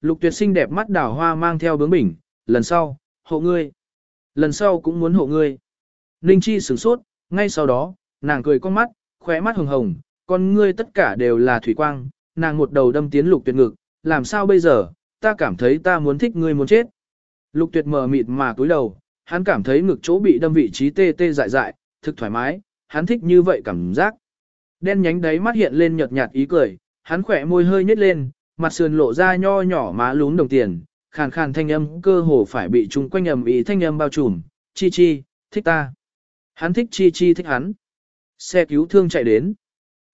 Lục tuyệt xinh đẹp mắt đảo hoa mang theo bướng bỉnh, lần sau, hộ ngươi. Lần sau cũng muốn hộ ngươi. Ninh Chi sửng sốt, ngay sau đó, nàng cười con mắt, khóe mắt hồng hồng, con ngươi tất cả đều là thủy quang, nàng một đầu đâm tiến lục tuyệt ngực, làm sao bây giờ, ta cảm thấy ta muốn thích ngươi muốn chết. Lục tuyệt mờ mịt mà cúi đầu, hắn cảm thấy ngực chỗ bị đâm vị trí tê tê dại dại, thực thoải mái, hắn thích như vậy cảm giác. Đen nhánh đáy mắt hiện lên nhợt nhạt ý cười, hắn khỏe môi hơi nhếch lên, mặt sườn lộ ra nho nhỏ má lún đồng tiền, khàn khàn thanh âm cơ hồ phải bị chung quanh ầm ý thanh âm bao trùm, chi chi, thích ta. Hắn thích chi chi thích hắn. Xe cứu thương chạy đến.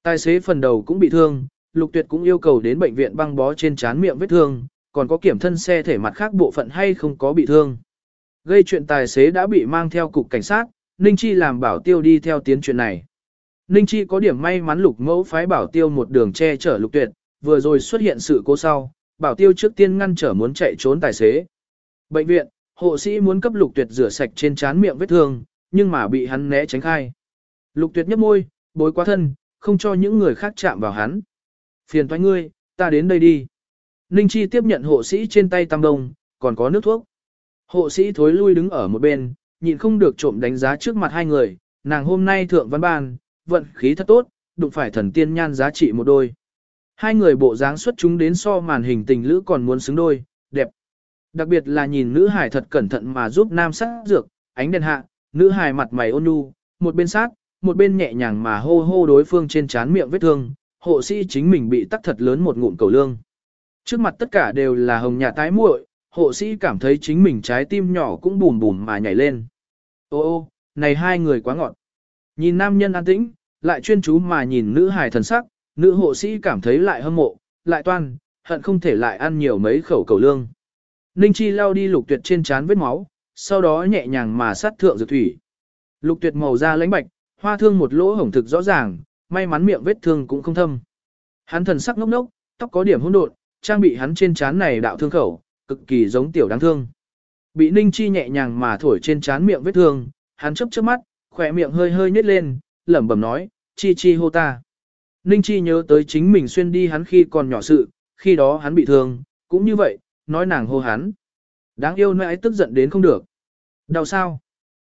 Tài xế phần đầu cũng bị thương, lục tuyệt cũng yêu cầu đến bệnh viện băng bó trên trán miệng vết thương, còn có kiểm thân xe thể mặt khác bộ phận hay không có bị thương. Gây chuyện tài xế đã bị mang theo cục cảnh sát, Ninh Chi làm bảo tiêu đi theo tiến chuyện này. Ninh Chi có điểm may mắn lục mẫu phái bảo tiêu một đường che chở lục tuyệt, vừa rồi xuất hiện sự cố sau, bảo tiêu trước tiên ngăn trở muốn chạy trốn tài xế. Bệnh viện, hộ sĩ muốn cấp lục tuyệt rửa sạch trên trán miệng vết thương, nhưng mà bị hắn né tránh khai. Lục tuyệt nhấp môi, bối quá thân, không cho những người khác chạm vào hắn. Phiền toái ngươi, ta đến đây đi. Ninh Chi tiếp nhận hộ sĩ trên tay tam đông, còn có nước thuốc. Hộ sĩ thối lui đứng ở một bên, nhịn không được trộm đánh giá trước mặt hai người, nàng hôm nay thượng văn ban, vận khí thật tốt, đụng phải thần tiên nhan giá trị một đôi. Hai người bộ dáng xuất chúng đến so màn hình tình lữ còn muốn xứng đôi, đẹp. Đặc biệt là nhìn nữ hải thật cẩn thận mà giúp nam sát dược, ánh đèn hạ, nữ hải mặt mày ôn nhu, một bên sát, một bên nhẹ nhàng mà hô hô đối phương trên trán miệng vết thương, hộ sĩ chính mình bị tắc thật lớn một ngụm cầu lương. Trước mặt tất cả đều là hồng nhà tái muội, hộ sĩ cảm thấy chính mình trái tim nhỏ cũng bùm bùm mà nhảy lên. Ô ô, này hai người quá ngọt. Nhìn nam nhân an tĩnh, lại chuyên chú mà nhìn nữ hài thần sắc, nữ hộ sĩ cảm thấy lại hâm mộ, lại toan, hận không thể lại ăn nhiều mấy khẩu cầu lương. Ninh Chi lao đi lục tuyệt trên trán vết máu, sau đó nhẹ nhàng mà sát thượng dược thủy. Lục tuyệt màu da lãnh bạch, hoa thương một lỗ hổng thực rõ ràng, may mắn miệng vết thương cũng không thâm. Hắn thần sắc ngốc ngốc, tóc có điểm hỗn độn, trang bị hắn trên trán này đạo thương khẩu, cực kỳ giống tiểu đáng thương. Bị Ninh Chi nhẹ nhàng mà thổi trên trán miệng vết thương, hắn chớp chớp mắt, khỏe miệng hơi hơi nhếch lên, lẩm bẩm nói, "Chi chi hô ta." Ninh Chi nhớ tới chính mình xuyên đi hắn khi còn nhỏ sự, khi đó hắn bị thương, cũng như vậy, nói nàng hô hắn. Đáng yêu nãy tức giận đến không được. Đau sao?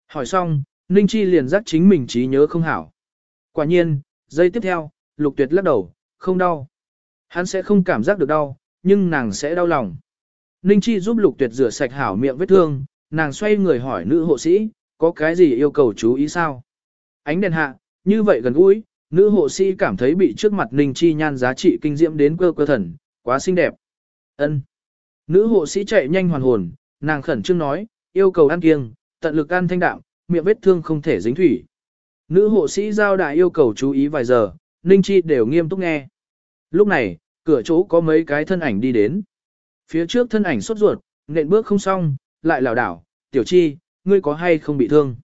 Hỏi xong, Ninh Chi liền giác chính mình trí nhớ không hảo. Quả nhiên, giây tiếp theo, Lục Tuyệt lắc đầu, không đau. Hắn sẽ không cảm giác được đau, nhưng nàng sẽ đau lòng. Ninh Chi giúp Lục Tuyệt rửa sạch hảo miệng vết thương, nàng xoay người hỏi nữ hộ sĩ, có cái gì yêu cầu chú ý sao? Ánh đèn hạ, như vậy gần gũi, nữ hộ sĩ cảm thấy bị trước mặt Ninh Chi nhan giá trị kinh diễm đến cơ cơ thần, quá xinh đẹp. Ân. Nữ hộ sĩ chạy nhanh hoàn hồn, nàng khẩn trương nói, yêu cầu ăn kiêng, tận lực ăn thanh đạm, miệng vết thương không thể dính thủy. Nữ hộ sĩ giao đại yêu cầu chú ý vài giờ, Ninh Chi đều nghiêm túc nghe. Lúc này, cửa chỗ có mấy cái thân ảnh đi đến. Phía trước thân ảnh sốt ruột, nện bước không xong, lại lảo đảo, tiểu chi, ngươi có hay không bị thương.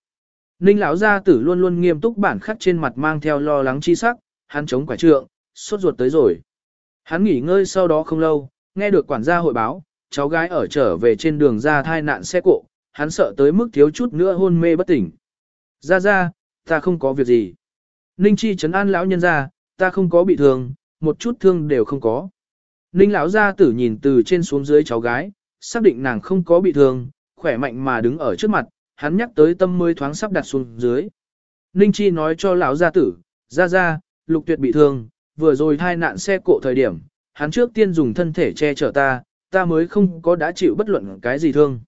Ninh lão gia tử luôn luôn nghiêm túc bản khắc trên mặt mang theo lo lắng chi sắc, hắn chống quả trượng, sốt ruột tới rồi. Hắn nghỉ ngơi sau đó không lâu, nghe được quản gia hội báo, cháu gái ở trở về trên đường ra thai nạn xe cộ, hắn sợ tới mức thiếu chút nữa hôn mê bất tỉnh. Ra ra, ta không có việc gì. Ninh chi chấn an lão nhân ra, ta không có bị thương, một chút thương đều không có. Ninh lão gia tử nhìn từ trên xuống dưới cháu gái, xác định nàng không có bị thương, khỏe mạnh mà đứng ở trước mặt, hắn nhắc tới tâm mới thoáng sắp đặt xuống dưới. Ninh Chi nói cho lão gia tử, ra ra, lục tuyệt bị thương, vừa rồi thai nạn xe cộ thời điểm, hắn trước tiên dùng thân thể che chở ta, ta mới không có đã chịu bất luận cái gì thương.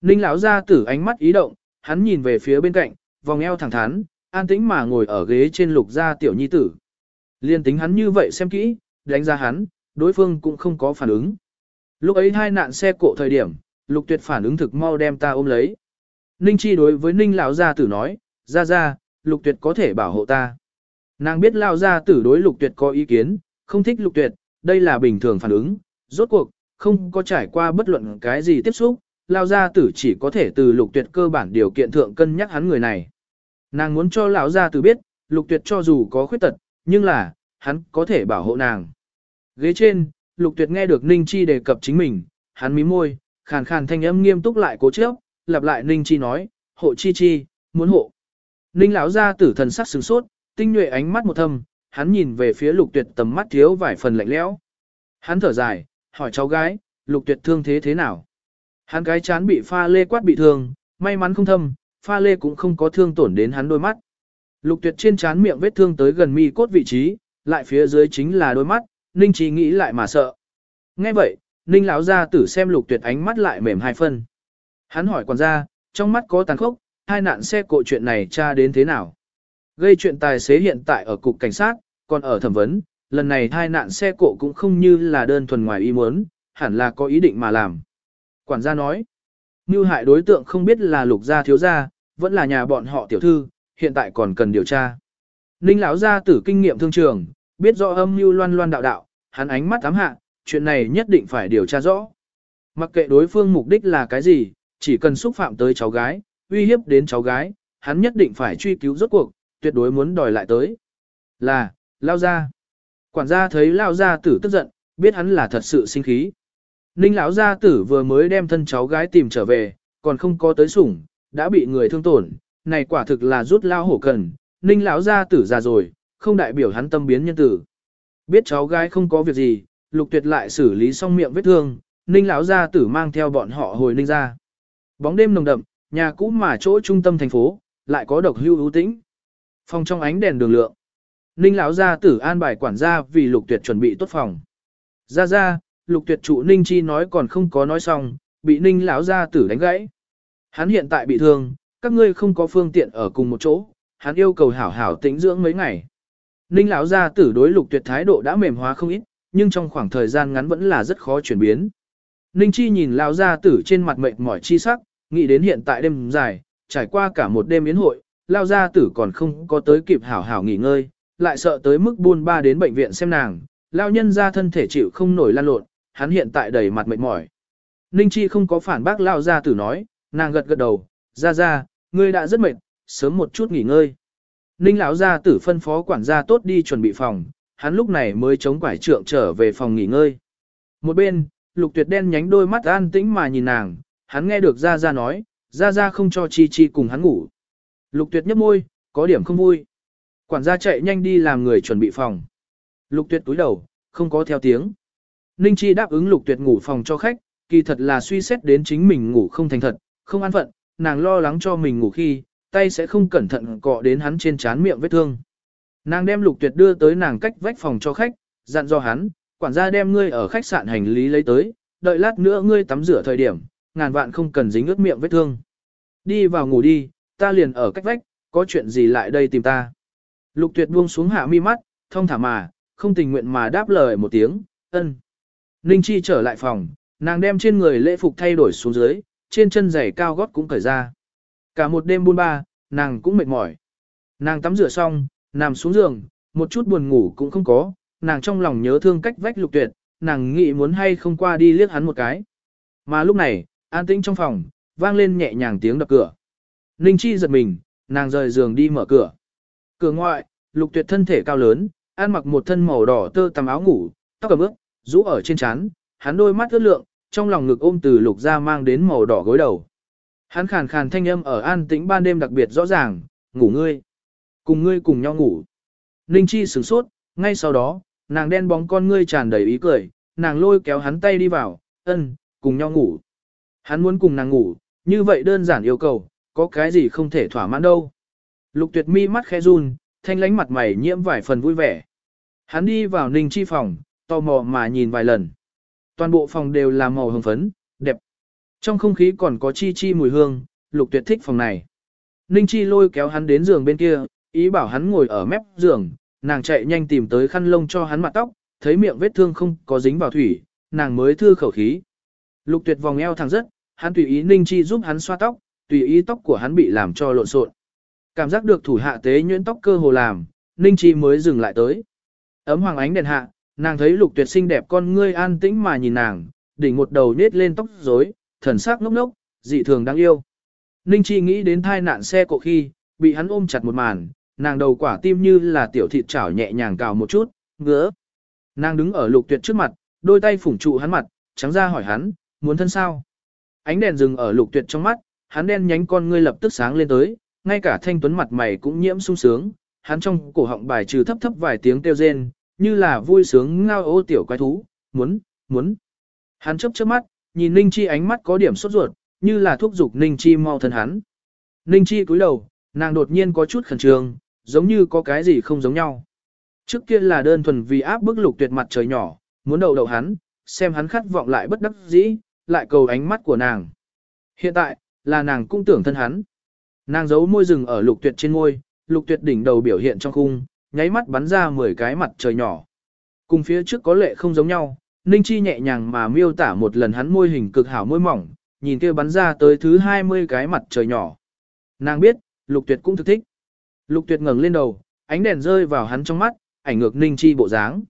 Ninh lão gia tử ánh mắt ý động, hắn nhìn về phía bên cạnh, vòng eo thẳng thắn, an tĩnh mà ngồi ở ghế trên lục gia tiểu nhi tử. Liên tính hắn như vậy xem kỹ, đánh giá hắn, đối phương cũng không có phản ứng. Lúc ấy hai nạn xe cộ thời điểm, lục tuyệt phản ứng thực mau đem ta ôm lấy. Ninh Chi đối với Ninh lão gia tử nói, ra ra, lục tuyệt có thể bảo hộ ta. Nàng biết lão gia tử đối lục tuyệt có ý kiến, không thích lục tuyệt, đây là bình thường phản ứng, rốt cuộc, không có trải qua bất luận cái gì tiếp xúc, lão gia tử chỉ có thể từ lục tuyệt cơ bản điều kiện thượng cân nhắc hắn người này. Nàng muốn cho lão gia tử biết, lục tuyệt cho dù có khuyết tật, nhưng là, hắn có thể bảo hộ nàng. Ghế trên, lục tuyệt nghe được Ninh Chi đề cập chính mình, hắn mím môi, khàn khàn thanh âm nghiêm túc lại cố chấp, lặp lại Ninh Chi nói, hộ chi chi, muốn hộ. Ninh lão ra tử thần sắc sửng sốt, tinh nhuệ ánh mắt một thâm, hắn nhìn về phía lục tuyệt tầm mắt thiếu vài phần lạnh lẽo. Hắn thở dài, hỏi cháu gái, lục tuyệt thương thế thế nào. Hắn cái chán bị pha lê quát bị thương, may mắn không thâm, pha lê cũng không có thương tổn đến hắn đôi mắt. Lục tuyệt trên chán miệng vết thương tới gần mi cốt vị trí, lại phía dưới chính là đôi mắt, Ninh Trí nghĩ lại mà sợ. Nghe vậy, Ninh lão gia tử xem lục tuyệt ánh mắt lại mềm hai phân. Hắn hỏi quản gia, trong mắt có tàn khốc, hai nạn xe cộ chuyện này tra đến thế nào. Gây chuyện tài xế hiện tại ở cục cảnh sát, còn ở thẩm vấn, lần này hai nạn xe cộ cũng không như là đơn thuần ngoài ý muốn, hẳn là có ý định mà làm. Quản gia nói, như hại đối tượng không biết là lục gia thiếu gia, vẫn là nhà bọn họ tiểu thư, hiện tại còn cần điều tra. Ninh lão gia tử kinh nghiệm thương trường, biết rõ âm mưu loan loan đạo đạo, hắn ánh mắt ám hạ, chuyện này nhất định phải điều tra rõ. Mặc kệ đối phương mục đích là cái gì, chỉ cần xúc phạm tới cháu gái, uy hiếp đến cháu gái, hắn nhất định phải truy cứu rốt cuộc, tuyệt đối muốn đòi lại tới. Là, lao gia. Quản gia thấy lao gia tử tức giận, biết hắn là thật sự sinh khí. Ninh lão gia tử vừa mới đem thân cháu gái tìm trở về, còn không có tới sủng, đã bị người thương tổn, này quả thực là rút lao hổ cần, Ninh lão gia tử già rồi, không đại biểu hắn tâm biến nhân tử. Biết cháu gái không có việc gì, Lục Tuyệt lại xử lý xong miệng vết thương, Ninh lão gia tử mang theo bọn họ hồi Ninh ra. Bóng đêm nồng đậm, nhà cũ mà chỗ trung tâm thành phố, lại có độc hưu ưu tĩnh. Phòng trong ánh đèn đường lượng. Ninh lão gia tử an bài quản gia vì Lục Tuyệt chuẩn bị tốt phòng. Ra ra, Lục Tuyệt trụ Ninh Chi nói còn không có nói xong, bị Ninh lão gia tử đánh gãy. Hắn hiện tại bị thương, các ngươi không có phương tiện ở cùng một chỗ, hắn yêu cầu hảo hảo tĩnh dưỡng mấy ngày. Ninh lão gia tử đối Lục Tuyệt thái độ đã mềm hóa không ít, nhưng trong khoảng thời gian ngắn vẫn là rất khó chuyển biến. Ninh Chi nhìn lão gia tử trên mặt mệt mỏi chi sắc, nghĩ đến hiện tại đêm dài, trải qua cả một đêm yến hội, lão gia tử còn không có tới kịp hảo hảo nghỉ ngơi, lại sợ tới mức buôn ba đến bệnh viện xem nàng, lão nhân gia thân thể chịu không nổi lan lộn, hắn hiện tại đầy mặt mệt mỏi. Ninh Chi không có phản bác lão gia tử nói, nàng gật gật đầu, "Gia gia, ngươi đã rất mệt, sớm một chút nghỉ ngơi." Ninh lão gia tử phân phó quản gia tốt đi chuẩn bị phòng, hắn lúc này mới chống quải trượng trở về phòng nghỉ ngơi. Một bên, lục tuyệt đen nhánh đôi mắt an tĩnh mà nhìn nàng, hắn nghe được Gia Gia nói, Gia Gia không cho Chi Chi cùng hắn ngủ. Lục tuyệt nhấp môi, có điểm không vui. Quản gia chạy nhanh đi làm người chuẩn bị phòng. Lục tuyệt túi đầu, không có theo tiếng. Ninh Chi đáp ứng lục tuyệt ngủ phòng cho khách, kỳ thật là suy xét đến chính mình ngủ không thành thật, không an phận, nàng lo lắng cho mình ngủ khi, tay sẽ không cẩn thận cọ đến hắn trên trán miệng vết thương. Nàng đem lục tuyệt đưa tới nàng cách vách phòng cho khách, dặn do hắn, quản gia đem ngươi ở khách sạn hành lý lấy tới, đợi lát nữa ngươi tắm rửa thời điểm, ngàn vạn không cần dính ướt miệng vết thương. Đi vào ngủ đi, ta liền ở cách vách, có chuyện gì lại đây tìm ta. Lục tuyệt buông xuống hạ mi mắt, thông thả mà, không tình nguyện mà đáp lời một tiếng, ân. Ninh Chi trở lại phòng, nàng đem trên người lễ phục thay đổi xuống dưới, trên chân giày cao gót cũng cởi ra. Cả một đêm buôn ba, nàng cũng mệt mỏi. Nàng tắm rửa xong, nằm xuống giường, một chút buồn ngủ cũng không có, nàng trong lòng nhớ thương cách vách lục tuyệt, nàng nghĩ muốn hay không qua đi liếc hắn một cái. Mà lúc này, an tĩnh trong phòng, vang lên nhẹ nhàng tiếng đập cửa. Ninh Chi giật mình, nàng rời giường đi mở cửa. Cửa ngoại, lục tuyệt thân thể cao lớn, ăn mặc một thân màu đỏ tơ tằm áo ngủ, tóc cầm ướt, rũ ở trên trán, hắn đôi mắt ướt lượng, trong lòng ngực ôm từ lục ra mang đến màu đỏ gối đầu. Hắn khàn khàn thanh âm ở an tĩnh ban đêm đặc biệt rõ ràng, ngủ ngươi. Cùng ngươi cùng nhau ngủ. Ninh Chi sửng sốt, ngay sau đó, nàng đen bóng con ngươi tràn đầy ý cười, nàng lôi kéo hắn tay đi vào, ân, cùng nhau ngủ. Hắn muốn cùng nàng ngủ, như vậy đơn giản yêu cầu, có cái gì không thể thỏa mãn đâu. Lục tuyệt mi mắt khẽ run, thanh lánh mặt mày nhiễm vài phần vui vẻ. Hắn đi vào Ninh Chi phòng, tò mò mà nhìn vài lần. Toàn bộ phòng đều là màu hồng phấn, đẹp. Trong không khí còn có chi chi mùi hương, lục tuyệt thích phòng này. Ninh Chi lôi kéo hắn đến giường bên kia, ý bảo hắn ngồi ở mép giường, nàng chạy nhanh tìm tới khăn lông cho hắn mặt tóc, thấy miệng vết thương không có dính vào thủy, nàng mới thư khẩu khí. Lục tuyệt vòng eo thẳng rất, hắn tùy ý Ninh Chi giúp hắn xoa tóc, tùy ý tóc của hắn bị làm cho lộn xộn. Cảm giác được thủ hạ tế nhuyễn tóc cơ hồ làm, Ninh Chi mới dừng lại tới. Ấm hoàng ánh đèn hạ, nàng thấy lục tuyệt xinh đẹp con ngươi an tĩnh mà nhìn nàng, đỉnh một đầu nết lên tóc rối, thần sắc ngốc ngốc, dị thường đáng yêu. Ninh Chi nghĩ đến thai nạn xe cộ khi, bị hắn ôm chặt một màn, nàng đầu quả tim như là tiểu thịt chảo nhẹ nhàng cào một chút, ngứa. Nàng đứng ở lục tuyệt trước mặt, đôi tay phủng trụ hắn mặt, trắng ra hỏi hắn, muốn thân sao? Ánh đèn dừng ở lục tuyệt trong mắt, hắn đen nhánh con ngươi lập tức sáng lên tới, ngay cả thanh tuấn mặt mày cũng nhiễm sung sướng, hắn trong cổ họng bài trừ thấp thấp vài tiếng kêu rên, như là vui sướng ngao ô tiểu quái thú, muốn, muốn. Hắn chớp chớp mắt, nhìn Ninh Chi ánh mắt có điểm sốt ruột, như là thúc giục Ninh Chi mau thân hắn. Ninh Chi cúi đầu, nàng đột nhiên có chút khẩn trương, giống như có cái gì không giống nhau. Trước kia là đơn thuần vì áp bức lục tuyệt mặt trời nhỏ, muốn đầu đầu hắn, xem hắn khát vọng lại bất đắc dĩ, lại cầu ánh mắt của nàng. Hiện tại, là nàng cũng tưởng thân hắn. Nàng giấu môi rừng ở lục tuyệt trên môi, lục tuyệt đỉnh đầu biểu hiện trong khung, nháy mắt bắn ra 10 cái mặt trời nhỏ. Cùng phía trước có lệ không giống nhau, Ninh Chi nhẹ nhàng mà miêu tả một lần hắn môi hình cực hảo môi mỏng, nhìn kia bắn ra tới thứ 20 cái mặt trời nhỏ. Nàng biết, lục tuyệt cũng thực thích. Lục tuyệt ngẩng lên đầu, ánh đèn rơi vào hắn trong mắt, ảnh ngược Ninh Chi bộ dáng.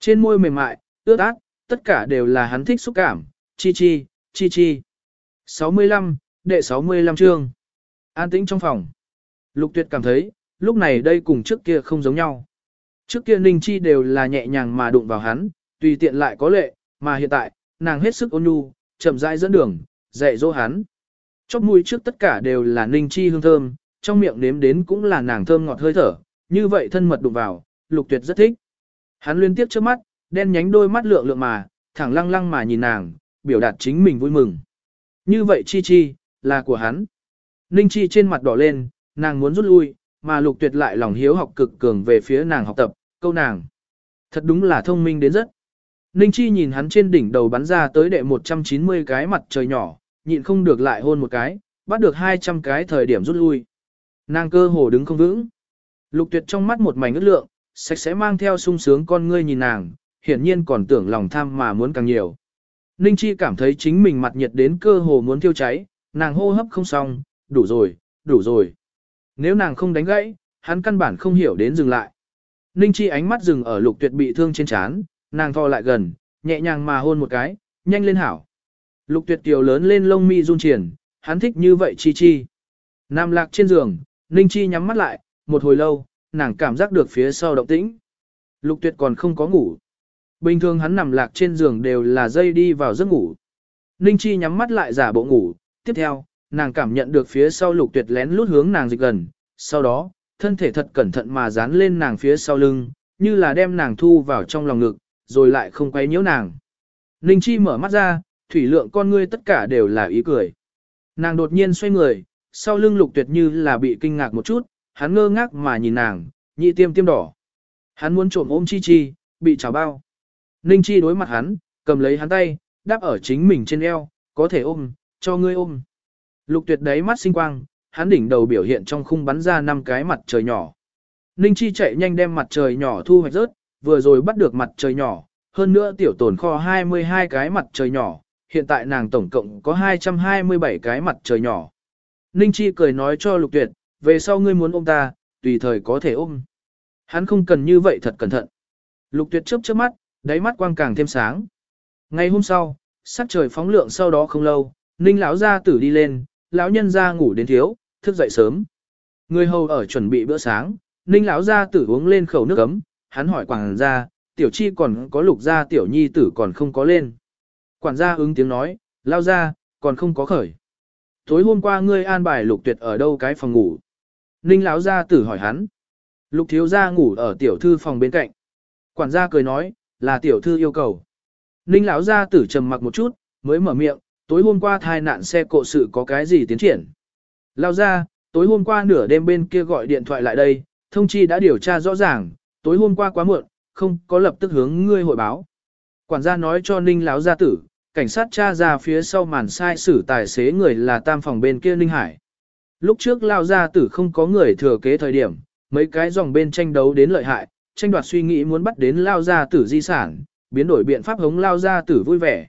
Trên môi mềm mại, ướt át, tất cả đều là hắn thích xúc cảm, chi chi, chi chi. 65, đệ 65 chương. An tĩnh trong phòng. Lục tuyệt cảm thấy, lúc này đây cùng trước kia không giống nhau. Trước kia Ninh Chi đều là nhẹ nhàng mà đụng vào hắn, tùy tiện lại có lệ, mà hiện tại, nàng hết sức ôn nhu, chậm rãi dẫn đường, dạy dỗ hắn. Chóp mũi trước tất cả đều là Ninh Chi hương thơm, trong miệng nếm đến cũng là nàng thơm ngọt hơi thở, như vậy thân mật đụng vào, Lục Tuyệt rất thích. Hắn liên tiếp trước mắt, đen nhánh đôi mắt lượng lượng mà, thẳng lăng lăng mà nhìn nàng, biểu đạt chính mình vui mừng. Như vậy Chi Chi, là của hắn. Ninh Chi trên mặt đỏ lên, nàng muốn rút lui, mà lục tuyệt lại lòng hiếu học cực cường về phía nàng học tập, câu nàng. Thật đúng là thông minh đến rất. Ninh Chi nhìn hắn trên đỉnh đầu bắn ra tới đệ 190 cái mặt trời nhỏ, nhịn không được lại hôn một cái, bắt được 200 cái thời điểm rút lui. Nàng cơ hồ đứng không vững. Lục tuyệt trong mắt một mảnh ước lượng, sạch sẽ mang theo sung sướng con ngươi nhìn nàng, hiển nhiên còn tưởng lòng tham mà muốn càng nhiều. Ninh Chi cảm thấy chính mình mặt nhiệt đến cơ hồ muốn thiêu cháy, nàng hô hấp không xong, đủ rồi, đủ rồi. Nếu nàng không đánh gãy, hắn căn bản không hiểu đến dừng lại. Ninh Chi ánh mắt dừng ở lục tuyệt bị thương trên chán, nàng thò lại gần, nhẹ nhàng mà hôn một cái, nhanh lên hảo. Lục tuyệt tiểu lớn lên lông mi run triển, hắn thích như vậy Chi Chi. Nam lạc trên giường, Ninh Chi nhắm mắt lại, một hồi lâu, nàng cảm giác được phía sau động tĩnh. Lục tuyệt còn không có ngủ. Bình thường hắn nằm lạc trên giường đều là dây đi vào giấc ngủ. Ninh Chi nhắm mắt lại giả bộ ngủ, tiếp theo, nàng cảm nhận được phía sau lục tuyệt lén lút hướng nàng dịch gần, sau đó, thân thể thật cẩn thận mà dán lên nàng phía sau lưng, như là đem nàng thu vào trong lòng ngực, rồi lại không quay nhiễu nàng. Ninh Chi mở mắt ra, thủy lượng con ngươi tất cả đều là ý cười. Nàng đột nhiên xoay người, sau lưng lục tuyệt như là bị kinh ngạc một chút, hắn ngơ ngác mà nhìn nàng, nhị tiêm tiêm đỏ. Hắn muốn trộm ôm Chi Chi, bị trào bao. Ninh Chi đối mặt hắn, cầm lấy hắn tay, đáp ở chính mình trên eo, có thể ôm, cho ngươi ôm. Lục tuyệt đáy mắt sinh quang, hắn đỉnh đầu biểu hiện trong khung bắn ra năm cái mặt trời nhỏ. Ninh Chi chạy nhanh đem mặt trời nhỏ thu hoạch rớt, vừa rồi bắt được mặt trời nhỏ, hơn nữa tiểu tồn kho 22 cái mặt trời nhỏ, hiện tại nàng tổng cộng có 227 cái mặt trời nhỏ. Ninh Chi cười nói cho lục tuyệt, về sau ngươi muốn ôm ta, tùy thời có thể ôm. Hắn không cần như vậy thật cẩn thận. Lục tuyệt chớp chớp mắt, đáy mắt quang càng thêm sáng. Ngày hôm sau, sắc trời phóng lượng sau đó không lâu, Ninh lão gia tử đi lên, lão nhân gia ngủ đến thiếu, thức dậy sớm. Người hầu ở chuẩn bị bữa sáng, Ninh lão gia tử uống lên khẩu nước ấm, hắn hỏi quản gia, tiểu chi còn có lục gia tiểu nhi tử còn không có lên. Quản gia ứng tiếng nói, lao ra, còn không có khởi. Tối hôm qua ngươi an bài lục tuyệt ở đâu cái phòng ngủ. Ninh lão gia tử hỏi hắn. Lục thiếu gia ngủ ở tiểu thư phòng bên cạnh. Quản gia cười nói, là tiểu thư yêu cầu. Ninh lão gia tử trầm mặc một chút, mới mở miệng, tối hôm qua thai nạn xe cộ sự có cái gì tiến triển. Lao ra, tối hôm qua nửa đêm bên kia gọi điện thoại lại đây, thông chi đã điều tra rõ ràng, tối hôm qua quá muộn, không có lập tức hướng ngươi hội báo. Quản gia nói cho Ninh lão gia tử, cảnh sát tra ra phía sau màn sai xử tài xế người là tam phòng bên kia Ninh Hải. Lúc trước lao gia tử không có người thừa kế thời điểm, mấy cái dòng bên tranh đấu đến lợi hại, tranh đoạt suy nghĩ muốn bắt đến lao gia tử di sản, biến đổi biện pháp hống lao gia tử vui vẻ.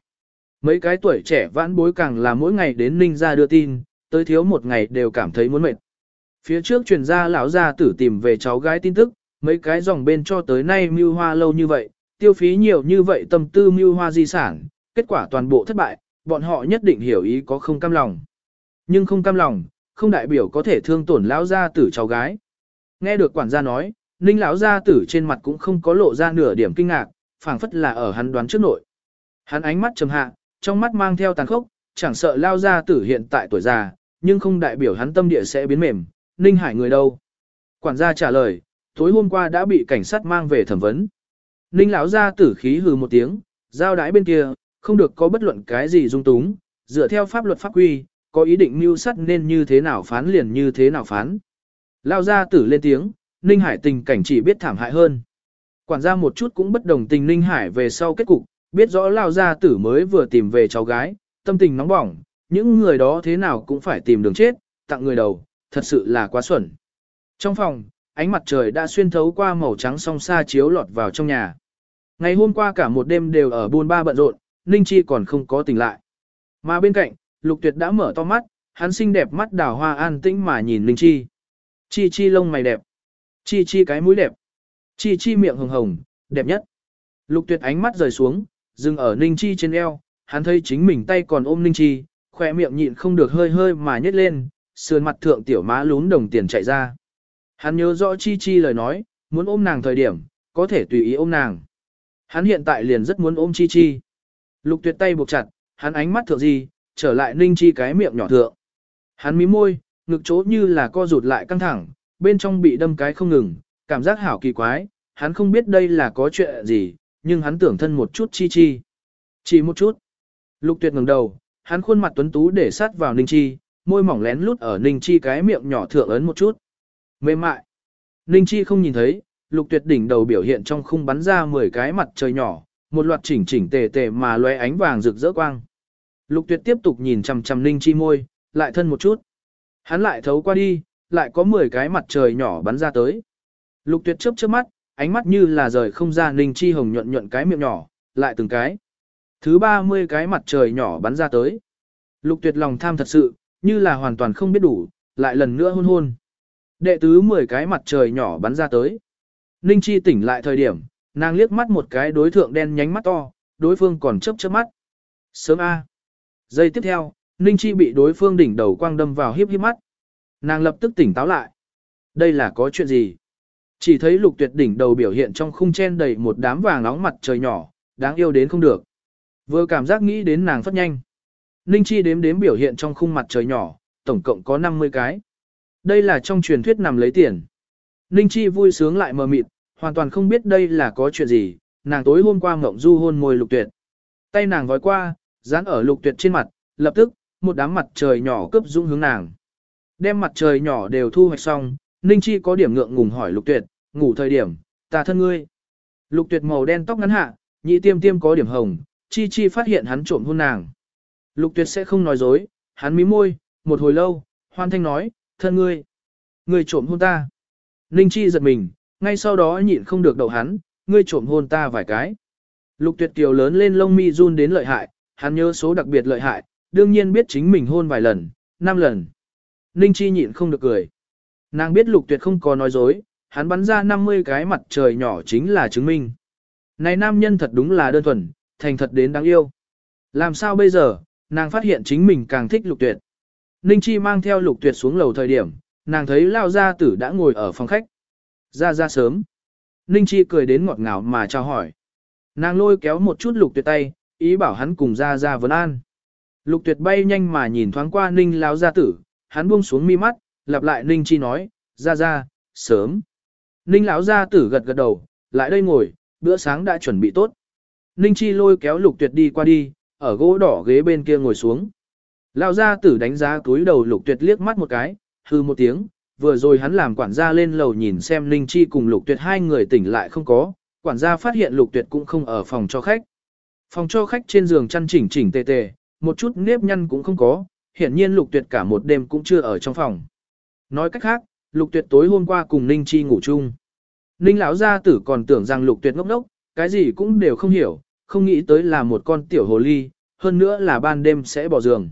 Mấy cái tuổi trẻ vãn bối càng là mỗi ngày đến Ninh ra đưa tin, tới thiếu một ngày đều cảm thấy muốn mệt. Phía trước truyền ra lão gia tử tìm về cháu gái tin tức, mấy cái dòng bên cho tới nay mưu hoa lâu như vậy, tiêu phí nhiều như vậy tâm tư mưu hoa di sản, kết quả toàn bộ thất bại, bọn họ nhất định hiểu ý có không cam lòng. Nhưng không cam lòng, không đại biểu có thể thương tổn lão gia tử cháu gái. Nghe được quản gia nói, Ninh lão gia tử trên mặt cũng không có lộ ra nửa điểm kinh ngạc, phảng phất là ở hắn đoán trước nội. Hắn ánh mắt trầm hạ, trong mắt mang theo tàn khốc, chẳng sợ lao gia tử hiện tại tuổi già, nhưng không đại biểu hắn tâm địa sẽ biến mềm, Ninh Hải người đâu. Quản gia trả lời, tối hôm qua đã bị cảnh sát mang về thẩm vấn. Ninh lão gia tử khí hừ một tiếng, giao đái bên kia, không được có bất luận cái gì dung túng, dựa theo pháp luật pháp quy, có ý định mưu sắt nên như thế nào phán liền như thế nào phán. Lao gia tử lên tiếng, Ninh Hải tình cảnh chỉ biết thảm hại hơn. Quản gia một chút cũng bất đồng tình Ninh Hải về sau kết cục, biết rõ Lao gia tử mới vừa tìm về cháu gái, tâm tình nóng bỏng, những người đó thế nào cũng phải tìm đường chết, tặng người đầu, thật sự là quá xuẩn. Trong phòng, ánh mặt trời đã xuyên thấu qua màu trắng song xa chiếu lọt vào trong nhà. Ngày hôm qua cả một đêm đều ở buôn ba bận rộn, Ninh Chi còn không có tỉnh lại. Mà bên cạnh, Lục Tuyệt đã mở to mắt, hắn xinh đẹp mắt đào hoa an tĩnh mà nhìn Ninh Chi. Chi Chi lông mày đẹp. Chi Chi cái mũi đẹp. Chi Chi miệng hồng hồng, đẹp nhất. Lục Tuyệt ánh mắt rời xuống, dừng ở Ninh Chi trên eo, hắn thấy chính mình tay còn ôm Ninh Chi, khỏe miệng nhịn không được hơi hơi mà nhếch lên, sườn mặt thượng tiểu má lún đồng tiền chạy ra. Hắn nhớ rõ Chi Chi lời nói, muốn ôm nàng thời điểm, có thể tùy ý ôm nàng. Hắn hiện tại liền rất muốn ôm Chi Chi. Lục tuyệt tay buộc chặt, hắn ánh mắt thượng gì, trở lại Ninh Chi cái miệng nhỏ thượng. Hắn mím môi, ngực chỗ như là co rụt lại căng thẳng, bên trong bị đâm cái không ngừng, cảm giác hảo kỳ quái, hắn không biết đây là có chuyện gì, nhưng hắn tưởng thân một chút Chi Chi. Chỉ một chút. Lục tuyệt ngẩng đầu, hắn khuôn mặt tuấn tú để sát vào Ninh Chi, môi mỏng lén lút ở Ninh Chi cái miệng nhỏ thượng ấn một chút. Mềm mại. Ninh Chi không nhìn thấy, lục tuyệt đỉnh đầu biểu hiện trong khung bắn ra 10 cái mặt trời nhỏ, một loạt chỉnh chỉnh tề tề mà lóe ánh vàng rực rỡ quang. Lục tuyệt tiếp tục nhìn chằm chằm Ninh Chi môi, lại thân một chút. Hắn lại thấu qua đi, lại có 10 cái mặt trời nhỏ bắn ra tới. Lục tuyệt chớp chớp mắt, ánh mắt như là rời không ra Ninh Chi hồng nhuận nhuận cái miệng nhỏ, lại từng cái. Thứ 30 cái mặt trời nhỏ bắn ra tới. Lục tuyệt lòng tham thật sự, như là hoàn toàn không biết đủ, lại lần nữa hôn hôn. Đệ tứ 10 cái mặt trời nhỏ bắn ra tới. Ninh Chi tỉnh lại thời điểm, nàng liếc mắt một cái đối thượng đen nhánh mắt to, đối phương còn chớp chớp mắt. Sớm A. Giây tiếp theo, Ninh Chi bị đối phương đỉnh đầu quang đâm vào hiếp hiếp mắt. Nàng lập tức tỉnh táo lại. Đây là có chuyện gì? Chỉ thấy lục tuyệt đỉnh đầu biểu hiện trong khung chen đầy một đám vàng nóng mặt trời nhỏ, đáng yêu đến không được. Vừa cảm giác nghĩ đến nàng phất nhanh. Ninh Chi đếm đếm biểu hiện trong khung mặt trời nhỏ, tổng cộng có 50 cái. Đây là trong truyền thuyết nằm lấy tiền. Ninh Chi vui sướng lại mờ mịt, hoàn toàn không biết đây là có chuyện gì, nàng tối hôm qua ngộng du hôn môi lục tuyệt. Tay nàng vói qua, dán ở lục tuyệt trên mặt, lập tức, một đám mặt trời nhỏ cướp dũng hướng nàng. Đem mặt trời nhỏ đều thu hoạch xong, Ninh Chi có điểm ngượng ngùng hỏi lục tuyệt, ngủ thời điểm, ta thân ngươi. Lục tuyệt màu đen tóc ngắn hạ, nhị tiêm tiêm có điểm hồng, Chi Chi phát hiện hắn trộm hôn nàng. Lục tuyệt sẽ không nói dối, hắn mí môi, một hồi lâu, hoan thanh nói, thân ngươi. Ngươi trộm hôn ta. Ninh Chi giật mình, ngay sau đó nhịn không được đầu hắn, ngươi trộm hôn ta vài cái. Lục tuyệt kiều lớn lên lông mi run đến lợi hại, hắn nhớ số đặc biệt lợi hại, đương nhiên biết chính mình hôn vài lần, năm lần. Ninh Chi nhịn không được cười. Nàng biết lục tuyệt không có nói dối, hắn bắn ra 50 cái mặt trời nhỏ chính là chứng minh. Này nam nhân thật đúng là đơn thuần, thành thật đến đáng yêu. Làm sao bây giờ, nàng phát hiện chính mình càng thích lục tuyệt. Ninh Chi mang theo lục tuyệt xuống lầu thời điểm, nàng thấy lao gia tử đã ngồi ở phòng khách. Ra ra sớm. Ninh Chi cười đến ngọt ngào mà chào hỏi. Nàng lôi kéo một chút lục tuyệt tay, ý bảo hắn cùng ra ra vấn an. Lục tuyệt bay nhanh mà nhìn thoáng qua Ninh lao gia tử, hắn buông xuống mi mắt, lặp lại Ninh Chi nói, ra ra, sớm. Ninh lão gia tử gật gật đầu, lại đây ngồi, bữa sáng đã chuẩn bị tốt. Ninh Chi lôi kéo lục tuyệt đi qua đi, ở gỗ đỏ ghế bên kia ngồi xuống. Lão gia tử đánh giá túi đầu lục tuyệt liếc mắt một cái, hư một tiếng, vừa rồi hắn làm quản gia lên lầu nhìn xem Ninh Chi cùng Lục Tuyệt hai người tỉnh lại không có, quản gia phát hiện Lục Tuyệt cũng không ở phòng cho khách. Phòng cho khách trên giường chăn chỉnh chỉnh tề tề, một chút nếp nhăn cũng không có, hiển nhiên Lục Tuyệt cả một đêm cũng chưa ở trong phòng. Nói cách khác, Lục Tuyệt tối hôm qua cùng Ninh Chi ngủ chung. Ninh lão gia tử còn tưởng rằng Lục Tuyệt ngốc ngốc, cái gì cũng đều không hiểu, không nghĩ tới là một con tiểu hồ ly, hơn nữa là ban đêm sẽ bỏ giường.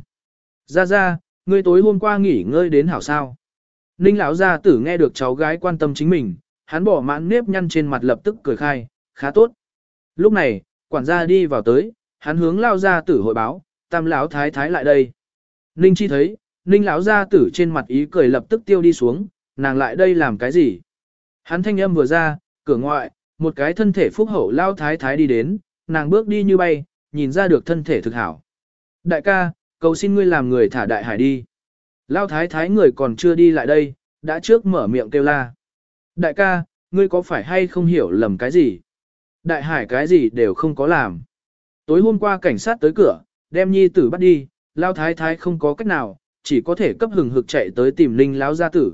Ra ra, ngươi tối hôm qua nghỉ ngơi đến hảo sao. Ninh lão gia tử nghe được cháu gái quan tâm chính mình, hắn bỏ mãn nếp nhăn trên mặt lập tức cười khai, khá tốt. Lúc này, quản gia đi vào tới, hắn hướng lão gia tử hội báo, tam lão thái thái lại đây. Ninh chi thấy, ninh lão gia tử trên mặt ý cười lập tức tiêu đi xuống, nàng lại đây làm cái gì? Hắn thanh âm vừa ra, cửa ngoại, một cái thân thể phúc hậu lão thái thái đi đến, nàng bước đi như bay, nhìn ra được thân thể thực hảo. Đại ca, cầu xin ngươi làm người thả đại hải đi. Lao thái thái người còn chưa đi lại đây, đã trước mở miệng kêu la. Đại ca, ngươi có phải hay không hiểu lầm cái gì? Đại hải cái gì đều không có làm. Tối hôm qua cảnh sát tới cửa, đem nhi tử bắt đi, lao thái thái không có cách nào, chỉ có thể cấp hừng hực chạy tới tìm ninh lão gia tử.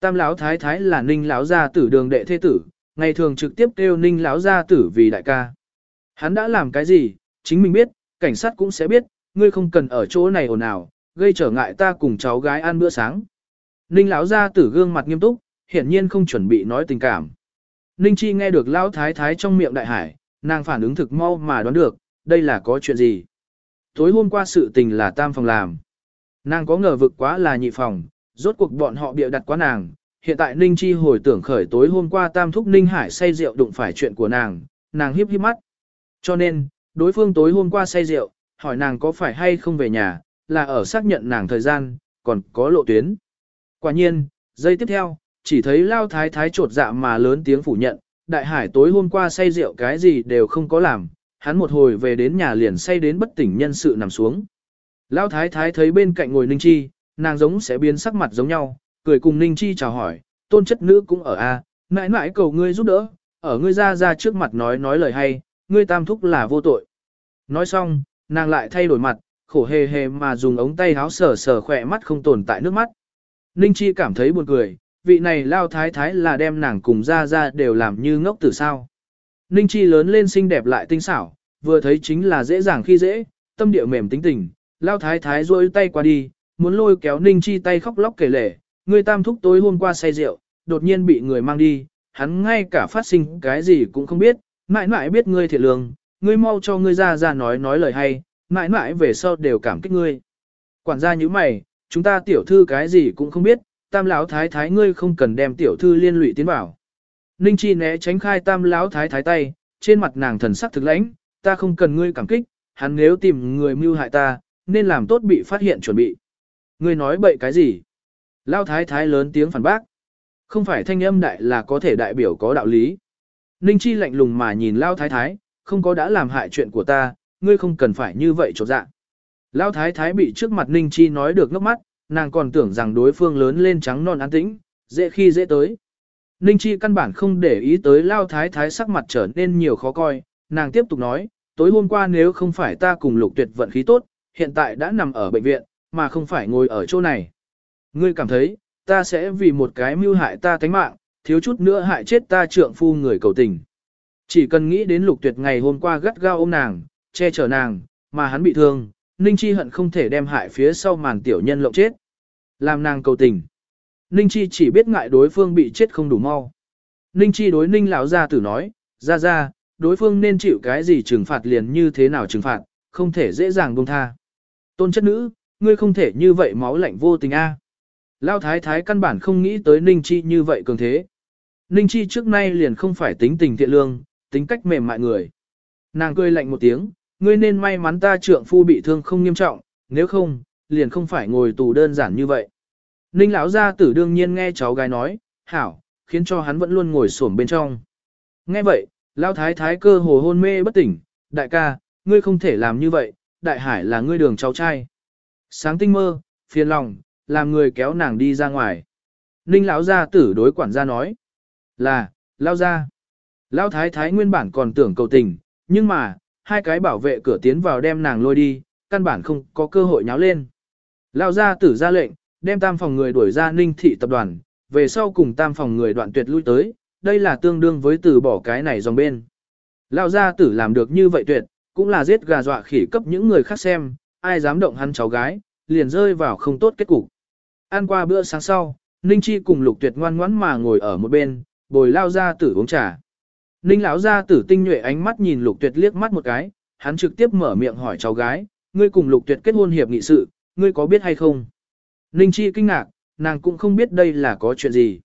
Tam lão thái thái là ninh lão gia tử đường đệ thế tử, ngày thường trực tiếp kêu ninh lão gia tử vì đại ca. Hắn đã làm cái gì, chính mình biết, cảnh sát cũng sẽ biết, ngươi không cần ở chỗ này ồn ào, gây trở ngại ta cùng cháu gái ăn bữa sáng. Ninh lão gia tử gương mặt nghiêm túc, hiển nhiên không chuẩn bị nói tình cảm. Ninh Chi nghe được lão thái thái trong miệng đại hải, nàng phản ứng thực mau mà đoán được, đây là có chuyện gì. Tối hôm qua sự tình là tam phòng làm. Nàng có ngờ vực quá là nhị phòng, rốt cuộc bọn họ bịa đặt quá nàng. Hiện tại Ninh Chi hồi tưởng khởi tối hôm qua tam thúc Ninh Hải say rượu đụng phải chuyện của nàng, nàng hiếp hiếp mắt. Cho nên, đối phương tối hôm qua say rượu, hỏi nàng có phải hay không về nhà, là ở xác nhận nàng thời gian, còn có lộ tuyến. Quả nhiên, giây tiếp theo, chỉ thấy lao thái thái trột dạ mà lớn tiếng phủ nhận, đại hải tối hôm qua say rượu cái gì đều không có làm, hắn một hồi về đến nhà liền say đến bất tỉnh nhân sự nằm xuống. Lão thái thái thấy bên cạnh ngồi Ninh Chi, nàng giống sẽ biến sắc mặt giống nhau, cười cùng Ninh Chi chào hỏi, tôn chất nữ cũng ở a, mãi mãi cầu ngươi giúp đỡ, ở ngươi ra ra trước mặt nói nói lời hay, ngươi tam thúc là vô tội. Nói xong, nàng lại thay đổi mặt, khổ hề hề mà dùng ống tay háo sờ sờ khỏe mắt không tồn tại nước mắt. Ninh Chi cảm thấy buồn cười, vị này lao thái thái là đem nàng cùng ra ra đều làm như ngốc tử sao. Ninh Chi lớn lên xinh đẹp lại tinh xảo, vừa thấy chính là dễ dàng khi dễ, tâm địa mềm tính tình, lao thái thái rôi tay qua đi, muốn lôi kéo Ninh Chi tay khóc lóc kể lể, người tam thúc tối hôm qua say rượu, đột nhiên bị người mang đi, hắn ngay cả phát sinh cái gì cũng không biết, mãi mãi biết ngươi thiệt lương, ngươi mau cho ngươi ra ra nói nói lời hay, mãi mãi về sau đều cảm kích ngươi. Quản gia như mày, chúng ta tiểu thư cái gì cũng không biết, tam lão thái thái ngươi không cần đem tiểu thư liên lụy tiến vào. Ninh Chi né tránh khai tam lão thái thái tay, trên mặt nàng thần sắc thực lãnh, ta không cần ngươi cảm kích, hắn nếu tìm người mưu hại ta, nên làm tốt bị phát hiện chuẩn bị. Ngươi nói bậy cái gì? Lão thái thái lớn tiếng phản bác. Không phải thanh âm đại là có thể đại biểu có đạo lý. Ninh Chi lạnh lùng mà nhìn Lão thái thái, không có đã làm hại chuyện của ta, ngươi không cần phải như vậy trột dạ. Lão thái thái bị trước mặt Ninh Chi nói được ngốc mắt, nàng còn tưởng rằng đối phương lớn lên trắng non an tĩnh, dễ khi dễ tới. Ninh Chi căn bản không để ý tới Lao thái thái sắc mặt trở nên nhiều khó coi, nàng tiếp tục nói, tối hôm qua nếu không phải ta cùng lục tuyệt vận khí tốt, hiện tại đã nằm ở bệnh viện, mà không phải ngồi ở chỗ này. Ngươi cảm thấy, ta sẽ vì một cái mưu hại ta tánh mạng, thiếu chút nữa hại chết ta trượng phu người cầu tình. Chỉ cần nghĩ đến lục tuyệt ngày hôm qua gắt gao ôm nàng, che chở nàng, mà hắn bị thương, Ninh Chi hận không thể đem hại phía sau màn tiểu nhân lộng chết. Làm nàng cầu tình. Ninh Chi chỉ biết ngại đối phương bị chết không đủ mau. Ninh Chi đối Ninh lão gia tử nói, Gia gia, đối phương nên chịu cái gì trừng phạt liền như thế nào trừng phạt, không thể dễ dàng buông tha. Tôn chất nữ, ngươi không thể như vậy máu lạnh vô tình a. Lão thái thái căn bản không nghĩ tới Ninh Chi như vậy cường thế. Ninh Chi trước nay liền không phải tính tình thiện lương, tính cách mềm mại người. Nàng cười lạnh một tiếng, ngươi nên may mắn ta trượng phu bị thương không nghiêm trọng, nếu không, liền không phải ngồi tù đơn giản như vậy. Ninh lão gia tử đương nhiên nghe cháu gái nói, hảo, khiến cho hắn vẫn luôn ngồi xổm bên trong. Nghe vậy, lão thái thái cơ hồ hôn mê bất tỉnh, đại ca, ngươi không thể làm như vậy, đại hải là ngươi đường cháu trai. Sáng tinh mơ, phiền lòng, làm người kéo nàng đi ra ngoài. Ninh lão gia tử đối quản gia nói, là, lão gia. Lão thái thái nguyên bản còn tưởng cầu tình, nhưng mà, hai cái bảo vệ cửa tiến vào đem nàng lôi đi, căn bản không có cơ hội nháo lên. Lão gia tử ra lệnh, đem tam phòng người đuổi ra ninh thị tập đoàn, về sau cùng tam phòng người đoạn tuyệt lui tới, đây là tương đương với từ bỏ cái này dòng bên. Lão gia tử làm được như vậy tuyệt, cũng là giết gà dọa khỉ cấp những người khác xem, ai dám động hắn cháu gái, liền rơi vào không tốt kết cục. Ăn qua bữa sáng sau, Ninh Chi cùng Lục Tuyệt ngoan ngoãn mà ngồi ở một bên, bồi lao gia tử uống trà. Ninh lão gia tử tinh nhuệ ánh mắt nhìn Lục Tuyệt liếc mắt một cái, hắn trực tiếp mở miệng hỏi cháu gái, ngươi cùng Lục Tuyệt kết hôn hiệp nghị sự, ngươi có biết hay không? Ninh Chi kinh ngạc, nàng cũng không biết đây là có chuyện gì.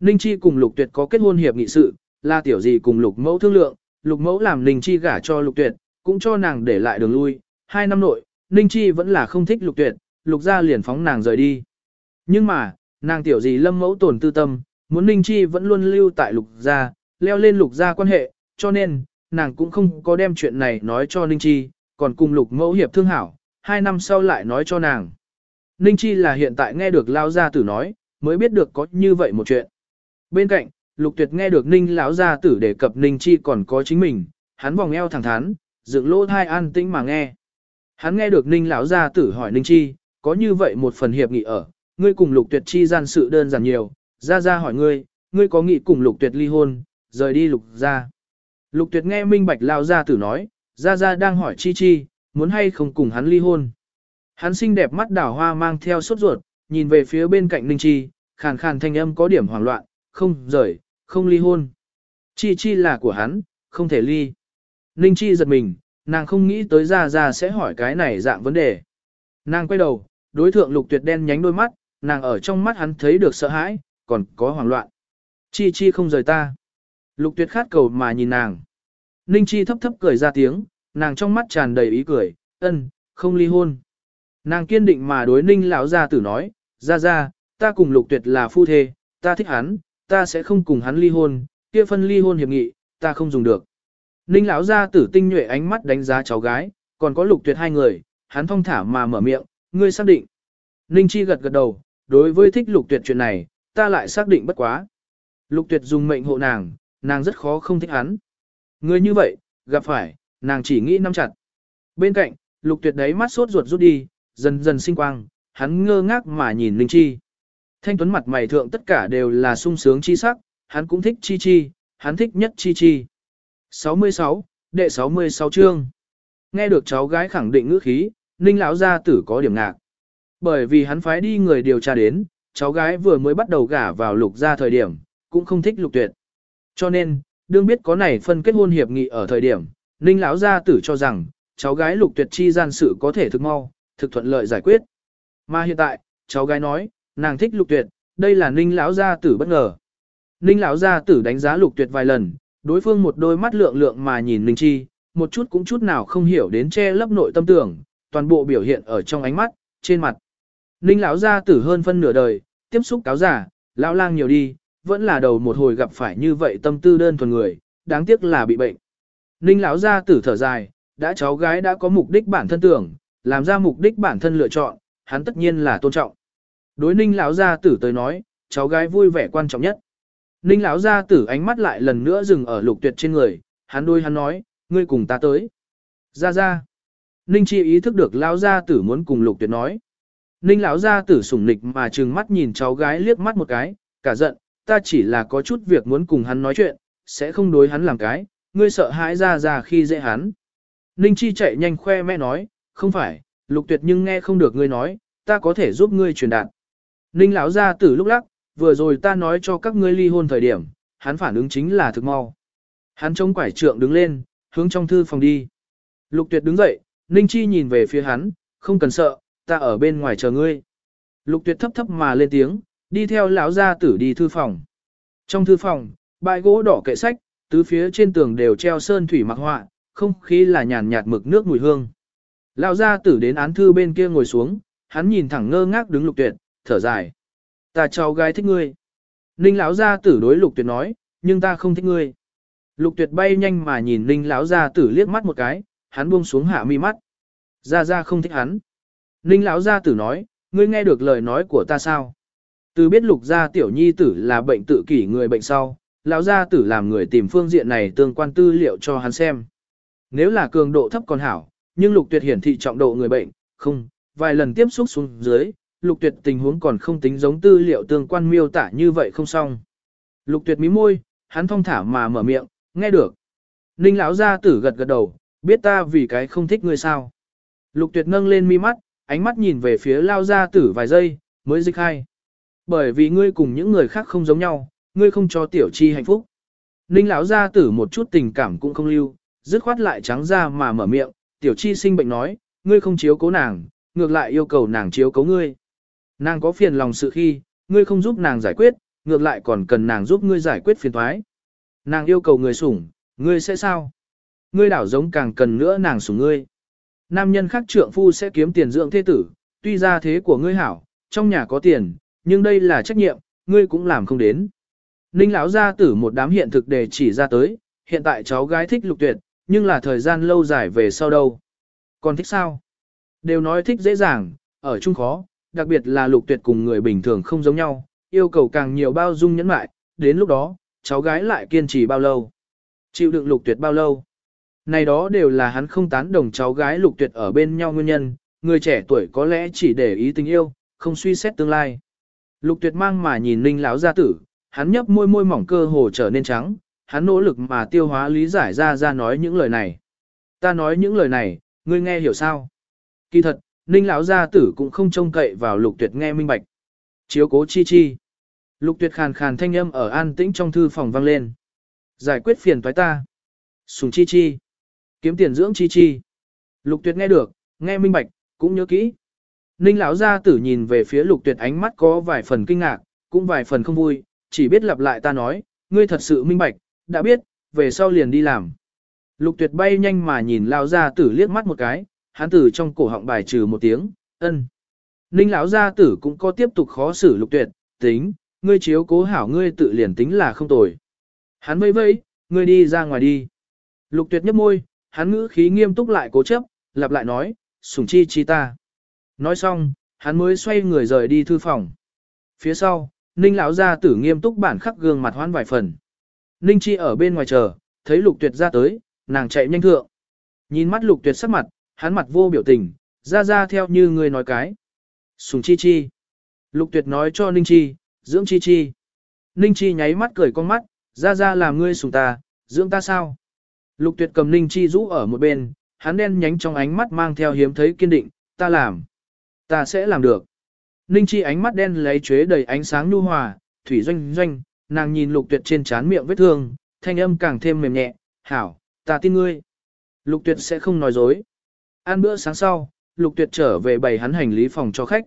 Ninh Chi cùng Lục Tuyệt có kết hôn hiệp nghị sự, là tiểu gì cùng Lục Mẫu thương lượng, Lục Mẫu làm Ninh Chi gả cho Lục Tuyệt, cũng cho nàng để lại đường lui. Hai năm nội, Ninh Chi vẫn là không thích Lục Tuyệt, Lục gia liền phóng nàng rời đi. Nhưng mà, nàng tiểu gì lâm mẫu tổn tư tâm, muốn Ninh Chi vẫn luôn lưu tại Lục gia, leo lên lục gia quan hệ, cho nên, nàng cũng không có đem chuyện này nói cho Ninh Chi, còn cùng lục mẫu hiệp thương hảo, hai năm sau lại nói cho nàng. Ninh Chi là hiện tại nghe được Lao Gia Tử nói, mới biết được có như vậy một chuyện. Bên cạnh, Lục Tuyệt nghe được Ninh lão Gia Tử đề cập Ninh Chi còn có chính mình, hắn vòng eo thẳng thắn, dựng lỗ thai an tĩnh mà nghe. Hắn nghe được Ninh lão gia tử hỏi Ninh Chi, có như vậy một phần hiệp nghị ở, ngươi cùng Lục Tuyệt chi gian sự đơn giản nhiều, ra ra hỏi ngươi, ngươi có nghị cùng Lục Tuyệt ly hôn, rời đi Lục gia. Lục Tuyệt nghe Minh Bạch lão gia tử nói, ra ra đang hỏi Chi Chi, muốn hay không cùng hắn ly hôn. Hắn xinh đẹp mắt đảo hoa mang theo sốt ruột, nhìn về phía bên cạnh Ninh Chi, khàn khàn thanh âm có điểm hoảng loạn, không rời, không ly hôn. Chi Chi là của hắn, không thể ly. Ninh Chi giật mình, nàng không nghĩ tới ra ra sẽ hỏi cái này dạng vấn đề. Nàng quay đầu, đối thượng lục tuyệt đen nhánh đôi mắt, nàng ở trong mắt hắn thấy được sợ hãi, còn có hoảng loạn. Chi Chi không rời ta. Lục tuyệt khát cầu mà nhìn nàng. Ninh Chi thấp thấp cười ra tiếng, nàng trong mắt tràn đầy ý cười, ân, không ly hôn. Nàng kiên định mà đối ninh lão gia tử nói, ra ra, ta cùng lục tuyệt là phu thê, ta thích hắn, ta sẽ không cùng hắn ly hôn, kia phân ly hôn hiệp nghị, ta không dùng được. Ninh lão gia tử tinh nhuệ ánh mắt đánh giá cháu gái, còn có lục tuyệt hai người, hắn thong thả mà mở miệng, ngươi xác định. Ninh chi gật gật đầu, đối với thích lục tuyệt chuyện này, ta lại xác định bất quá. Lục tuyệt dùng mệnh hộ nàng, nàng rất khó không thích hắn. Ngươi như vậy, gặp phải, nàng chỉ nghĩ nắm chặt. Bên cạnh, lục tuyệt đấy mắt sốt ruột rút đi, dần dần sinh quang, hắn ngơ ngác mà nhìn linh Chi. Thanh tuấn mặt mày thượng tất cả đều là sung sướng chi sắc, hắn cũng thích Chi Chi, hắn thích nhất Chi Chi. 66, đệ 66 chương. Nghe được cháu gái khẳng định ngữ khí, Ninh lão gia tử có điểm ngạc. Bởi vì hắn phái đi người điều tra đến, cháu gái vừa mới bắt đầu gả vào lục gia thời điểm, cũng không thích lục tuyệt. Cho nên, đương biết có này phân kết hôn hiệp nghị ở thời điểm, Ninh lão gia tử cho rằng, cháu gái lục tuyệt chi gian sự có thể thực mau, thực thuận lợi giải quyết. Mà hiện tại, cháu gái nói, nàng thích lục tuyệt, đây là ninh lão gia tử bất ngờ. Ninh lão gia tử đánh giá lục tuyệt vài lần, đối phương một đôi mắt lượng lượng mà nhìn ninh chi, một chút cũng chút nào không hiểu đến che lấp nội tâm tưởng, toàn bộ biểu hiện ở trong ánh mắt, trên mặt. Ninh lão gia tử hơn phân nửa đời, tiếp xúc cáo giả, lão lang nhiều đi, vẫn là đầu một hồi gặp phải như vậy tâm tư đơn thuần người, đáng tiếc là bị bệnh. Ninh lão gia tử thở dài, đã cháu gái đã có mục đích bản thân tưởng, làm ra mục đích bản thân lựa chọn, hắn tất nhiên là tôn trọng. Đối ninh lão gia tử tới nói, cháu gái vui vẻ quan trọng nhất. Ninh lão gia tử ánh mắt lại lần nữa dừng ở lục tuyệt trên người, hắn đôi hắn nói, ngươi cùng ta tới. Ra ra. Ninh chi ý thức được lão gia tử muốn cùng lục tuyệt nói. Ninh lão gia tử sủng nịch mà trừng mắt nhìn cháu gái liếc mắt một cái, cả giận, ta chỉ là có chút việc muốn cùng hắn nói chuyện, sẽ không đối hắn làm cái, ngươi sợ hãi ra ra khi dễ hắn. Ninh chi chạy nhanh khoe mẹ nói, không phải, lục tuyệt nhưng nghe không được ngươi nói, ta có thể giúp ngươi truyền đạt. Ninh lão ra từ lúc lắc, vừa rồi ta nói cho các ngươi ly hôn thời điểm, hắn phản ứng chính là thực mau. Hắn chống quải trượng đứng lên, hướng trong thư phòng đi. Lục tuyệt đứng dậy, Ninh Chi nhìn về phía hắn, không cần sợ, ta ở bên ngoài chờ ngươi. Lục tuyệt thấp thấp mà lên tiếng, đi theo lão gia tử đi thư phòng. Trong thư phòng, bãi gỗ đỏ kệ sách, tứ phía trên tường đều treo sơn thủy mặc họa, không khí là nhàn nhạt mực nước mùi hương. Lão gia tử đến án thư bên kia ngồi xuống, hắn nhìn thẳng ngơ ngác đứng lục tuyệt, thở dài. Ta cháu gái thích ngươi. Ninh lão gia tử đối lục tuyệt nói, nhưng ta không thích ngươi. Lục tuyệt bay nhanh mà nhìn Ninh lão gia tử liếc mắt một cái, hắn buông xuống hạ mi mắt. Gia gia không thích hắn. Ninh lão gia tử nói, ngươi nghe được lời nói của ta sao? Từ biết lục gia tiểu nhi tử là bệnh tự kỷ người bệnh sau, lão gia tử làm người tìm phương diện này tương quan tư liệu cho hắn xem. Nếu là cường độ thấp còn hảo, nhưng lục tuyệt hiển thị trọng độ người bệnh, không, vài lần tiếp xúc xuống dưới, lục tuyệt tình huống còn không tính giống tư liệu tương quan miêu tả như vậy không xong. Lục tuyệt mí môi, hắn thong thả mà mở miệng, nghe được. Ninh lão gia tử gật gật đầu, biết ta vì cái không thích ngươi sao. Lục tuyệt nâng lên mi mắt, ánh mắt nhìn về phía lao gia tử vài giây, mới dịch hai. Bởi vì ngươi cùng những người khác không giống nhau, ngươi không cho tiểu chi hạnh phúc. Ninh lão gia tử một chút tình cảm cũng không lưu, dứt khoát lại trắng ra mà mở miệng, tiểu chi sinh bệnh nói, ngươi không chiếu cố nàng, ngược lại yêu cầu nàng chiếu cố ngươi. Nàng có phiền lòng sự khi, ngươi không giúp nàng giải quyết, ngược lại còn cần nàng giúp ngươi giải quyết phiền toái. Nàng yêu cầu người sủng, ngươi sẽ sao? Ngươi đảo giống càng cần nữa nàng sủng ngươi. Nam nhân khác trượng phu sẽ kiếm tiền dưỡng thế tử, tuy ra thế của ngươi hảo, trong nhà có tiền, nhưng đây là trách nhiệm, ngươi cũng làm không đến. Ninh lão gia tử một đám hiện thực để chỉ ra tới, hiện tại cháu gái thích lục tuyệt, nhưng là thời gian lâu dài về sau đâu. Còn thích sao? Đều nói thích dễ dàng, ở chung khó, đặc biệt là lục tuyệt cùng người bình thường không giống nhau, yêu cầu càng nhiều bao dung nhẫn mại, đến lúc đó, cháu gái lại kiên trì bao lâu? Chịu đựng lục tuyệt bao lâu? Này đó đều là hắn không tán đồng cháu gái lục tuyệt ở bên nhau nguyên nhân, người trẻ tuổi có lẽ chỉ để ý tình yêu, không suy xét tương lai. Lục tuyệt mang mà nhìn ninh lão gia tử, hắn nhấp môi môi mỏng cơ hồ trở nên trắng, hắn nỗ lực mà tiêu hóa lý giải ra ra nói những lời này. Ta nói những lời này, ngươi nghe hiểu sao? Kỳ thật, ninh lão gia tử cũng không trông cậy vào lục tuyệt nghe minh bạch. Chiếu cố chi chi. Lục tuyệt khàn khàn thanh âm ở an tĩnh trong thư phòng vang lên. Giải quyết phiền toái ta. Sùng chi chi. Kiếm tiền dưỡng chi chi. Lục tuyệt nghe được, nghe minh bạch, cũng nhớ kỹ. Ninh lão gia tử nhìn về phía lục tuyệt ánh mắt có vài phần kinh ngạc, cũng vài phần không vui, chỉ biết lặp lại ta nói, ngươi thật sự minh bạch, đã biết, về sau liền đi làm. Lục tuyệt bay nhanh mà nhìn lão gia tử liếc mắt một cái, hắn tử trong cổ họng bài trừ một tiếng, ân. Ninh lão gia tử cũng có tiếp tục khó xử lục tuyệt, tính, ngươi chiếu cố hảo ngươi tự liền tính là không tồi. Hắn vây vây, ngươi đi ra ngoài đi. Lục tuyệt nhấp môi, hắn ngữ khí nghiêm túc lại cố chấp, lặp lại nói, sủng chi chi ta. Nói xong, hắn mới xoay người rời đi thư phòng. Phía sau, Ninh lão gia tử nghiêm túc bản khắc gương mặt hoan vài phần. Ninh chi ở bên ngoài chờ, thấy lục tuyệt ra tới, nàng chạy nhanh thượng. Nhìn mắt lục tuyệt sắc mặt, hắn mặt vô biểu tình, ra ra theo như người nói cái. Sùng chi chi. Lục tuyệt nói cho Ninh chi, dưỡng chi chi. Ninh chi nháy mắt cười con mắt, ra ra làm ngươi sùng ta, dưỡng ta sao? Lục tuyệt cầm Ninh chi rũ ở một bên, hắn đen nhánh trong ánh mắt mang theo hiếm thấy kiên định, ta làm. Ta sẽ làm được. Ninh chi ánh mắt đen lấy chế đầy ánh sáng nhu hòa, thủy doanh doanh, nàng nhìn lục tuyệt trên trán miệng vết thương, thanh âm càng thêm mềm nhẹ, hảo, ta tin ngươi. Lục tuyệt sẽ không nói dối. Ăn bữa sáng sau, lục tuyệt trở về bày hắn hành lý phòng cho khách.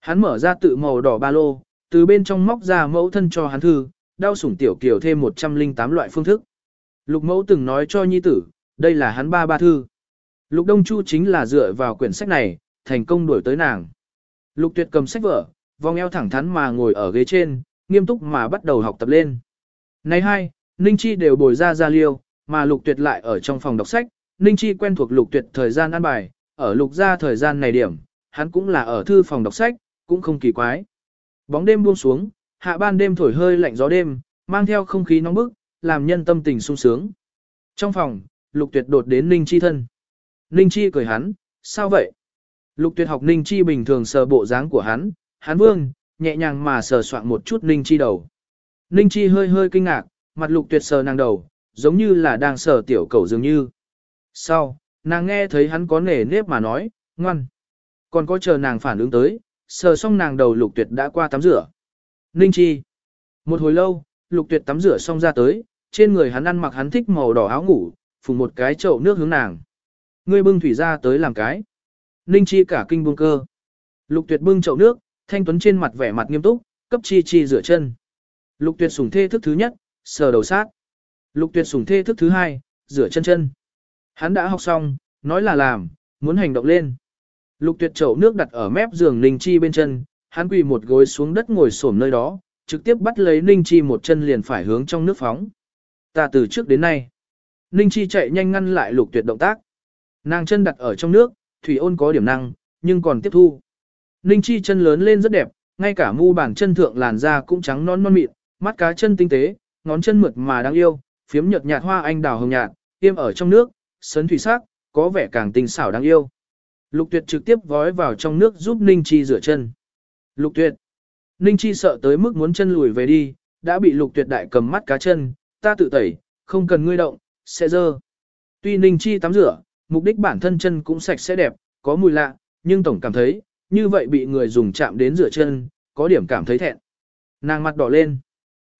Hắn mở ra tự màu đỏ ba lô, từ bên trong móc ra mẫu thân cho hắn thư, đau sủng tiểu kiểu thêm 108 loại phương thức. Lục mẫu từng nói cho nhi tử, đây là hắn ba ba thư. Lục Đông Chu chính là dựa vào quyển sách này, thành công đuổi tới nàng. Lục Tuyệt cầm sách vở, vòng eo thẳng thắn mà ngồi ở ghế trên, nghiêm túc mà bắt đầu học tập lên. Này hai, Ninh Chi đều bồi ra ra liêu, mà Lục Tuyệt lại ở trong phòng đọc sách, Ninh Chi quen thuộc Lục Tuyệt thời gian ăn bài, ở Lục ra thời gian này điểm, hắn cũng là ở thư phòng đọc sách, cũng không kỳ quái. Bóng đêm buông xuống, hạ ban đêm thổi hơi lạnh gió đêm, mang theo không khí nóng bức, làm nhân tâm tình sung sướng. Trong phòng, Lục Tuyệt đột đến Ninh Chi thân. Ninh Chi cười hắn, sao vậy? Lục tuyệt học Ninh Chi bình thường sờ bộ dáng của hắn, hắn vương, nhẹ nhàng mà sờ soạn một chút Ninh Chi đầu. Ninh Chi hơi hơi kinh ngạc, mặt lục tuyệt sờ nàng đầu, giống như là đang sờ tiểu cầu dường như. Sau, nàng nghe thấy hắn có nể nếp mà nói, ngoan. Còn có chờ nàng phản ứng tới, sờ xong nàng đầu lục tuyệt đã qua tắm rửa. Ninh Chi. Một hồi lâu, lục tuyệt tắm rửa xong ra tới, trên người hắn ăn mặc hắn thích màu đỏ áo ngủ, phùng một cái chậu nước hướng nàng. Ngươi bưng thủy ra tới làm cái. Ninh Chi cả kinh buông cơ. Lục Tuyệt bưng chậu nước, Thanh Tuấn trên mặt vẻ mặt nghiêm túc, cấp Chi Chi rửa chân. Lục Tuyệt sủng thê thức thứ nhất, sờ đầu sát. Lục Tuyệt sủng thê thức thứ hai, rửa chân chân. Hắn đã học xong, nói là làm, muốn hành động lên. Lục Tuyệt chậu nước đặt ở mép giường Ninh Chi bên chân, hắn quỳ một gối xuống đất ngồi xổm nơi đó, trực tiếp bắt lấy Ninh Chi một chân liền phải hướng trong nước phóng. Ta từ trước đến nay. Ninh Chi chạy nhanh ngăn lại Lục Tuyệt động tác. Nàng chân đặt ở trong nước, thủy ôn có điểm năng, nhưng còn tiếp thu. Ninh Chi chân lớn lên rất đẹp, ngay cả mu bàn chân thượng làn da cũng trắng non non mịn, mắt cá chân tinh tế, ngón chân mượt mà đáng yêu, phiếm nhợt nhạt hoa anh đào hồng nhạt, tiêm ở trong nước, sấn thủy sắc, có vẻ càng tinh xảo đáng yêu. Lục Tuyệt trực tiếp vói vào trong nước giúp Ninh Chi rửa chân. Lục Tuyệt. Ninh Chi sợ tới mức muốn chân lùi về đi, đã bị Lục Tuyệt đại cầm mắt cá chân, ta tự tẩy, không cần ngươi động, sẽ dơ. Tuy Ninh Chi tắm rửa, mục đích bản thân chân cũng sạch sẽ đẹp, có mùi lạ, nhưng tổng cảm thấy, như vậy bị người dùng chạm đến rửa chân, có điểm cảm thấy thẹn. Nàng mặt đỏ lên.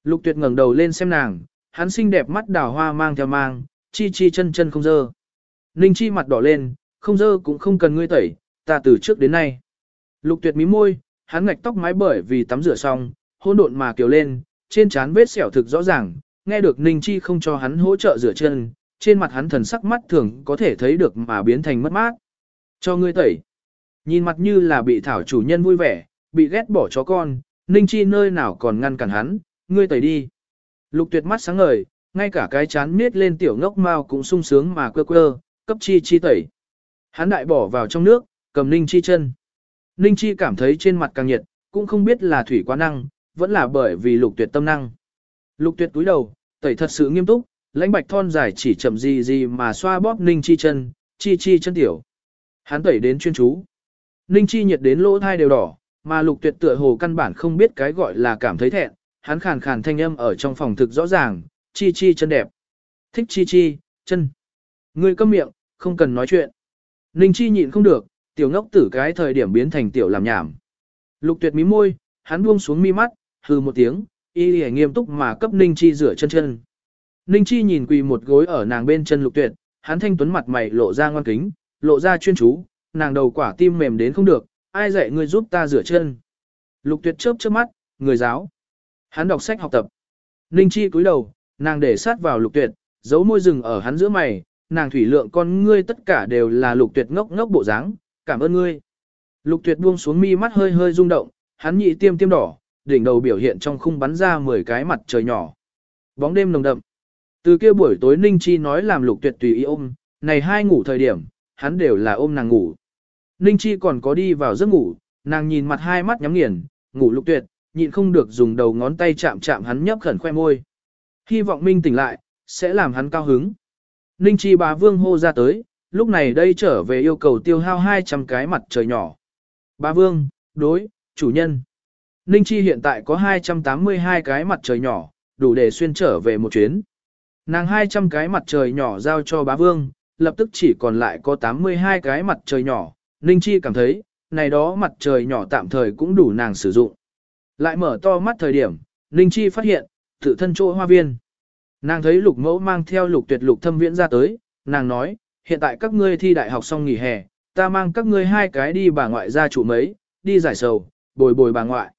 Lục tuyệt ngẩng đầu lên xem nàng, hắn xinh đẹp mắt đào hoa mang theo mang, chi chi chân chân không dơ. Ninh chi mặt đỏ lên, không dơ cũng không cần ngươi tẩy, ta từ trước đến nay. Lục tuyệt mí môi, hắn ngạch tóc mái bởi vì tắm rửa xong, hôn độn mà kiều lên, trên trán vết sẹo thực rõ ràng, nghe được Ninh chi không cho hắn hỗ trợ rửa chân, trên mặt hắn thần sắc mắt thường có thể thấy được mà biến thành mất mát. Cho ngươi tẩy. Nhìn mặt như là bị thảo chủ nhân vui vẻ, bị ghét bỏ chó con, Ninh Chi nơi nào còn ngăn cản hắn, ngươi tẩy đi. Lục tuyệt mắt sáng ngời, ngay cả cái chán miết lên tiểu ngốc mau cũng sung sướng mà quơ quơ, cấp Chi Chi tẩy. Hắn đại bỏ vào trong nước, cầm Ninh Chi chân. Ninh Chi cảm thấy trên mặt càng nhiệt, cũng không biết là thủy quá năng, vẫn là bởi vì lục tuyệt tâm năng. Lục tuyệt túi đầu, tẩy thật sự nghiêm túc, lãnh bạch thon dài chỉ chậm gì gì mà xoa bóp Ninh Chi chân, chi chi chân tiểu. Hắn tẩy đến chuyên chú. Ninh Chi nhiệt đến lỗ thai đều đỏ, mà lục tuyệt tựa hồ căn bản không biết cái gọi là cảm thấy thẹn, hắn khàn khàn thanh âm ở trong phòng thực rõ ràng, chi chi chân đẹp. Thích chi chi, chân. Ngươi câm miệng, không cần nói chuyện. Ninh Chi nhịn không được, tiểu ngốc tử cái thời điểm biến thành tiểu làm nhảm. Lục tuyệt mí môi, hắn buông xuống mi mắt, hừ một tiếng, y lìa nghiêm túc mà cấp Ninh Chi rửa chân chân. Ninh Chi nhìn quỳ một gối ở nàng bên chân lục tuyệt, hắn thanh tuấn mặt mày lộ ra ngoan kính, lộ ra chuyên chú, nàng đầu quả tim mềm đến không được, ai dạy ngươi giúp ta rửa chân. Lục tuyệt chớp chớp mắt, người giáo. Hắn đọc sách học tập. Ninh Chi cúi đầu, nàng để sát vào lục tuyệt, giấu môi rừng ở hắn giữa mày, nàng thủy lượng con ngươi tất cả đều là lục tuyệt ngốc ngốc bộ dáng, cảm ơn ngươi. Lục tuyệt buông xuống mi mắt hơi hơi rung động, hắn nhị tiêm tiêm đỏ, đỉnh đầu biểu hiện trong khung bắn ra 10 cái mặt trời nhỏ. Bóng đêm nồng đậm. Từ kia buổi tối Ninh Chi nói làm lục tuyệt tùy ý ôm, này hai ngủ thời điểm, hắn đều là ôm nàng ngủ. Ninh Chi còn có đi vào giấc ngủ, nàng nhìn mặt hai mắt nhắm nghiền, ngủ lục tuyệt, nhịn không được dùng đầu ngón tay chạm chạm hắn nhấp khẩn khoe môi. Hy vọng Minh tỉnh lại, sẽ làm hắn cao hứng. Ninh Chi bà vương hô ra tới, lúc này đây trở về yêu cầu tiêu hao 200 cái mặt trời nhỏ. Bà vương, đối, chủ nhân. Ninh Chi hiện tại có 282 cái mặt trời nhỏ, đủ để xuyên trở về một chuyến. Nàng 200 cái mặt trời nhỏ giao cho bá vương, lập tức chỉ còn lại có 82 cái mặt trời nhỏ. Ninh Chi cảm thấy, này đó mặt trời nhỏ tạm thời cũng đủ nàng sử dụng. Lại mở to mắt thời điểm, Ninh Chi phát hiện, tự thân chỗ hoa viên. Nàng thấy lục mẫu mang theo lục tuyệt lục thâm viễn ra tới, nàng nói, hiện tại các ngươi thi đại học xong nghỉ hè, ta mang các ngươi hai cái đi bà ngoại ra chủ mấy, đi giải sầu, bồi bồi bà ngoại.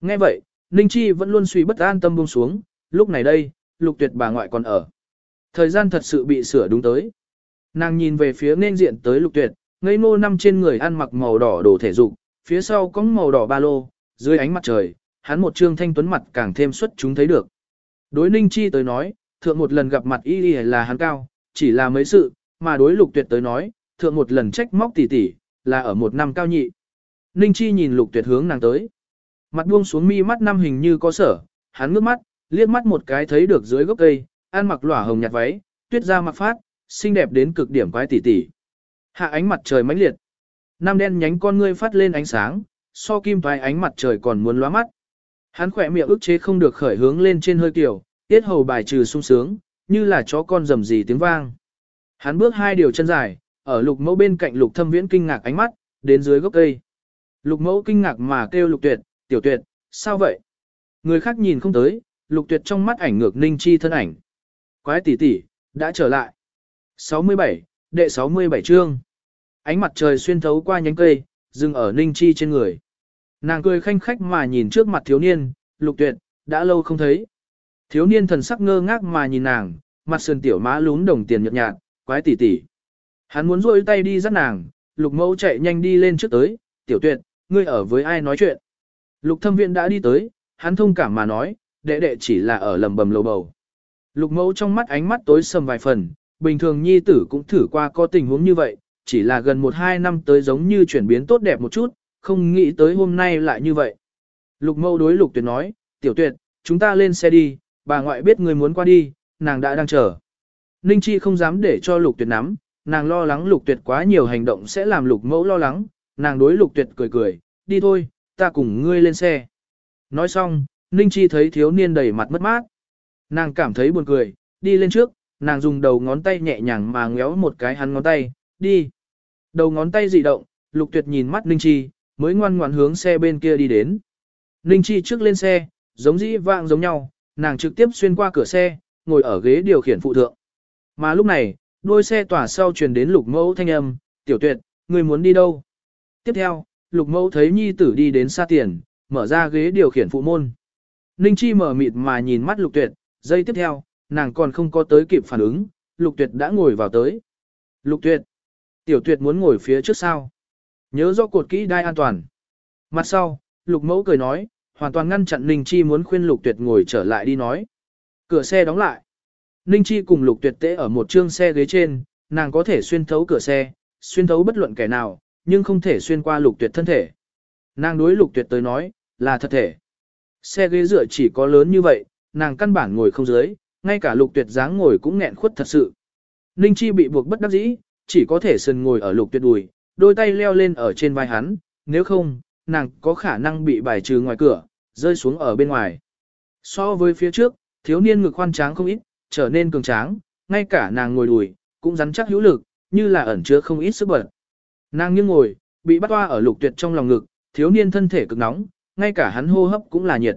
Nghe vậy, Ninh Chi vẫn luôn suy bất an tâm buông xuống, lúc này đây, lục tuyệt bà ngoại còn ở. Thời gian thật sự bị sửa đúng tới. Nàng nhìn về phía nên diện tới lục tuyệt, ngây ngô năm trên người ăn mặc màu đỏ đồ thể dục, phía sau có màu đỏ ba lô, dưới ánh mặt trời, hắn một trương thanh tuấn mặt càng thêm xuất chúng thấy được. Đối Ninh Chi tới nói, thượng một lần gặp mặt y Y là hắn cao, chỉ là mấy sự, mà đối lục tuyệt tới nói, thượng một lần trách móc tỉ tỉ, là ở một năm cao nhị. Ninh Chi nhìn lục tuyệt hướng nàng tới. Mặt buông xuống mi mắt năm hình như có sở, hắn ngước mắt, liếc mắt một cái thấy được dưới gốc cây, ăn mặc lỏa hồng nhạt váy, tuyết ra mặc phát, xinh đẹp đến cực điểm quái tỷ tỷ Hạ ánh mặt trời mãnh liệt. Nam đen nhánh con ngươi phát lên ánh sáng, so kim vài ánh mặt trời còn muốn lóa mắt. Hắn khỏe miệng ức chế không được khởi hướng lên trên hơi kiểu, tiết hầu bài trừ sung sướng, như là chó con rầm rì tiếng vang. Hắn bước hai điều chân dài, ở lục mẫu bên cạnh lục thâm viễn kinh ngạc ánh mắt, đến dưới gốc cây. Lục mẫu kinh ngạc mà kêu lục tuyệt, tiểu tuyệt, sao vậy? Người khác nhìn không tới, lục tuyệt trong mắt ảnh ngược ninh chi thân ảnh. Quái tỷ tỷ, đã trở lại. 67, đệ 67 chương. Ánh mặt trời xuyên thấu qua nhánh cây, dừng ở ninh chi trên người. Nàng cười khanh khách mà nhìn trước mặt thiếu niên, lục tuyệt, đã lâu không thấy. Thiếu niên thần sắc ngơ ngác mà nhìn nàng, mặt sườn tiểu má lún đồng tiền nhợt nhạt, quái tỷ tỷ. Hắn muốn rôi tay đi dắt nàng, lục mẫu chạy nhanh đi lên trước tới, tiểu tuyệt, ngươi ở với ai nói chuyện. Lục thâm viện đã đi tới, hắn thông cảm mà nói, đệ đệ chỉ là ở lầm bầm lầu bầu. Lục mẫu trong mắt ánh mắt tối sầm vài phần, bình thường nhi tử cũng thử qua có tình huống như vậy, chỉ là gần một hai năm tới giống như chuyển biến tốt đẹp một chút, không nghĩ tới hôm nay lại như vậy. Lục mẫu đối lục tuyệt nói, tiểu tuyệt, chúng ta lên xe đi, bà ngoại biết người muốn qua đi, nàng đã đang chờ. Ninh Chi không dám để cho lục tuyệt nắm, nàng lo lắng lục tuyệt quá nhiều hành động sẽ làm lục mẫu lo lắng, nàng đối lục tuyệt cười cười, đi thôi, ta cùng ngươi lên xe. Nói xong, Ninh Chi thấy thiếu niên đầy mặt mất mát. Nàng cảm thấy buồn cười, đi lên trước, nàng dùng đầu ngón tay nhẹ nhàng mà ngéo một cái hắn ngón tay, đi. Đầu ngón tay dị động, lục tuyệt nhìn mắt Ninh Chi, mới ngoan ngoãn hướng xe bên kia đi đến. Ninh Chi trước lên xe, giống dĩ vạng giống nhau, nàng trực tiếp xuyên qua cửa xe, ngồi ở ghế điều khiển phụ thượng. Mà lúc này, đôi xe tỏa sau truyền đến lục mẫu thanh âm, tiểu tuyệt, người muốn đi đâu? Tiếp theo, lục mẫu thấy nhi tử đi đến xa tiền, mở ra ghế điều khiển phụ môn. Ninh Chi mở mịt mà nhìn mắt lục tuyệt, giây tiếp theo, nàng còn không có tới kịp phản ứng, lục tuyệt đã ngồi vào tới. Lục tuyệt, tiểu tuyệt muốn ngồi phía trước sao? Nhớ rõ cột kỹ đai an toàn. Mặt sau, lục mẫu cười nói, hoàn toàn ngăn chặn Ninh Chi muốn khuyên lục tuyệt ngồi trở lại đi nói. Cửa xe đóng lại. Ninh Chi cùng lục tuyệt tễ ở một chương xe ghế trên, nàng có thể xuyên thấu cửa xe, xuyên thấu bất luận kẻ nào, nhưng không thể xuyên qua lục tuyệt thân thể. Nàng đối lục tuyệt tới nói, là thật thể. Xe ghế dựa chỉ có lớn như vậy, nàng căn bản ngồi không dưới, ngay cả lục tuyệt dáng ngồi cũng nghẹn khuất thật sự. Ninh Chi bị buộc bất đắc dĩ, chỉ có thể sần ngồi ở lục tuyệt đùi, đôi tay leo lên ở trên vai hắn, nếu không, nàng có khả năng bị bài trừ ngoài cửa, rơi xuống ở bên ngoài. So với phía trước, thiếu niên ngực khoan tráng không ít, trở nên cường tráng, ngay cả nàng ngồi đùi, cũng rắn chắc hữu lực, như là ẩn chứa không ít sức bật. Nàng nghiêng ngồi, bị bắt toa ở lục tuyệt trong lòng ngực, thiếu niên thân thể cực nóng, ngay cả hắn hô hấp cũng là nhiệt.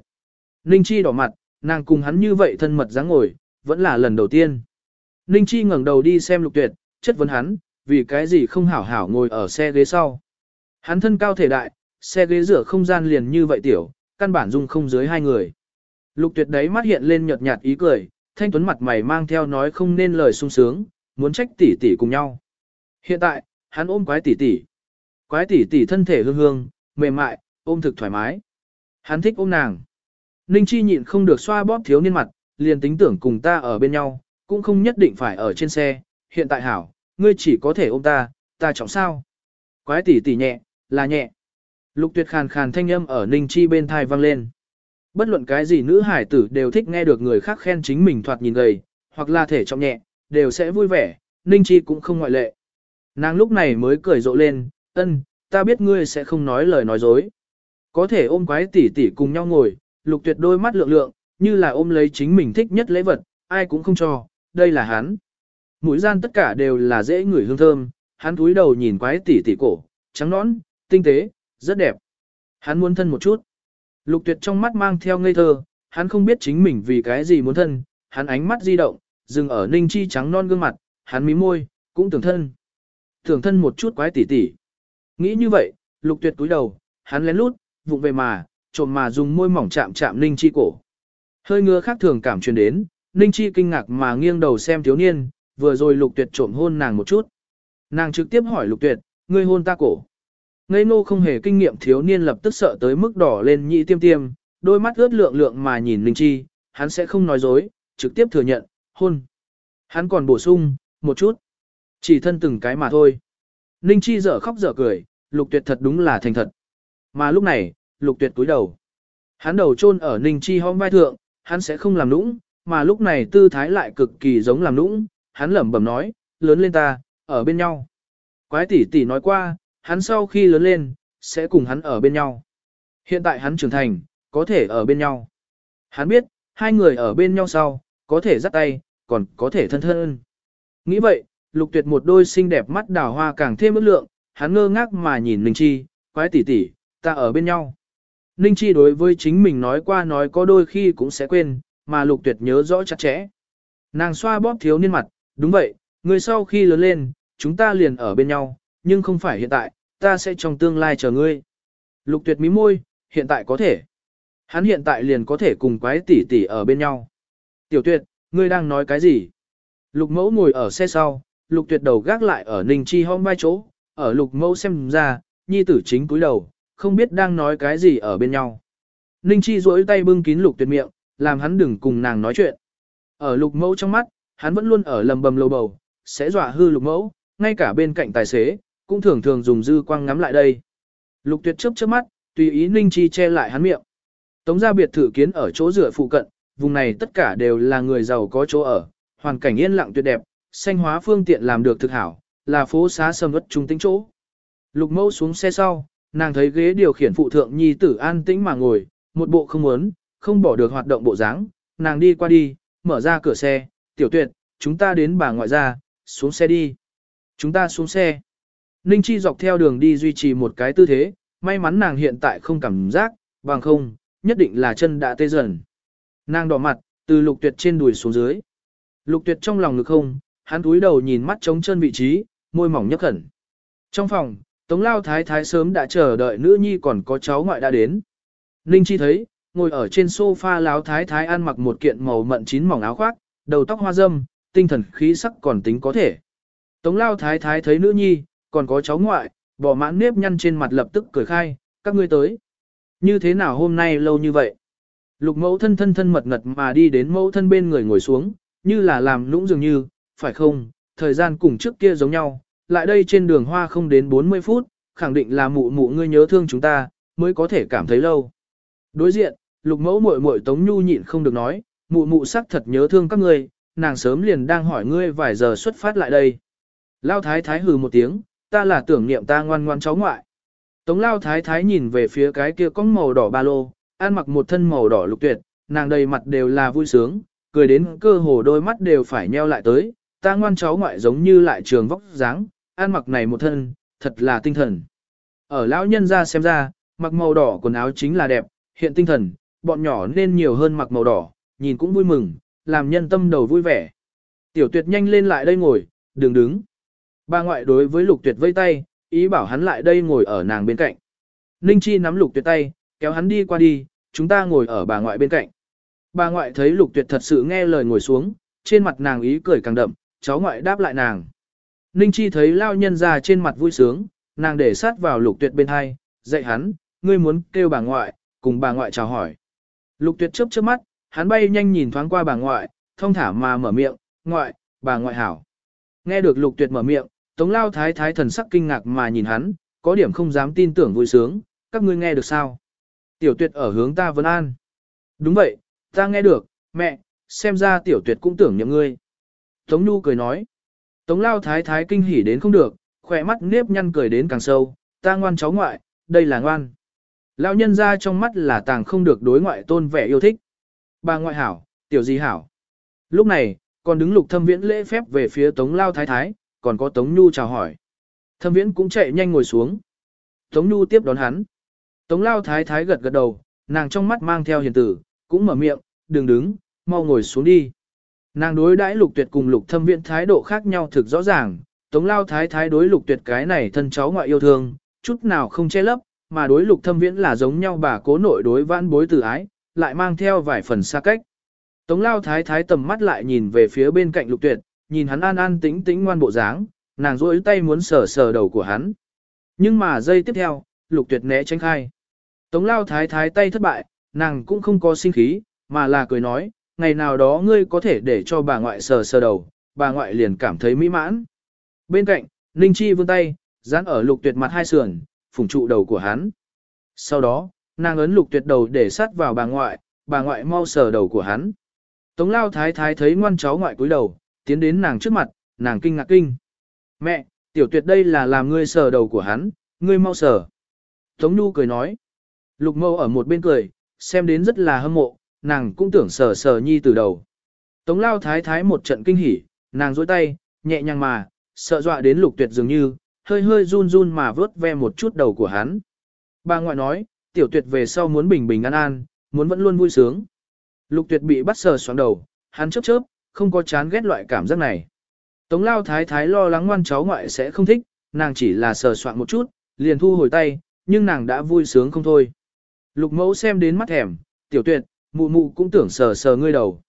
Ninh Chi đỏ mặt, nàng cùng hắn như vậy thân mật dáng ngồi, vẫn là lần đầu tiên. Ninh Chi ngẩng đầu đi xem lục tuyệt, chất vấn hắn, vì cái gì không hảo hảo ngồi ở xe ghế sau. Hắn thân cao thể đại, xe ghế rửa không gian liền như vậy tiểu, căn bản dung không dưới hai người. Lục tuyệt đấy mắt hiện lên nhợt nhạt ý cười, thanh tuấn mặt mày mang theo nói không nên lời sung sướng, muốn trách tỷ tỷ cùng nhau. Hiện tại, hắn ôm quái tỷ tỷ. Quái tỷ tỷ thân thể hương hương, mềm mại, ôm thực thoải mái. Hắn thích ôm nàng. Ninh Chi nhịn không được xoa bóp thiếu niên mặt, liền tính tưởng cùng ta ở bên nhau, cũng không nhất định phải ở trên xe. Hiện tại hảo, ngươi chỉ có thể ôm ta, ta trọng sao. Quái tỷ tỷ nhẹ, là nhẹ. Lục tuyệt khàn khàn thanh âm ở Ninh Chi bên thai vang lên. Bất luận cái gì nữ hải tử đều thích nghe được người khác khen chính mình thoạt nhìn gầy, hoặc là thể trọng nhẹ, đều sẽ vui vẻ, Ninh Chi cũng không ngoại lệ. Nàng lúc này mới cười rộ lên, ân, ta biết ngươi sẽ không nói lời nói dối. Có thể ôm quái tỷ tỷ cùng nhau ngồi, lục tuyệt đôi mắt lượng lượng, như là ôm lấy chính mình thích nhất lễ vật, ai cũng không cho, đây là hắn. Mũi gian tất cả đều là dễ ngửi hương thơm, hắn cúi đầu nhìn quái tỷ tỷ cổ, trắng nõn, tinh tế, rất đẹp. Hắn muốn thân một chút. Lục tuyệt trong mắt mang theo ngây thơ, hắn không biết chính mình vì cái gì muốn thân, hắn ánh mắt di động, dừng ở ninh chi trắng non gương mặt, hắn mí môi, cũng tưởng thân. Tưởng thân một chút quái tỉ tỉ. Nghĩ như vậy, lục tuyệt túi đầu, hắn lén lút, vụng về mà, trộm mà dùng môi mỏng chạm chạm ninh chi cổ. Hơi ngứa khác thường cảm truyền đến, ninh chi kinh ngạc mà nghiêng đầu xem thiếu niên, vừa rồi lục tuyệt trộm hôn nàng một chút. Nàng trực tiếp hỏi lục tuyệt, ngươi hôn ta cổ. Ngây ngô không hề kinh nghiệm thiếu niên lập tức sợ tới mức đỏ lên nhị tiêm tiêm, đôi mắt ướt lượng lượng mà nhìn Ninh Chi, hắn sẽ không nói dối, trực tiếp thừa nhận, hôn. Hắn còn bổ sung, một chút. Chỉ thân từng cái mà thôi. Ninh Chi dở khóc dở cười, lục tuyệt thật đúng là thành thật. Mà lúc này, lục tuyệt túi đầu. Hắn đầu chôn ở Ninh Chi hõm vai thượng, hắn sẽ không làm nũng, mà lúc này tư thái lại cực kỳ giống làm nũng, hắn lẩm bẩm nói, lớn lên ta, ở bên nhau. Quái tỷ tỷ nói qua, hắn sau khi lớn lên, sẽ cùng hắn ở bên nhau. Hiện tại hắn trưởng thành, có thể ở bên nhau. Hắn biết, hai người ở bên nhau sau, có thể dắt tay, còn có thể thân thân. Nghĩ vậy, lục tuyệt một đôi xinh đẹp mắt đào hoa càng thêm ước lượng, hắn ngơ ngác mà nhìn Ninh Chi, quái tỷ tỷ, ta ở bên nhau. Ninh Chi đối với chính mình nói qua nói có đôi khi cũng sẽ quên, mà lục tuyệt nhớ rõ chặt chẽ. Nàng xoa bóp thiếu niên mặt, đúng vậy, người sau khi lớn lên, chúng ta liền ở bên nhau, nhưng không phải hiện tại, ta sẽ trong tương lai chờ ngươi. Lục tuyệt mí môi, hiện tại có thể. Hắn hiện tại liền có thể cùng quái tỷ tỷ ở bên nhau. Tiểu tuyệt, ngươi đang nói cái gì? Lục mẫu ngồi ở xe sau, lục tuyệt đầu gác lại ở ninh chi hôm vai chỗ, ở lục mẫu xem ra, nhi tử chính cúi đầu, không biết đang nói cái gì ở bên nhau. Ninh chi duỗi tay bưng kín lục tuyệt miệng, làm hắn đừng cùng nàng nói chuyện. Ở lục mẫu trong mắt, hắn vẫn luôn ở lầm bầm lầu bầu, sẽ dọa hư lục mẫu, ngay cả bên cạnh tài xế, cũng thường thường dùng dư quang ngắm lại đây. Lục tuyệt chớp chớp mắt, tùy ý Ninh Chi che lại hắn miệng. Tống gia biệt thự kiến ở chỗ rửa phụ cận, vùng này tất cả đều là người giàu có chỗ ở, hoàn cảnh yên lặng tuyệt đẹp, xanh hóa phương tiện làm được thực hảo, là phố xá sầm uất trung tính chỗ. Lục mẫu xuống xe sau, nàng thấy ghế điều khiển phụ thượng nhi tử an tĩnh mà ngồi, một bộ không muốn, không bỏ được hoạt động bộ dáng, nàng đi qua đi, mở ra cửa xe, tiểu tuyệt, chúng ta đến bà ngoại ra xuống xe đi. Chúng ta xuống xe. Ninh Chi dọc theo đường đi duy trì một cái tư thế, may mắn nàng hiện tại không cảm giác, bằng không, nhất định là chân đã tê dần. Nàng đỏ mặt, từ lục tuyệt trên đùi xuống dưới. Lục tuyệt trong lòng ngực không, hắn túi đầu nhìn mắt trống chân vị trí, môi mỏng nhấp khẩn. Trong phòng, Tống Lao Thái Thái sớm đã chờ đợi nữ nhi còn có cháu ngoại đã đến. Ninh Chi thấy, ngồi ở trên sofa Lão Thái Thái ăn mặc một kiện màu mận chín mỏng áo khoác, đầu tóc hoa dâm, tinh thần khí sắc còn tính có thể. Tống Lao Thái Thái thấy nữ nhi, còn có cháu ngoại, bỏ mãn nếp nhăn trên mặt lập tức cười khai, các ngươi tới. Như thế nào hôm nay lâu như vậy? Lục mẫu thân thân thân mật ngật mà đi đến mẫu thân bên người ngồi xuống, như là làm lũng dường như, phải không, thời gian cùng trước kia giống nhau, lại đây trên đường hoa không đến 40 phút, khẳng định là mụ mụ ngươi nhớ thương chúng ta, mới có thể cảm thấy lâu. Đối diện, lục mẫu muội muội Tống Nhu nhịn không được nói, mụ mụ sắc thật nhớ thương các ngươi, nàng sớm liền đang hỏi ngươi vài giờ xuất phát lại đây. Lao thái thái hừ một tiếng, ta là tưởng niệm ta ngoan ngoan cháu ngoại. Tống lao thái thái nhìn về phía cái kia có màu đỏ ba lô, ăn mặc một thân màu đỏ lục tuyệt, nàng đầy mặt đều là vui sướng, cười đến cơ hồ đôi mắt đều phải nheo lại tới, ta ngoan cháu ngoại giống như lại trường vóc dáng, ăn mặc này một thân, thật là tinh thần. Ở lão nhân ra xem ra, mặc màu đỏ quần áo chính là đẹp, hiện tinh thần, bọn nhỏ nên nhiều hơn mặc màu đỏ, nhìn cũng vui mừng, làm nhân tâm đầu vui vẻ. Tiểu tuyệt nhanh lên lại đây ngồi, đừng đứng. Bà ngoại đối với lục tuyệt vây tay, ý bảo hắn lại đây ngồi ở nàng bên cạnh. Ninh Chi nắm lục tuyệt tay, kéo hắn đi qua đi, chúng ta ngồi ở bà ngoại bên cạnh. Bà ngoại thấy lục tuyệt thật sự nghe lời ngồi xuống, trên mặt nàng ý cười càng đậm, cháu ngoại đáp lại nàng. Ninh Chi thấy lao nhân ra trên mặt vui sướng, nàng để sát vào lục tuyệt bên hai, dạy hắn, ngươi muốn kêu bà ngoại, cùng bà ngoại chào hỏi. Lục tuyệt chớp chớp mắt, hắn bay nhanh nhìn thoáng qua bà ngoại, thông thả mà mở miệng, ngoại, bà ngoại hảo. Nghe được lục tuyệt mở miệng, tống lao thái thái thần sắc kinh ngạc mà nhìn hắn, có điểm không dám tin tưởng vui sướng, các ngươi nghe được sao? Tiểu tuyệt ở hướng ta vấn an. Đúng vậy, ta nghe được, mẹ, xem ra tiểu tuyệt cũng tưởng nhậm ngươi. Tống Nhu cười nói. Tống lao thái thái kinh hỉ đến không được, khỏe mắt nếp nhăn cười đến càng sâu, ta ngoan cháu ngoại, đây là ngoan. Lao nhân ra trong mắt là tàng không được đối ngoại tôn vẻ yêu thích. Bà ngoại hảo, tiểu gì hảo. Lúc này, còn đứng lục thâm viễn lễ phép về phía tống lao thái thái, còn có tống nhu chào hỏi. Thâm viễn cũng chạy nhanh ngồi xuống. Tống nhu tiếp đón hắn. Tống lao thái thái gật gật đầu, nàng trong mắt mang theo hiền tử, cũng mở miệng, đừng đứng, mau ngồi xuống đi. Nàng đối đãi lục tuyệt cùng lục thâm viễn thái độ khác nhau thực rõ ràng, tống lao thái thái đối lục tuyệt cái này thân cháu ngoại yêu thương, chút nào không che lấp, mà đối lục thâm viễn là giống nhau bà cố nội đối vãn bối tử ái, lại mang theo vài phần xa cách. Tống lao thái thái tầm mắt lại nhìn về phía bên cạnh lục tuyệt, nhìn hắn an an tĩnh tĩnh ngoan bộ dáng, nàng rỗi tay muốn sờ sờ đầu của hắn. Nhưng mà giây tiếp theo, lục tuyệt né tránh khai. Tống lao thái thái tay thất bại, nàng cũng không có sinh khí, mà là cười nói, ngày nào đó ngươi có thể để cho bà ngoại sờ sờ đầu, bà ngoại liền cảm thấy mỹ mãn. Bên cạnh, Ninh Chi vươn tay, dán ở lục tuyệt mặt hai sườn, phủng trụ đầu của hắn. Sau đó, nàng ấn lục tuyệt đầu để sát vào bà ngoại, bà ngoại mau sờ đầu của hắn. Tống lao thái thái thấy ngoan cháu ngoại cúi đầu, tiến đến nàng trước mặt, nàng kinh ngạc kinh. Mẹ, tiểu tuyệt đây là làm ngươi sờ đầu của hắn, ngươi mau sờ. Tống Nhu cười nói. Lục mâu ở một bên cười, xem đến rất là hâm mộ, nàng cũng tưởng sờ sờ nhi từ đầu. Tống lao thái thái một trận kinh hỉ, nàng dối tay, nhẹ nhàng mà, sợ dọa đến lục tuyệt dường như, hơi hơi run run mà vớt ve một chút đầu của hắn. Bà ngoại nói, tiểu tuyệt về sau muốn bình bình an an, muốn vẫn luôn vui sướng. Lục tuyệt bị bắt sờ xoắn đầu, hắn chớp chớp, không có chán ghét loại cảm giác này. Tống lao thái thái lo lắng ngoan cháu ngoại sẽ không thích, nàng chỉ là sờ soạn một chút, liền thu hồi tay, nhưng nàng đã vui sướng không thôi. Lục mẫu xem đến mắt thèm, tiểu tuyệt, mụ mụ cũng tưởng sờ sờ ngươi đầu.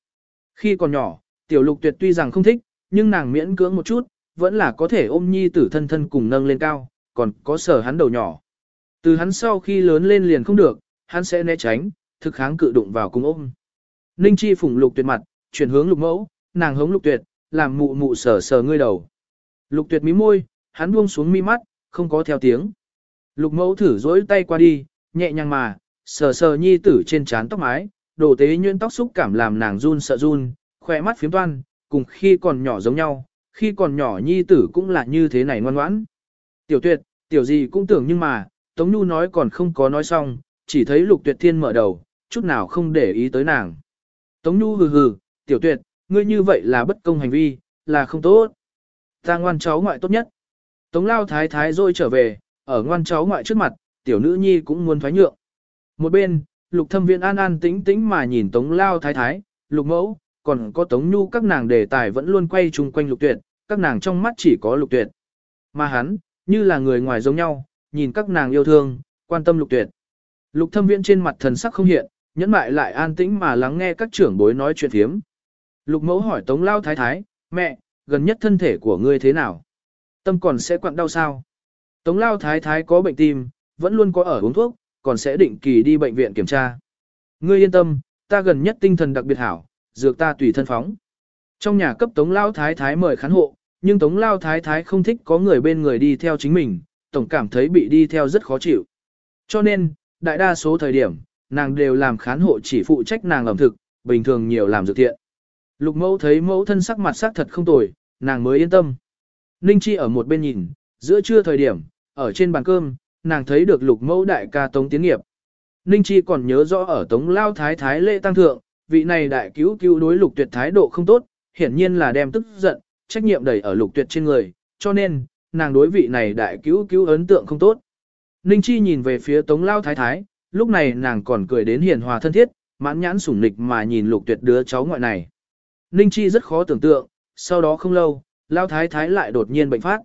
Khi còn nhỏ, tiểu lục tuyệt tuy rằng không thích, nhưng nàng miễn cưỡng một chút, vẫn là có thể ôm nhi tử thân thân cùng nâng lên cao, còn có sờ hắn đầu nhỏ. Từ hắn sau khi lớn lên liền không được, hắn sẽ né tránh, thực kháng cự đụng vào cùng ôm. Ninh Chi phủng lục tuyệt mặt, chuyển hướng lục mẫu, nàng hống lục tuyệt, làm mụ mụ sờ sờ ngươi đầu. Lục tuyệt mí môi, hắn buông xuống mi mắt, không có theo tiếng. Lục mẫu thử dỗi tay qua đi, nhẹ nhàng mà, sờ sờ nhi tử trên trán tóc mái, đồ tế nhuyễn tóc xúc cảm làm nàng run sợ run, khỏe mắt phiếm toan, cùng khi còn nhỏ giống nhau, khi còn nhỏ nhi tử cũng là như thế này ngoan ngoãn. Tiểu tuyệt, tiểu gì cũng tưởng nhưng mà, Tống Nhu nói còn không có nói xong, chỉ thấy lục tuyệt thiên mở đầu, chút nào không để ý tới nàng. Tống Nhu hừ hừ, tiểu tuyệt, ngươi như vậy là bất công hành vi, là không tốt. Ta ngoan cháu ngoại tốt nhất. Tống lao thái thái rồi trở về, ở ngoan cháu ngoại trước mặt, tiểu nữ nhi cũng muốn thoái nhượng. Một bên, lục thâm viên an an tĩnh tĩnh mà nhìn tống lao thái thái, lục mẫu, còn có tống nhu các nàng đề tài vẫn luôn quay chung quanh lục tuyệt, các nàng trong mắt chỉ có lục tuyệt. Mà hắn, như là người ngoài giống nhau, nhìn các nàng yêu thương, quan tâm lục tuyệt. Lục thâm Viễn trên mặt thần sắc không hiện, nhẫn mại lại an tĩnh mà lắng nghe các trưởng bối nói chuyện thiếm. Lục mẫu hỏi tống lao thái thái, mẹ, gần nhất thân thể của ngươi thế nào? Tâm còn sẽ quặn đau sao? Tống lao thái thái có bệnh tim, vẫn luôn có ở uống thuốc, còn sẽ định kỳ đi bệnh viện kiểm tra. Ngươi yên tâm, ta gần nhất tinh thần đặc biệt hảo, dược ta tùy thân phóng. Trong nhà cấp Tống Lao Thái Thái mời khán hộ, nhưng Tống Lao Thái Thái không thích có người bên người đi theo chính mình, tổng cảm thấy bị đi theo rất khó chịu. Cho nên, đại đa số thời điểm, nàng đều làm khán hộ chỉ phụ trách nàng ẩm thực, bình thường nhiều làm dược thiện. Lục mẫu thấy mẫu thân sắc mặt sắc thật không tồi, nàng mới yên tâm. Ninh Chi ở một bên nhìn, giữa trưa thời điểm, ở trên bàn cơm, nàng thấy được lục mẫu đại ca Tống Tiến Nghiệp. Ninh Chi còn nhớ rõ ở Tống Lao Thái Thái lễ tăng thượng, vị này đại cứu cứu đối lục tuyệt thái độ không tốt, hiển nhiên là đem tức giận, trách nhiệm đẩy ở lục tuyệt trên người, cho nên, nàng đối vị này đại cứu cứu ấn tượng không tốt. Ninh Chi nhìn về phía Tống Lao Thái Thái, lúc này nàng còn cười đến hiền hòa thân thiết, mãn nhãn sủng nịch mà nhìn lục tuyệt đứa cháu ngoại này. Ninh Chi rất khó tưởng tượng, sau đó không lâu, Lao Thái Thái lại đột nhiên bệnh phát.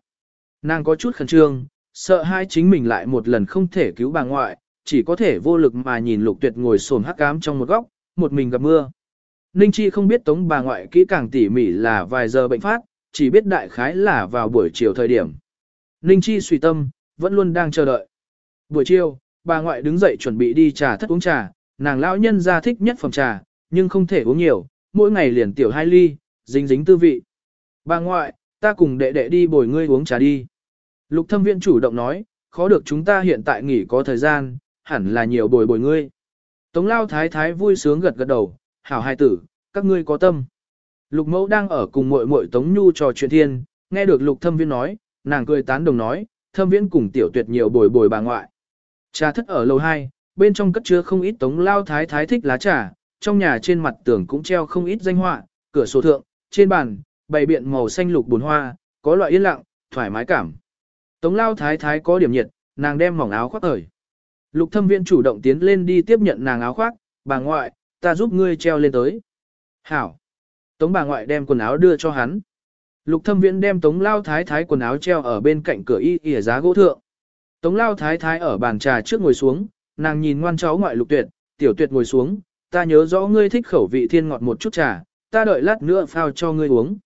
Nàng có chút khẩn trương, sợ hai chính mình lại một lần không thể cứu bà ngoại, chỉ có thể vô lực mà nhìn lục tuyệt ngồi sồn hắc cám trong một góc, một mình gặp mưa. Ninh Chi không biết tống bà ngoại kỹ càng tỉ mỉ là vài giờ bệnh phát, chỉ biết đại khái là vào buổi chiều thời điểm. Ninh Chi suy tâm, vẫn luôn đang chờ đợi. Buổi chiều, bà ngoại đứng dậy chuẩn bị đi trà thất uống trà, nàng lão nhân ra thích nhất phòng trà, nhưng không thể uống nhiều, mỗi ngày liền tiểu hai ly, dính dính tư vị. Bà ngoại, ta cùng đệ đệ đi bồi ngươi uống trà đi. Lục thâm viện chủ động nói, khó được chúng ta hiện tại nghỉ có thời gian, hẳn là nhiều bồi bồi ngươi. Tống lao thái thái vui sướng gật gật đầu, hảo hai tử, các ngươi có tâm. Lục mẫu đang ở cùng muội muội Tống Nhu trò chuyện thiên, nghe được lục thâm viên nói, nàng cười tán đồng nói, thâm viễn cùng tiểu tuyệt nhiều bồi bồi bà ngoại. Trà thất ở lầu 2, bên trong cất chứa không ít tống lao thái thái thích lá trà, trong nhà trên mặt tường cũng treo không ít danh họa, cửa sổ thượng, trên bàn, bày biện màu xanh lục bồn hoa, có loại yên lặng, thoải mái cảm. Tống lao thái thái có điểm nhiệt, nàng đem mỏng áo khoác ởi. Lục thâm Viên chủ động tiến lên đi tiếp nhận nàng áo khoác, bà ngoại, ta giúp ngươi treo lên tới. Hảo. Tống bà ngoại đem quần áo đưa cho hắn. Lục thâm viễn đem tống lao thái thái quần áo treo ở bên cạnh cửa y ỉa giá gỗ thượng. Tống lao thái thái ở bàn trà trước ngồi xuống, nàng nhìn ngoan cháu ngoại lục tuyệt, tiểu tuyệt ngồi xuống, ta nhớ rõ ngươi thích khẩu vị thiên ngọt một chút trà, ta đợi lát nữa phao cho ngươi uống.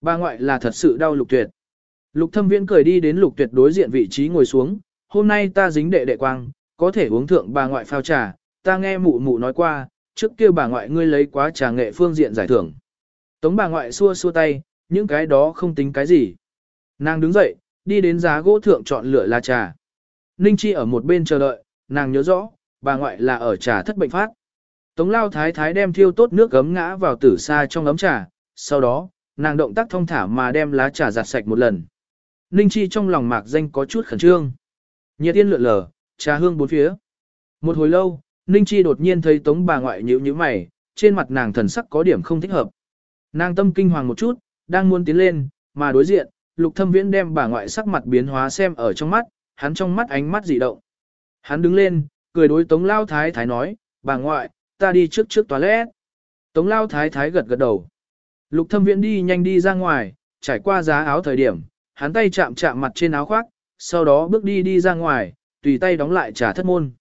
Bà ngoại là thật sự đau lục tuyệt. Lục thâm viễn cười đi đến lục tuyệt đối diện vị trí ngồi xuống, hôm nay ta dính đệ đệ quang, có thể uống thượng bà ngoại phao trà, ta nghe mụ mụ nói qua, trước kia bà ngoại ngươi lấy quá trà nghệ phương diện giải thưởng. Tống bà ngoại xua xua tay, những cái đó không tính cái gì. Nàng đứng dậy, đi đến giá gỗ thượng chọn lựa lá trà. Ninh Chi ở một bên chờ đợi, nàng nhớ rõ, bà ngoại là ở trà thất bệnh phát. Tống lao thái thái đem thiêu tốt nước gấm ngã vào tử xa trong ấm trà, sau đó, nàng động tác thông thả mà đem lá trà giặt sạch một lần. Ninh Chi trong lòng mạc danh có chút khẩn trương. Nhiệt tiên lượn lờ, trà hương bốn phía. Một hồi lâu, Ninh Chi đột nhiên thấy tống bà ngoại nhíu nhíu mày, trên mặt nàng thần sắc có điểm không thích hợp. Nàng tâm kinh hoàng một chút, đang muốn tiến lên, mà đối diện, lục thâm viễn đem bà ngoại sắc mặt biến hóa xem ở trong mắt, hắn trong mắt ánh mắt dị động. Hắn đứng lên, cười đối tống lao thái thái nói, bà ngoại, ta đi trước trước toilet. Tống lao thái thái gật gật đầu. Lục thâm viễn đi nhanh đi ra ngoài, trải qua giá áo thời điểm, hắn tay chạm chạm mặt trên áo khoác, sau đó bước đi đi ra ngoài, tùy tay đóng lại trả thất môn.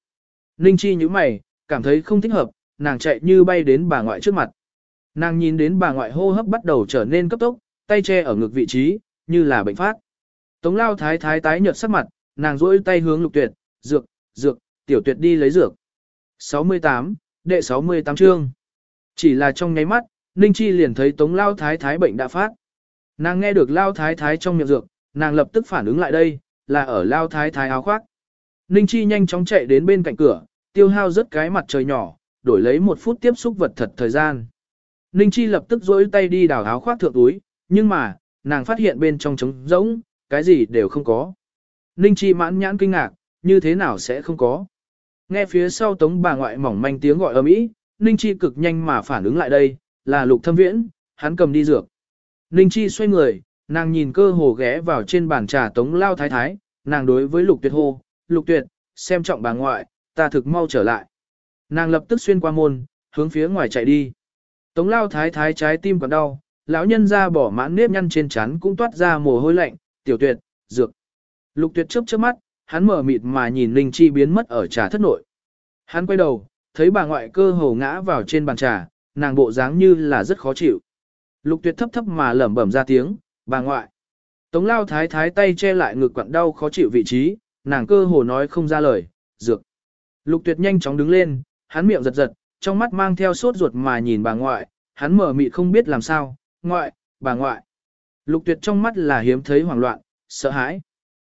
Ninh Chi nhíu mày, cảm thấy không thích hợp, nàng chạy như bay đến bà ngoại trước mặt. Nàng nhìn đến bà ngoại hô hấp bắt đầu trở nên cấp tốc, tay che ở ngực vị trí, như là bệnh phát. Tống lao thái thái tái nhợt sắc mặt, nàng rỗi tay hướng lục tuyệt, dược, dược, tiểu tuyệt đi lấy dược. 68, đệ 68 chương. Chỉ là trong nháy mắt, Ninh Chi liền thấy tống lao thái thái bệnh đã phát. Nàng nghe được lao thái thái trong miệng dược, nàng lập tức phản ứng lại đây, là ở lao thái thái áo khoác. Ninh Chi nhanh chóng chạy đến bên cạnh cửa, tiêu hao rất cái mặt trời nhỏ, đổi lấy một phút tiếp xúc vật thật thời gian. Ninh Chi lập tức dối tay đi đào áo khoác thượng túi, nhưng mà, nàng phát hiện bên trong trống rỗng, cái gì đều không có. Ninh Chi mãn nhãn kinh ngạc, như thế nào sẽ không có. Nghe phía sau tống bà ngoại mỏng manh tiếng gọi ầm ĩ, Ninh Chi cực nhanh mà phản ứng lại đây, là lục thâm viễn, hắn cầm đi dược. Ninh Chi xoay người, nàng nhìn cơ hồ ghé vào trên bàn trà tống lao thái thái, nàng đối với lục tuyệt hô, lục tuyệt, xem trọng bà ngoại, ta thực mau trở lại. Nàng lập tức xuyên qua môn, hướng phía ngoài chạy đi. Tống lao thái thái trái tim còn đau, lão nhân ra bỏ mãn nếp nhăn trên chắn cũng toát ra mồ hôi lạnh, tiểu tuyệt, dược. Lục tuyệt chớp chớp mắt, hắn mở mịt mà nhìn Ninh Chi biến mất ở trà thất nội. Hắn quay đầu, thấy bà ngoại cơ hồ ngã vào trên bàn trà, nàng bộ dáng như là rất khó chịu. Lục tuyệt thấp thấp mà lẩm bẩm ra tiếng, bà ngoại. Tống lao thái thái tay che lại ngực quặn đau khó chịu vị trí, nàng cơ hồ nói không ra lời, dược. Lục tuyệt nhanh chóng đứng lên, hắn miệng giật giật, trong mắt mang theo sốt ruột mà nhìn bà ngoại, hắn mở mịt không biết làm sao, ngoại, bà ngoại. Lục tuyệt trong mắt là hiếm thấy hoảng loạn, sợ hãi.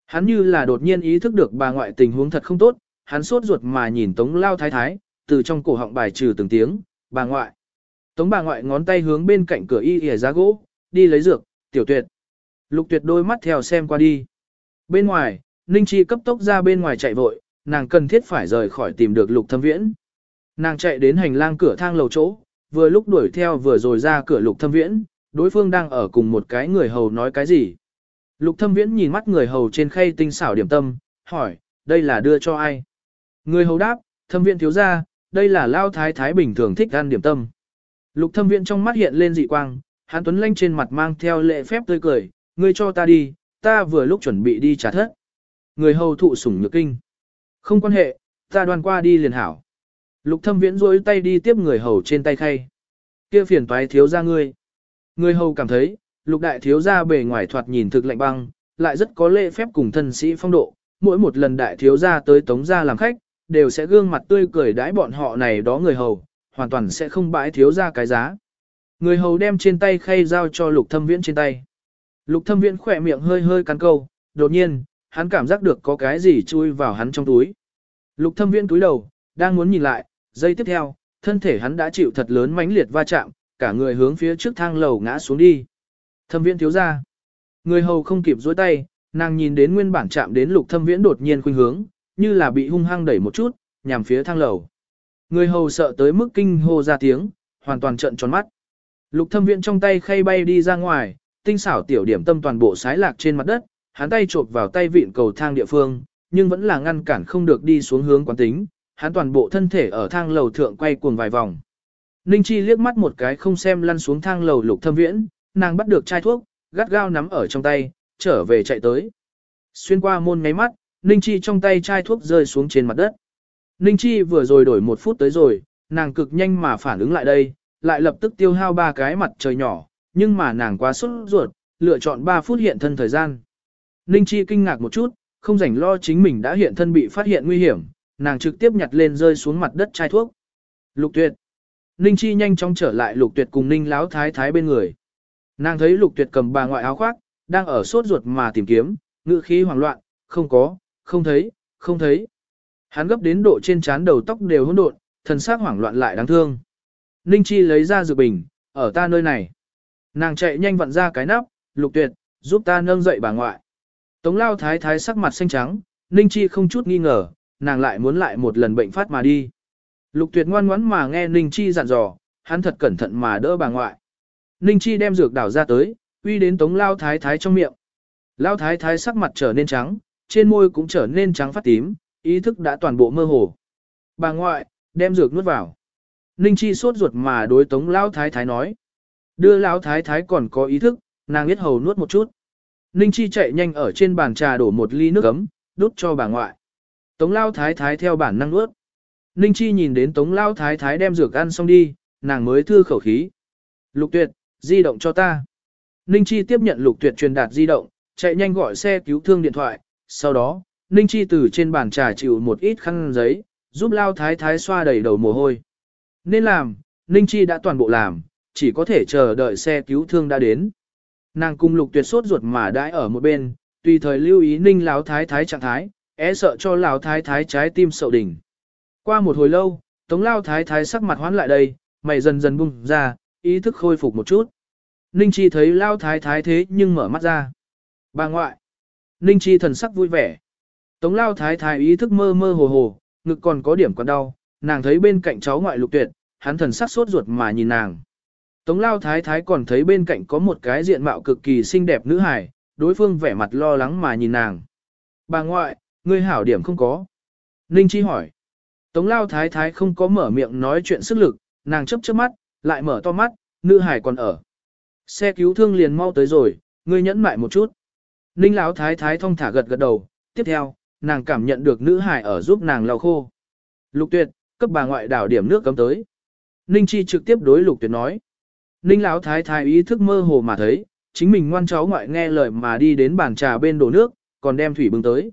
Hắn như là đột nhiên ý thức được bà ngoại tình huống thật không tốt, hắn sốt ruột mà nhìn tống lao thái thái, từ trong cổ họng bài trừ từng tiếng, bà ngoại. Tống bà ngoại ngón tay hướng bên cạnh cửa y ỉa giá gỗ, đi lấy dược, tiểu tuyệt. Lục tuyệt đôi mắt theo xem qua đi. Bên ngoài, Ninh Chi cấp tốc ra bên ngoài chạy vội, nàng cần thiết phải rời khỏi tìm được lục thâm viễn. Nàng chạy đến hành lang cửa thang lầu chỗ, vừa lúc đuổi theo vừa rồi ra cửa lục thâm viễn, đối phương đang ở cùng một cái người hầu nói cái gì. Lục thâm viễn nhìn mắt người hầu trên khay tinh xảo điểm tâm, hỏi, đây là đưa cho ai? Người hầu đáp, thâm viễn thiếu ra, đây là lao thái thái bình thường thích ăn điểm tâm. Lục thâm viễn trong mắt hiện lên dị quang, hán tuấn lanh trên mặt mang theo lệ phép tươi cười, ngươi cho ta đi, ta vừa lúc chuẩn bị đi trả thất. Người hầu thụ sủng nhược kinh. Không quan hệ, ta đoàn qua đi liền hảo. Lục thâm viễn rối tay đi tiếp người hầu trên tay khay. kia phiền toái thiếu ra ngươi. Người hầu cảm thấy, lục đại thiếu gia bề ngoài thoạt nhìn thực lạnh băng, lại rất có lễ phép cùng thân sĩ phong độ. Mỗi một lần đại thiếu gia tới tống gia làm khách, đều sẽ gương mặt tươi cười đãi bọn họ này đó người hầu, hoàn toàn sẽ không bãi thiếu gia cái giá. Người hầu đem trên tay khay giao cho lục thâm viễn trên tay. Lục thâm viễn khỏe miệng hơi hơi cắn câu, đột nhiên, hắn cảm giác được có cái gì chui vào hắn trong túi. Lục thâm viễn túi đầu, đang muốn nhìn lại, giây tiếp theo, thân thể hắn đã chịu thật lớn mãnh liệt va chạm, cả người hướng phía trước thang lầu ngã xuống đi. Thâm viễn thiếu ra. Người hầu không kịp dối tay, nàng nhìn đến nguyên bản chạm đến lục thâm viễn đột nhiên khuynh hướng, như là bị hung hăng đẩy một chút, nhằm phía thang lầu. Người hầu sợ tới mức kinh hô ra tiếng, hoàn toàn trợn tròn mắt. Lục thâm viễn trong tay khay bay đi ra ngoài, tinh xảo tiểu điểm tâm toàn bộ sái lạc trên mặt đất, hắn tay chộp vào tay vịn cầu thang địa phương, nhưng vẫn là ngăn cản không được đi xuống hướng quán tính, hắn toàn bộ thân thể ở thang lầu thượng quay cuồng vài vòng. Ninh Chi liếc mắt một cái không xem lăn xuống thang lầu lục thâm viễn, nàng bắt được chai thuốc, gắt gao nắm ở trong tay, trở về chạy tới. Xuyên qua môn ngáy mắt, Ninh Chi trong tay chai thuốc rơi xuống trên mặt đất. Ninh Chi vừa rồi đổi một phút tới rồi, nàng cực nhanh mà phản ứng lại đây, lại lập tức tiêu hao ba cái mặt trời nhỏ, nhưng mà nàng quá sốt ruột, lựa chọn 3 phút hiện thân thời gian. Ninh Chi kinh ngạc một chút, không rảnh lo chính mình đã hiện thân bị phát hiện nguy hiểm, nàng trực tiếp nhặt lên rơi xuống mặt đất chai thuốc. Lục tuyệt. Ninh Chi nhanh chóng trở lại lục tuyệt cùng Ninh Láo Thái Thái bên người. Nàng thấy lục tuyệt cầm bà ngoại áo khoác, đang ở sốt ruột mà tìm kiếm, ngữ khí hoảng loạn, không có, không thấy, không thấy. Hắn gấp đến độ trên trán đầu tóc đều hỗn độn, thần sắc hoảng loạn lại đáng thương. Ninh Chi lấy ra dược bình, ở ta nơi này. Nàng chạy nhanh vặn ra cái nắp, lục tuyệt, giúp ta nâng dậy bà ngoại. Tống lao thái thái sắc mặt xanh trắng, Ninh Chi không chút nghi ngờ, nàng lại muốn lại một lần bệnh phát mà đi. Lục tuyệt ngoan ngoãn mà nghe Ninh Chi dặn dò, hắn thật cẩn thận mà đỡ bà ngoại. Ninh Chi đem dược đảo ra tới, uy đến tống lao thái thái trong miệng. Lao thái thái sắc mặt trở nên trắng, trên môi cũng trở nên trắng phát tím, ý thức đã toàn bộ mơ hồ. Bà ngoại, đem dược nuốt vào. Ninh Chi sốt ruột mà đối tống Lão thái thái nói. Đưa Lão thái thái còn có ý thức, nàng biết hầu nuốt một chút. Ninh Chi chạy nhanh ở trên bàn trà đổ một ly nước ấm, đút cho bà ngoại. Tống lao thái thái theo bản năng nuốt. Ninh Chi nhìn đến Tống Lao Thái Thái đem dược ăn xong đi, nàng mới thư khẩu khí. Lục tuyệt, di động cho ta. Ninh Chi tiếp nhận lục tuyệt truyền đạt di động, chạy nhanh gọi xe cứu thương điện thoại. Sau đó, Ninh Chi từ trên bàn trà chịu một ít khăn giấy, giúp Lao Thái Thái xoa đầy đầu mồ hôi. Nên làm, Ninh Chi đã toàn bộ làm, chỉ có thể chờ đợi xe cứu thương đã đến. Nàng cung lục tuyệt sốt ruột mà đãi ở một bên, tùy thời lưu ý Ninh Lão Thái Thái trạng thái, é sợ cho Lão Thái Thái trái tim sậu đỉnh. Qua một hồi lâu, Tống Lao Thái Thái sắc mặt hoán lại đây, mày dần dần bung ra, ý thức khôi phục một chút. Ninh Chi thấy Lao Thái Thái thế nhưng mở mắt ra. Bà ngoại. Ninh Chi thần sắc vui vẻ. Tống Lao Thái Thái ý thức mơ mơ hồ hồ, ngực còn có điểm còn đau, nàng thấy bên cạnh cháu ngoại lục tuyệt, hắn thần sắc sốt ruột mà nhìn nàng. Tống Lao Thái Thái còn thấy bên cạnh có một cái diện mạo cực kỳ xinh đẹp nữ hài, đối phương vẻ mặt lo lắng mà nhìn nàng. Bà ngoại, ngươi hảo điểm không có. Ninh Chi hỏi. Tống lao thái thái không có mở miệng nói chuyện sức lực, nàng chấp chớp mắt, lại mở to mắt, nữ hải còn ở. Xe cứu thương liền mau tới rồi, ngươi nhẫn mại một chút. Ninh lão thái thái thong thả gật gật đầu, tiếp theo, nàng cảm nhận được nữ hải ở giúp nàng lau khô. Lục tuyệt, cấp bà ngoại đảo điểm nước cấm tới. Ninh chi trực tiếp đối lục tuyệt nói. Ninh lão thái thái ý thức mơ hồ mà thấy, chính mình ngoan cháu ngoại nghe lời mà đi đến bàn trà bên đổ nước, còn đem thủy bưng tới.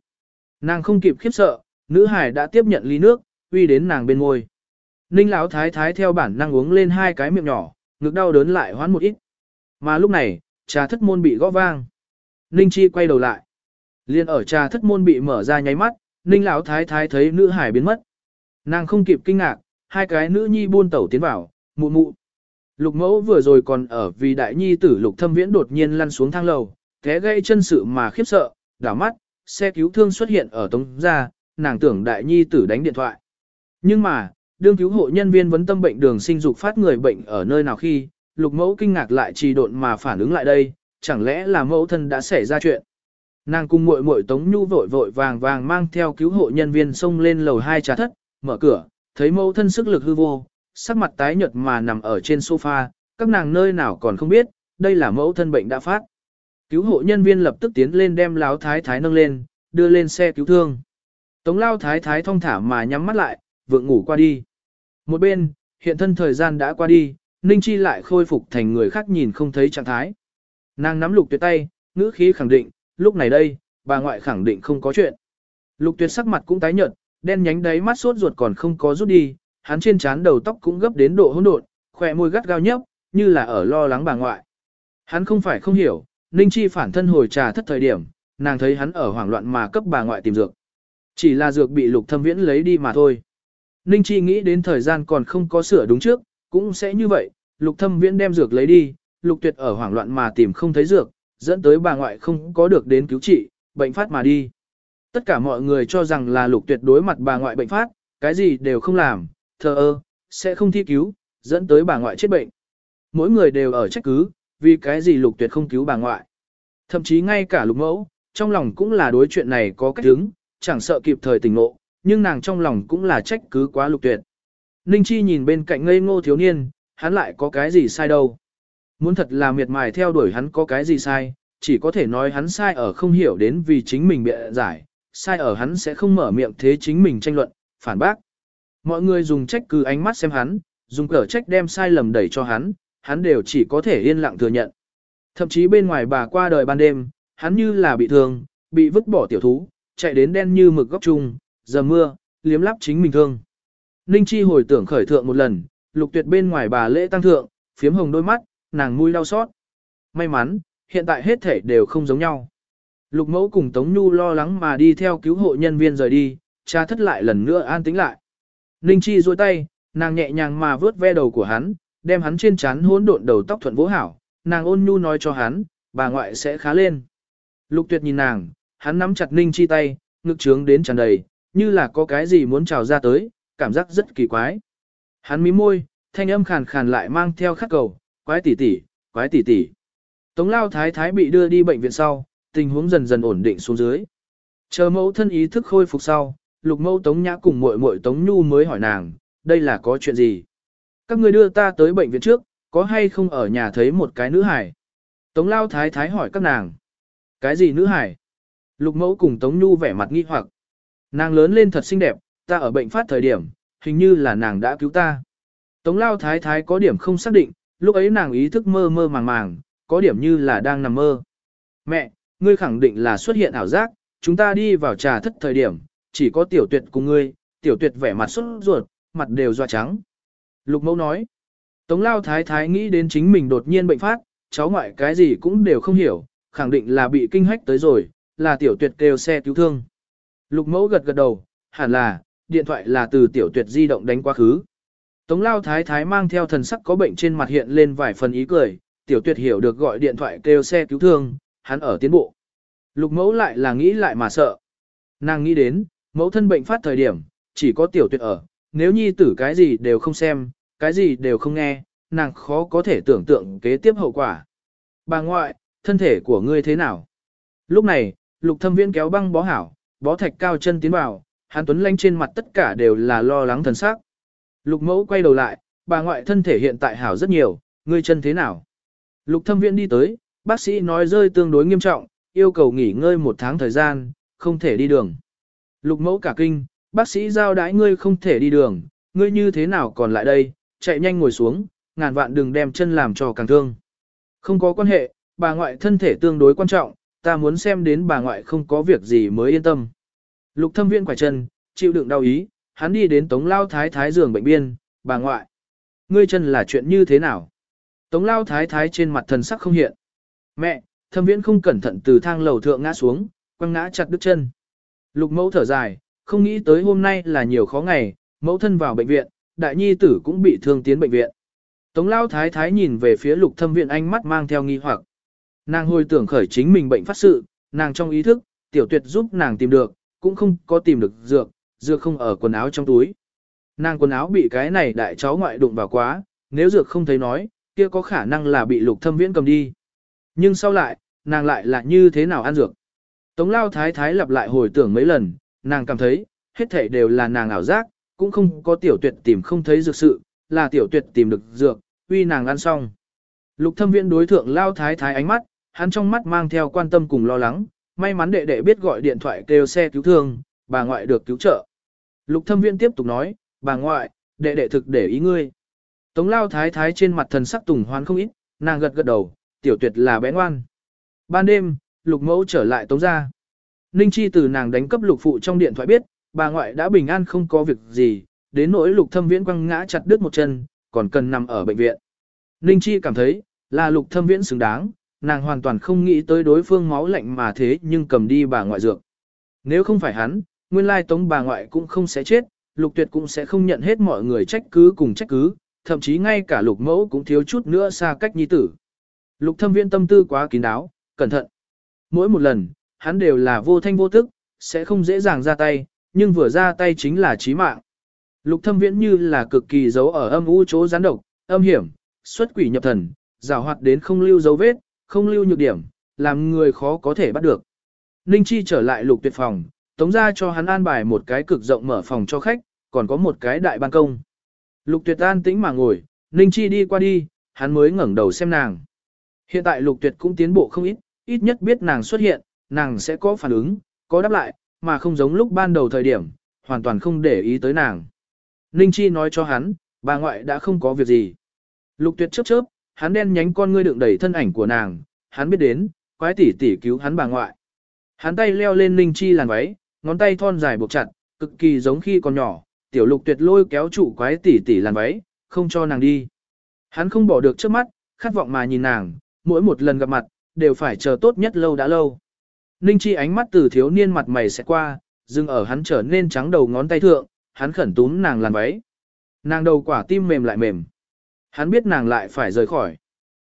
Nàng không kịp khiếp sợ, nữ hải đã tiếp nhận ly nước, uy đến nàng bên ngôi. Ninh lão thái thái theo bản năng uống lên hai cái miệng nhỏ, ngực đau đớn lại hoán một ít. Mà lúc này, trà thất môn bị gõ vang. Ninh chi quay đầu lại. Liên ở trà thất môn bị mở ra nháy mắt, Ninh lão thái thái thấy nữ hải biến mất. Nàng không kịp kinh ngạc, hai cái nữ nhi buôn tẩu tiến vào, mụ mụ. Lục mẫu vừa rồi còn ở vì đại nhi tử lục thâm viễn đột nhiên lăn xuống thang lầu, té gây chân sự mà khiếp sợ, đảo mắt, xe cứu thương xuất hiện ở tống ra, nàng tưởng đại nhi tử đánh điện thoại. Nhưng mà, đương cứu hộ nhân viên vấn tâm bệnh đường sinh dục phát người bệnh ở nơi nào khi, lục mẫu kinh ngạc lại trì độn mà phản ứng lại đây, chẳng lẽ là mẫu thân đã xảy ra chuyện. Nàng cùng muội muội Tống Nhu vội vội vàng vàng mang theo cứu hộ nhân viên xông lên lầu hai trà thất, mở cửa, thấy mẫu thân sức lực hư vô, sắc mặt tái nhợt mà nằm ở trên sofa, các nàng nơi nào còn không biết, đây là mẫu thân bệnh đã phát. Cứu hộ nhân viên lập tức tiến lên đem láo thái thái nâng lên, đưa lên xe cứu thương. Tống lao thái thái thong thả mà nhắm mắt lại, vượng ngủ qua đi. Một bên, hiện thân thời gian đã qua đi, Ninh Chi lại khôi phục thành người khác nhìn không thấy trạng thái. Nàng nắm lục tuyệt tay, ngữ khí khẳng định, lúc này đây, bà ngoại khẳng định không có chuyện. Lục tuyệt sắc mặt cũng tái nhợt, đen nhánh đáy mắt sốt ruột còn không có rút đi, hắn trên trán đầu tóc cũng gấp đến độ hỗn độn, khỏe môi gắt gao nhấp, như là ở lo lắng bà ngoại. Hắn không phải không hiểu, Ninh Chi phản thân hồi trà thất thời điểm, nàng thấy hắn ở hoảng loạn mà cấp bà ngoại tìm dược. Chỉ là dược bị lục thâm viễn lấy đi mà thôi. Ninh Chi nghĩ đến thời gian còn không có sửa đúng trước, cũng sẽ như vậy, lục thâm viễn đem dược lấy đi, lục tuyệt ở hoảng loạn mà tìm không thấy dược, dẫn tới bà ngoại không có được đến cứu trị, bệnh phát mà đi. Tất cả mọi người cho rằng là lục tuyệt đối mặt bà ngoại bệnh phát, cái gì đều không làm, thờ ơ, sẽ không thi cứu, dẫn tới bà ngoại chết bệnh. Mỗi người đều ở trách cứ, vì cái gì lục tuyệt không cứu bà ngoại. Thậm chí ngay cả lục mẫu, trong lòng cũng là đối chuyện này có cách đứng, chẳng sợ kịp thời tỉnh ngộ, nhưng nàng trong lòng cũng là trách cứ quá lục tuyệt. Ninh Chi nhìn bên cạnh ngây ngô thiếu niên, hắn lại có cái gì sai đâu. Muốn thật là miệt mài theo đuổi hắn có cái gì sai, chỉ có thể nói hắn sai ở không hiểu đến vì chính mình bịa giải, sai ở hắn sẽ không mở miệng thế chính mình tranh luận, phản bác. Mọi người dùng trách cứ ánh mắt xem hắn, dùng cờ trách đem sai lầm đẩy cho hắn, hắn đều chỉ có thể yên lặng thừa nhận. Thậm chí bên ngoài bà qua đời ban đêm, hắn như là bị thương, bị vứt bỏ tiểu thú, chạy đến đen như mực góc chung, giờ mưa, liếm lắp chính mình thương. Ninh Chi hồi tưởng khởi thượng một lần, lục tuyệt bên ngoài bà lễ tăng thượng, phiếm hồng đôi mắt, nàng mũi đau xót. May mắn, hiện tại hết thể đều không giống nhau. Lục mẫu cùng Tống Nhu lo lắng mà đi theo cứu hộ nhân viên rời đi, cha thất lại lần nữa an tĩnh lại. Ninh Chi duỗi tay, nàng nhẹ nhàng mà vớt ve đầu của hắn, đem hắn trên trán hỗn độn đầu tóc thuận vỗ hảo, nàng ôn nhu nói cho hắn, bà ngoại sẽ khá lên. Lục tuyệt nhìn nàng, hắn nắm chặt Ninh Chi tay, ngực trướng đến tràn đầy, như là có cái gì muốn trào ra tới, cảm giác rất kỳ quái. Hắn mím môi, thanh âm khàn khàn lại mang theo khắc cầu, quái tỷ tỷ, quái tỷ tỷ. Tống lao thái thái bị đưa đi bệnh viện sau, tình huống dần dần ổn định xuống dưới. Chờ mẫu thân ý thức khôi phục sau, lục mẫu tống nhã cùng muội muội tống nhu mới hỏi nàng, đây là có chuyện gì? Các người đưa ta tới bệnh viện trước, có hay không ở nhà thấy một cái nữ hải? Tống lao thái thái hỏi các nàng. Cái gì nữ hải? Lục mẫu cùng tống nhu vẻ mặt nghi hoặc. Nàng lớn lên thật xinh đẹp, ta ở bệnh phát thời điểm, hình như là nàng đã cứu ta. Tống lao thái thái có điểm không xác định, lúc ấy nàng ý thức mơ mơ màng màng, có điểm như là đang nằm mơ. Mẹ, ngươi khẳng định là xuất hiện ảo giác, chúng ta đi vào trà thất thời điểm, chỉ có tiểu tuyệt cùng ngươi, tiểu tuyệt vẻ mặt xuất ruột, mặt đều doa trắng. Lục mẫu nói, Tống lao thái thái nghĩ đến chính mình đột nhiên bệnh phát, cháu ngoại cái gì cũng đều không hiểu, khẳng định là bị kinh hách tới rồi, là tiểu tuyệt kêu xe cứu thương. Lục mẫu gật gật đầu, hẳn là, điện thoại là từ tiểu tuyệt di động đánh quá khứ. Tống lao thái thái mang theo thần sắc có bệnh trên mặt hiện lên vài phần ý cười, tiểu tuyệt hiểu được gọi điện thoại kêu xe cứu thương, hắn ở tiến bộ. Lục mẫu lại là nghĩ lại mà sợ. Nàng nghĩ đến, mẫu thân bệnh phát thời điểm, chỉ có tiểu tuyệt ở, nếu nhi tử cái gì đều không xem, cái gì đều không nghe, nàng khó có thể tưởng tượng kế tiếp hậu quả. Bà ngoại, thân thể của ngươi thế nào? Lúc này, lục thâm viễn kéo băng bó hảo, bó thạch cao chân tiến vào, hàn tuấn lanh trên mặt tất cả đều là lo lắng thần sắc. Lục mẫu quay đầu lại, bà ngoại thân thể hiện tại hảo rất nhiều, ngươi chân thế nào? Lục thâm viện đi tới, bác sĩ nói rơi tương đối nghiêm trọng, yêu cầu nghỉ ngơi một tháng thời gian, không thể đi đường. Lục mẫu cả kinh, bác sĩ giao đái ngươi không thể đi đường, ngươi như thế nào còn lại đây, chạy nhanh ngồi xuống, ngàn vạn đừng đem chân làm cho càng thương. Không có quan hệ, bà ngoại thân thể tương đối quan trọng, ta muốn xem đến bà ngoại không có việc gì mới yên tâm. Lục thâm viên quải chân, chịu đựng đau ý, hắn đi đến tống lao thái thái giường bệnh biên, bà ngoại. Ngươi chân là chuyện như thế nào? Tống lao thái thái trên mặt thần sắc không hiện. Mẹ, thâm viễn không cẩn thận từ thang lầu thượng ngã xuống, quăng ngã chặt đứt chân. Lục mẫu thở dài, không nghĩ tới hôm nay là nhiều khó ngày, mẫu thân vào bệnh viện, đại nhi tử cũng bị thương tiến bệnh viện. Tống lao thái thái nhìn về phía lục thâm viện ánh mắt mang theo nghi hoặc. Nàng hồi tưởng khởi chính mình bệnh phát sự, nàng trong ý thức, tiểu tuyệt giúp nàng tìm được, cũng không có tìm được dược, dược không ở quần áo trong túi. Nàng quần áo bị cái này đại cháu ngoại đụng vào quá, nếu dược không thấy nói, kia có khả năng là bị lục thâm viễn cầm đi. Nhưng sau lại, nàng lại là như thế nào ăn dược? Tống lao thái thái lặp lại hồi tưởng mấy lần, nàng cảm thấy, hết thảy đều là nàng ảo giác, cũng không có tiểu tuyệt tìm không thấy dược sự, là tiểu tuyệt tìm được dược, uy nàng ăn xong. Lục thâm viễn đối thượng lao thái thái ánh mắt, hắn trong mắt mang theo quan tâm cùng lo lắng, may mắn đệ đệ biết gọi điện thoại kêu xe cứu thương, bà ngoại được cứu trợ. Lục thâm viễn tiếp tục nói, bà ngoại, đệ đệ thực để ý ngươi. Tống lao thái thái trên mặt thần sắc tùng hoan không ít, nàng gật gật đầu, tiểu tuyệt là bé ngoan. Ban đêm, lục mẫu trở lại tống ra. Ninh Chi từ nàng đánh cấp lục phụ trong điện thoại biết, bà ngoại đã bình an không có việc gì, đến nỗi lục thâm viễn quăng ngã chặt đứt một chân, còn cần nằm ở bệnh viện. Ninh Chi cảm thấy, là lục thâm viễn xứng đáng, nàng hoàn toàn không nghĩ tới đối phương máu lạnh mà thế nhưng cầm đi bà ngoại dược. Nếu không phải hắn, nguyên lai tống bà ngoại cũng không sẽ chết, lục tuyệt cũng sẽ không nhận hết mọi người trách cứ cùng trách cứ, thậm chí ngay cả lục mẫu cũng thiếu chút nữa xa cách nhi tử. Lục thâm viễn tâm tư quá kín đáo, cẩn thận. Mỗi một lần, hắn đều là vô thanh vô tức, sẽ không dễ dàng ra tay, nhưng vừa ra tay chính là chí mạng. Lục thâm viễn như là cực kỳ giấu ở âm u chỗ gián độc, âm hiểm, xuất quỷ nhập thần, rào hoạt đến không lưu dấu vết, không lưu nhược điểm, làm người khó có thể bắt được. Ninh Chi trở lại lục tuyệt phòng, tống ra cho hắn an bài một cái cực rộng mở phòng cho khách, còn có một cái đại ban công. Lục tuyệt an tĩnh mà ngồi, Ninh Chi đi qua đi, hắn mới ngẩng đầu xem nàng. Hiện tại lục tuyệt cũng tiến bộ không ít, ít nhất biết nàng xuất hiện, nàng sẽ có phản ứng, có đáp lại, mà không giống lúc ban đầu thời điểm, hoàn toàn không để ý tới nàng. Ninh Chi nói cho hắn, bà ngoại đã không có việc gì. Lục tuyệt chớp chớp, hắn đen nhánh con ngươi đựng đầy thân ảnh của nàng, hắn biết đến, quái tỷ tỷ cứu hắn bà ngoại. Hắn tay leo lên Ninh Chi làn váy, ngón tay thon dài buộc chặt, cực kỳ giống khi còn nhỏ, tiểu lục tuyệt lôi kéo trụ quái tỷ tỷ làn váy, không cho nàng đi. Hắn không bỏ được trước mắt, khát vọng mà nhìn nàng, mỗi một lần gặp mặt, đều phải chờ tốt nhất lâu đã lâu. Ninh Chi ánh mắt từ thiếu niên mặt mày sẽ qua, dừng ở hắn trở nên trắng đầu ngón tay thượng, hắn khẩn túm nàng làn váy. Nàng đầu quả tim mềm lại mềm. Hắn biết nàng lại phải rời khỏi.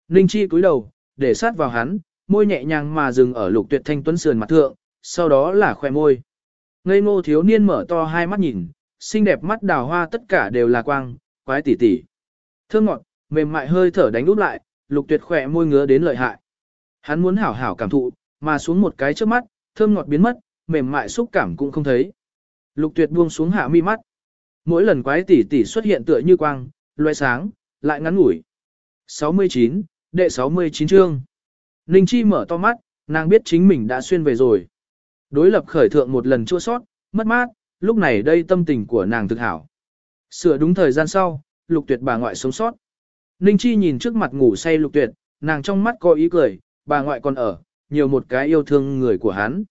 Ninh Chi cúi đầu, để sát vào hắn, môi nhẹ nhàng mà dừng ở lục tuyệt thanh tuấn sườn mặt thượng, sau đó là khoe môi. Ngây ngô thiếu niên mở to hai mắt nhìn, xinh đẹp mắt đào hoa tất cả đều là quang, quái tỉ tỉ. Thơm ngọt, mềm mại hơi thở đánh úp lại, lục tuyệt khỏe môi ngứa đến lợi hại. Hắn muốn hảo hảo cảm thụ, mà xuống một cái trước mắt, thơm ngọt biến mất, mềm mại xúc cảm cũng không thấy. Lục tuyệt buông xuống hạ mi mắt. Mỗi lần quái tỷ tỷ xuất hiện tựa như quang, loe sáng, lại ngắn ngủi. 69, đệ 69 chương. Ninh Chi mở to mắt, nàng biết chính mình đã xuyên về rồi. Đối lập khởi thượng một lần chua sót, mất mát, lúc này đây tâm tình của nàng thực hảo. Sửa đúng thời gian sau, lục tuyệt bà ngoại sống sót. Ninh Chi nhìn trước mặt ngủ say lục tuyệt, nàng trong mắt có ý cười, bà ngoại còn ở, nhiều một cái yêu thương người của hắn.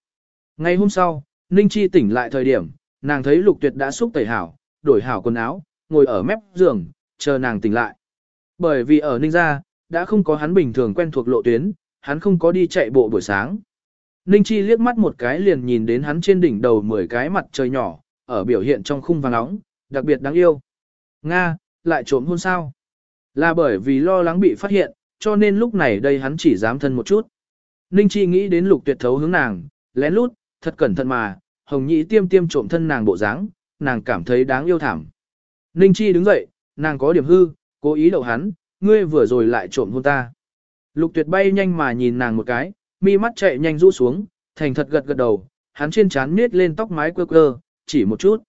Ngày hôm sau, Ninh Chi tỉnh lại thời điểm, nàng thấy lục tuyệt đã xúc tẩy hảo, đổi hảo quần áo, ngồi ở mép giường, chờ nàng tỉnh lại. Bởi vì ở Ninh gia, đã không có hắn bình thường quen thuộc lộ tuyến, hắn không có đi chạy bộ buổi sáng. Ninh Chi liếc mắt một cái liền nhìn đến hắn trên đỉnh đầu 10 cái mặt trời nhỏ, ở biểu hiện trong khung vàng nóng, đặc biệt đáng yêu. Nga, lại trộm hôn sao? Là bởi vì lo lắng bị phát hiện, cho nên lúc này đây hắn chỉ dám thân một chút. Ninh Chi nghĩ đến lục tuyệt thấu hướng nàng, lén lút, thật cẩn thận mà, hồng nhĩ tiêm tiêm trộm thân nàng bộ dáng, nàng cảm thấy đáng yêu thảm. Ninh Chi đứng dậy, nàng có điểm hư, cố ý đậu hắn, ngươi vừa rồi lại trộm hôn ta. Lục tuyệt bay nhanh mà nhìn nàng một cái, mi mắt chạy nhanh rũ xuống, thành thật gật gật đầu, hắn trên trán miết lên tóc mái quơ quơ, chỉ một chút.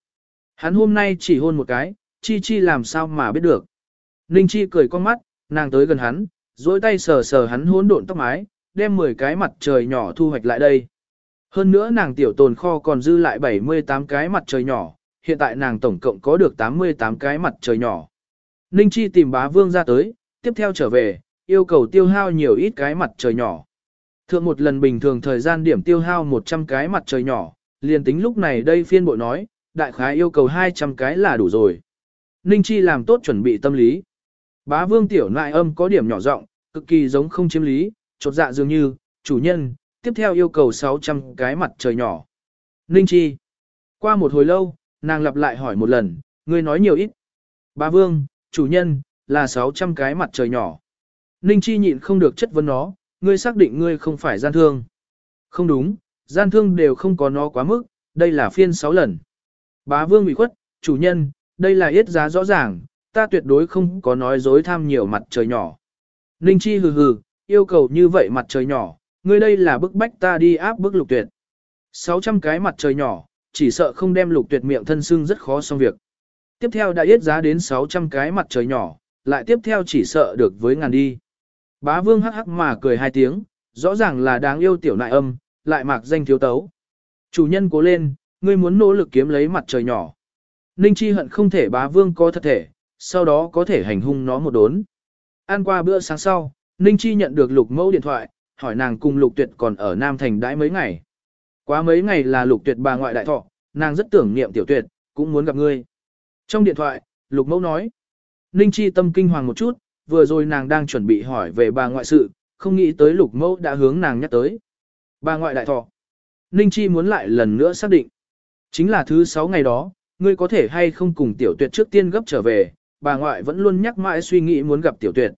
Hắn hôm nay chỉ hôn một cái, chi chi làm sao mà biết được. Ninh chi cười con mắt, nàng tới gần hắn, dối tay sờ sờ hắn hỗn độn tóc mái, đem 10 cái mặt trời nhỏ thu hoạch lại đây. Hơn nữa nàng tiểu tồn kho còn dư lại 78 cái mặt trời nhỏ, hiện tại nàng tổng cộng có được 88 cái mặt trời nhỏ. Ninh Chi tìm bá vương ra tới, tiếp theo trở về, yêu cầu tiêu hao nhiều ít cái mặt trời nhỏ. Thượng một lần bình thường thời gian điểm tiêu hao 100 cái mặt trời nhỏ, liền tính lúc này đây phiên bội nói, đại khái yêu cầu 200 cái là đủ rồi. Ninh Chi làm tốt chuẩn bị tâm lý. Bá vương tiểu nại âm có điểm nhỏ giọng, cực kỳ giống không chiếm lý, chột dạ dường như, chủ nhân, tiếp theo yêu cầu 600 cái mặt trời nhỏ. Ninh Chi. Qua một hồi lâu, nàng lặp lại hỏi một lần, ngươi nói nhiều ít. Bá vương, chủ nhân, là 600 cái mặt trời nhỏ. Ninh Chi nhịn không được chất vấn nó, ngươi xác định ngươi không phải gian thương. Không đúng, gian thương đều không có nó quá mức, đây là phiên 6 lần. Bá vương bị khuất, chủ nhân, đây là yết giá rõ ràng, ta tuyệt đối không có nói dối tham nhiều mặt trời nhỏ. Ninh Chi hừ hừ, yêu cầu như vậy mặt trời nhỏ, ngươi đây là bức bách ta đi áp bức lục tuyệt. 600 cái mặt trời nhỏ, chỉ sợ không đem lục tuyệt miệng thân xưng rất khó xong việc. Tiếp theo đã yết giá đến 600 cái mặt trời nhỏ, lại tiếp theo chỉ sợ được với ngàn đi. Bá vương hắc hắc mà cười hai tiếng, rõ ràng là đáng yêu tiểu nại âm, lại mạc danh thiếu tấu. Chủ nhân cố lên, ngươi muốn nỗ lực kiếm lấy mặt trời nhỏ. Ninh Chi hận không thể bá vương có thật thể, sau đó có thể hành hung nó một đốn. Ăn qua bữa sáng sau, Ninh Chi nhận được lục mẫu điện thoại, hỏi nàng cùng lục tuyệt còn ở Nam Thành đãi mấy ngày. Quá mấy ngày là lục tuyệt bà ngoại đại thọ, nàng rất tưởng niệm tiểu tuyệt, cũng muốn gặp ngươi. Trong điện thoại, lục mẫu nói. Ninh Chi tâm kinh hoàng một chút, vừa rồi nàng đang chuẩn bị hỏi về bà ngoại sự, không nghĩ tới lục mẫu đã hướng nàng nhắc tới. Bà ngoại đại thọ. Ninh Chi muốn lại lần nữa xác định. Chính là thứ sáu ngày đó, ngươi có thể hay không cùng tiểu tuyệt trước tiên gấp trở về, bà ngoại vẫn luôn nhắc mãi suy nghĩ muốn gặp tiểu tuyệt.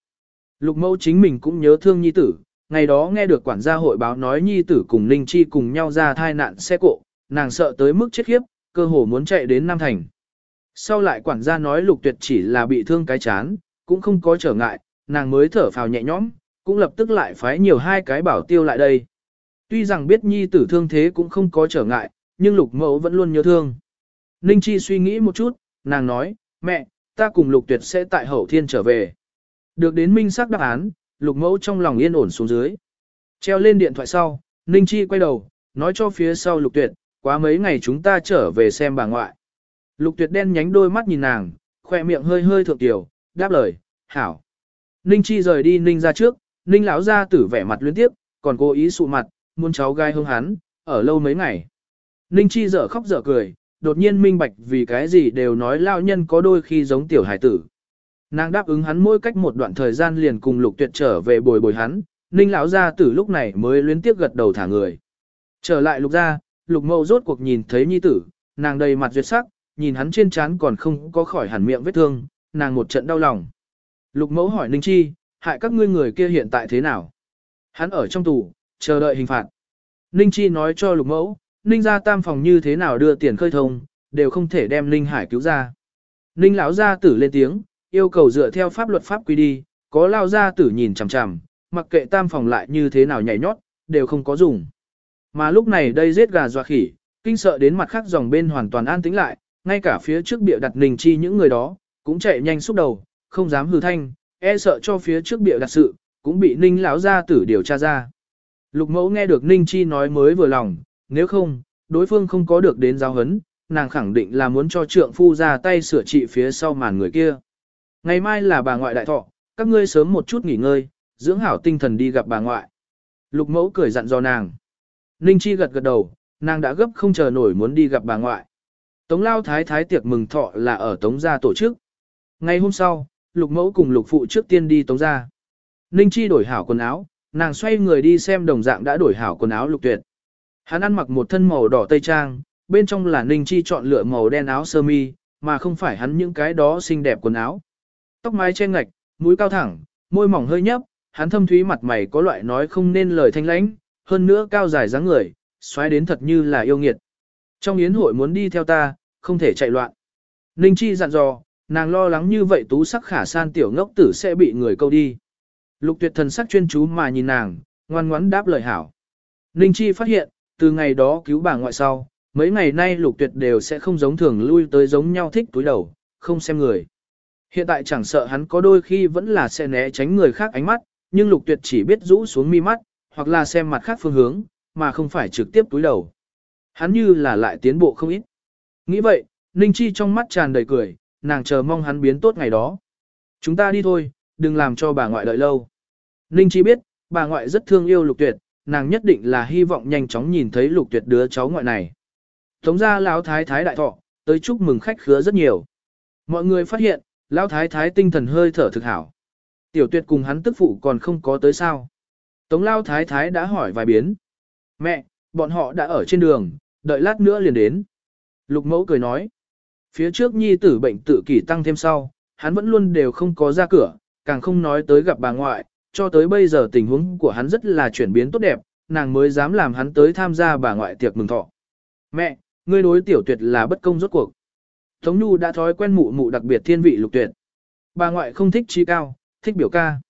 Lục mẫu chính mình cũng nhớ thương nhi tử, ngày đó nghe được quản gia hội báo nói nhi tử cùng Ninh Chi cùng nhau ra thai nạn xe cộ, nàng sợ tới mức chết khiếp, cơ hồ muốn chạy đến Nam Thành. Sau lại quản gia nói lục tuyệt chỉ là bị thương cái chán, cũng không có trở ngại, nàng mới thở phào nhẹ nhõm, cũng lập tức lại phái nhiều hai cái bảo tiêu lại đây. Tuy rằng biết nhi tử thương thế cũng không có trở ngại, nhưng lục mẫu vẫn luôn nhớ thương. Ninh Chi suy nghĩ một chút, nàng nói, mẹ, ta cùng lục tuyệt sẽ tại hậu thiên trở về. Được đến minh xác đáp án, lục mẫu trong lòng yên ổn xuống dưới. Treo lên điện thoại sau, Ninh Chi quay đầu, nói cho phía sau lục tuyệt, quá mấy ngày chúng ta trở về xem bà ngoại. Lục tuyệt đen nhánh đôi mắt nhìn nàng, khoe miệng hơi hơi thượng tiểu, đáp lời, hảo. Ninh Chi rời đi Ninh ra trước, Ninh lão ra tử vẻ mặt liên tiếp, còn cố ý sụ mặt, muốn cháu gai hương hắn, ở lâu mấy ngày. Ninh Chi dở khóc dở cười, đột nhiên minh bạch vì cái gì đều nói lao nhân có đôi khi giống tiểu hải tử. Nàng đáp ứng hắn mỗi cách một đoạn thời gian liền cùng lục tuyệt trở về bồi bồi hắn, ninh lão gia tử lúc này mới luyến tiếp gật đầu thả người. Trở lại lục gia, lục mâu rốt cuộc nhìn thấy nhi tử, nàng đầy mặt duyệt sắc, nhìn hắn trên trán còn không có khỏi hẳn miệng vết thương, nàng một trận đau lòng. Lục mẫu hỏi ninh chi, hại các ngươi người kia hiện tại thế nào? Hắn ở trong tù, chờ đợi hình phạt. Ninh chi nói cho lục mẫu, ninh gia tam phòng như thế nào đưa tiền khơi thông, đều không thể đem ninh hải cứu ra. Ninh lão gia tử lên tiếng, yêu cầu dựa theo pháp luật pháp quy đi, có lao gia tử nhìn chằm chằm, mặc kệ tam phòng lại như thế nào nhảy nhót, đều không có dùng. Mà lúc này đây giết gà dọa khỉ, kinh sợ đến mặt khác dòng bên hoàn toàn an tĩnh lại, ngay cả phía trước bịa đặt ninh chi những người đó, cũng chạy nhanh xúc đầu, không dám hư thanh, e sợ cho phía trước bịa đặt sự, cũng bị ninh lão gia tử điều tra ra. Lục mẫu nghe được ninh chi nói mới vừa lòng, nếu không, đối phương không có được đến giáo hấn, nàng khẳng định là muốn cho trượng phu ra tay sửa trị phía sau màn người kia. Ngày mai là bà ngoại đại thọ, các ngươi sớm một chút nghỉ ngơi, dưỡng hảo tinh thần đi gặp bà ngoại. Lục mẫu cười dặn dò nàng. Ninh Chi gật gật đầu, nàng đã gấp không chờ nổi muốn đi gặp bà ngoại. Tống lao thái thái tiệc mừng thọ là ở Tống gia tổ chức. Ngày hôm sau, lục mẫu cùng lục phụ trước tiên đi Tống ra. Ninh Chi đổi hảo quần áo, nàng xoay người đi xem đồng dạng đã đổi hảo quần áo lục tuyệt. Hắn ăn mặc một thân màu đỏ tây trang, bên trong là Ninh Chi chọn lựa màu đen áo sơ mi, mà không phải hắn những cái đó xinh đẹp quần áo. Tóc mái che ngạch, mũi cao thẳng, môi mỏng hơi nhấp, hắn thâm thúy mặt mày có loại nói không nên lời thanh lãnh, hơn nữa cao dài dáng người, xoáy đến thật như là yêu nghiệt. Trong yến hội muốn đi theo ta, không thể chạy loạn. Ninh Chi dặn dò, nàng lo lắng như vậy tú sắc khả san tiểu ngốc tử sẽ bị người câu đi. Lục tuyệt thần sắc chuyên chú mà nhìn nàng, ngoan ngoãn đáp lời hảo. Ninh Chi phát hiện, từ ngày đó cứu bà ngoại sau, mấy ngày nay lục tuyệt đều sẽ không giống thường lui tới giống nhau thích túi đầu, không xem người. Hiện tại chẳng sợ hắn có đôi khi vẫn là sẽ né tránh người khác ánh mắt, nhưng lục tuyệt chỉ biết rũ xuống mi mắt, hoặc là xem mặt khác phương hướng, mà không phải trực tiếp túi đầu. Hắn như là lại tiến bộ không ít. Nghĩ vậy, Ninh Chi trong mắt tràn đầy cười, nàng chờ mong hắn biến tốt ngày đó. Chúng ta đi thôi, đừng làm cho bà ngoại đợi lâu. Ninh Chi biết, bà ngoại rất thương yêu lục tuyệt, nàng nhất định là hy vọng nhanh chóng nhìn thấy lục tuyệt đứa cháu ngoại này. Tống gia lão thái thái đại thọ, tới chúc mừng khách khứa rất nhiều. Mọi người phát hiện, lão thái thái tinh thần hơi thở thực hảo. Tiểu tuyệt cùng hắn tức phụ còn không có tới sao. Tống lão thái thái đã hỏi vài biến. Mẹ, bọn họ đã ở trên đường, đợi lát nữa liền đến. Lục mẫu cười nói. Phía trước nhi tử bệnh tự kỷ tăng thêm sau, Hắn vẫn luôn đều không có ra cửa, càng không nói tới gặp bà ngoại, cho tới bây giờ tình huống của hắn rất là chuyển biến tốt đẹp, nàng mới dám làm hắn tới tham gia bà ngoại tiệc mừng thọ. Mẹ, ngươi đối tiểu tuyệt là bất công rốt cuộc. Tống Nhu đã thói quen mụ mụ đặc biệt thiên vị lục tuyệt. Bà ngoại không thích trí cao, thích biểu ca.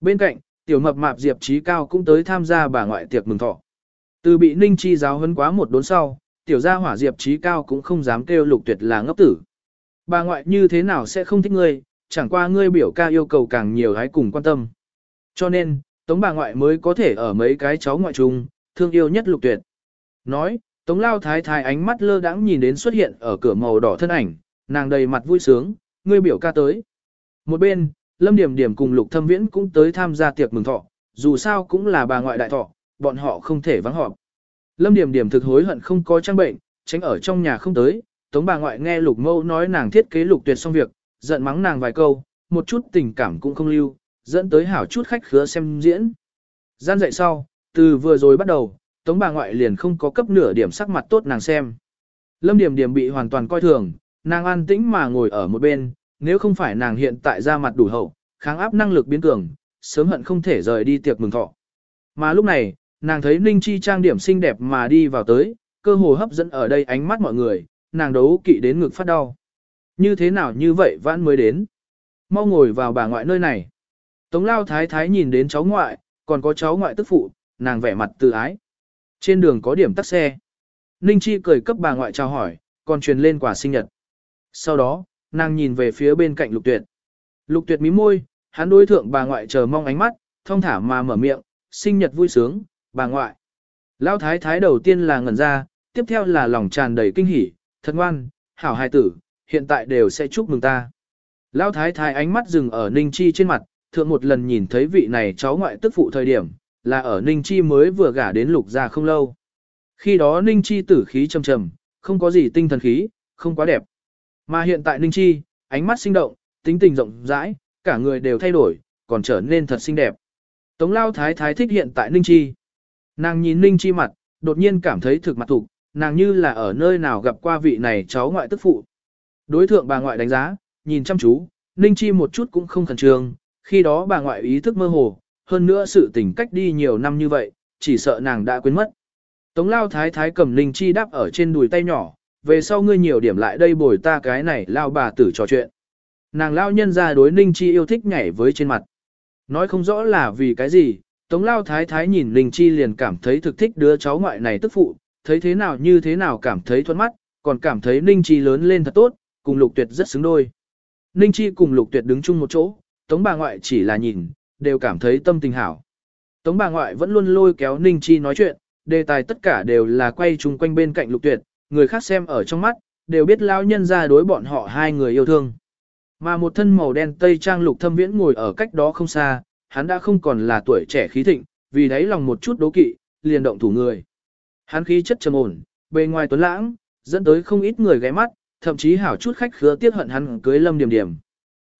Bên cạnh, tiểu mập mạp Diệp trí cao cũng tới tham gia bà ngoại tiệc mừng thọ. Từ bị ninh chi giáo hấn quá một đốn sau, tiểu gia hỏa Diệp trí cao cũng không dám kêu lục tuyệt là ngốc tử. Bà ngoại như thế nào sẽ không thích ngươi, chẳng qua ngươi biểu ca yêu cầu càng nhiều hãy cùng quan tâm. Cho nên, tống bà ngoại mới có thể ở mấy cái cháu ngoại chung, thương yêu nhất lục tuyệt. Nói, tống lao thái thái ánh mắt lơ đãng nhìn đến xuất hiện ở cửa màu đỏ thân ảnh, nàng đầy mặt vui sướng, ngươi biểu ca tới. Một bên, Lâm Điểm Điểm cùng Lục Thâm Viễn cũng tới tham gia tiệc mừng thọ, dù sao cũng là bà ngoại đại thọ, bọn họ không thể vắng họp. Lâm Điểm Điểm thực hối hận không có trang bệnh, tránh ở trong nhà không tới, tống bà ngoại nghe Lục Mâu nói nàng thiết kế Lục Tuyệt xong việc, giận mắng nàng vài câu, một chút tình cảm cũng không lưu, dẫn tới hảo chút khách khứa xem diễn. Gian dậy sau, từ vừa rồi bắt đầu, tống bà ngoại liền không có cấp nửa điểm sắc mặt tốt nàng xem. Lâm Điểm Điểm bị hoàn toàn coi thường, nàng an tĩnh mà ngồi ở một bên, nếu không phải nàng hiện tại ra mặt đủ hậu, kháng áp năng lực biến cường, sớm hận không thể rời đi tiệc mừng thọ. Mà lúc này, nàng thấy Ninh Chi trang điểm xinh đẹp mà đi vào tới, cơ hồ hấp dẫn ở đây ánh mắt mọi người, nàng đấu kỵ đến ngực phát đau. Như thế nào như vậy vãn mới đến. Mau ngồi vào bà ngoại nơi này. Tống lao thái thái nhìn đến cháu ngoại, còn có cháu ngoại tức phụ, nàng vẻ mặt từ ái. Trên đường có điểm tắt xe. Ninh Chi cười cấp bà ngoại chào hỏi, còn truyền lên quả sinh nhật. Sau đó, nàng nhìn về phía bên cạnh lục tuyệt. Lục tuyệt mí môi, hắn đối thượng bà ngoại chờ mong ánh mắt, thông thả mà mở miệng, sinh nhật vui sướng, bà ngoại. Lão thái thái đầu tiên là ngẩn ra, tiếp theo là lòng tràn đầy kinh hỉ, thật ngoan, hảo hài tử, hiện tại đều sẽ chúc mừng ta. Lão thái thái ánh mắt dừng ở Ninh Chi trên mặt, thượng một lần nhìn thấy vị này cháu ngoại tức phụ thời điểm, là ở Ninh Chi mới vừa gả đến lục gia không lâu. Khi đó Ninh Chi tử khí trầm trầm, không có gì tinh thần khí, không quá đẹp. Mà hiện tại Ninh Chi, ánh mắt sinh động, tính tình rộng rãi, cả người đều thay đổi, còn trở nên thật xinh đẹp. Tống lao thái thái thích hiện tại Ninh Chi. Nàng nhìn Ninh Chi mặt, đột nhiên cảm thấy thực mặt thục, nàng như là ở nơi nào gặp qua vị này cháu ngoại tức phụ. Đối thượng bà ngoại đánh giá, nhìn chăm chú, Ninh Chi một chút cũng không khẩn trương, khi đó bà ngoại ý thức mơ hồ, hơn nữa sự tình cách đi nhiều năm như vậy, chỉ sợ nàng đã quên mất. Tống lao thái thái cầm Ninh Chi đáp ở trên đùi tay nhỏ, về sau ngươi nhiều điểm lại đây bồi ta cái này lao bà tử trò chuyện. Nàng lao nhân ra đối Ninh Chi yêu thích nhảy với trên mặt. Nói không rõ là vì cái gì, Tống lao thái thái nhìn Linh Chi liền cảm thấy thực thích đứa cháu ngoại này tức phụ, thấy thế nào như thế nào cảm thấy thuận mắt, còn cảm thấy Ninh Chi lớn lên thật tốt, cùng Lục Tuyệt rất xứng đôi. Ninh Chi cùng Lục Tuyệt đứng chung một chỗ, Tống bà ngoại chỉ là nhìn, đều cảm thấy tâm tình hảo. Tống bà ngoại vẫn luôn lôi kéo Ninh Chi nói chuyện, đề tài tất cả đều là quay chung quanh bên cạnh Lục Tuyệt, người khác xem ở trong mắt, đều biết lão nhân ra đối bọn họ hai người yêu thương. Mà một thân màu đen tây trang lục thâm viễn ngồi ở cách đó không xa, hắn đã không còn là tuổi trẻ khí thịnh, vì đấy lòng một chút đố kỵ, liền động thủ người. Hắn khí chất trầm ổn, bề ngoài tuấn lãng, dẫn tới không ít người ghé mắt, thậm chí hảo chút khách khứa tiếc hận hắn cưới Lâm Điềm Điềm.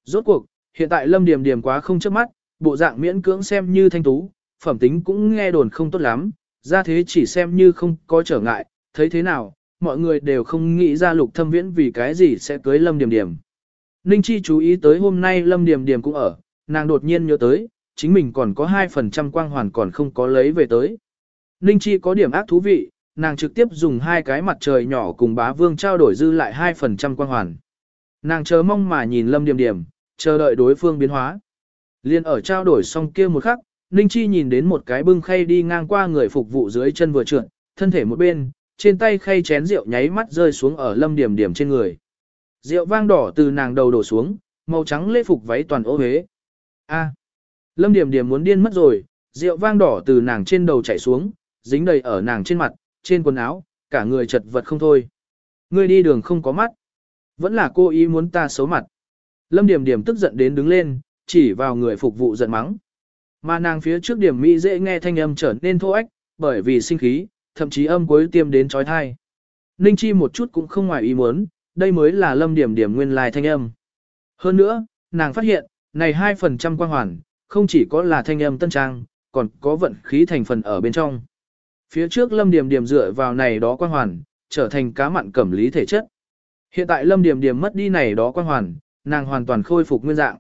Rốt cuộc, hiện tại Lâm Điềm Điềm quá không chớp mắt, bộ dạng miễn cưỡng xem như thanh tú, phẩm tính cũng nghe đồn không tốt lắm, ra thế chỉ xem như không có trở ngại, thấy thế nào, mọi người đều không nghĩ ra lục thâm viễn vì cái gì sẽ cưới Lâm Điềm Điềm. Ninh Chi chú ý tới hôm nay Lâm Điềm Điềm cũng ở, nàng đột nhiên nhớ tới, chính mình còn có 2% quang hoàn còn không có lấy về tới. Ninh Chi có điểm ác thú vị, nàng trực tiếp dùng hai cái mặt trời nhỏ cùng bá vương trao đổi dư lại 2% quang hoàn. Nàng chờ mong mà nhìn Lâm Điểm Điểm, chờ đợi đối phương biến hóa. Liên ở trao đổi xong kia một khắc, Ninh Chi nhìn đến một cái bưng khay đi ngang qua người phục vụ dưới chân vừa trượt, thân thể một bên, trên tay khay chén rượu nháy mắt rơi xuống ở Lâm Điểm Điểm trên người. Rượu vang đỏ từ nàng đầu đổ xuống, màu trắng lễ phục váy toàn ô huế. A. Lâm Điểm Điểm muốn điên mất rồi, rượu vang đỏ từ nàng trên đầu chảy xuống, dính đầy ở nàng trên mặt, trên quần áo, cả người chật vật không thôi. Ngươi đi đường không có mắt. Vẫn là cô ý muốn ta xấu mặt. Lâm Điểm Điểm tức giận đến đứng lên, chỉ vào người phục vụ giận mắng. Mà nàng phía trước điểm mỹ dễ nghe thanh âm trở nên thô ách, bởi vì sinh khí, thậm chí âm cuối tiêm đến trói thai. Ninh Chi một chút cũng không ngoài ý muốn, đây mới là lâm điểm điểm nguyên lai thanh âm. Hơn nữa, nàng phát hiện, này 2% quang hoàn, không chỉ có là thanh âm tân trang, còn có vận khí thành phần ở bên trong. Phía trước lâm điềm điềm dựa vào này đó quan hoàn, trở thành cá mặn cẩm lý thể chất. Hiện tại lâm điềm điềm mất đi này đó quan hoàn, nàng hoàn toàn khôi phục nguyên dạng.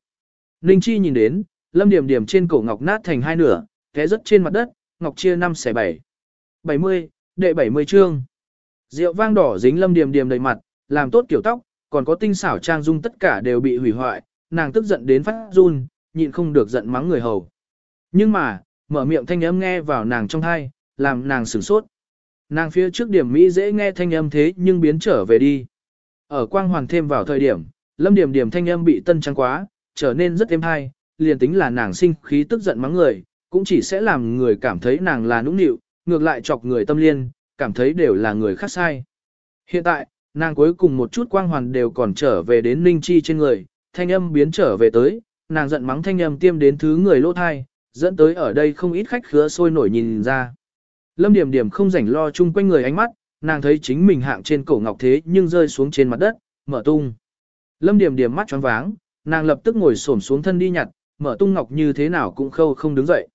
Ninh Chi nhìn đến, lâm điềm điềm trên cổ ngọc nát thành hai nửa, té rất trên mặt đất, ngọc chia 5 xẻ 7. 70, đệ 70 chương. Rượu vang đỏ dính lâm điềm điềm đầy mặt, làm tốt kiểu tóc, còn có tinh xảo trang dung tất cả đều bị hủy hoại, nàng tức giận đến phát run, nhịn không được giận mắng người hầu. Nhưng mà, mở miệng thanh âm nghe vào nàng trong thai, làm nàng sửng sốt. Nàng phía trước điểm Mỹ dễ nghe thanh âm thế nhưng biến trở về đi. Ở quang hoàn thêm vào thời điểm, lâm điểm điểm thanh âm bị tân trắng quá, trở nên rất êm hay, liền tính là nàng sinh khí tức giận mắng người, cũng chỉ sẽ làm người cảm thấy nàng là nũng nịu, ngược lại chọc người tâm liên, cảm thấy đều là người khác sai. Hiện tại, nàng cuối cùng một chút quang hoàn đều còn trở về đến Ninh Chi trên người, thanh âm biến trở về tới, nàng giận mắng thanh âm tiêm đến thứ người lỗ thai, dẫn tới ở đây không ít khách khứa sôi nổi nhìn ra. Lâm Điểm Điểm không rảnh lo chung quanh người ánh mắt, nàng thấy chính mình hạng trên cổ ngọc thế nhưng rơi xuống trên mặt đất, mở tung. Lâm Điểm Điểm mắt choáng váng, nàng lập tức ngồi xổm xuống thân đi nhặt, mở tung ngọc như thế nào cũng khâu không đứng dậy.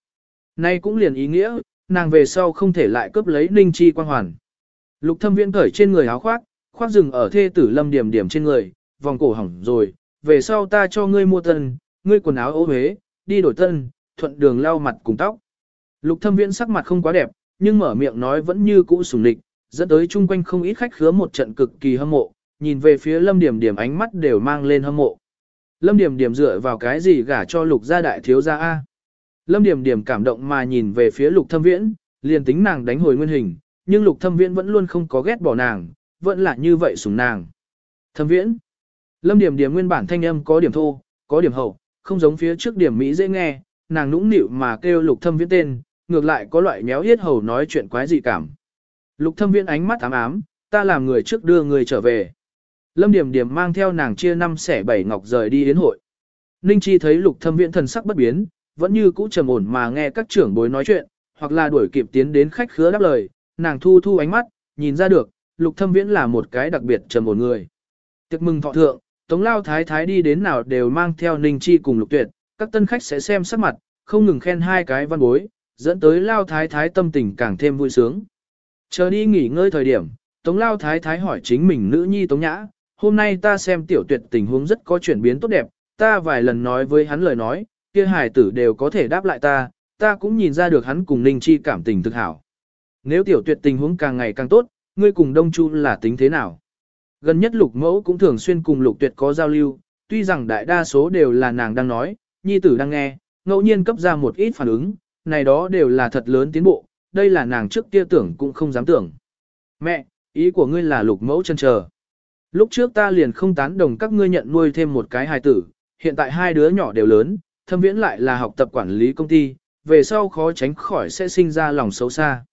Nay cũng liền ý nghĩa, nàng về sau không thể lại cướp lấy Ninh Chi quang hoàn. Lục Thâm Viễn cởi trên người áo khoác, khoác rừng ở thê tử Lâm Điểm Điểm trên người, vòng cổ hỏng rồi, về sau ta cho ngươi mua tân, ngươi quần áo ố huế, đi đổi tân, thuận đường lau mặt cùng tóc. Lục Thâm Viễn sắc mặt không quá đẹp, nhưng mở miệng nói vẫn như cũ sùng lịch, dẫn tới chung quanh không ít khách khứa một trận cực kỳ hâm mộ, nhìn về phía Lâm Điểm Điểm ánh mắt đều mang lên hâm mộ. Lâm Điểm Điểm dựa vào cái gì gả cho Lục gia đại thiếu gia a? Lâm Điểm Điểm cảm động mà nhìn về phía Lục Thâm Viễn, liền tính nàng đánh hồi nguyên hình, nhưng Lục Thâm Viễn vẫn luôn không có ghét bỏ nàng, vẫn là như vậy sủng nàng. Thâm Viễn. Lâm Điểm Điểm nguyên bản thanh âm có điểm thô, có điểm hậu, không giống phía trước điểm mỹ dễ nghe, nàng nũng nịu mà kêu Lục Thâm Viễn tên, ngược lại có loại méo yết hầu nói chuyện quái dị cảm. Lục Thâm Viễn ánh mắt ám ám, ta làm người trước đưa người trở về. Lâm Điểm Điểm mang theo nàng chia năm xẻ bảy ngọc rời đi đến hội. Ninh Chi thấy Lục Thâm Viễn thần sắc bất biến, vẫn như cũ trầm ổn mà nghe các trưởng bối nói chuyện, hoặc là đuổi kịp tiến đến khách khứa đáp lời, nàng thu thu ánh mắt, nhìn ra được, Lục Thâm Viễn là một cái đặc biệt trầm ổn người. Tiệc mừng thọ thượng, Tống Lao Thái Thái đi đến nào đều mang theo Ninh Chi cùng Lục Tuyệt, các tân khách sẽ xem sắc mặt, không ngừng khen hai cái văn bối, dẫn tới Lao Thái Thái tâm tình càng thêm vui sướng. Chờ đi nghỉ ngơi thời điểm, Tống Lao Thái Thái hỏi chính mình nữ nhi Tống Nhã, hôm nay ta xem tiểu tuyệt tình huống rất có chuyển biến tốt đẹp, ta vài lần nói với hắn lời nói, kia hài tử đều có thể đáp lại ta, ta cũng nhìn ra được hắn cùng Ninh Chi cảm tình thực hảo. Nếu tiểu tuyệt tình huống càng ngày càng tốt, ngươi cùng Đông Chu là tính thế nào? Gần nhất lục mẫu cũng thường xuyên cùng lục tuyệt có giao lưu, tuy rằng đại đa số đều là nàng đang nói, nhi tử đang nghe, ngẫu nhiên cấp ra một ít phản ứng, này đó đều là thật lớn tiến bộ, đây là nàng trước kia tưởng cũng không dám tưởng. Mẹ, ý của ngươi là lục mẫu chân chờ. Lúc trước ta liền không tán đồng các ngươi nhận nuôi thêm một cái hài tử, hiện tại hai đứa nhỏ đều lớn, thâm viễn lại là học tập quản lý công ty, về sau khó tránh khỏi sẽ sinh ra lòng xấu xa.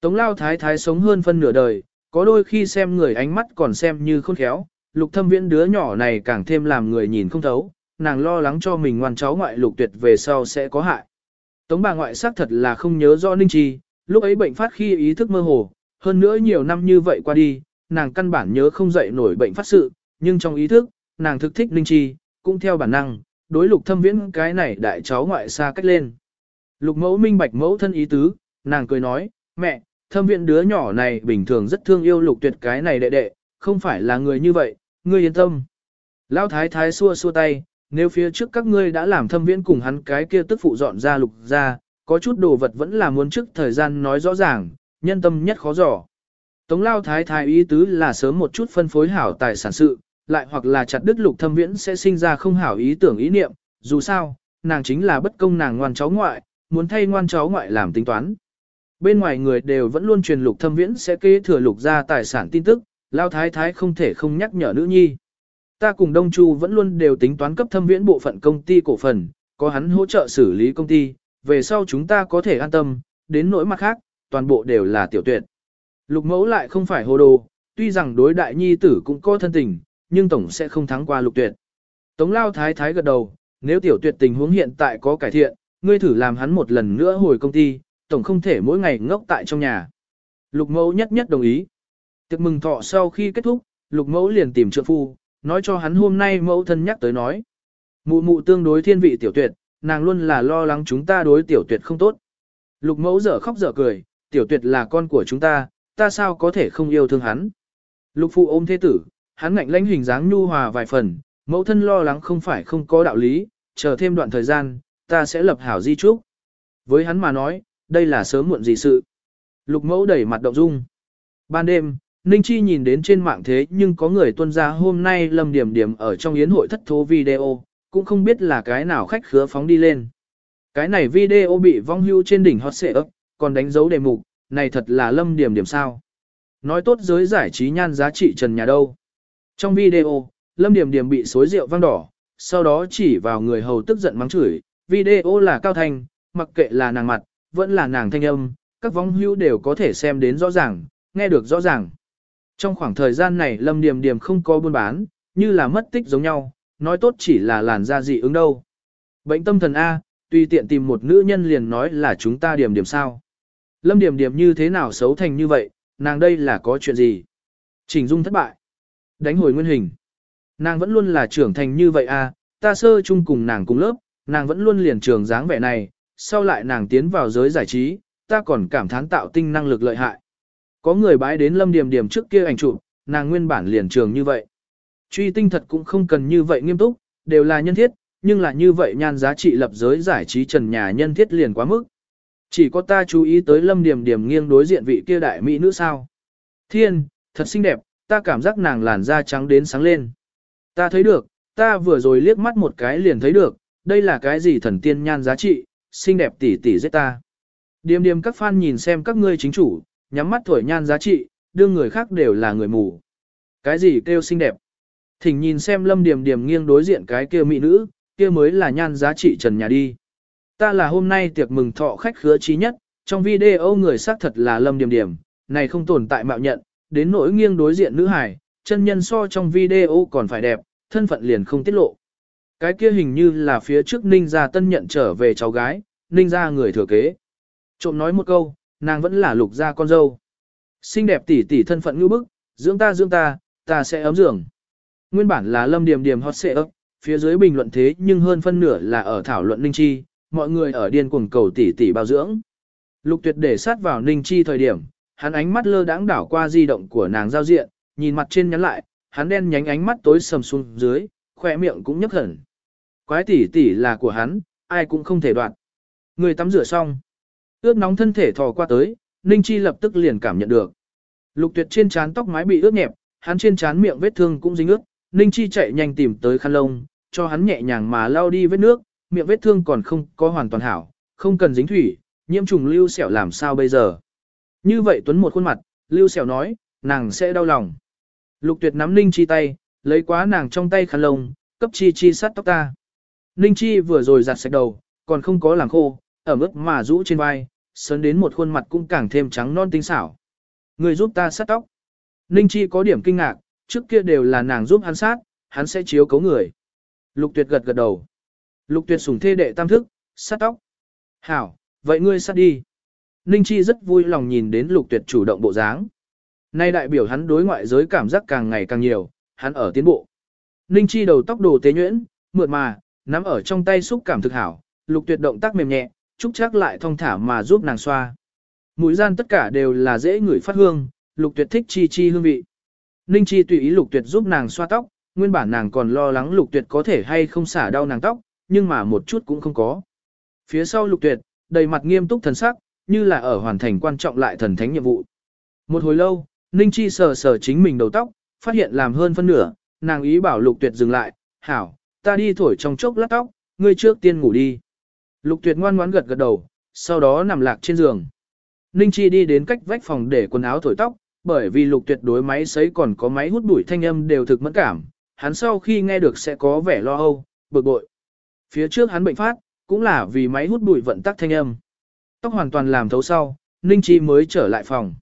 Tống lao thái thái sống hơn phân nửa đời, có đôi khi xem người ánh mắt còn xem như khôn khéo, lục thâm viễn đứa nhỏ này càng thêm làm người nhìn không thấu, nàng lo lắng cho mình ngoan cháu ngoại lục tuyệt về sau sẽ có hại. Tống bà ngoại xác thật là không nhớ rõ Ninh Chi, lúc ấy bệnh phát khi ý thức mơ hồ, hơn nữa nhiều năm như vậy qua đi, nàng căn bản nhớ không dậy nổi bệnh phát sự, nhưng trong ý thức, nàng thực thích Ninh Chi, cũng theo bản năng, đối lục thâm viễn cái này đại cháu ngoại xa cách lên. Lục mẫu minh bạch mẫu thân ý tứ, nàng cười nói, mẹ, thâm viện đứa nhỏ này bình thường rất thương yêu lục tuyệt cái này đệ đệ, không phải là người như vậy, ngươi yên tâm. Lão thái thái xua xua tay, nếu phía trước các ngươi đã làm thâm viễn cùng hắn cái kia tức phụ dọn ra lục ra, có chút đồ vật vẫn là muốn trước thời gian nói rõ ràng, nhân tâm nhất khó dò. Tống lao thái thái ý tứ là sớm một chút phân phối hảo tài sản sự, lại hoặc là chặt đứt lục thâm viễn sẽ sinh ra không hảo ý tưởng ý niệm, dù sao, nàng chính là bất công nàng ngoan cháu ngoại, muốn thay ngoan cháu ngoại làm tính toán. Bên ngoài người đều vẫn luôn truyền lục thâm viễn sẽ kế thừa lục ra tài sản tin tức, lao thái thái không thể không nhắc nhở nữ nhi. Ta cùng Đông Chu vẫn luôn đều tính toán cấp thâm viễn bộ phận công ty cổ phần, có hắn hỗ trợ xử lý công ty, về sau chúng ta có thể an tâm, đến nỗi mặt khác, toàn bộ đều là tiểu tuyệt. Lục mẫu lại không phải hồ đồ, tuy rằng đối đại nhi tử cũng có thân tình, nhưng tổng sẽ không thắng qua lục tuyệt. Tống lao thái thái gật đầu, nếu tiểu tuyệt tình huống hiện tại có cải thiện, ngươi thử làm hắn một lần nữa hồi công ty, tổng không thể mỗi ngày ngốc tại trong nhà. Lục mẫu nhất nhất đồng ý. Tiệc mừng thọ sau khi kết thúc, lục mẫu liền tìm trượng phu, nói cho hắn hôm nay mẫu thân nhắc tới nói. Mụ mụ tương đối thiên vị tiểu tuyệt, nàng luôn là lo lắng chúng ta đối tiểu tuyệt không tốt. Lục mẫu dở khóc dở cười, tiểu tuyệt là con của chúng ta, ta sao có thể không yêu thương hắn. Lục phụ ôm thế tử, hắn ngạnh lãnh hình dáng nhu hòa vài phần, Mẫu thân lo lắng không phải không có đạo lý, chờ thêm đoạn thời gian, ta sẽ lập hảo di trúc. Với hắn mà nói, đây là sớm muộn gì sự. Lục mẫu đẩy mặt động dung. Ban đêm, Ninh Chi nhìn đến trên mạng thế nhưng có người tuân ra hôm nay lâm điểm điểm ở trong yến hội thất thố video, cũng không biết là cái nào khách khứa phóng đi lên. Cái này video bị vong hưu trên đỉnh hot xệ ấp, còn đánh dấu đề mục, này thật là lâm điểm điểm sao. Nói tốt giới giải trí nhan giá trị trần nhà đâu. Trong video, lâm điểm điểm bị xối rượu vang đỏ, sau đó chỉ vào người hầu tức giận mắng chửi, video là cao thanh, mặc kệ là nàng mặt, vẫn là nàng thanh âm, các vong hưu đều có thể xem đến rõ ràng, nghe được rõ ràng. Trong khoảng thời gian này lâm điểm điểm không có buôn bán, như là mất tích giống nhau, nói tốt chỉ là làn da dị ứng đâu. Bệnh tâm thần A, tùy tiện tìm một nữ nhân liền nói là chúng ta điểm điểm sao. Lâm điểm điểm như thế nào xấu thành như vậy, nàng đây là có chuyện gì? Trình dung thất bại. Đánh hồi nguyên hình. Nàng vẫn luôn là trưởng thành như vậy a, ta sơ chung cùng nàng cùng lớp, nàng vẫn luôn liền trường dáng vẻ này, sau lại nàng tiến vào giới giải trí, ta còn cảm thán tạo tinh năng lực lợi hại. Có người bái đến lâm điểm điểm trước kia ảnh chụp, nàng nguyên bản liền trường như vậy. Truy tinh thật cũng không cần như vậy nghiêm túc, đều là nhân thiết, nhưng là như vậy nhan giá trị lập giới giải trí trần nhà nhân thiết liền quá mức. Chỉ có ta chú ý tới lâm điểm điểm nghiêng đối diện vị kia đại mỹ nữ sao. Thiên, thật xinh đẹp, ta cảm giác nàng làn da trắng đến sáng lên. Ta thấy được, ta vừa rồi liếc mắt một cái liền thấy được, đây là cái gì thần tiên nhan giá trị, xinh đẹp tỷ tỷ giết ta. Điềm điềm các fan nhìn xem các ngươi chính chủ, nhắm mắt thổi nhan giá trị, đương người khác đều là người mù. Cái gì kêu xinh đẹp? Thỉnh nhìn xem lâm điềm điềm nghiêng đối diện cái kia mỹ nữ, kia mới là nhan giá trị trần nhà đi. Ta là hôm nay tiệc mừng thọ khách khứa trí nhất, trong video người xác thật là lâm điềm điềm, này không tồn tại mạo nhận, đến nỗi nghiêng đối diện nữ hải, chân nhân so trong video còn phải đẹp, thân phận liền không tiết lộ. Cái kia hình như là phía trước Ninh gia tân nhận trở về cháu gái, Ninh gia người thừa kế. Trộm nói một câu, nàng vẫn là lục gia con dâu. Xinh đẹp tỷ tỷ thân phận ngư bức, dưỡng ta dưỡng ta, ta sẽ ấm giường. Nguyên bản là lâm điểm điểm hot xệ ấp, phía dưới bình luận thế nhưng hơn phân nửa là ở thảo luận Ninh Chi, mọi người ở điên cuồng cầu tỷ tỷ bao dưỡng. Lục tuyệt để sát vào Ninh Chi thời điểm, hắn ánh mắt lơ đãng đảo qua di động của nàng giao diện, nhìn mặt trên nhắn lại, hắn đen nhánh ánh mắt tối sầm xuống dưới, khỏe miệng cũng nhấp hẳn. Quái tỷ tỷ là của hắn, ai cũng không thể đoạn. Người tắm rửa xong. Ướt nóng thân thể thò qua tới, Ninh Chi lập tức liền cảm nhận được. Lục tuyệt trên trán tóc mái bị ướt nhẹp, hắn trên trán miệng vết thương cũng dính ướt, Ninh Chi chạy nhanh tìm tới khăn lông, cho hắn nhẹ nhàng mà lau đi vết nước, miệng vết thương còn không có hoàn toàn hảo, không cần dính thủy, nhiễm trùng lưu sẹo làm sao bây giờ. Như vậy Tuấn một khuôn mặt, lưu sẹo nói, nàng sẽ đau lòng. Lục tuyệt nắm Ninh Chi tay, lấy quá nàng trong tay khăn lông, cấp Chi Chi sát tóc ta. Ninh Chi vừa rồi giặt sạch đầu, còn không có làm khô, ở mức mà rũ trên vai, sơn đến một khuôn mặt cũng càng thêm trắng non tinh xảo. Người giúp ta sát tóc. Ninh Chi có điểm kinh ngạc, trước kia đều là nàng giúp hắn sát, hắn sẽ chiếu cấu người. Lục tuyệt gật gật đầu. Lục tuyệt sủng thê đệ tam thức, sát tóc. Hảo, vậy ngươi sát đi. Ninh Chi rất vui lòng nhìn đến lục tuyệt chủ động bộ dáng. Nay đại biểu hắn đối ngoại giới cảm giác càng ngày càng nhiều, hắn ở tiến bộ. Ninh Chi đầu tóc đồ tế nhuyễn, mượt mà, nắm ở trong tay xúc cảm thực hảo, lục tuyệt động tác mềm nhẹ, trúc chắc lại thong thả mà giúp nàng xoa. Mũi gian tất cả đều là dễ ngửi phát hương, lục tuyệt thích chi chi hương vị. Ninh Chi tùy ý lục tuyệt giúp nàng xoa tóc, nguyên bản nàng còn lo lắng lục tuyệt có thể hay không xả đau nàng tóc, nhưng mà một chút cũng không có. Phía sau lục tuyệt, đầy mặt nghiêm túc thần sắc, như là ở hoàn thành quan trọng lại thần thánh nhiệm vụ. Một hồi lâu, Ninh Chi sờ sờ chính mình đầu tóc, phát hiện làm hơn phân nửa, nàng ý bảo lục tuyệt dừng lại, hảo, ta đi thổi trong chốc lát tóc, ngươi trước tiên ngủ đi. Lục tuyệt ngoan ngoãn gật gật đầu, sau đó nằm lạc trên giường. Ninh Chi đi đến cách vách phòng để quần áo thổi tóc, bởi vì lục tuyệt đối máy sấy còn có máy hút bụi thanh âm đều thực mẫn cảm, hắn sau khi nghe được sẽ có vẻ lo âu, bực bội. Phía trước hắn bệnh phát, cũng là vì máy hút bụi vận tắc thanh âm. Tóc hoàn toàn làm thấu sau, Ninh Chi mới trở lại phòng.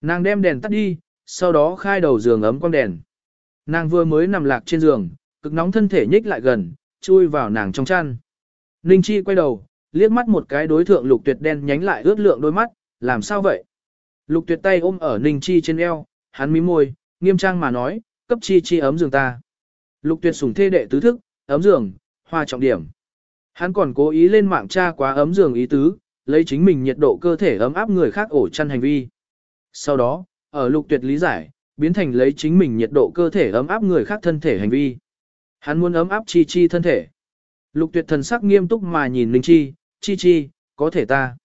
Nàng đem đèn tắt đi, sau đó khai đầu giường ấm con đèn. Nàng vừa mới nằm lạc trên giường, cực nóng thân thể nhích lại gần, chui vào nàng trong chăn. Ninh Chi quay đầu, liếc mắt một cái đối thượng lục tuyệt đen nhánh lại ướt lượng đôi mắt, làm sao vậy? Lục tuyệt tay ôm ở Ninh Chi trên eo, hắn mím môi, nghiêm trang mà nói, cấp Chi Chi ấm giường ta. Lục tuyệt sủng thê đệ tứ thức, ấm giường, hoa trọng điểm. Hắn còn cố ý lên mạng tra quá ấm giường ý tứ, lấy chính mình nhiệt độ cơ thể ấm áp người khác ổ chăn hành vi. Sau đó, ở lục tuyệt lý giải, biến thành lấy chính mình nhiệt độ cơ thể ấm áp người khác thân thể hành vi. Hắn muốn ấm áp Chi Chi thân thể. Lục tuyệt thần sắc nghiêm túc mà nhìn Ninh Chi, Chi Chi, có thể ta.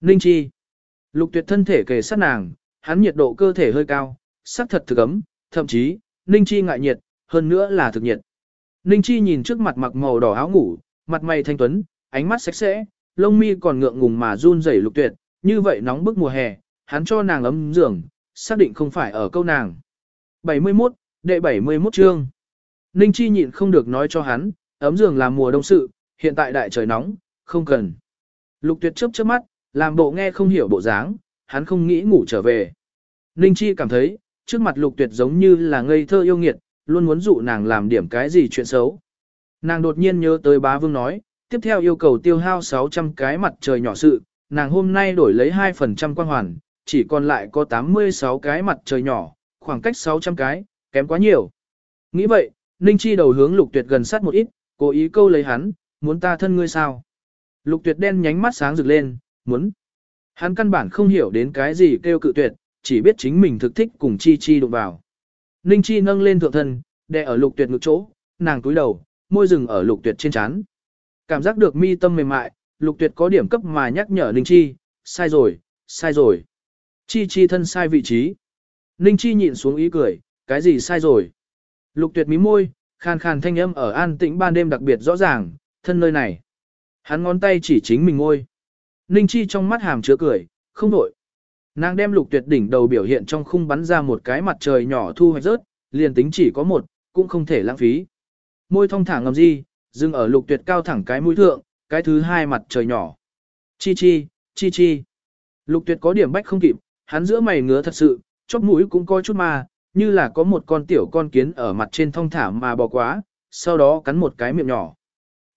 Ninh Chi. Lục tuyệt thân thể kề sát nàng, hắn nhiệt độ cơ thể hơi cao, sắc thật thực ấm, thậm chí, Ninh Chi ngại nhiệt, hơn nữa là thực nhiệt. Ninh Chi nhìn trước mặt mặc màu đỏ áo ngủ, mặt mày thanh tuấn, ánh mắt sạch sẽ, lông mi còn ngượng ngùng mà run rẩy lục tuyệt, như vậy nóng bức mùa hè, hắn cho nàng ấm giường, xác định không phải ở câu nàng. 71, đệ 71 chương. Ninh Chi nhịn không được nói cho hắn, ấm giường là mùa đông sự, hiện tại đại trời nóng, không cần. Lục tuyệt chớp chớp mắt, làm bộ nghe không hiểu bộ dáng, hắn không nghĩ ngủ trở về. Ninh Chi cảm thấy, trước mặt lục tuyệt giống như là ngây thơ yêu nghiệt, luôn muốn dụ nàng làm điểm cái gì chuyện xấu. Nàng đột nhiên nhớ tới bá vương nói, tiếp theo yêu cầu tiêu hao 600 cái mặt trời nhỏ sự, nàng hôm nay đổi lấy 2% quan hoàn, chỉ còn lại có 86 cái mặt trời nhỏ, khoảng cách 600 cái, kém quá nhiều. Nghĩ vậy, Ninh Chi đầu hướng lục tuyệt gần sát một ít, cố ý câu lấy hắn, muốn ta thân ngươi sao. Lục tuyệt đen nhánh mắt sáng rực lên, muốn. Hắn căn bản không hiểu đến cái gì kêu cự tuyệt, chỉ biết chính mình thực thích cùng Chi Chi đụng vào. Ninh Chi nâng lên thượng thân, đè ở lục tuyệt ngực chỗ, nàng túi đầu, môi rừng ở lục tuyệt trên trán. Cảm giác được mi tâm mềm mại, lục tuyệt có điểm cấp mà nhắc nhở Ninh Chi, sai rồi, sai rồi. Chi Chi thân sai vị trí. Ninh Chi nhịn xuống ý cười, cái gì sai rồi. Lục tuyệt mí môi, khàn khàn thanh âm ở an tĩnh ban đêm đặc biệt rõ ràng, thân nơi này. Hắn ngón tay chỉ chính mình ngôi. Ninh Chi trong mắt hàm chứa cười, không đổi. Nàng đem lục tuyệt đỉnh đầu biểu hiện trong khung bắn ra một cái mặt trời nhỏ thu hoạch rớt, liền tính chỉ có một, cũng không thể lãng phí. Môi thông thả ngầm di, dừng ở lục tuyệt cao thẳng cái mũi thượng, cái thứ hai mặt trời nhỏ. Chi chi, chi chi. Lục tuyệt có điểm bách không kịp, hắn giữa mày ngứa thật sự, chóp mũi cũng coi chút mà, như là có một con tiểu con kiến ở mặt trên thông thả mà bò quá, sau đó cắn một cái miệng nhỏ.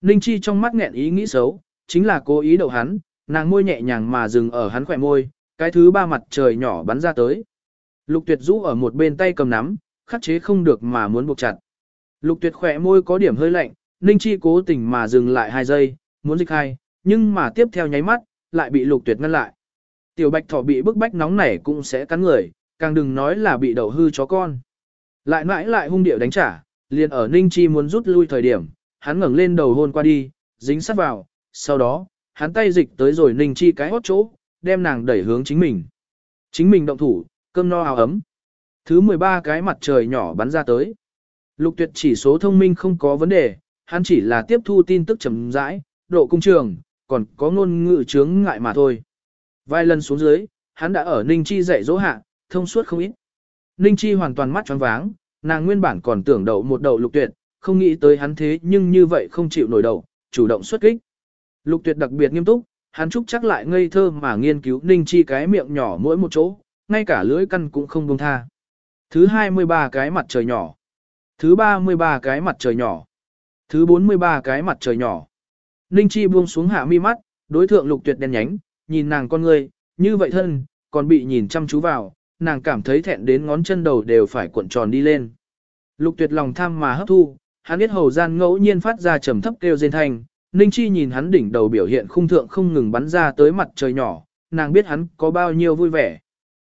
Ninh Chi trong mắt nghẹn ý nghĩ xấu, chính là cố ý đậu hắn, nàng môi nhẹ nhàng mà dừng ở hắn khỏe môi, cái thứ ba mặt trời nhỏ bắn ra tới. Lục tuyệt rũ ở một bên tay cầm nắm, khắc chế không được mà muốn buộc chặt. Lục tuyệt khỏe môi có điểm hơi lạnh, Ninh Chi cố tình mà dừng lại hai giây, muốn dịch hai, nhưng mà tiếp theo nháy mắt, lại bị lục tuyệt ngăn lại. Tiểu bạch thỏ bị bức bách nóng nảy cũng sẽ cắn người, càng đừng nói là bị đậu hư chó con. Lại mãi lại hung điệu đánh trả, liền ở Ninh Chi muốn rút lui thời điểm, hắn ngẩng lên đầu hôn qua đi, dính sát vào, sau đó, hắn tay dịch tới rồi Ninh Chi cái hót chỗ, đem nàng đẩy hướng chính mình. Chính mình động thủ, cơm no áo ấm. Thứ 13 cái mặt trời nhỏ bắn ra tới. Lục tuyệt chỉ số thông minh không có vấn đề, hắn chỉ là tiếp thu tin tức chậm rãi, độ cung trường, còn có ngôn ngữ chướng ngại mà thôi. Vài lần xuống dưới, hắn đã ở Ninh Chi dạy dỗ hạ, thông suốt không ít. Ninh Chi hoàn toàn mắt tròn váng, nàng nguyên bản còn tưởng đậu một đậu lục tuyệt, không nghĩ tới hắn thế nhưng như vậy không chịu nổi đậu, chủ động xuất kích. Lục tuyệt đặc biệt nghiêm túc, hắn chúc chắc lại ngây thơ mà nghiên cứu Ninh Chi cái miệng nhỏ mỗi một chỗ, ngay cả lưỡi căn cũng không buông tha. Thứ 23 cái mặt trời nhỏ. Thứ 33 cái mặt trời nhỏ. Thứ 43 cái mặt trời nhỏ. Ninh Chi buông xuống hạ mi mắt, đối thượng lục tuyệt đen nhánh, nhìn nàng con người, như vậy thân, còn bị nhìn chăm chú vào, nàng cảm thấy thẹn đến ngón chân đầu đều phải cuộn tròn đi lên. Lục tuyệt lòng tham mà hấp thu, hắn biết hầu gian ngẫu nhiên phát ra trầm thấp kêu rên thanh, Ninh Chi nhìn hắn đỉnh đầu biểu hiện khung thượng không ngừng bắn ra tới mặt trời nhỏ, nàng biết hắn có bao nhiêu vui vẻ.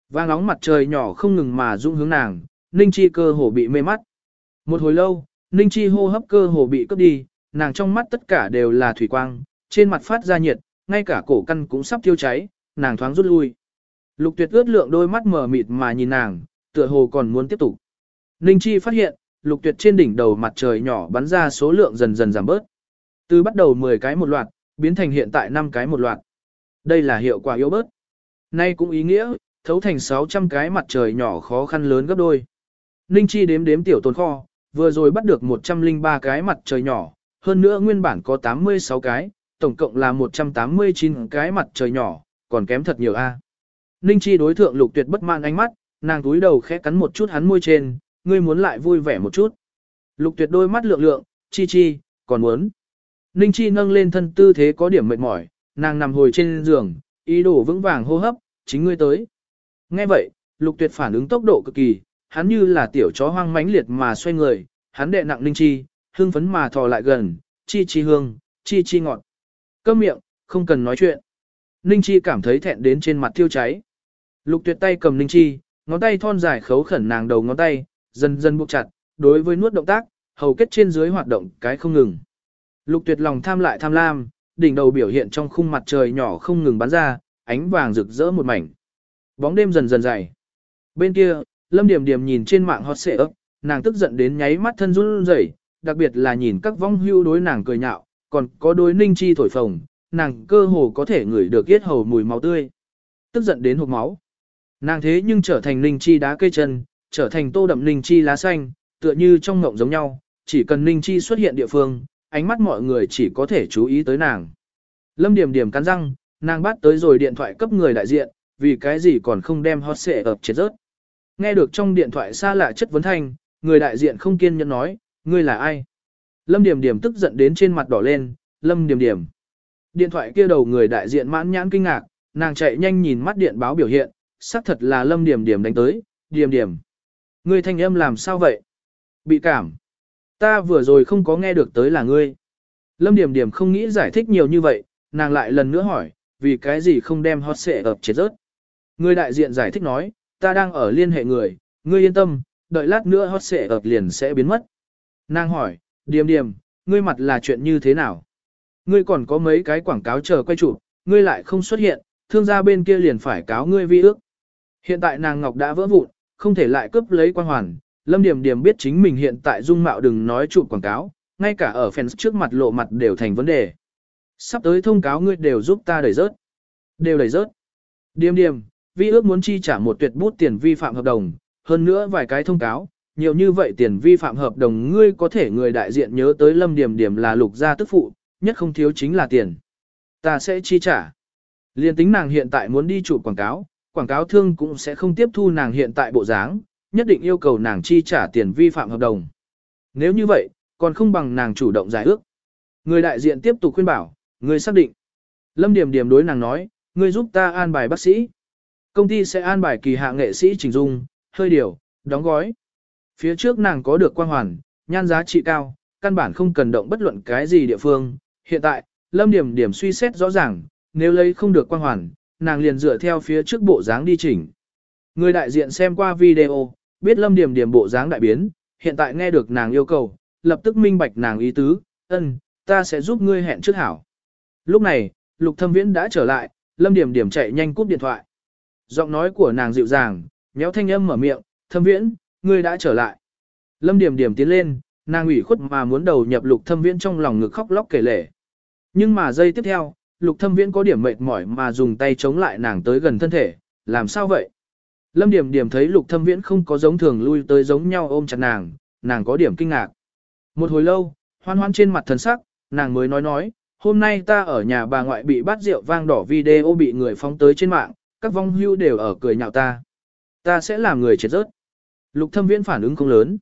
Vang nóng mặt trời nhỏ không ngừng mà rung hướng nàng, Ninh Chi cơ hồ bị mê mắt. Một hồi lâu, Ninh Chi hô hấp cơ hồ bị cướp đi, nàng trong mắt tất cả đều là thủy quang, trên mặt phát ra nhiệt, ngay cả cổ căn cũng sắp tiêu cháy, nàng thoáng rút lui. Lục tuyệt ướt lượng đôi mắt mở mịt mà nhìn nàng, tựa hồ còn muốn tiếp tục. Ninh Chi phát hiện, lục tuyệt trên đỉnh đầu mặt trời nhỏ bắn ra số lượng dần dần giảm bớt. Từ bắt đầu 10 cái một loạt, biến thành hiện tại 5 cái một loạt. Đây là hiệu quả yếu bớt. Nay cũng ý nghĩa, thấu thành 600 cái mặt trời nhỏ khó khăn lớn gấp đôi. Ninh Chi đếm đếm tiểu tồn kho, vừa rồi bắt được 103 cái mặt trời nhỏ, hơn nữa nguyên bản có 86 cái, tổng cộng là 189 cái mặt trời nhỏ, còn kém thật nhiều a. Ninh Chi đối thượng lục tuyệt bất mãn ánh mắt, nàng túi đầu khẽ cắn một chút hắn môi trên, ngươi muốn lại vui vẻ một chút. Lục tuyệt đôi mắt lượng lượng, Chi Chi, còn muốn. Ninh Chi nâng lên thân tư thế có điểm mệt mỏi, nàng nằm hồi trên giường, ý đồ vững vàng hô hấp, chính ngươi tới. Nghe vậy, lục tuyệt phản ứng tốc độ cực kỳ, hắn như là tiểu chó hoang mãnh liệt mà xoay người, hắn đệ nặng Ninh Chi, hương phấn mà thò lại gần, chi chi hương, chi chi ngọt. Câm miệng, không cần nói chuyện. Ninh Chi cảm thấy thẹn đến trên mặt thiêu cháy. Lục tuyệt tay cầm Ninh Chi, ngón tay thon dài khấu khẩn nàng đầu ngón tay, dần dần buộc chặt, đối với nuốt động tác, hầu kết trên dưới hoạt động cái không ngừng. Lục tuyệt lòng tham lại tham lam, đỉnh đầu biểu hiện trong khung mặt trời nhỏ không ngừng bắn ra, ánh vàng rực rỡ một mảnh. Bóng đêm dần dần dày. Bên kia, Lâm Điểm Điểm nhìn trên mạng hot xệ ấp, nàng tức giận đến nháy mắt thân run rẩy, đặc biệt là nhìn các vong hưu đối nàng cười nhạo, còn có đối ninh chi thổi phồng, nàng cơ hồ có thể ngửi được yết hầu mùi máu tươi. Tức giận đến hộp máu. Nàng thế nhưng trở thành ninh chi đá cây chân, trở thành tô đậm ninh chi lá xanh, tựa như trong ngộng giống nhau, chỉ cần ninh chi xuất hiện địa phương, ánh mắt mọi người chỉ có thể chú ý tới nàng. Lâm điểm điểm cắn răng, nàng bắt tới rồi điện thoại cấp người đại diện, vì cái gì còn không đem hot xệ ập chết rớt. Nghe được trong điện thoại xa lạ chất vấn thanh, người đại diện không kiên nhẫn nói, ngươi là ai? Lâm Điểm Điểm tức giận đến trên mặt đỏ lên, Lâm Điểm Điểm. Điện thoại kia đầu người đại diện mãn nhãn kinh ngạc, nàng chạy nhanh nhìn mắt điện báo biểu hiện, xác thật là Lâm Điểm Điểm đánh tới, Điểm Điểm. Ngươi thanh âm làm sao vậy? Bị cảm. Ta vừa rồi không có nghe được tới là ngươi. Lâm Điểm Điểm không nghĩ giải thích nhiều như vậy, nàng lại lần nữa hỏi, vì cái gì không đem hot xệ ập chết rớt. Người đại diện giải thích nói, ta đang ở liên hệ người, ngươi yên tâm, đợi lát nữa hot xệ ập liền sẽ biến mất. Nàng hỏi, điểm điểm, ngươi mặt là chuyện như thế nào? Ngươi còn có mấy cái quảng cáo chờ quay chụp, ngươi lại không xuất hiện, thương gia bên kia liền phải cáo ngươi vi ước. Hiện tại nàng ngọc đã vỡ vụn, không thể lại cướp lấy quan hoàn. Lâm Điểm Điểm biết chính mình hiện tại dung mạo đừng nói chụp quảng cáo, ngay cả ở fans trước mặt lộ mặt đều thành vấn đề. Sắp tới thông cáo ngươi đều giúp ta đẩy rớt. Đều đẩy rớt. Điểm Điểm, vi ước muốn chi trả một tuyệt bút tiền vi phạm hợp đồng, hơn nữa vài cái thông cáo, nhiều như vậy tiền vi phạm hợp đồng ngươi có thể người đại diện nhớ tới lâm điểm điểm là lục gia tức phụ, nhất không thiếu chính là tiền. Ta sẽ chi trả. Liên tính nàng hiện tại muốn đi chụp quảng cáo, quảng cáo thương cũng sẽ không tiếp thu nàng hiện tại bộ dáng, nhất định yêu cầu nàng chi trả tiền vi phạm hợp đồng. Nếu như vậy, còn không bằng nàng chủ động giải ước. Người đại diện tiếp tục khuyên bảo, người xác định. Lâm Điểm Điểm đối nàng nói, người giúp ta an bài bác sĩ. Công ty sẽ an bài kỳ hạ nghệ sĩ chỉnh dung, hơi điều, đóng gói. Phía trước nàng có được quan hoàn, nhan giá trị cao, căn bản không cần động bất luận cái gì địa phương. Hiện tại, Lâm Điểm Điểm suy xét rõ ràng, nếu lấy không được quan hoàn, nàng liền dựa theo phía trước bộ dáng đi chỉnh. Người đại diện xem qua video, biết Lâm Điểm Điểm bộ dáng đại biến, hiện tại nghe được nàng yêu cầu, lập tức minh bạch nàng ý tứ, ân, ta sẽ giúp ngươi hẹn trước hảo. Lúc này, Lục Thâm Viễn đã trở lại, Lâm Điểm Điểm chạy nhanh cúp điện thoại. Giọng nói của nàng dịu dàng, nhéo thanh âm mở miệng, Thâm Viễn, ngươi đã trở lại. Lâm Điểm Điểm tiến lên, nàng ủy khuất mà muốn đầu nhập Lục Thâm Viễn trong lòng ngực khóc lóc kể lể. Nhưng mà giây tiếp theo, Lục Thâm Viễn có điểm mệt mỏi mà dùng tay chống lại nàng tới gần thân thể, làm sao vậy? Lâm Điểm Điểm thấy Lục Thâm Viễn không có giống thường lui tới giống nhau ôm chặt nàng, nàng có điểm kinh ngạc. Một hồi lâu, hoan hoan trên mặt thần sắc, nàng mới nói nói, hôm nay ta ở nhà bà ngoại bị bắt rượu vang đỏ video bị người phóng tới trên mạng, các vong hưu đều ở cười nhạo ta. Ta sẽ làm người chết rớt. Lục thâm viễn phản ứng không lớn.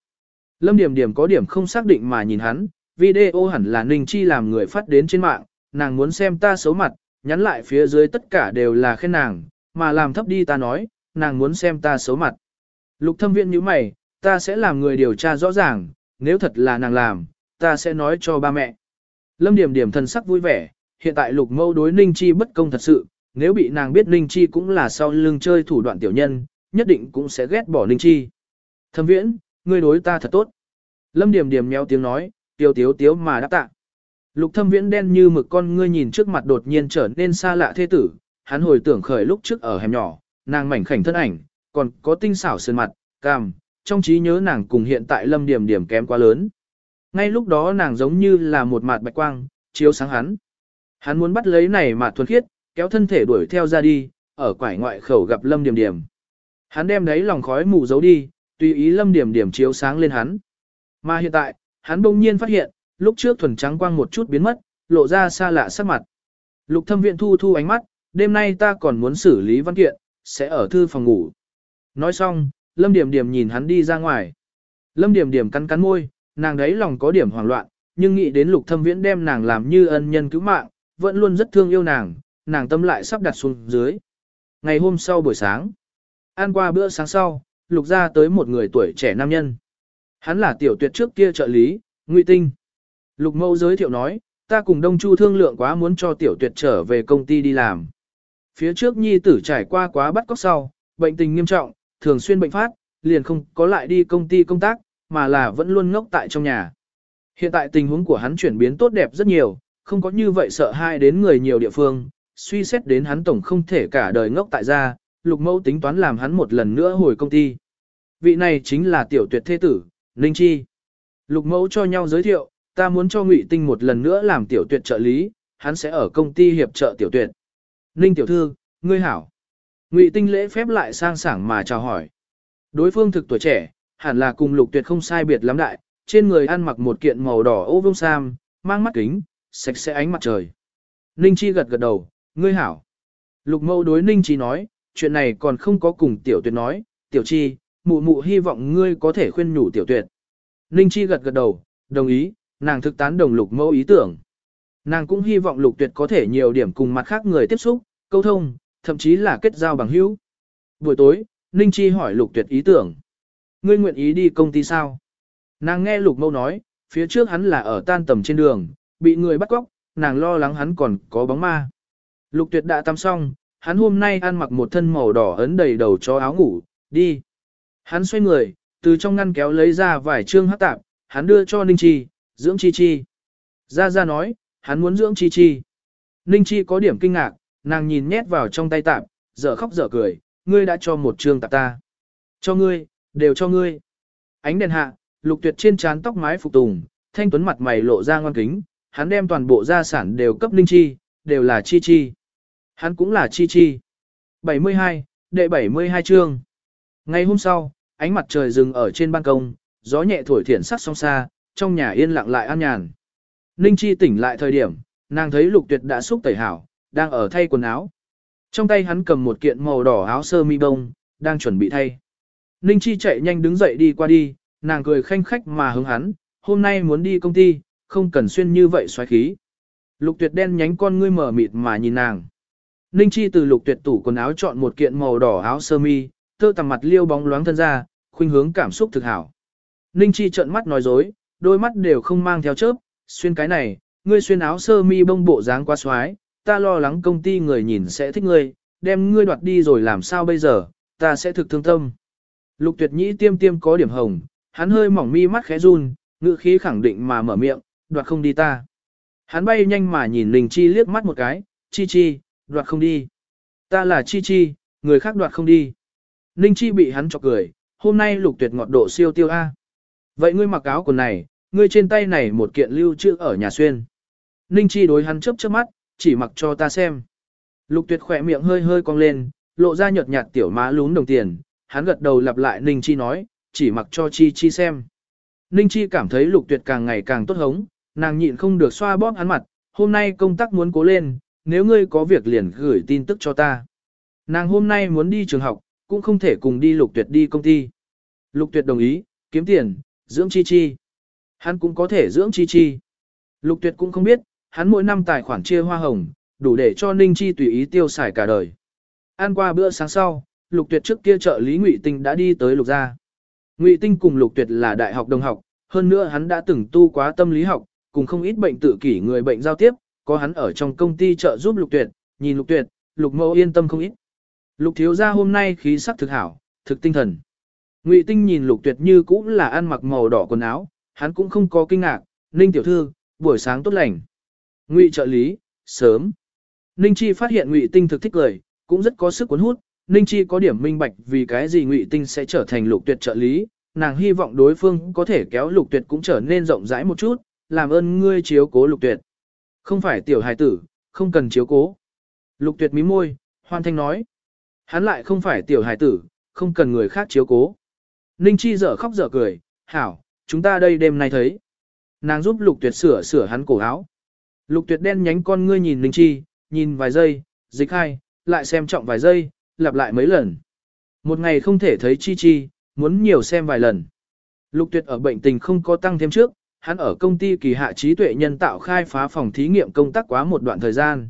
Lâm điểm điểm có điểm không xác định mà nhìn hắn, video hẳn là Ninh Chi làm người phát đến trên mạng, nàng muốn xem ta xấu mặt, nhắn lại phía dưới tất cả đều là khen nàng, mà làm thấp đi ta nói, nàng muốn xem ta xấu mặt. Lục thâm viện như mày, ta sẽ làm người điều tra rõ ràng, nếu thật là nàng làm, ta sẽ nói cho ba mẹ. Lâm điểm điểm thần sắc vui vẻ, hiện tại lục mâu đối Ninh Chi bất công thật sự, nếu bị nàng biết Ninh Chi cũng là sau lưng chơi thủ đoạn tiểu nhân, nhất định cũng sẽ ghét bỏ Ninh Chi. Thâm viễn, ngươi đối ta thật tốt. Lâm điểm điểm méo tiếng nói, tiêu tiếu tiếu mà đáp tạ. Lục thâm viễn đen như mực con ngươi nhìn trước mặt đột nhiên trở nên xa lạ thế tử, hắn hồi tưởng khởi lúc trước ở hẻm nhỏ, nàng mảnh khảnh thân ảnh, còn có tinh xảo sơn mặt, cam, trong trí nhớ nàng cùng hiện tại lâm điểm điểm kém quá lớn. Ngay lúc đó nàng giống như là một mạt bạch quang, chiếu sáng hắn. Hắn muốn bắt lấy này mà thuần khiết, kéo thân thể đuổi theo ra đi, ở quải ngoại khẩu gặp lâm điểm điểm. Hắn đem đấy lòng khói mù giấu đi, tùy ý lâm điểm điểm chiếu sáng lên hắn. Mà hiện tại, hắn bỗng nhiên phát hiện, lúc trước thuần trắng quang một chút biến mất, lộ ra xa lạ sắc mặt. Lục thâm viện thu thu ánh mắt, đêm nay ta còn muốn xử lý văn kiện, sẽ ở thư phòng ngủ. Nói xong, lâm điểm điểm nhìn hắn đi ra ngoài. Lâm điểm điểm cắn cắn môi, nàng đấy lòng có điểm hoảng loạn, nhưng nghĩ đến lục thâm viễn đem nàng làm như ân nhân cứu mạng, vẫn luôn rất thương yêu nàng, nàng tâm lại sắp đặt xuống dưới. Ngày hôm sau buổi sáng, ăn qua bữa sáng sau, lục ra tới một người tuổi trẻ nam nhân. Hắn là tiểu tuyệt trước kia trợ lý, Ngụy Tinh. Lục mâu giới thiệu nói, ta cùng Đông Chu thương lượng quá muốn cho tiểu tuyệt trở về công ty đi làm. Phía trước nhi tử trải qua quá bắt cóc sau, bệnh tình nghiêm trọng, thường xuyên bệnh phát, liền không có lại đi công ty công tác, mà là vẫn luôn ngốc tại trong nhà. Hiện tại tình huống của hắn chuyển biến tốt đẹp rất nhiều, không có như vậy sợ hai đến người nhiều địa phương, suy xét đến hắn tổng không thể cả đời ngốc tại gia, lục mẫu tính toán làm hắn một lần nữa hồi công ty. Vị này chính là tiểu tuyệt thế tử, Ninh Chi. Lục mẫu cho nhau giới thiệu, ta muốn cho Ngụy Tinh một lần nữa làm tiểu tuyệt trợ lý, hắn sẽ ở công ty hiệp trợ tiểu tuyệt. Ninh tiểu thư, ngươi hảo. Ngụy Tinh lễ phép lại sang sảng mà chào hỏi. Đối phương thực tuổi trẻ, hẳn là cùng lục tuyệt không sai biệt lắm đại, trên người ăn mặc một kiện màu đỏ ô vông sam, mang mắt kính, sạch sẽ ánh mặt trời. Ninh Chi gật gật đầu, ngươi hảo. Lục mẫu đối Ninh Chi nói, chuyện này còn không có cùng tiểu tuyệt nói, tiểu chi, mụ mụ hy vọng ngươi có thể khuyên nhủ tiểu tuyệt. Ninh Chi gật gật đầu, đồng ý, nàng thực tán đồng lục mẫu ý tưởng. Nàng cũng hy vọng lục tuyệt có thể nhiều điểm cùng mặt khác người tiếp xúc, câu thông, thậm chí là kết giao bằng hữu. Buổi tối, Ninh Chi hỏi lục tuyệt ý tưởng. Ngươi nguyện ý đi công ty sao? Nàng nghe lục mẫu nói, phía trước hắn là ở tan tầm trên đường, bị người bắt cóc, nàng lo lắng hắn còn có bóng ma. Lục tuyệt đã tắm xong, hắn hôm nay ăn mặc một thân màu đỏ ấn đầy đầu cho áo ngủ, đi. Hắn xoay người, từ trong ngăn kéo lấy ra vài trương hát tạp, hắn đưa cho Ninh Chi, dưỡng Chi Chi. gia gia nói, hắn muốn dưỡng Chi Chi. Ninh Chi có điểm kinh ngạc, nàng nhìn nhét vào trong tay tạp, dở khóc dở cười, ngươi đã cho một trường tạp ta. Cho ngươi, đều cho ngươi. Ánh đèn hạ, lục tuyệt trên trán tóc mái phục tùng, thanh tuấn mặt mày lộ ra ngoan kính, hắn đem toàn bộ gia sản đều cấp Ninh Chi, đều là Chi Chi. Hắn cũng là Chi Chi. 72, đệ 72 chương. Ngày hôm sau, ánh mặt trời dừng ở trên ban công, gió nhẹ thổi thiển sắc song xa, trong nhà yên lặng lại an nhàn. Ninh Chi tỉnh lại thời điểm, nàng thấy Lục Tuyệt đã xúc tẩy hảo, đang ở thay quần áo. Trong tay hắn cầm một kiện màu đỏ áo sơ mi bông, đang chuẩn bị thay. Ninh Chi chạy nhanh đứng dậy đi qua đi, nàng cười khanh khách mà hướng hắn, hôm nay muốn đi công ty, không cần xuyên như vậy xoáy khí. Lục tuyệt đen nhánh con ngươi mở mịt mà nhìn nàng. Ninh Chi từ lục tuyệt tủ quần áo chọn một kiện màu đỏ áo sơ mi, tơ tằm mặt liêu bóng loáng thân ra, khuynh hướng cảm xúc thực hảo. Ninh Chi trợn mắt nói dối, đôi mắt đều không mang theo chớp, xuyên cái này, ngươi xuyên áo sơ mi bông bộ dáng quá xoái, ta lo lắng công ty người nhìn sẽ thích ngươi, đem ngươi đoạt đi rồi làm sao bây giờ, ta sẽ thực thương tâm. Lục tuyệt nhĩ tiêm tiêm có điểm hồng, hắn hơi mỏng mi mắt khẽ run, ngữ khí khẳng định mà mở miệng, đoạt không đi ta. Hắn bay nhanh mà nhìn Linh Chi liếc mắt một cái, Chi Chi, đoạt không đi. Ta là Chi Chi, người khác đoạt không đi. Linh Chi bị hắn chọc cười, hôm nay lục tuyệt ngọt độ siêu tiêu A. Vậy ngươi mặc áo quần này, ngươi trên tay này một kiện lưu trữ ở nhà xuyên. Ninh Chi đối hắn chớp chớp mắt, chỉ mặc cho ta xem. Lục tuyệt khỏe miệng hơi hơi cong lên, lộ ra nhợt nhạt tiểu má lún đồng tiền, hắn gật đầu lặp lại Ninh Chi nói, chỉ mặc cho Chi Chi xem. Ninh Chi cảm thấy lục tuyệt càng ngày càng tốt hống, nàng nhịn không được xoa bóp hắn mặt, hôm nay công tác muốn cố lên, nếu ngươi có việc liền gửi tin tức cho ta. Nàng hôm nay muốn đi trường học, cũng không thể cùng đi lục tuyệt đi công ty. Lục tuyệt đồng ý, kiếm tiền, dưỡng chi chi. Hắn cũng có thể dưỡng chi chi. Lục tuyệt cũng không biết, hắn mỗi năm tài khoản chia hoa hồng, đủ để cho Ninh Chi tùy ý tiêu xài cả đời. Ăn qua bữa sáng sau, Lục Tuyệt trước kia trợ lý Ngụy Tinh đã đi tới Lục gia. Ngụy Tinh cùng Lục Tuyệt là đại học đồng học, hơn nữa hắn đã từng tu quá tâm lý học, cùng không ít bệnh tự kỷ người bệnh giao tiếp, có hắn ở trong công ty trợ giúp Lục Tuyệt, nhìn Lục Tuyệt, Lục Mẫu yên tâm không ít. Lục thiếu gia hôm nay khí sắc thực hảo, thực tinh thần. Ngụy Tinh nhìn Lục Tuyệt như cũng là ăn mặc màu đỏ quần áo, hắn cũng không có kinh ngạc, Ninh tiểu thư, buổi sáng tốt lành. Ngụy trợ lý, sớm. Ninh Chi phát hiện Ngụy Tinh thực thích cười, cũng rất có sức cuốn hút, Ninh Chi có điểm minh bạch vì cái gì Ngụy Tinh sẽ trở thành Lục Tuyệt trợ lý, nàng hy vọng đối phương có thể kéo Lục Tuyệt cũng trở nên rộng rãi một chút, làm ơn ngươi chiếu cố Lục Tuyệt. Không phải tiểu hài tử, không cần chiếu cố. Lục Tuyệt mím môi, hoan thanh nói. Hắn lại không phải tiểu hài tử, không cần người khác chiếu cố. Ninh Chi dở khóc dở cười, hảo, chúng ta đây đêm nay thấy. Nàng giúp Lục Tuyệt sửa sửa hắn cổ áo. Lục Tuyệt đen nhánh con ngươi nhìn Ninh Chi, nhìn vài giây, dịch hai, lại xem trọng vài giây, lặp lại mấy lần. Một ngày không thể thấy Chi Chi, muốn nhiều xem vài lần. Lục Tuyệt ở bệnh tình không có tăng thêm trước, hắn ở công ty kỳ hạ trí tuệ nhân tạo khai phá phòng thí nghiệm công tác quá một đoạn thời gian.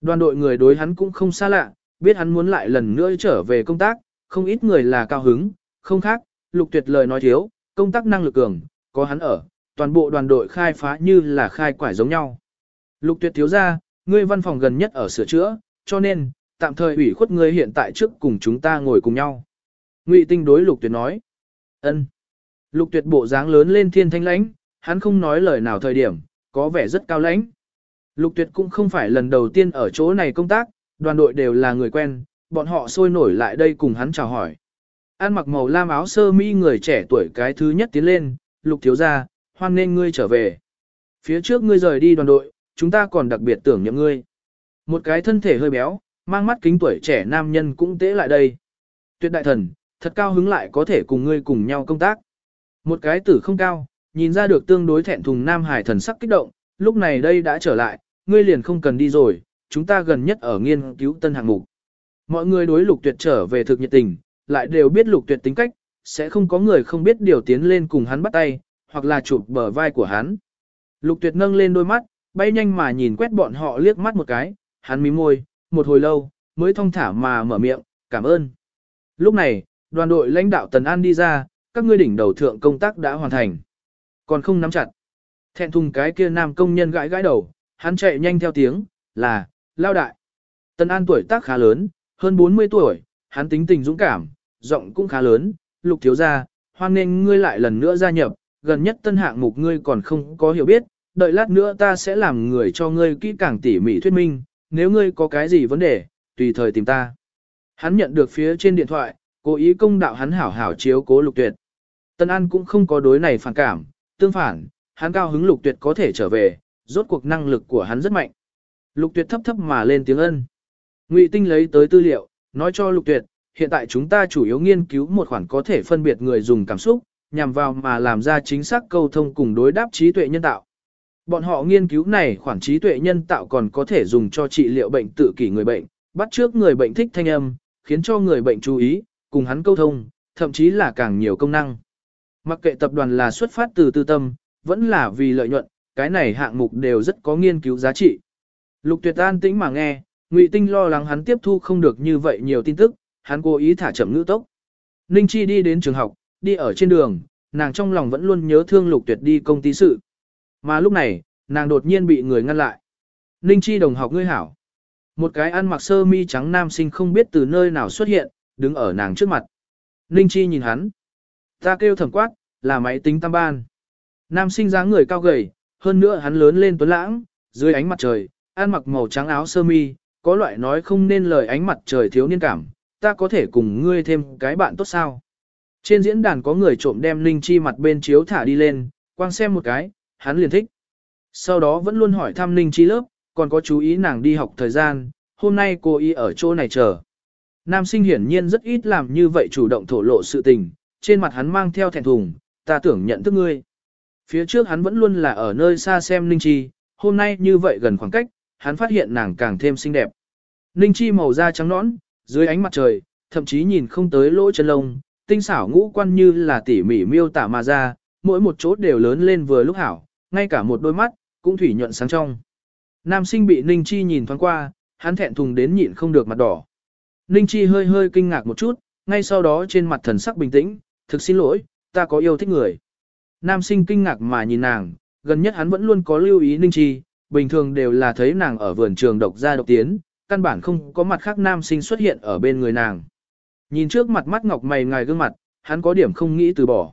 Đoàn đội người đối hắn cũng không xa lạ, biết hắn muốn lại lần nữa trở về công tác, không ít người là cao hứng, không khác, lục tuyệt lời nói thiếu, công tác năng lực cường, có hắn ở, toàn bộ đoàn đội khai phá như là khai quải giống nhau. Lục tuyệt thiếu ra, ngươi văn phòng gần nhất ở sửa chữa, cho nên, tạm thời ủy khuất ngươi hiện tại trước cùng chúng ta ngồi cùng nhau. Ngụy tinh đối lục tuyệt nói. ân. Lục tuyệt bộ dáng lớn lên thiên thanh lãnh, hắn không nói lời nào thời điểm, có vẻ rất cao lãnh. Lục tuyệt cũng không phải lần đầu tiên ở chỗ này công tác, đoàn đội đều là người quen, bọn họ sôi nổi lại đây cùng hắn chào hỏi. An mặc màu lam áo sơ mi người trẻ tuổi cái thứ nhất tiến lên, lục thiếu ra, hoan nên ngươi trở về. Phía trước ngươi rời đi đoàn đội, chúng ta còn đặc biệt tưởng nhậm ngươi. Một cái thân thể hơi béo, mang mắt kính tuổi trẻ nam nhân cũng tế lại đây. Tuyệt đại thần, thật cao hứng lại có thể cùng ngươi cùng nhau công tác. Một cái tử không cao, nhìn ra được tương đối thẹn thùng nam hải thần sắc kích động, lúc này đây đã trở lại, ngươi liền không cần đi rồi, chúng ta gần nhất ở nghiên cứu tân hạng mục. Mọi người đối lục tuyệt trở về thực nhiệt tình, lại đều biết lục tuyệt tính cách, sẽ không có người không biết điều tiến lên cùng hắn bắt tay, hoặc là chụp bờ vai của hắn. Lục tuyệt nâng lên đôi mắt, bay nhanh mà nhìn quét bọn họ liếc mắt một cái, hắn mím môi, một hồi lâu, mới thong thả mà mở miệng, cảm ơn. Lúc này, đoàn đội lãnh đạo Tần An đi ra, các ngươi đỉnh đầu thượng công tác đã hoàn thành. Còn không nắm chặt. Thẹn thùng cái kia nam công nhân gãi gãi đầu, hắn chạy nhanh theo tiếng, là, lao đại. Tần An tuổi tác khá lớn, hơn 40 tuổi, hắn tính tình dũng cảm, giọng cũng khá lớn, lục thiếu gia, hoan nên ngươi lại lần nữa gia nhập, gần nhất tân hạng mục ngươi còn không có hiểu biết, đợi lát nữa ta sẽ làm người cho ngươi kỹ càng tỉ mỉ thuyết minh, nếu ngươi có cái gì vấn đề, tùy thời tìm ta. Hắn nhận được phía trên điện thoại, cố ý công đạo hắn hảo hảo chiếu cố lục tuyệt. Tân An cũng không có đối này phản cảm, tương phản, hắn cao hứng lục tuyệt có thể trở về, rốt cuộc năng lực của hắn rất mạnh. Lục tuyệt thấp thấp mà lên tiếng ân. Ngụy Tinh lấy tới tư liệu, nói cho lục tuyệt, hiện tại chúng ta chủ yếu nghiên cứu một khoản có thể phân biệt người dùng cảm xúc, nhằm vào mà làm ra chính xác câu thông cùng đối đáp trí tuệ nhân tạo. Bọn họ nghiên cứu này khoản trí tuệ nhân tạo còn có thể dùng cho trị liệu bệnh tự kỷ người bệnh, bắt trước người bệnh thích thanh âm, khiến cho người bệnh chú ý, cùng hắn câu thông, thậm chí là càng nhiều công năng. Mặc kệ tập đoàn là xuất phát từ tư tâm, vẫn là vì lợi nhuận, cái này hạng mục đều rất có nghiên cứu giá trị. Lục tuyệt an tĩnh mà nghe, Ngụy Tinh lo lắng hắn tiếp thu không được như vậy nhiều tin tức, hắn cố ý thả chậm ngữ tốc. Ninh Chi đi đến trường học, đi ở trên đường, nàng trong lòng vẫn luôn nhớ thương lục tuyệt đi công ty sự. Mà lúc này, nàng đột nhiên bị người ngăn lại. Ninh Chi đồng học ngươi hảo. Một cái ăn mặc sơ mi trắng nam sinh không biết từ nơi nào xuất hiện, đứng ở nàng trước mặt. Ninh Chi nhìn hắn. Ta kêu thẩm quát, là máy tính tam ban. Nam sinh dáng người cao gầy, hơn nữa hắn lớn lên tuấn lãng, dưới ánh mặt trời, ăn mặc màu trắng áo sơ mi, có loại nói không nên lời ánh mặt trời thiếu niên cảm, ta có thể cùng ngươi thêm cái bạn tốt sao. Trên diễn đàn có người trộm đem Ninh Chi mặt bên chiếu thả đi lên, quang xem một cái, hắn liền thích. Sau đó vẫn luôn hỏi thăm Ninh Chi lớp, còn có chú ý nàng đi học thời gian, hôm nay cô ý ở chỗ này chờ. Nam sinh hiển nhiên rất ít làm như vậy chủ động thổ lộ sự tình, trên mặt hắn mang theo thẹn thùng, ta tưởng nhận thức ngươi. Phía trước hắn vẫn luôn là ở nơi xa xem Ninh Chi, hôm nay như vậy gần khoảng cách, hắn phát hiện nàng càng thêm xinh đẹp. Ninh Chi màu da trắng nõn, dưới ánh mặt trời, thậm chí nhìn không tới lỗ chân lông, tinh xảo ngũ quan như là tỉ mỉ miêu tả mà ra, mỗi một chỗ đều lớn lên vừa lúc hảo, ngay cả một đôi mắt, cũng thủy nhuận sáng trong. Nam sinh bị Ninh Chi nhìn thoáng qua, hắn thẹn thùng đến nhịn không được mặt đỏ. Ninh Chi hơi hơi kinh ngạc một chút, ngay sau đó trên mặt thần sắc bình tĩnh, thực xin lỗi, ta có yêu thích người. Nam sinh kinh ngạc mà nhìn nàng, gần nhất hắn vẫn luôn có lưu ý Ninh Chi, bình thường đều là thấy nàng ở vườn trường độc gia độc tiến, căn bản không có mặt khác nam sinh xuất hiện ở bên người nàng. Nhìn trước mặt mắt ngọc mày ngài gương mặt, hắn có điểm không nghĩ từ bỏ.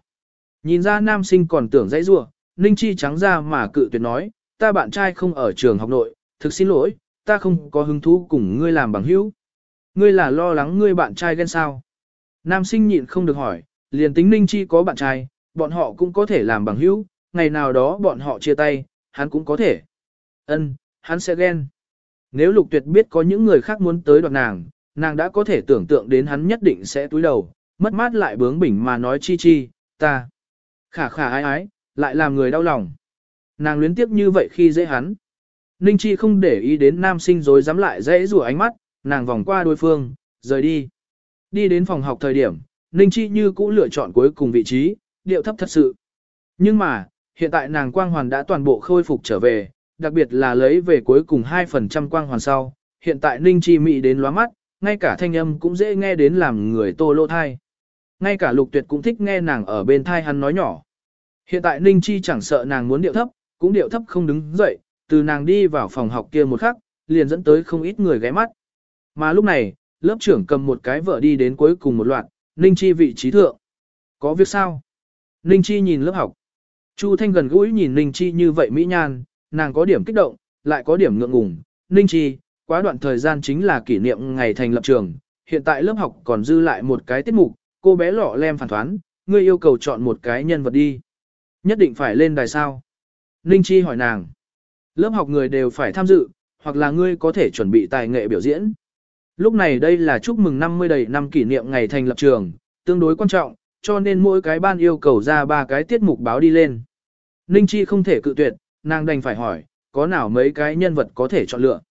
Nhìn ra nam sinh còn tưởng dãy rua, Ninh Chi trắng ra mà cự tuyệt nói, ta bạn trai không ở trường học nội, thực xin lỗi, ta không có hứng thú cùng ngươi làm bằng hữu. Ngươi là lo lắng ngươi bạn trai ghen sao? Nam sinh nhịn không được hỏi, liền tính Ninh Chi có bạn trai, bọn họ cũng có thể làm bằng hữu, ngày nào đó bọn họ chia tay, hắn cũng có thể. Ân, hắn sẽ ghen. Nếu lục tuyệt biết có những người khác muốn tới đoạt nàng, nàng đã có thể tưởng tượng đến hắn nhất định sẽ túi đầu, mất mát lại bướng bỉnh mà nói chi chi, ta. Khả khả ái ái, lại làm người đau lòng. Nàng luyến tiếc như vậy khi dễ hắn. Ninh Chi không để ý đến nam sinh rồi dám lại dễ rủa ánh mắt, nàng vòng qua đối phương, rời đi. Đi đến phòng học thời điểm, Ninh Chi như cũ lựa chọn cuối cùng vị trí, điệu thấp thật sự. Nhưng mà, hiện tại nàng quang hoàn đã toàn bộ khôi phục trở về, đặc biệt là lấy về cuối cùng 2% quang hoàn sau. Hiện tại Ninh Chi Mị đến lóa mắt, ngay cả thanh âm cũng dễ nghe đến làm người tô lô thai. Ngay cả lục tuyệt cũng thích nghe nàng ở bên thai hắn nói nhỏ. Hiện tại Ninh Chi chẳng sợ nàng muốn điệu thấp, cũng điệu thấp không đứng dậy, từ nàng đi vào phòng học kia một khắc, liền dẫn tới không ít người ghé mắt. Mà lúc này, lớp trưởng cầm một cái vợ đi đến cuối cùng một loạt, Ninh Chi vị trí thượng. Có việc sao? Ninh Chi nhìn lớp học. Chu Thanh gần gũi nhìn Ninh Chi như vậy mỹ nhan, nàng có điểm kích động, lại có điểm ngượng ngùng. Ninh Chi, quá đoạn thời gian chính là kỷ niệm ngày thành lập trường, hiện tại lớp học còn dư lại một cái tiết mục, cô bé lọ lem phản thoán, ngươi yêu cầu chọn một cái nhân vật đi. Nhất định phải lên đài sao? Ninh Chi hỏi nàng. Lớp học người đều phải tham dự, hoặc là ngươi có thể chuẩn bị tài nghệ biểu diễn. Lúc này đây là chúc mừng 50 đầy năm kỷ niệm ngày thành lập trường, tương đối quan trọng, cho nên mỗi cái ban yêu cầu ra ba cái tiết mục báo đi lên. Ninh Chi không thể cự tuyệt, nàng đành phải hỏi, có nào mấy cái nhân vật có thể chọn lựa.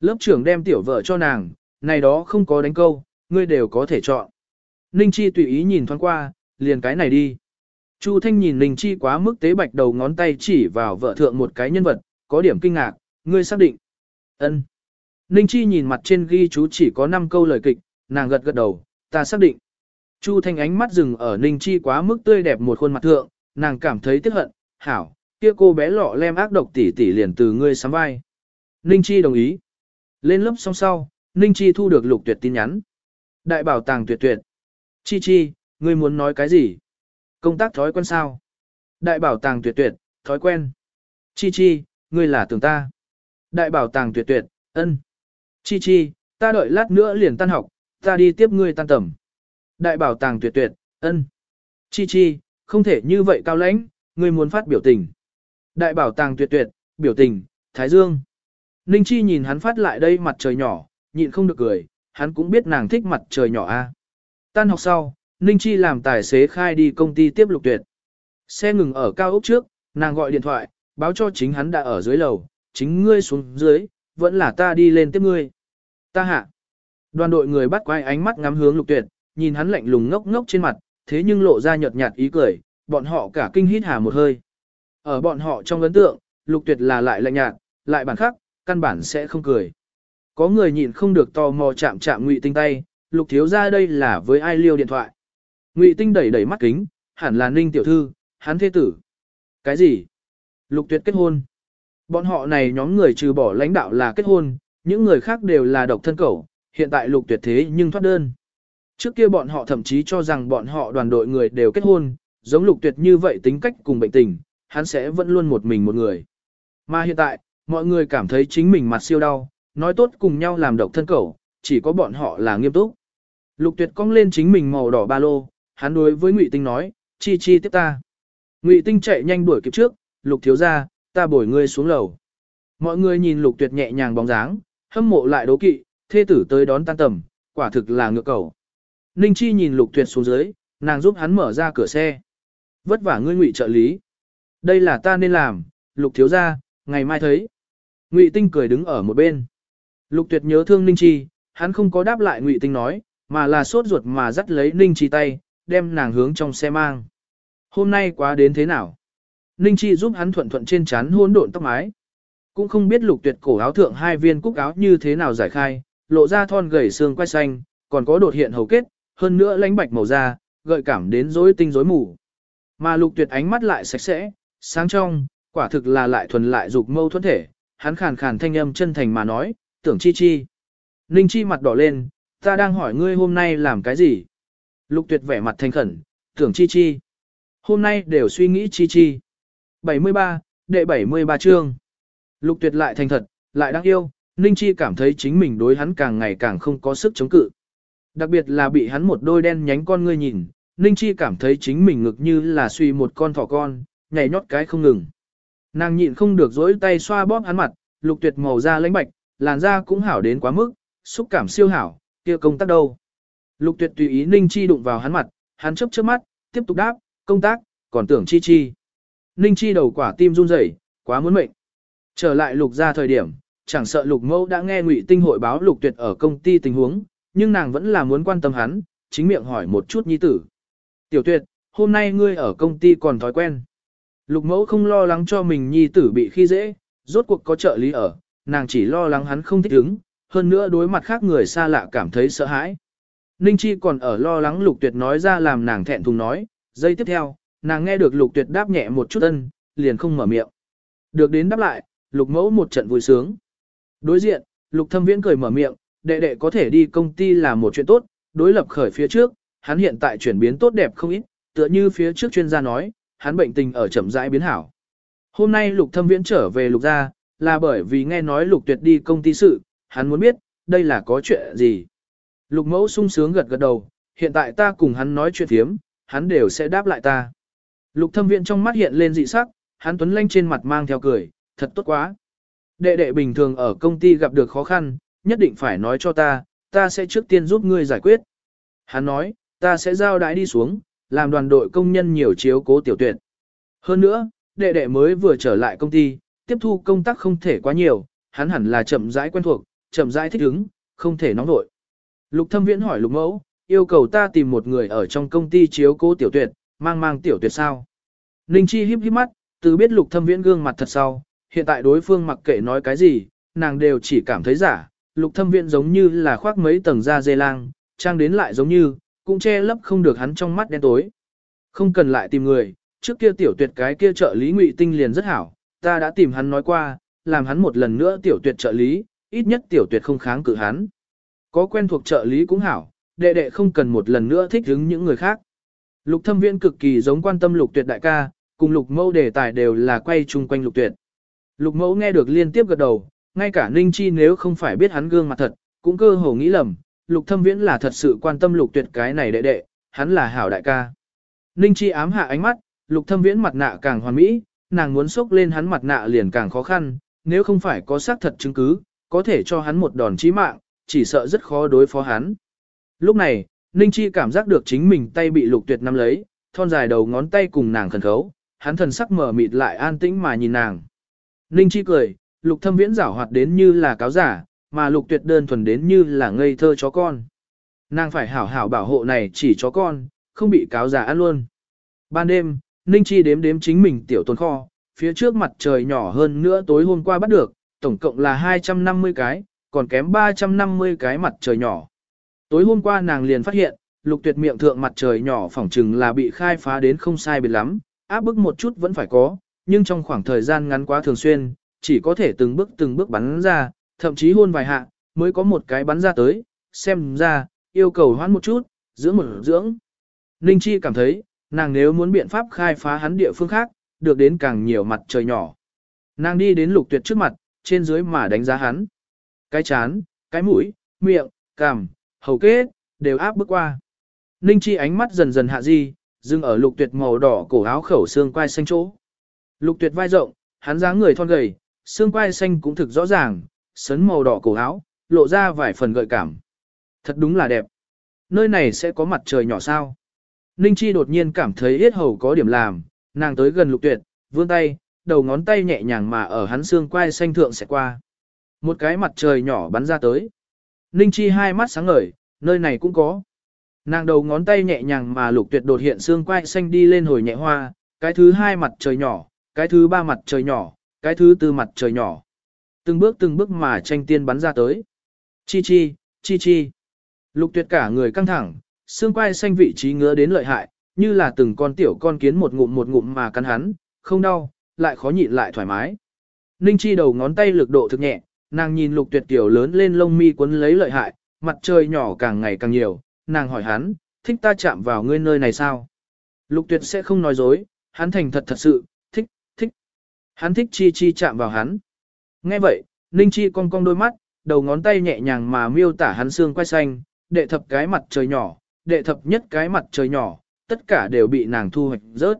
Lớp trưởng đem tiểu vợ cho nàng, này đó không có đánh câu, ngươi đều có thể chọn. Ninh Chi tùy ý nhìn thoáng qua, liền cái này đi. Chu Thanh nhìn Ninh Chi quá mức tế bạch đầu ngón tay chỉ vào vợ thượng một cái nhân vật, có điểm kinh ngạc, ngươi xác định. Ân. Ninh Chi nhìn mặt trên ghi chú chỉ có 5 câu lời kịch, nàng gật gật đầu, ta xác định. Chu Thanh ánh mắt dừng ở Ninh Chi quá mức tươi đẹp một khuôn mặt thượng, nàng cảm thấy tiếc hận, hảo, kia cô bé lọ lem ác độc tỷ tỷ liền từ ngươi sắm vai. Ninh Chi đồng ý. Lên lớp xong sau, Ninh Chi thu được lục tuyệt tin nhắn. Đại bảo tàng tuyệt tuyệt. Chi Chi, ngươi muốn nói cái gì? Công tác thói quen sao? Đại bảo tàng tuyệt tuyệt, thói quen. Chi Chi, ngươi là tưởng ta. Đại bảo tàng tuyệt tuyệt, ân. Chi Chi, ta đợi lát nữa liền tan học, ta đi tiếp ngươi tan tầm. Đại bảo tàng tuyệt tuyệt, ân. Chi Chi, không thể như vậy cao lãnh, ngươi muốn phát biểu tình. Đại bảo tàng tuyệt tuyệt, biểu tình, Thái Dương. Ninh Chi nhìn hắn phát lại đây mặt trời nhỏ, nhịn không được cười, hắn cũng biết nàng thích mặt trời nhỏ a. Tan học sau, Ninh Chi làm tài xế khai đi công ty tiếp lục tuyệt. Xe ngừng ở cao ốc trước, nàng gọi điện thoại, báo cho chính hắn đã ở dưới lầu, chính ngươi xuống dưới, vẫn là ta đi lên tiếp ngươi. Ta hạ. Đoàn đội người bắt quay ánh mắt ngắm hướng lục tuyệt, nhìn hắn lạnh lùng ngốc ngốc trên mặt, thế nhưng lộ ra nhợt nhạt ý cười, bọn họ cả kinh hít hà một hơi. Ở bọn họ trong ấn tượng, lục tuyệt là lại lạnh nhạt, lại bản khắc, căn bản sẽ không cười. Có người nhịn không được tò mò chạm chạm ngụy tinh tay, lục thiếu ra đây là với ai liêu điện thoại. Ngụy tinh đẩy đẩy mắt kính, hẳn là ninh tiểu thư, hắn thế tử. Cái gì? Lục tuyệt kết hôn. Bọn họ này nhóm người trừ bỏ lãnh đạo là kết hôn, những người khác đều là độc thân cẩu, hiện tại lục tuyệt thế nhưng thoát đơn. Trước kia bọn họ thậm chí cho rằng bọn họ đoàn đội người đều kết hôn, giống lục tuyệt như vậy tính cách cùng bệnh tình, hắn sẽ vẫn luôn một mình một người. Mà hiện tại, mọi người cảm thấy chính mình mặt siêu đau, nói tốt cùng nhau làm độc thân cầu, chỉ có bọn họ là nghiêm túc. Lục tuyệt cong lên chính mình màu đỏ ba lô, hắn đối với Ngụy Tinh nói, chi chi tiếp ta. Ngụy Tinh chạy nhanh đuổi kịp trước, lục thiếu ra, ta bổi ngươi xuống lầu. Mọi người nhìn lục tuyệt nhẹ nhàng bóng dáng, hâm mộ lại đố kỵ, thê tử tới đón tan tầm, quả thực là ngựa cầu. Ninh Chi nhìn lục tuyệt xuống dưới, nàng giúp hắn mở ra cửa xe. Vất vả ngươi ngụy trợ lý. Đây là ta nên làm, lục thiếu ra, ngày mai thấy. Ngụy Tinh cười đứng ở một bên. Lục tuyệt nhớ thương Ninh Chi, hắn không có đáp lại Ngụy Tinh nói, mà là sốt ruột mà dắt lấy Ninh Chi tay, đem nàng hướng trong xe mang. Hôm nay quá đến thế nào? Ninh Chi giúp hắn thuận thuận trên chán hôn độn tóc mái. Cũng không biết lục tuyệt cổ áo thượng hai viên cúc áo như thế nào giải khai, lộ ra thon gầy xương quai xanh, còn có đột hiện hầu kết, hơn nữa lánh bạch màu da, gợi cảm đến rối tinh rối mù. Mà lục tuyệt ánh mắt lại sạch sẽ, sáng trong, quả thực là lại thuần lại dục mâu thuẫn thể, hắn khàn khàn thanh âm chân thành mà nói, tưởng chi chi. Ninh chi mặt đỏ lên, ta đang hỏi ngươi hôm nay làm cái gì? Lục tuyệt vẻ mặt thành khẩn, tưởng chi chi. Hôm nay đều suy nghĩ chi chi. 73, đệ 73 chương. Lục tuyệt lại thành thật, lại đáng yêu, Ninh Chi cảm thấy chính mình đối hắn càng ngày càng không có sức chống cự. Đặc biệt là bị hắn một đôi đen nhánh con ngươi nhìn, Ninh Chi cảm thấy chính mình ngực như là suy một con thỏ con, nhảy nhót cái không ngừng. Nàng nhịn không được dỗi tay xoa bóp hắn mặt, lục tuyệt màu da lãnh bạch, làn da cũng hảo đến quá mức, xúc cảm siêu hảo, kia công tác đâu. Lục tuyệt tùy ý Ninh Chi đụng vào hắn mặt, hắn chấp chớp mắt, tiếp tục đáp, công tác, còn tưởng Chi Chi. Ninh Chi đầu quả tim run rẩy, quá muốn mệnh. Trở lại lục ra thời điểm, chẳng sợ lục mẫu đã nghe ngụy tinh hội báo lục tuyệt ở công ty tình huống, nhưng nàng vẫn là muốn quan tâm hắn, chính miệng hỏi một chút nhi tử. Tiểu tuyệt, hôm nay ngươi ở công ty còn thói quen. Lục mẫu không lo lắng cho mình nhi tử bị khi dễ, rốt cuộc có trợ lý ở, nàng chỉ lo lắng hắn không thích ứng, hơn nữa đối mặt khác người xa lạ cảm thấy sợ hãi. Ninh Chi còn ở lo lắng lục tuyệt nói ra làm nàng thẹn thùng nói, giây tiếp theo, nàng nghe được lục tuyệt đáp nhẹ một chút ân, liền không mở miệng. Được đến đáp lại, lục mẫu một trận vui sướng. Đối diện, lục thâm viễn cười mở miệng, đệ đệ có thể đi công ty là một chuyện tốt, đối lập khởi phía trước, hắn hiện tại chuyển biến tốt đẹp không ít, tựa như phía trước chuyên gia nói, hắn bệnh tình ở chậm rãi biến hảo. Hôm nay lục thâm viễn trở về lục gia, là bởi vì nghe nói lục tuyệt đi công ty sự, hắn muốn biết, đây là có chuyện gì. Lục mẫu sung sướng gật gật đầu, hiện tại ta cùng hắn nói chuyện thiếm, hắn đều sẽ đáp lại ta. Lục thâm Viễn trong mắt hiện lên dị sắc, hắn tuấn lanh trên mặt mang theo cười, thật tốt quá. Đệ đệ bình thường ở công ty gặp được khó khăn, nhất định phải nói cho ta, ta sẽ trước tiên giúp ngươi giải quyết. Hắn nói, ta sẽ giao đái đi xuống, làm đoàn đội công nhân nhiều chiếu cố tiểu tuyệt. Hơn nữa, đệ đệ mới vừa trở lại công ty, tiếp thu công tác không thể quá nhiều, hắn hẳn là chậm rãi quen thuộc, chậm rãi thích ứng, không thể nóng vội. Lục thâm viễn hỏi lục mẫu, yêu cầu ta tìm một người ở trong công ty chiếu cố tiểu tuyệt, mang mang tiểu tuyệt sao. Ninh Chi híp híp mắt, từ biết lục thâm viễn gương mặt thật sau, hiện tại đối phương mặc kệ nói cái gì, nàng đều chỉ cảm thấy giả, lục thâm viễn giống như là khoác mấy tầng da dê lang, trang đến lại giống như, cũng che lấp không được hắn trong mắt đen tối. Không cần lại tìm người, trước kia tiểu tuyệt cái kia trợ lý ngụy tinh liền rất hảo, ta đã tìm hắn nói qua, làm hắn một lần nữa tiểu tuyệt trợ lý, ít nhất tiểu tuyệt không kháng cự hắn. Có quen thuộc trợ lý cũng hảo, đệ đệ không cần một lần nữa thích hứng những người khác. Lục thâm viễn cực kỳ giống quan tâm lục tuyệt đại ca, cùng lục mẫu đề tài đều là quay chung quanh lục tuyệt. Lục mẫu nghe được liên tiếp gật đầu, ngay cả Ninh Chi nếu không phải biết hắn gương mặt thật, cũng cơ hồ nghĩ lầm, lục thâm viễn là thật sự quan tâm lục tuyệt cái này đệ đệ, hắn là hảo đại ca. Ninh Chi ám hạ ánh mắt, lục thâm viễn mặt nạ càng hoàn mỹ, nàng muốn xốc lên hắn mặt nạ liền càng khó khăn, nếu không phải có xác thật chứng cứ, có thể cho hắn một đòn chí mạng, chỉ sợ rất khó đối phó hắn. Lúc này, Ninh Chi cảm giác được chính mình tay bị lục tuyệt nắm lấy, thon dài đầu ngón tay cùng nàng khẩn khấu, hắn thần sắc mở mịt lại an tĩnh mà nhìn nàng. Ninh Chi cười, lục thâm viễn giảo hoạt đến như là cáo giả, mà lục tuyệt đơn thuần đến như là ngây thơ chó con. Nàng phải hảo hảo bảo hộ này chỉ chó con, không bị cáo già ăn luôn. Ban đêm, Ninh Chi đếm đếm chính mình tiểu tồn kho, phía trước mặt trời nhỏ hơn nữa tối hôm qua bắt được, tổng cộng là 250 cái, còn kém 350 cái mặt trời nhỏ. Tối hôm qua nàng liền phát hiện, lục tuyệt miệng thượng mặt trời nhỏ phỏng chừng là bị khai phá đến không sai biệt lắm, áp bức một chút vẫn phải có, nhưng trong khoảng thời gian ngắn quá thường xuyên, chỉ có thể từng bước từng bước bắn ra, thậm chí hôn vài hạ, mới có một cái bắn ra tới, xem ra, yêu cầu hoãn một chút, dưỡng một dưỡng. Ninh Chi cảm thấy, nàng nếu muốn biện pháp khai phá hắn địa phương khác, được đến càng nhiều mặt trời nhỏ. Nàng đi đến lục tuyệt trước mặt, trên dưới mà đánh giá hắn. Cái chán, cái mũi, miệng, cằm, hầu kết, đều áp bước qua. Ninh Chi ánh mắt dần dần hạ di, dừng ở lục tuyệt màu đỏ cổ áo khẩu xương quai xanh chỗ. Lục tuyệt vai rộng, hắn dáng người thon gầy, xương quai xanh cũng thực rõ ràng, sấn màu đỏ cổ áo, lộ ra vài phần gợi cảm. Thật đúng là đẹp. Nơi này sẽ có mặt trời nhỏ sao. Ninh Chi đột nhiên cảm thấy yết hầu có điểm làm, nàng tới gần lục tuyệt, vươn tay, đầu ngón tay nhẹ nhàng mà ở hắn xương quai xanh thượng sẽ qua. Một cái mặt trời nhỏ bắn ra tới. Ninh Chi hai mắt sáng ngời, nơi này cũng có. Nàng đầu ngón tay nhẹ nhàng mà lục tuyệt đột hiện xương quai xanh đi lên hồi nhẹ hoa, cái thứ hai mặt trời nhỏ, cái thứ ba mặt trời nhỏ, cái thứ tư mặt trời nhỏ. Từng bước từng bước mà tranh tiên bắn ra tới. Chi chi, chi chi. Lục tuyệt cả người căng thẳng, xương quai xanh vị trí ngứa đến lợi hại, như là từng con tiểu con kiến một ngụm một ngụm mà cắn hắn, không đau, lại khó nhịn lại thoải mái. Ninh chi đầu ngón tay lực độ thực nhẹ, nàng nhìn lục tuyệt tiểu lớn lên lông mi quấn lấy lợi hại, mặt trời nhỏ càng ngày càng nhiều, nàng hỏi hắn, thích ta chạm vào ngươi nơi này sao? Lục tuyệt sẽ không nói dối, hắn thành thật thật sự, thích, thích. Hắn thích chi chi chạm vào hắn. Nghe vậy, Ninh chi cong cong đôi mắt, đầu ngón tay nhẹ nhàng mà miêu tả hắn xương quay xanh, đệ thập cái mặt trời nhỏ, đệ thập nhất cái mặt trời nhỏ, tất cả đều bị nàng thu hoạch rớt.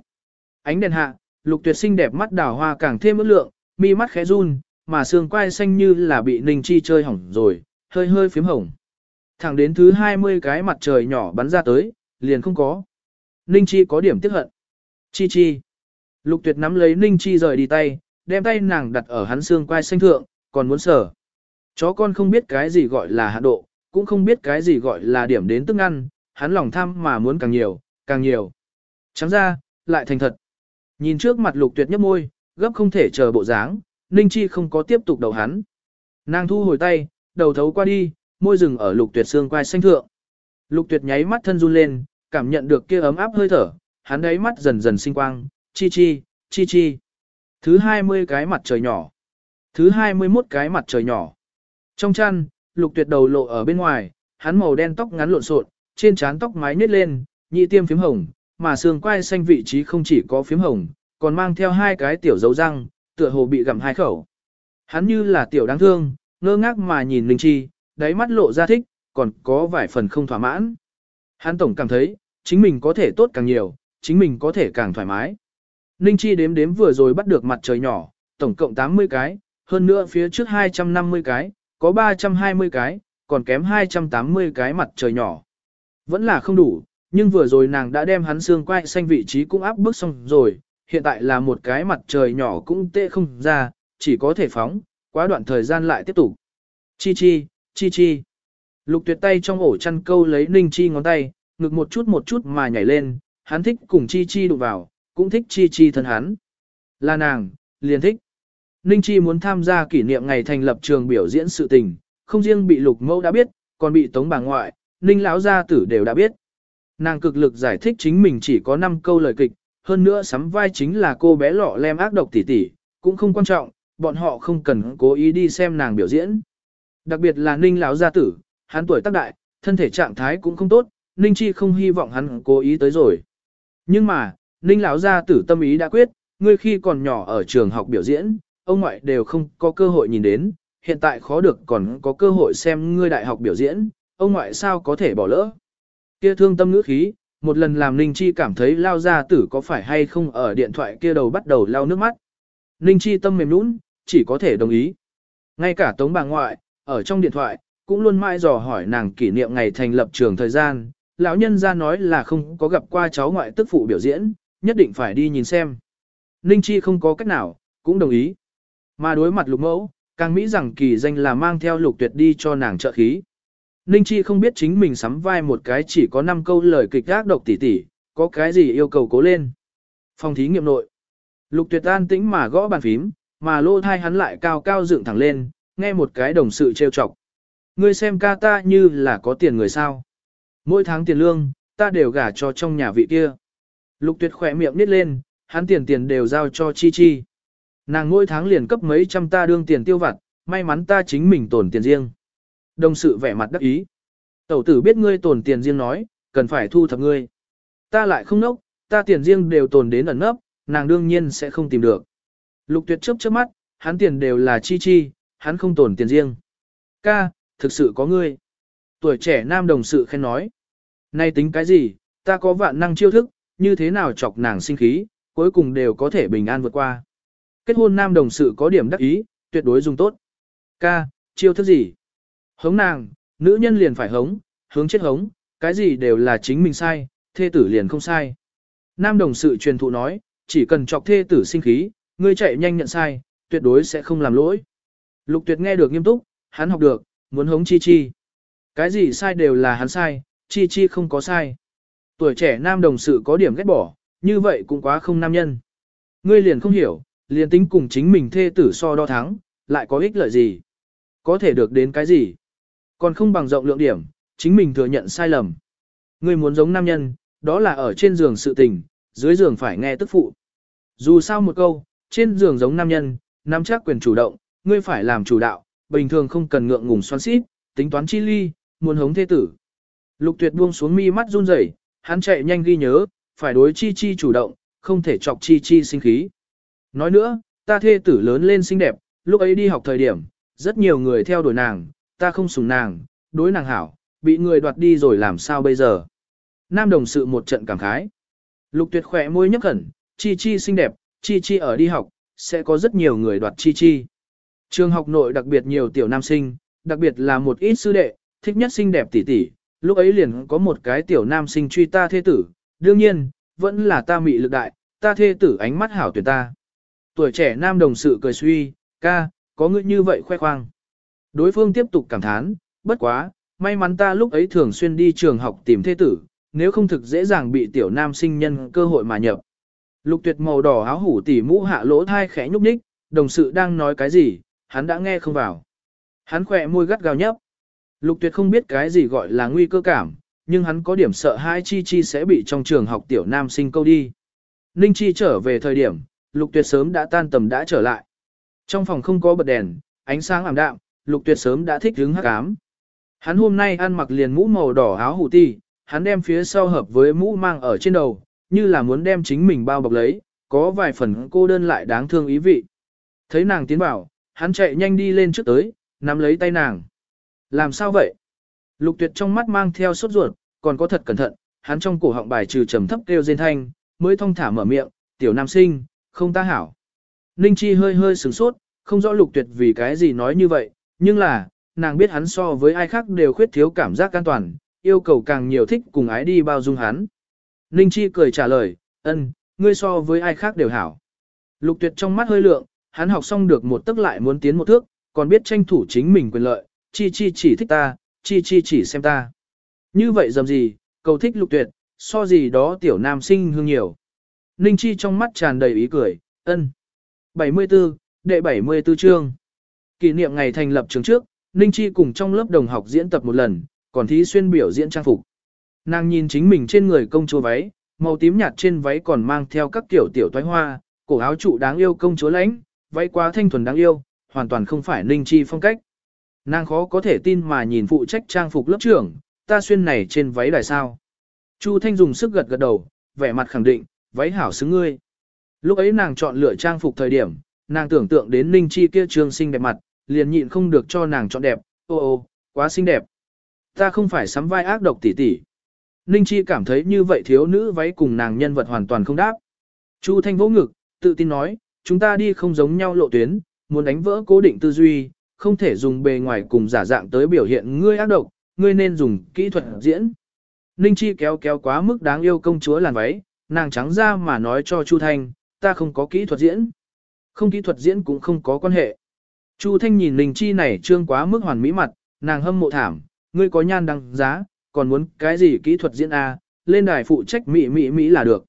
Ánh đèn hạ, lục tuyệt xinh đẹp mắt đào hoa càng thêm ước lượng, mi mắt khẽ run, mà xương quai xanh như là bị Ninh Chi chơi hỏng rồi, hơi hơi phím hồng. Thẳng đến thứ 20 cái mặt trời nhỏ bắn ra tới, liền không có. Ninh Chi có điểm tiếc hận. Chi Chi. Lục tuyệt nắm lấy Ninh Chi rời đi tay, đem tay nàng đặt ở hắn xương quai xanh thượng, còn muốn sở. Chó con không biết cái gì gọi là hạ độ, cũng không biết cái gì gọi là điểm đến tức ăn, hắn lòng tham mà muốn càng nhiều, càng nhiều. Trắng ra, lại thành thật. Nhìn trước mặt lục tuyệt nhấp môi, gấp không thể chờ bộ dáng, Ninh Chi không có tiếp tục đầu hắn. Nàng thu hồi tay, đầu thấu qua đi, môi rừng ở lục tuyệt xương quai xanh thượng. Lục tuyệt nháy mắt thân run lên, cảm nhận được kia ấm áp hơi thở, hắn đáy mắt dần dần sinh quang, chi chi, chi chi. Thứ 20 cái mặt trời nhỏ. Thứ 21 cái mặt trời nhỏ. Trong chăn, lục tuyệt đầu lộ ở bên ngoài, hắn màu đen tóc ngắn lộn xộn, trên trán tóc mái nết lên, nhị tiêm phím hồng, mà xương quai xanh vị trí không chỉ có phím hồng, còn mang theo hai cái tiểu dấu răng, tựa hồ bị gặm hai khẩu. Hắn như là tiểu đáng thương, ngơ ngác mà nhìn Linh Chi, đáy mắt lộ ra thích, còn có vài phần không thỏa mãn. Hắn tổng cảm thấy, chính mình có thể tốt càng nhiều, chính mình có thể càng thoải mái. Ninh Chi đếm đếm vừa rồi bắt được mặt trời nhỏ, tổng cộng 80 cái, hơn nữa phía trước 250 cái, có 320 cái, còn kém 280 cái mặt trời nhỏ. Vẫn là không đủ, nhưng vừa rồi nàng đã đem hắn xương quay xanh vị trí cũng áp bức xong rồi, hiện tại là một cái mặt trời nhỏ cũng tệ không ra, chỉ có thể phóng, quá đoạn thời gian lại tiếp tục. Chi chi, chi chi. Lục tuyệt tay trong ổ chăn câu lấy ninh chi ngón tay, ngực một chút một chút mà nhảy lên, hắn thích cùng chi chi đụng vào, cũng thích chi chi thân hắn. Là nàng, liền thích. Ninh chi muốn tham gia kỷ niệm ngày thành lập trường biểu diễn sự tình, không riêng bị lục mẫu đã biết, còn bị tống bà ngoại, ninh lão gia tử đều đã biết. Nàng cực lực giải thích chính mình chỉ có 5 câu lời kịch, hơn nữa sắm vai chính là cô bé lọ lem ác độc tỉ tỉ, cũng không quan trọng, bọn họ không cần cố ý đi xem nàng biểu diễn. Đặc biệt là ninh lão gia tử, hắn tuổi tác đại, thân thể trạng thái cũng không tốt, ninh chi không hy vọng hắn cố ý tới rồi. Nhưng mà, ninh lão gia tử tâm ý đã quyết, ngươi khi còn nhỏ ở trường học biểu diễn, ông ngoại đều không có cơ hội nhìn đến, hiện tại khó được còn có cơ hội xem ngươi đại học biểu diễn, ông ngoại sao có thể bỏ lỡ. Kia thương tâm ngữ khí, một lần làm Ninh Chi cảm thấy lao gia tử có phải hay không ở điện thoại kia đầu bắt đầu lao nước mắt. Ninh Chi tâm mềm nũng, chỉ có thể đồng ý. Ngay cả tống bà ngoại, ở trong điện thoại, cũng luôn mãi dò hỏi nàng kỷ niệm ngày thành lập trường thời gian. Lão nhân ra nói là không có gặp qua cháu ngoại tức phụ biểu diễn, nhất định phải đi nhìn xem. Ninh Chi không có cách nào, cũng đồng ý. Mà đối mặt lục mẫu, càng mỹ rằng kỳ danh là mang theo lục tuyệt đi cho nàng trợ khí. Ninh Chi không biết chính mình sắm vai một cái chỉ có 5 câu lời kịch ác độc tỉ tỉ, có cái gì yêu cầu cố lên. Phòng thí nghiệm nội. Lục tuyệt an tĩnh mà gõ bàn phím, mà lô thai hắn lại cao cao dựng thẳng lên, nghe một cái đồng sự trêu chọc. Ngươi xem ca ta như là có tiền người sao. Mỗi tháng tiền lương, ta đều gả cho trong nhà vị kia. Lục tuyệt khỏe miệng nít lên, hắn tiền tiền đều giao cho chi chi. Nàng mỗi tháng liền cấp mấy trăm ta đương tiền tiêu vặt, may mắn ta chính mình tổn tiền riêng. Đồng sự vẻ mặt đắc ý. Tẩu tử biết ngươi tổn tiền riêng nói, cần phải thu thập ngươi. Ta lại không nốc, ta tiền riêng đều tồn đến ẩn nấp, nàng đương nhiên sẽ không tìm được. Lục tuyệt chớp chớp mắt, hắn tiền đều là chi chi, hắn không tổn tiền riêng. Ca, thực sự có ngươi. Tuổi trẻ nam đồng sự khen nói. Nay tính cái gì, ta có vạn năng chiêu thức, như thế nào chọc nàng sinh khí, cuối cùng đều có thể bình an vượt qua. Kết hôn nam đồng sự có điểm đắc ý, tuyệt đối dùng tốt. Ca, chiêu thức gì? Hống nàng, nữ nhân liền phải hống, hướng chết hống, cái gì đều là chính mình sai, thê tử liền không sai. Nam đồng sự truyền thụ nói, chỉ cần chọc thê tử sinh khí, ngươi chạy nhanh nhận sai, tuyệt đối sẽ không làm lỗi. Lục tuyệt nghe được nghiêm túc, hắn học được, muốn hống chi chi. Cái gì sai đều là hắn sai, chi chi không có sai. Tuổi trẻ nam đồng sự có điểm ghét bỏ, như vậy cũng quá không nam nhân. Ngươi liền không hiểu, liền tính cùng chính mình thê tử so đo thắng, lại có ích lợi gì? Có thể được đến cái gì? Còn không bằng rộng lượng điểm, chính mình thừa nhận sai lầm. Ngươi muốn giống nam nhân, đó là ở trên giường sự tình, dưới giường phải nghe tức phụ. Dù sao một câu, trên giường giống nam nhân, nắm chắc quyền chủ động, ngươi phải làm chủ đạo, bình thường không cần ngượng ngùng xoắn xít, tính toán chi ly, muốn hống thế tử. Lục tuyệt buông xuống mi mắt run rẩy, hắn chạy nhanh ghi nhớ, phải đối chi chi chủ động, không thể chọc chi chi sinh khí. Nói nữa, ta thê tử lớn lên xinh đẹp, lúc ấy đi học thời điểm, rất nhiều người theo đuổi nàng, ta không sủng nàng, đối nàng hảo, bị người đoạt đi rồi làm sao bây giờ. Nam đồng sự một trận cảm khái. Lục tuyệt khỏe môi nhấp khẩn, chi chi xinh đẹp, chi chi ở đi học, sẽ có rất nhiều người đoạt chi chi. Trường học nội đặc biệt nhiều tiểu nam sinh, đặc biệt là một ít sư đệ, thích nhất xinh đẹp tỷ tỷ, lúc ấy liền có một cái tiểu nam sinh truy ta thê tử, đương nhiên, vẫn là ta mị lực đại, ta thê tử ánh mắt hảo tuyệt ta. Tuổi trẻ nam đồng sự cười suy, ca, có ngươi như vậy khoe khoang. Đối phương tiếp tục cảm thán, bất quá, may mắn ta lúc ấy thường xuyên đi trường học tìm thê tử, nếu không thực dễ dàng bị tiểu nam sinh nhân cơ hội mà nhập. Lục tuyệt màu đỏ áo hủ tỉ mũ hạ lỗ thai khẽ nhúc nhích, đồng sự đang nói cái gì, hắn đã nghe không vào. Hắn khỏe môi gắt gao nhấp. Lục tuyệt không biết cái gì gọi là nguy cơ cảm, nhưng hắn có điểm sợ hai chi chi sẽ bị trong trường học tiểu nam sinh câu đi. Ninh chi trở về thời điểm, lục tuyệt sớm đã tan tầm đã trở lại. Trong phòng không có bật đèn, ánh sáng ảm đạm, lục tuyệt sớm đã thích hứng hắc ám. Hắn hôm nay ăn mặc liền mũ màu đỏ áo hủ ti, hắn đem phía sau hợp với mũ mang ở trên đầu, như là muốn đem chính mình bao bọc lấy, có vài phần cô đơn lại đáng thương ý vị. Thấy nàng tiến vào, hắn chạy nhanh đi lên trước tới, nắm lấy tay nàng. Làm sao vậy? Lục tuyệt trong mắt mang theo sốt ruột, còn có thật cẩn thận, hắn trong cổ họng bài trừ trầm thấp kêu rên thanh, mới thong thả mở miệng, tiểu nam sinh, không ta hảo. Ninh Chi hơi hơi sửng sốt, không rõ lục tuyệt vì cái gì nói như vậy, nhưng là, nàng biết hắn so với ai khác đều khuyết thiếu cảm giác an toàn, yêu cầu càng nhiều thích cùng ái đi bao dung hắn. Ninh Chi cười trả lời, ân, ngươi so với ai khác đều hảo. Lục tuyệt trong mắt hơi lượng, hắn học xong được một tức lại muốn tiến một thước, còn biết tranh thủ chính mình quyền lợi, chi chi chỉ thích ta, chi chi chỉ xem ta. Như vậy dầm gì, cầu thích lục tuyệt, so gì đó tiểu nam sinh hương nhiều. Ninh Chi trong mắt tràn đầy ý cười, ân. 74, đệ 74 chương. Kỷ niệm ngày thành lập trường trước, Ninh Chi cùng trong lớp đồng học diễn tập một lần, còn thí xuyên biểu diễn trang phục. Nàng nhìn chính mình trên người công chúa váy, màu tím nhạt trên váy còn mang theo các kiểu tiểu toái hoa, cổ áo trụ đáng yêu công chúa lãnh, váy quá thanh thuần đáng yêu, hoàn toàn không phải Ninh Chi phong cách. Nàng khó có thể tin mà nhìn phụ trách trang phục lớp trưởng, ta xuyên này trên váy đài sao. Chu Thanh dùng sức gật gật đầu, vẻ mặt khẳng định, váy hảo xứng ngươi. Lúc ấy nàng chọn lựa trang phục thời điểm, nàng tưởng tượng đến Ninh Chi kia trương xinh đẹp mặt, liền nhịn không được cho nàng chọn đẹp, ô ô, quá xinh đẹp. Ta không phải sắm vai ác độc tỷ tỷ. Ninh Chi cảm thấy như vậy thiếu nữ váy cùng nàng nhân vật hoàn toàn không đáp. Chu Thanh vỗ ngực, tự tin nói, chúng ta đi không giống nhau lộ tuyến, muốn đánh vỡ cố định tư duy, không thể dùng bề ngoài cùng giả dạng tới biểu hiện ngươi ác độc, ngươi nên dùng kỹ thuật diễn. Ninh Chi kéo kéo quá mức đáng yêu công chúa làn váy, nàng trắng ra mà nói cho Chu Thanh, ta không có kỹ thuật diễn. Không kỹ thuật diễn cũng không có quan hệ. Chu Thanh nhìn Ninh Chi này trương quá mức hoàn mỹ mặt, nàng hâm mộ thảm, ngươi có nhan đăng giá, còn muốn cái gì kỹ thuật diễn A, lên đài phụ trách mỹ mỹ mỹ là được.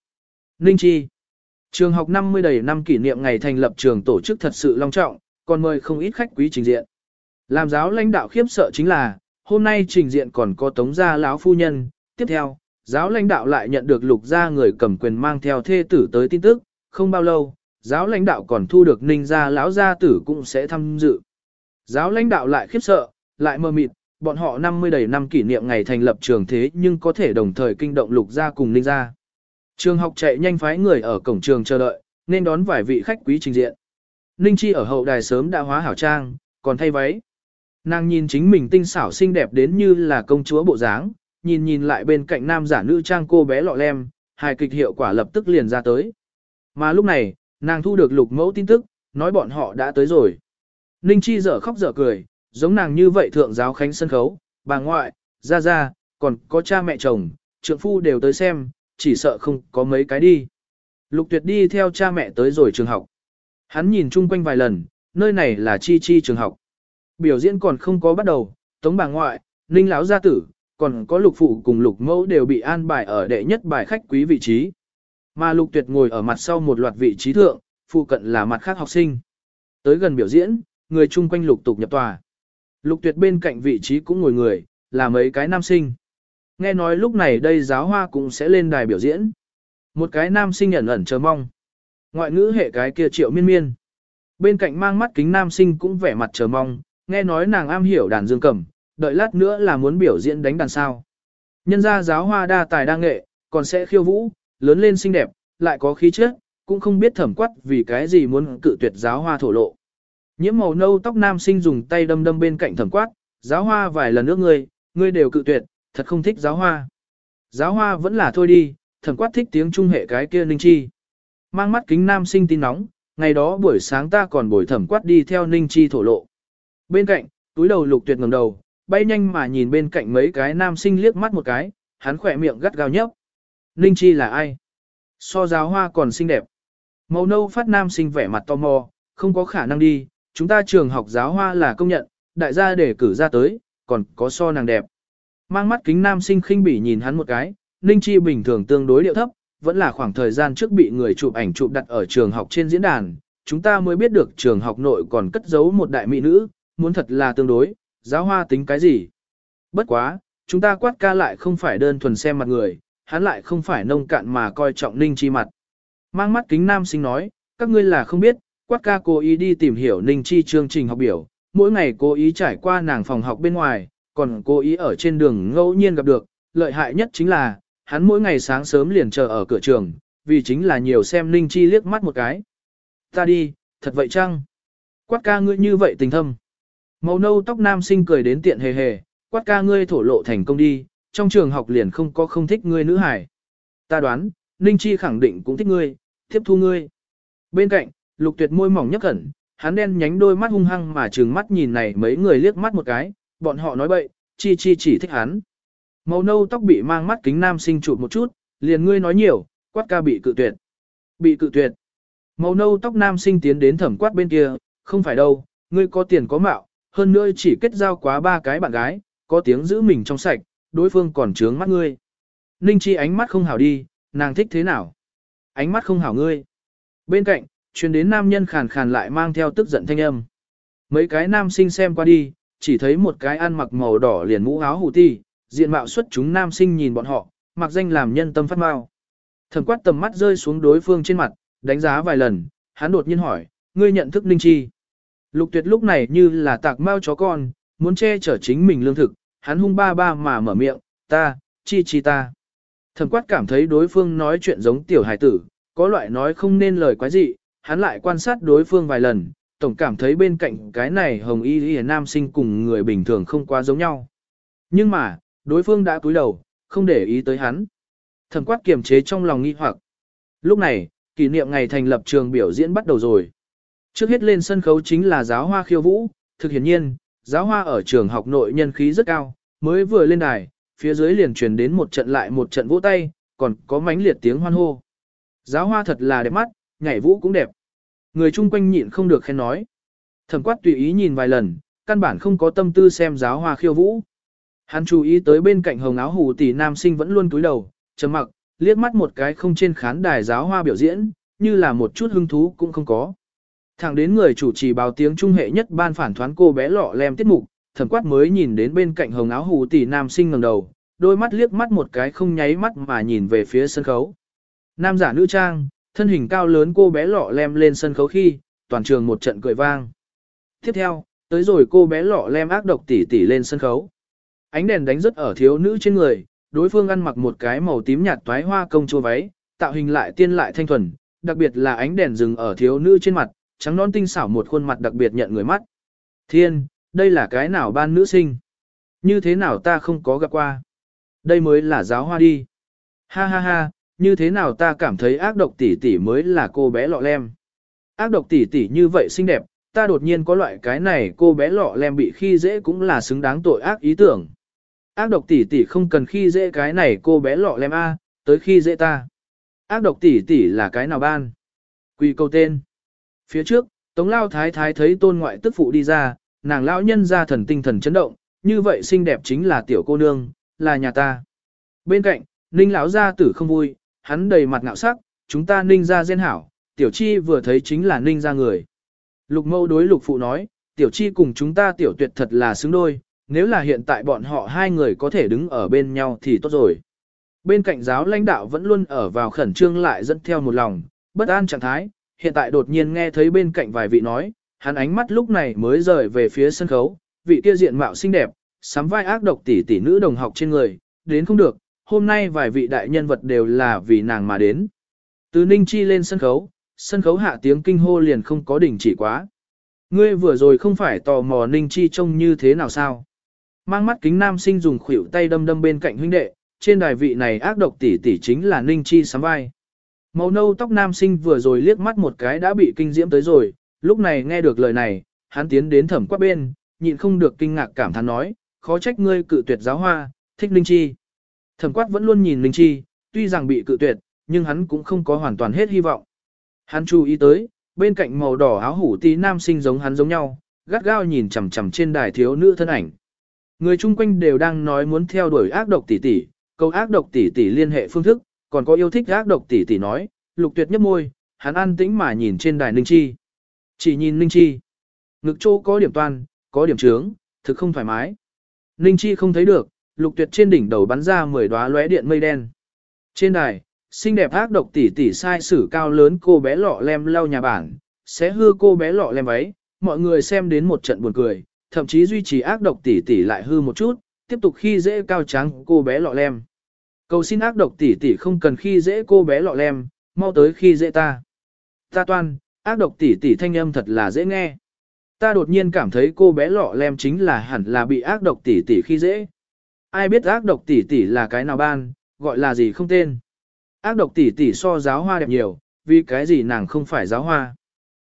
Ninh Chi Trường học 50 đầy năm kỷ niệm ngày thành lập trường tổ chức thật sự long trọng, còn mời không ít khách quý trình diện. Làm giáo lãnh đạo khiếp sợ chính là, hôm nay trình diện còn có tống gia lão phu nhân, tiếp theo, giáo lãnh đạo lại nhận được lục gia người cầm quyền mang theo thê tử tới tin tức, không bao lâu, giáo lãnh đạo còn thu được ninh gia lão gia tử cũng sẽ tham dự. Giáo lãnh đạo lại khiếp sợ, lại mơ mịt, bọn họ 50 đầy năm kỷ niệm ngày thành lập trường thế nhưng có thể đồng thời kinh động lục gia cùng ninh gia. Trường học chạy nhanh phái người ở cổng trường chờ đợi, nên đón vài vị khách quý trình diện. Ninh Chi ở hậu đài sớm đã hóa hảo trang, còn thay váy. Nàng nhìn chính mình tinh xảo xinh đẹp đến như là công chúa bộ dáng, nhìn nhìn lại bên cạnh nam giả nữ trang cô bé lọ lem, hài kịch hiệu quả lập tức liền ra tới. Mà lúc này, nàng thu được lục mẫu tin tức, nói bọn họ đã tới rồi. Ninh Chi dở khóc dở cười, giống nàng như vậy thượng giáo khánh sân khấu, bà ngoại, gia gia, còn có cha mẹ chồng, trượng phu đều tới xem, chỉ sợ không có mấy cái đi. Lục tuyệt đi theo cha mẹ tới rồi trường học. Hắn nhìn chung quanh vài lần, nơi này là chi chi trường học. Biểu diễn còn không có bắt đầu, tống bà ngoại, ninh lão gia tử, còn có lục phụ cùng lục mẫu đều bị an bài ở đệ nhất bài khách quý vị trí. Mà lục tuyệt ngồi ở mặt sau một loạt vị trí thượng, phụ cận là mặt khác học sinh. Tới gần biểu diễn, người chung quanh lục tục nhập tòa. Lục tuyệt bên cạnh vị trí cũng ngồi người, là mấy cái nam sinh. Nghe nói lúc này đây giáo hoa cũng sẽ lên đài biểu diễn. Một cái nam sinh ẩn ẩn chờ mong. Ngoại ngữ hệ cái kia triệu miên miên. Bên cạnh mang mắt kính nam sinh cũng vẻ mặt chờ mong, nghe nói nàng am hiểu đàn dương cầm, đợi lát nữa là muốn biểu diễn đánh đàn sao. Nhân gia giáo hoa đa tài đa nghệ, còn sẽ khiêu vũ, lớn lên xinh đẹp, lại có khí chất, cũng không biết thẩm quát vì cái gì muốn cự tuyệt giáo hoa thổ lộ. Nhiễm màu nâu tóc nam sinh dùng tay đâm đâm bên cạnh thẩm quát, giáo hoa vài lần nước ngươi, ngươi đều cự tuyệt, thật không thích giáo hoa. Giáo hoa vẫn là thôi đi, thẩm quát thích tiếng trung hệ cái kia ninh chi. Mang mắt kính nam sinh tin nóng, ngày đó buổi sáng ta còn buổi thẩm quát đi theo ninh chi thổ lộ. Bên cạnh, túi đầu lục tuyệt ngầm đầu, bay nhanh mà nhìn bên cạnh mấy cái nam sinh liếc mắt một cái, hắn khỏe miệng gắt gao nhấp. Ninh chi là ai? So giáo hoa còn xinh đẹp. Màu nâu phát nam sinh vẻ mặt tò mò, không có khả năng đi, chúng ta trường học giáo hoa là công nhận, đại gia để cử ra tới, còn có so nàng đẹp. Mang mắt kính nam sinh khinh bỉ nhìn hắn một cái, Ninh Chi bình thường tương đối điệu thấp, vẫn là khoảng thời gian trước bị người chụp ảnh chụp đặt ở trường học trên diễn đàn, chúng ta mới biết được trường học nội còn cất giấu một đại mỹ nữ, muốn thật là tương đối, giáo hoa tính cái gì. Bất quá, chúng ta quát ca lại không phải đơn thuần xem mặt người, hắn lại không phải nông cạn mà coi trọng Ninh Chi mặt. Mang mắt kính nam sinh nói, các ngươi là không biết, quát ca cố ý đi tìm hiểu Ninh Chi chương trình học biểu, mỗi ngày cố ý trải qua nàng phòng học bên ngoài, còn cố ý ở trên đường ngẫu nhiên gặp được, lợi hại nhất chính là, hắn mỗi ngày sáng sớm liền chờ ở cửa trường, vì chính là nhiều xem Ninh Chi liếc mắt một cái. Ta đi, thật vậy chăng? Quát ca ngươi như vậy tình thâm. Màu nâu tóc nam sinh cười đến tiện hề hề, quát ca ngươi thổ lộ thành công đi, trong trường học liền không có không thích ngươi nữ hải. Ta đoán, Ninh Chi khẳng định cũng thích ngươi, tiếp thu ngươi. Bên cạnh, lục tuyệt môi mỏng nhấp cẩn, hắn đen nhánh đôi mắt hung hăng mà trừng mắt nhìn này mấy người liếc mắt một cái, bọn họ nói bậy, Chi Chi chỉ thích hắn. Màu nâu tóc bị mang mắt kính nam sinh chụp một chút, liền ngươi nói nhiều, quát ca bị cự tuyệt. Bị cự tuyệt. Màu nâu tóc nam sinh tiến đến thẩm quát bên kia, không phải đâu, ngươi có tiền có mạo, hơn nữa chỉ kết giao quá ba cái bạn gái, có tiếng giữ mình trong sạch, đối phương còn trướng mắt ngươi. Ninh Chi ánh mắt không hảo đi, nàng thích thế nào? Ánh mắt không hảo ngươi. Bên cạnh, truyền đến nam nhân khàn khàn lại mang theo tức giận thanh âm. Mấy cái nam sinh xem qua đi, chỉ thấy một cái ăn mặc màu đỏ liền mũ áo hủ ti, diện mạo xuất chúng nam sinh nhìn bọn họ, mặc danh làm nhân tâm phát mau. Thẩm quát tầm mắt rơi xuống đối phương trên mặt, đánh giá vài lần, hắn đột nhiên hỏi, ngươi nhận thức Ninh Chi. Lục tuyệt lúc này như là tạc mau chó con, muốn che chở chính mình lương thực, hắn hung ba ba mà mở miệng, ta, chi chi ta. Thẩm quát cảm thấy đối phương nói chuyện giống tiểu hài tử, có loại nói không nên lời quái gì, hắn lại quan sát đối phương vài lần, tổng cảm thấy bên cạnh cái này hồng y y nam sinh cùng người bình thường không quá giống nhau. Nhưng mà, đối phương đã cúi đầu, không để ý tới hắn. Thẩm quát kiềm chế trong lòng nghi hoặc. Lúc này, kỷ niệm ngày thành lập trường biểu diễn bắt đầu rồi. Trước hết lên sân khấu chính là giáo hoa khiêu vũ, thực hiển nhiên, giáo hoa ở trường học nội nhân khí rất cao, mới vừa lên đài, phía dưới liền truyền đến một trận lại một trận vỗ tay, còn có mánh liệt tiếng hoan hô. Giáo hoa thật là đẹp mắt, nhảy vũ cũng đẹp. Người chung quanh nhịn không được khen nói. Thẩm quát tùy ý nhìn vài lần, căn bản không có tâm tư xem giáo hoa khiêu vũ. Hắn chú ý tới bên cạnh hồng áo hủ tỷ nam sinh vẫn luôn cúi đầu, trầm mặc, liếc mắt một cái không trên khán đài giáo hoa biểu diễn, như là một chút hứng thú cũng không có. Thẳng đến người chủ trì báo tiếng trung hệ nhất ban phản thoán cô bé lọ lem tiết mục, thẩm quát mới nhìn đến bên cạnh hồng áo hủ tỷ nam sinh ngẩng đầu, đôi mắt liếc mắt một cái không nháy mắt mà nhìn về phía sân khấu. Nam giả nữ trang, thân hình cao lớn cô bé lọ lem lên sân khấu khi, toàn trường một trận cười vang. Tiếp theo, tới rồi cô bé lọ lem ác độc tỷ tỷ lên sân khấu. Ánh đèn đánh rất ở thiếu nữ trên người, đối phương ăn mặc một cái màu tím nhạt toái hoa công chúa váy, tạo hình lại tiên lại thanh thuần, đặc biệt là ánh đèn dừng ở thiếu nữ trên mặt, trắng non tinh xảo một khuôn mặt đặc biệt nhận người mắt. Thiên, đây là cái nào ban nữ sinh? Như thế nào ta không có gặp qua? Đây mới là giáo hoa đi. Ha ha ha, như thế nào ta cảm thấy ác độc tỷ tỷ mới là cô bé lọ lem. Ác độc tỷ tỷ như vậy xinh đẹp, ta đột nhiên có loại cái này cô bé lọ lem bị khi dễ cũng là xứng đáng tội ác ý tưởng. Ác độc tỷ tỷ không cần khi dễ cái này cô bé lọ lem A, tới khi dễ ta. Ác độc tỷ tỷ là cái nào ban? Quy câu tên. Phía trước, Tống Lao Thái Thái thấy tôn ngoại tức phụ đi ra, nàng lão nhân ra thần tinh thần chấn động, như vậy xinh đẹp chính là tiểu cô nương, là nhà ta. Bên cạnh, Ninh lão gia tử không vui, hắn đầy mặt ngạo sắc, chúng ta Ninh gia gen hảo, tiểu chi vừa thấy chính là Ninh gia người. Lục mâu đối lục phụ nói, tiểu chi cùng chúng ta tiểu tuyệt thật là xứng đôi, nếu là hiện tại bọn họ hai người có thể đứng ở bên nhau thì tốt rồi. Bên cạnh giáo lãnh đạo vẫn luôn ở vào khẩn trương lại dẫn theo một lòng, bất an trạng thái, hiện tại đột nhiên nghe thấy bên cạnh vài vị nói, hắn ánh mắt lúc này mới rời về phía sân khấu, vị kia diện mạo xinh đẹp, sắm vai ác độc tỷ tỷ nữ đồng học trên người, đến không được, hôm nay vài vị đại nhân vật đều là vì nàng mà đến. Từ Ninh Chi lên sân khấu, sân khấu hạ tiếng kinh hô liền không có đỉnh chỉ quá. Ngươi vừa rồi không phải tò mò Ninh Chi trông như thế nào sao? Mang mắt kính nam sinh dùng khuỷu tay đâm đâm bên cạnh huynh đệ, trên đài vị này ác độc tỷ tỷ chính là Ninh Chi sắm vai. Màu nâu tóc nam sinh vừa rồi liếc mắt một cái đã bị kinh diễm tới rồi, lúc này nghe được lời này, hắn tiến đến thẩm quát bên, nhịn không được kinh ngạc cảm thán nói, khó trách ngươi cự tuyệt giáo hoa, thích Ninh Chi. Thẩm quát vẫn luôn nhìn Ninh Chi, tuy rằng bị cự tuyệt, nhưng hắn cũng không có hoàn toàn hết hy vọng. Hắn chú ý tới, bên cạnh màu đỏ áo hủ tí nam sinh giống hắn giống nhau, gắt gao nhìn chằm chằm trên đài thiếu nữ thân ảnh. Người chung quanh đều đang nói muốn theo đuổi ác độc tỷ tỷ, câu ác độc tỷ tỷ liên hệ phương thức, còn có yêu thích ác độc tỷ tỷ nói, lục tuyệt nhấp môi, hắn an tĩnh mà nhìn trên đài Ninh Chi. Chỉ nhìn Ninh Chi. Ngực chỗ có điểm toan, có điểm trướng, thực không thoải mái. Ninh Chi không thấy được, lục tuyệt trên đỉnh đầu bắn ra 10 đóa lóe điện mây đen. Trên đài, xinh đẹp ác độc tỷ tỷ sai sử cao lớn cô bé lọ lem lau nhà bản, sẽ hư cô bé lọ lem ấy, mọi người xem đến một trận buồn cười, thậm chí duy trì ác độc tỷ tỷ lại hư một chút, tiếp tục khi dễ cao trắng cô bé lọ lem. Cầu xin ác độc tỷ tỷ không cần khi dễ cô bé lọ lem, mau tới khi dễ ta. Ta toan, ác độc tỷ tỷ thanh âm thật là dễ nghe. Ta đột nhiên cảm thấy cô bé lọ lem chính là hẳn là bị ác độc tỷ tỷ khi dễ. Ai biết ác độc tỷ tỷ là cái nào ban, gọi là gì không tên. Ác độc tỷ tỷ so giáo hoa đẹp nhiều, vì cái gì nàng không phải giáo hoa.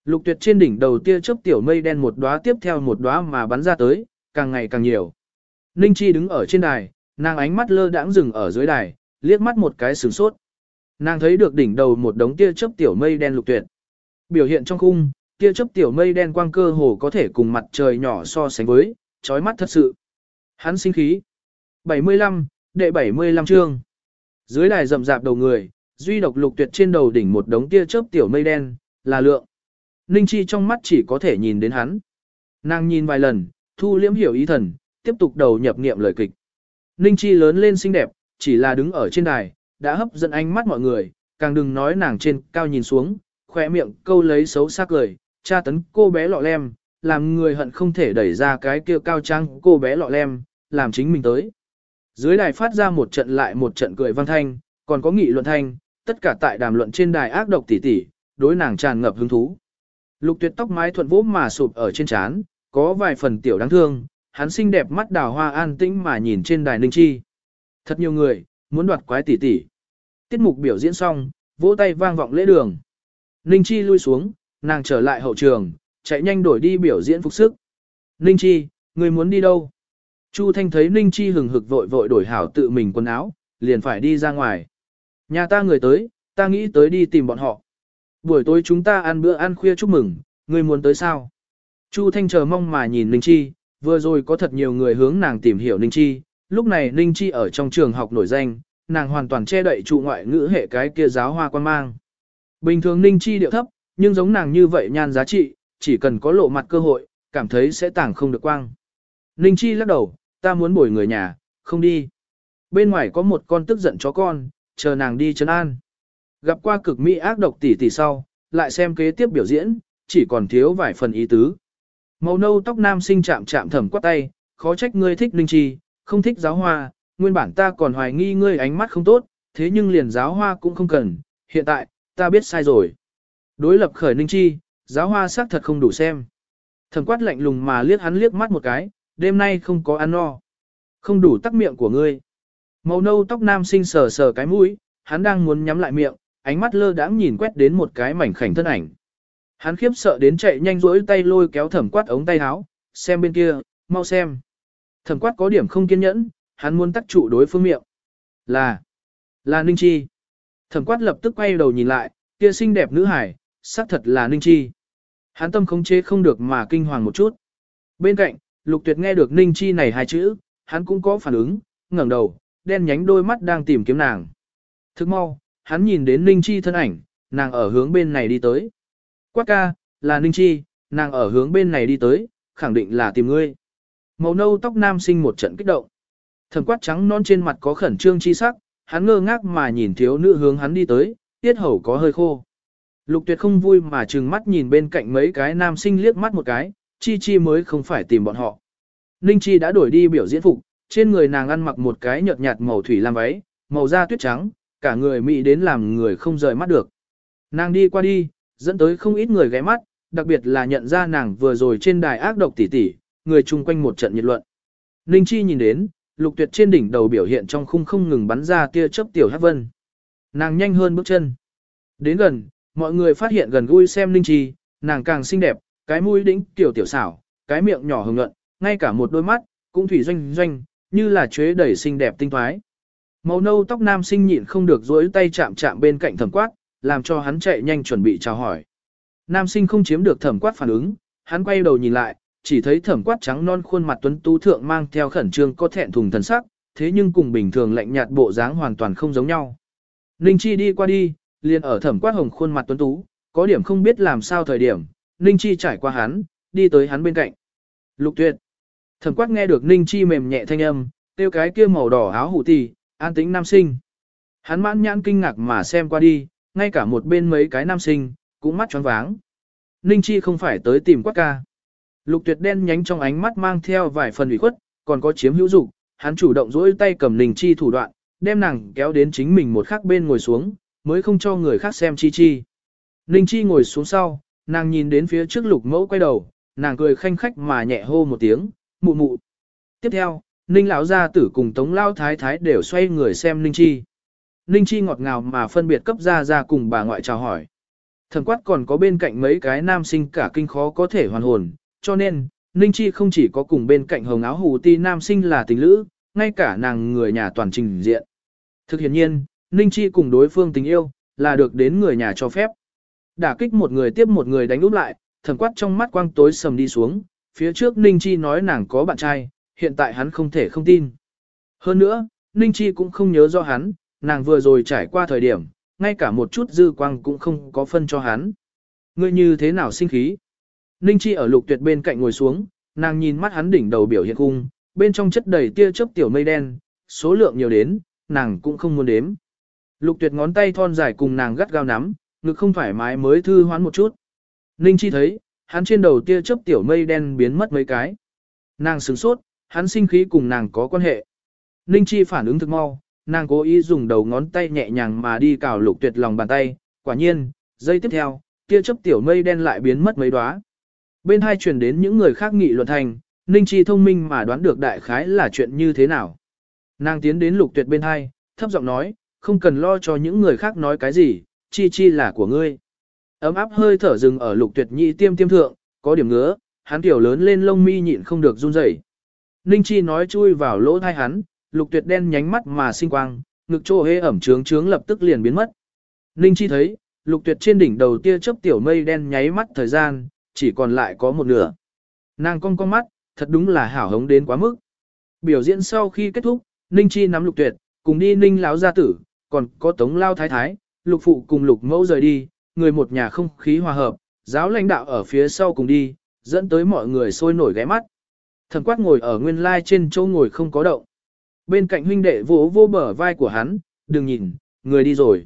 Lục tuyệt trên đỉnh đầu tia chớp tiểu mây đen một đóa tiếp theo một đóa mà bắn ra tới, càng ngày càng nhiều. Ninh Chi đứng ở trên đài, nàng ánh mắt lơ đãng dừng ở dưới đài, liếc mắt một cái sửng sốt. Nàng thấy được đỉnh đầu một đống tia chớp tiểu mây đen lục tuyệt. Biểu hiện trong khung, tia chớp tiểu mây đen quang cơ hồ có thể cùng mặt trời nhỏ so sánh với, chói mắt thật sự. Hắn sinh khí. 75, đệ 75 chương. Dưới đài rậm rạp đầu người, duy độc lục tuyệt trên đầu đỉnh một đống tia chớp tiểu mây đen, là lượng. Ninh Chi trong mắt chỉ có thể nhìn đến hắn. Nàng nhìn vài lần, thu liễm hiểu ý thần, tiếp tục đầu nhập niệm lời kịch. Ninh Chi lớn lên xinh đẹp, chỉ là đứng ở trên đài, đã hấp dẫn ánh mắt mọi người, càng đừng nói nàng trên cao nhìn xuống, khỏe miệng câu lấy xấu xác cười, tra tấn cô bé lọ lem, làm người hận không thể đẩy ra cái kia cao trang cô bé lọ lem, làm chính mình tới. Dưới đài phát ra một trận lại một trận cười văn thanh, còn có nghị luận thanh, tất cả tại đàm luận trên đài ác độc tỉ tỉ, đối nàng tràn ngập hứng thú. Lục tuyệt tóc mái thuận vỗ mà sụp ở trên trán, có vài phần tiểu đáng thương, hắn xinh đẹp mắt đào hoa an tĩnh mà nhìn trên đài ninh chi. Thật nhiều người, muốn đoạt quái tỷ tỷ. Tiết mục biểu diễn xong, vỗ tay vang vọng lễ đường. Ninh chi lui xuống, nàng trở lại hậu trường, chạy nhanh đổi đi biểu diễn phục sức. Ninh chi, người muốn đi đâu? Chu Thanh thấy Ninh chi hừng hực vội vội đổi hảo tự mình quần áo, liền phải đi ra ngoài. Nhà ta người tới, ta nghĩ tới đi tìm bọn họ. Buổi tối chúng ta ăn bữa ăn khuya chúc mừng, Ngươi muốn tới sao? Chu Thanh chờ mong mà nhìn Ninh Chi, vừa rồi có thật nhiều người hướng nàng tìm hiểu Ninh Chi, lúc này Ninh Chi ở trong trường học nổi danh, nàng hoàn toàn che đậy trụ ngoại ngữ hệ cái kia giáo hoa quan mang. Bình thường Ninh Chi điệu thấp, nhưng giống nàng như vậy nhan giá trị, chỉ cần có lộ mặt cơ hội, cảm thấy sẽ tảng không được quang. Ninh Chi lắc đầu, ta muốn bồi người nhà, không đi. Bên ngoài có một con tức giận chó con, chờ nàng đi trấn an. Gặp qua cực mỹ ác độc tỷ tỷ sau, lại xem kế tiếp biểu diễn, chỉ còn thiếu vài phần ý tứ. Màu nâu tóc nam sinh chạm chạm thầm quát tay, khó trách ngươi thích Ninh Chi, không thích giáo hoa, nguyên bản ta còn hoài nghi ngươi ánh mắt không tốt, thế nhưng liền giáo hoa cũng không cần, hiện tại, ta biết sai rồi. Đối lập khởi Ninh Chi, giáo hoa xác thật không đủ xem. Thẩm quát lạnh lùng mà liếc hắn liếc mắt một cái, đêm nay không có ăn no. Không đủ tắc miệng của ngươi. Màu nâu tóc nam sinh sờ sờ cái mũi, hắn đang muốn nhắm lại miệng, ánh mắt lơ đãng nhìn quét đến một cái mảnh khảnh thân ảnh. Hắn khiếp sợ đến chạy nhanh rỗi tay lôi kéo thẩm quát ống tay áo, xem bên kia, mau xem. Thẩm quát có điểm không kiên nhẫn, hắn muốn tắt trụ đối phương miệng. Là, là Ninh Chi. Thẩm quát lập tức quay đầu nhìn lại, kia xinh đẹp nữ hải, xác thật là Ninh Chi. Hắn tâm khống chế không được mà kinh hoàng một chút. Bên cạnh, Lục Tuyệt nghe được Ninh Chi này hai chữ, hắn cũng có phản ứng, ngẩng đầu, đen nhánh đôi mắt đang tìm kiếm nàng. Thức mau, hắn nhìn đến Ninh Chi thân ảnh, nàng ở hướng bên này đi tới. Quát ca, là Ninh Chi, nàng ở hướng bên này đi tới, khẳng định là tìm ngươi. Màu nâu tóc nam sinh một trận kích động. Thần quát trắng non trên mặt có khẩn trương chi sắc, hắn ngơ ngác mà nhìn thiếu nữ hướng hắn đi tới, tiết hầu có hơi khô. Lục tuyệt không vui mà trừng mắt nhìn bên cạnh mấy cái nam sinh liếc mắt một cái, chi chi mới không phải tìm bọn họ. Ninh chi đã đổi đi biểu diễn phục, trên người nàng ăn mặc một cái nhợt nhạt màu thủy lam váy, màu da tuyết trắng, cả người mị đến làm người không rời mắt được. Nàng đi qua đi, dẫn tới không ít người ghé mắt, đặc biệt là nhận ra nàng vừa rồi trên đài ác độc tỷ tỷ, người chung quanh một trận nhiệt luận. Ninh Chi nhìn đến, lục tuyệt trên đỉnh đầu biểu hiện trong khung không ngừng bắn ra tia chớp tiểu hắc vân. Nàng nhanh hơn bước chân. Đến gần, mọi người phát hiện gần gũi xem Ninh Chi, nàng càng xinh đẹp, cái mũi đĩnh tiểu tiểu xảo, cái miệng nhỏ hồng nhuận, ngay cả một đôi mắt, cũng thủy doanh doanh, như là chế đầy xinh đẹp tinh thoái. Màu nâu tóc nam sinh nhịn không được dối tay chạm chạm bên cạnh thẩm quát, làm cho hắn chạy nhanh chuẩn bị chào hỏi. Nam sinh không chiếm được thẩm quát phản ứng, hắn quay đầu nhìn lại, chỉ thấy thẩm quát trắng non khuôn mặt tuấn tú thượng mang theo khẩn trương có thẹn thùng thần sắc, thế nhưng cùng bình thường lạnh nhạt bộ dáng hoàn toàn không giống nhau. Ninh Chi đi qua đi, liền ở thẩm quát hồng khuôn mặt tuấn tú, có điểm không biết làm sao thời điểm, Ninh Chi trải qua hắn, đi tới hắn bên cạnh. Lục tuyệt. Thẩm quát nghe được Ninh Chi mềm nhẹ thanh âm, tiêu cái kia màu đỏ áo hủ tì, an tĩnh nam sinh. Hắn mãn nhãn kinh ngạc mà xem qua đi, ngay cả một bên mấy cái nam sinh, cũng mắt tròn váng. Ninh Chi không phải tới tìm quát ca. Lục tuyệt đen nhánh trong ánh mắt mang theo vài phần ủy khuất, còn có chiếm hữu dục hắn chủ động dỗi tay cầm Ninh Chi thủ đoạn, đem nàng kéo đến chính mình một khắc bên ngồi xuống, mới không cho người khác xem Chi Chi. Ninh Chi ngồi xuống sau, nàng nhìn đến phía trước lục mẫu quay đầu, nàng cười khanh khách mà nhẹ hô một tiếng, mụ mụ. Tiếp theo, Ninh lão gia tử cùng Tống lao thái thái đều xoay người xem Ninh Chi. Ninh Chi ngọt ngào mà phân biệt cấp gia ra cùng bà ngoại chào hỏi. Thần quát còn có bên cạnh mấy cái nam sinh cả kinh khó có thể hoàn hồn, cho nên, Ninh Chi không chỉ có cùng bên cạnh hồng áo hù ti nam sinh là tình lữ, ngay cả nàng người nhà toàn trình diện. Thực hiện nhiên, Ninh Chi cùng đối phương tình yêu, là được đến người nhà cho phép. Đả kích một người tiếp một người đánh úp lại, thần quát trong mắt quang tối sầm đi xuống, phía trước Ninh Chi nói nàng có bạn trai, hiện tại hắn không thể không tin. Hơn nữa, Ninh Chi cũng không nhớ do hắn, nàng vừa rồi trải qua thời điểm, ngay cả một chút dư quang cũng không có phân cho hắn. Ngươi như thế nào sinh khí? Ninh Chi ở lục tuyệt bên cạnh ngồi xuống, nàng nhìn mắt hắn đỉnh đầu biểu hiện cung, bên trong chất đầy tia chớp tiểu mây đen, số lượng nhiều đến, nàng cũng không muốn đếm. Lục tuyệt ngón tay thon dài cùng nàng gắt gao nắm, ngực không thoải mái mới thư hoán một chút. Ninh Chi thấy, hắn trên đầu tia chớp tiểu mây đen biến mất mấy cái. Nàng sửng sốt, hắn sinh khí cùng nàng có quan hệ. Ninh Chi phản ứng thực mau, nàng cố ý dùng đầu ngón tay nhẹ nhàng mà đi cào lục tuyệt lòng bàn tay, quả nhiên, giây tiếp theo, tia chớp tiểu mây đen lại biến mất mấy đóa. Bên hai truyền đến những người khác nghị luận thành, Ninh Chi thông minh mà đoán được đại khái là chuyện như thế nào. Nàng tiến đến lục tuyệt bên hai, thấp giọng nói, không cần lo cho những người khác nói cái gì, Chi Chi là của ngươi. Ấm áp hơi thở dừng ở lục tuyệt nhị tiêm tiêm thượng, có điểm ngứa, hắn tiểu lớn lên lông mi nhịn không được run rẩy. Ninh Chi nói chui vào lỗ thai hắn, lục tuyệt đen nhánh mắt mà sinh quang, ngực trô hê ẩm trướng trướng lập tức liền biến mất. Ninh Chi thấy, lục tuyệt trên đỉnh đầu tia chớp tiểu mây đen nháy mắt thời gian, chỉ còn lại có một nửa. Nàng cong cong mắt, thật đúng là hảo hống đến quá mức. Biểu diễn sau khi kết thúc, Ninh Chi nắm lục tuyệt, cùng đi Ninh lão gia tử, còn có Tống Lao Thái Thái, lục phụ cùng lục mẫu rời đi, người một nhà không khí hòa hợp, giáo lãnh đạo ở phía sau cùng đi, dẫn tới mọi người sôi nổi ghé mắt. Thần quát ngồi ở nguyên lai trên chỗ ngồi không có động. Bên cạnh huynh đệ vỗ vô bờ vai của hắn, đừng nhìn, người đi rồi.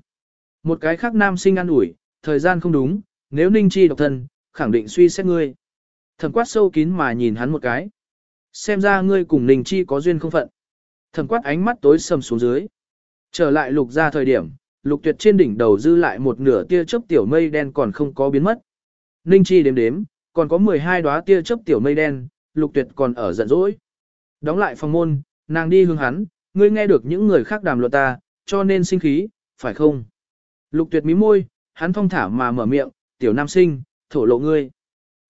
Một cái khác nam sinh ăn ủi, thời gian không đúng, nếu Ninh Chi độc thân, khẳng định suy xét ngươi. Thẩm quát sâu kín mà nhìn hắn một cái. Xem ra ngươi cùng Ninh Chi có duyên không phận. Thẩm quát ánh mắt tối sầm xuống dưới. Trở lại lục ra thời điểm, lục tuyệt trên đỉnh đầu dư lại một nửa tia chớp tiểu mây đen còn không có biến mất. Ninh Chi đếm đếm, còn có 12 đóa tia chớp tiểu mây đen, lục tuyệt còn ở giận dỗi. Đóng lại phòng môn, nàng đi hướng hắn, ngươi nghe được những người khác đàm luận ta, cho nên sinh khí, phải không? Lục tuyệt mí môi, hắn thong thả mà mở miệng, tiểu nam sinh, thổ lộ ngươi.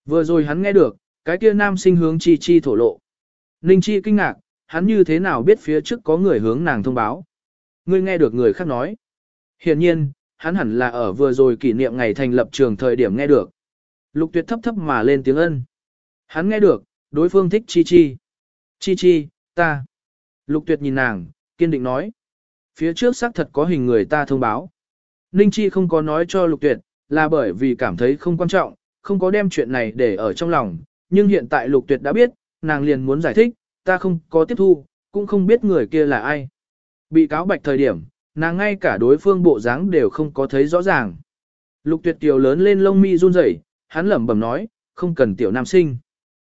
Vừa rồi hắn nghe được, cái kia nam sinh hướng chi chi thổ lộ. Ninh chi kinh ngạc, hắn như thế nào biết phía trước có người hướng nàng thông báo. Ngươi nghe được người khác nói. Hiển nhiên, hắn hẳn là ở vừa rồi kỷ niệm ngày thành lập trường thời điểm nghe được. Lục tuyệt thấp thấp mà lên tiếng ân. Hắn nghe được, đối phương thích chi chi. Chi chi, ta. Lục tuyệt nhìn nàng, kiên định nói. Phía trước xác thật có hình người ta thông báo. Ninh chi không có nói cho lục tuyệt, là bởi vì cảm thấy không quan trọng, không có đem chuyện này để ở trong lòng, nhưng hiện tại lục tuyệt đã biết, nàng liền muốn giải thích, ta không có tiếp thu, cũng không biết người kia là ai. Bị cáo bạch thời điểm, nàng ngay cả đối phương bộ dáng đều không có thấy rõ ràng. Lục tuyệt tiểu lớn lên lông mi run rẩy, hắn lẩm bẩm nói, không cần tiểu nam sinh.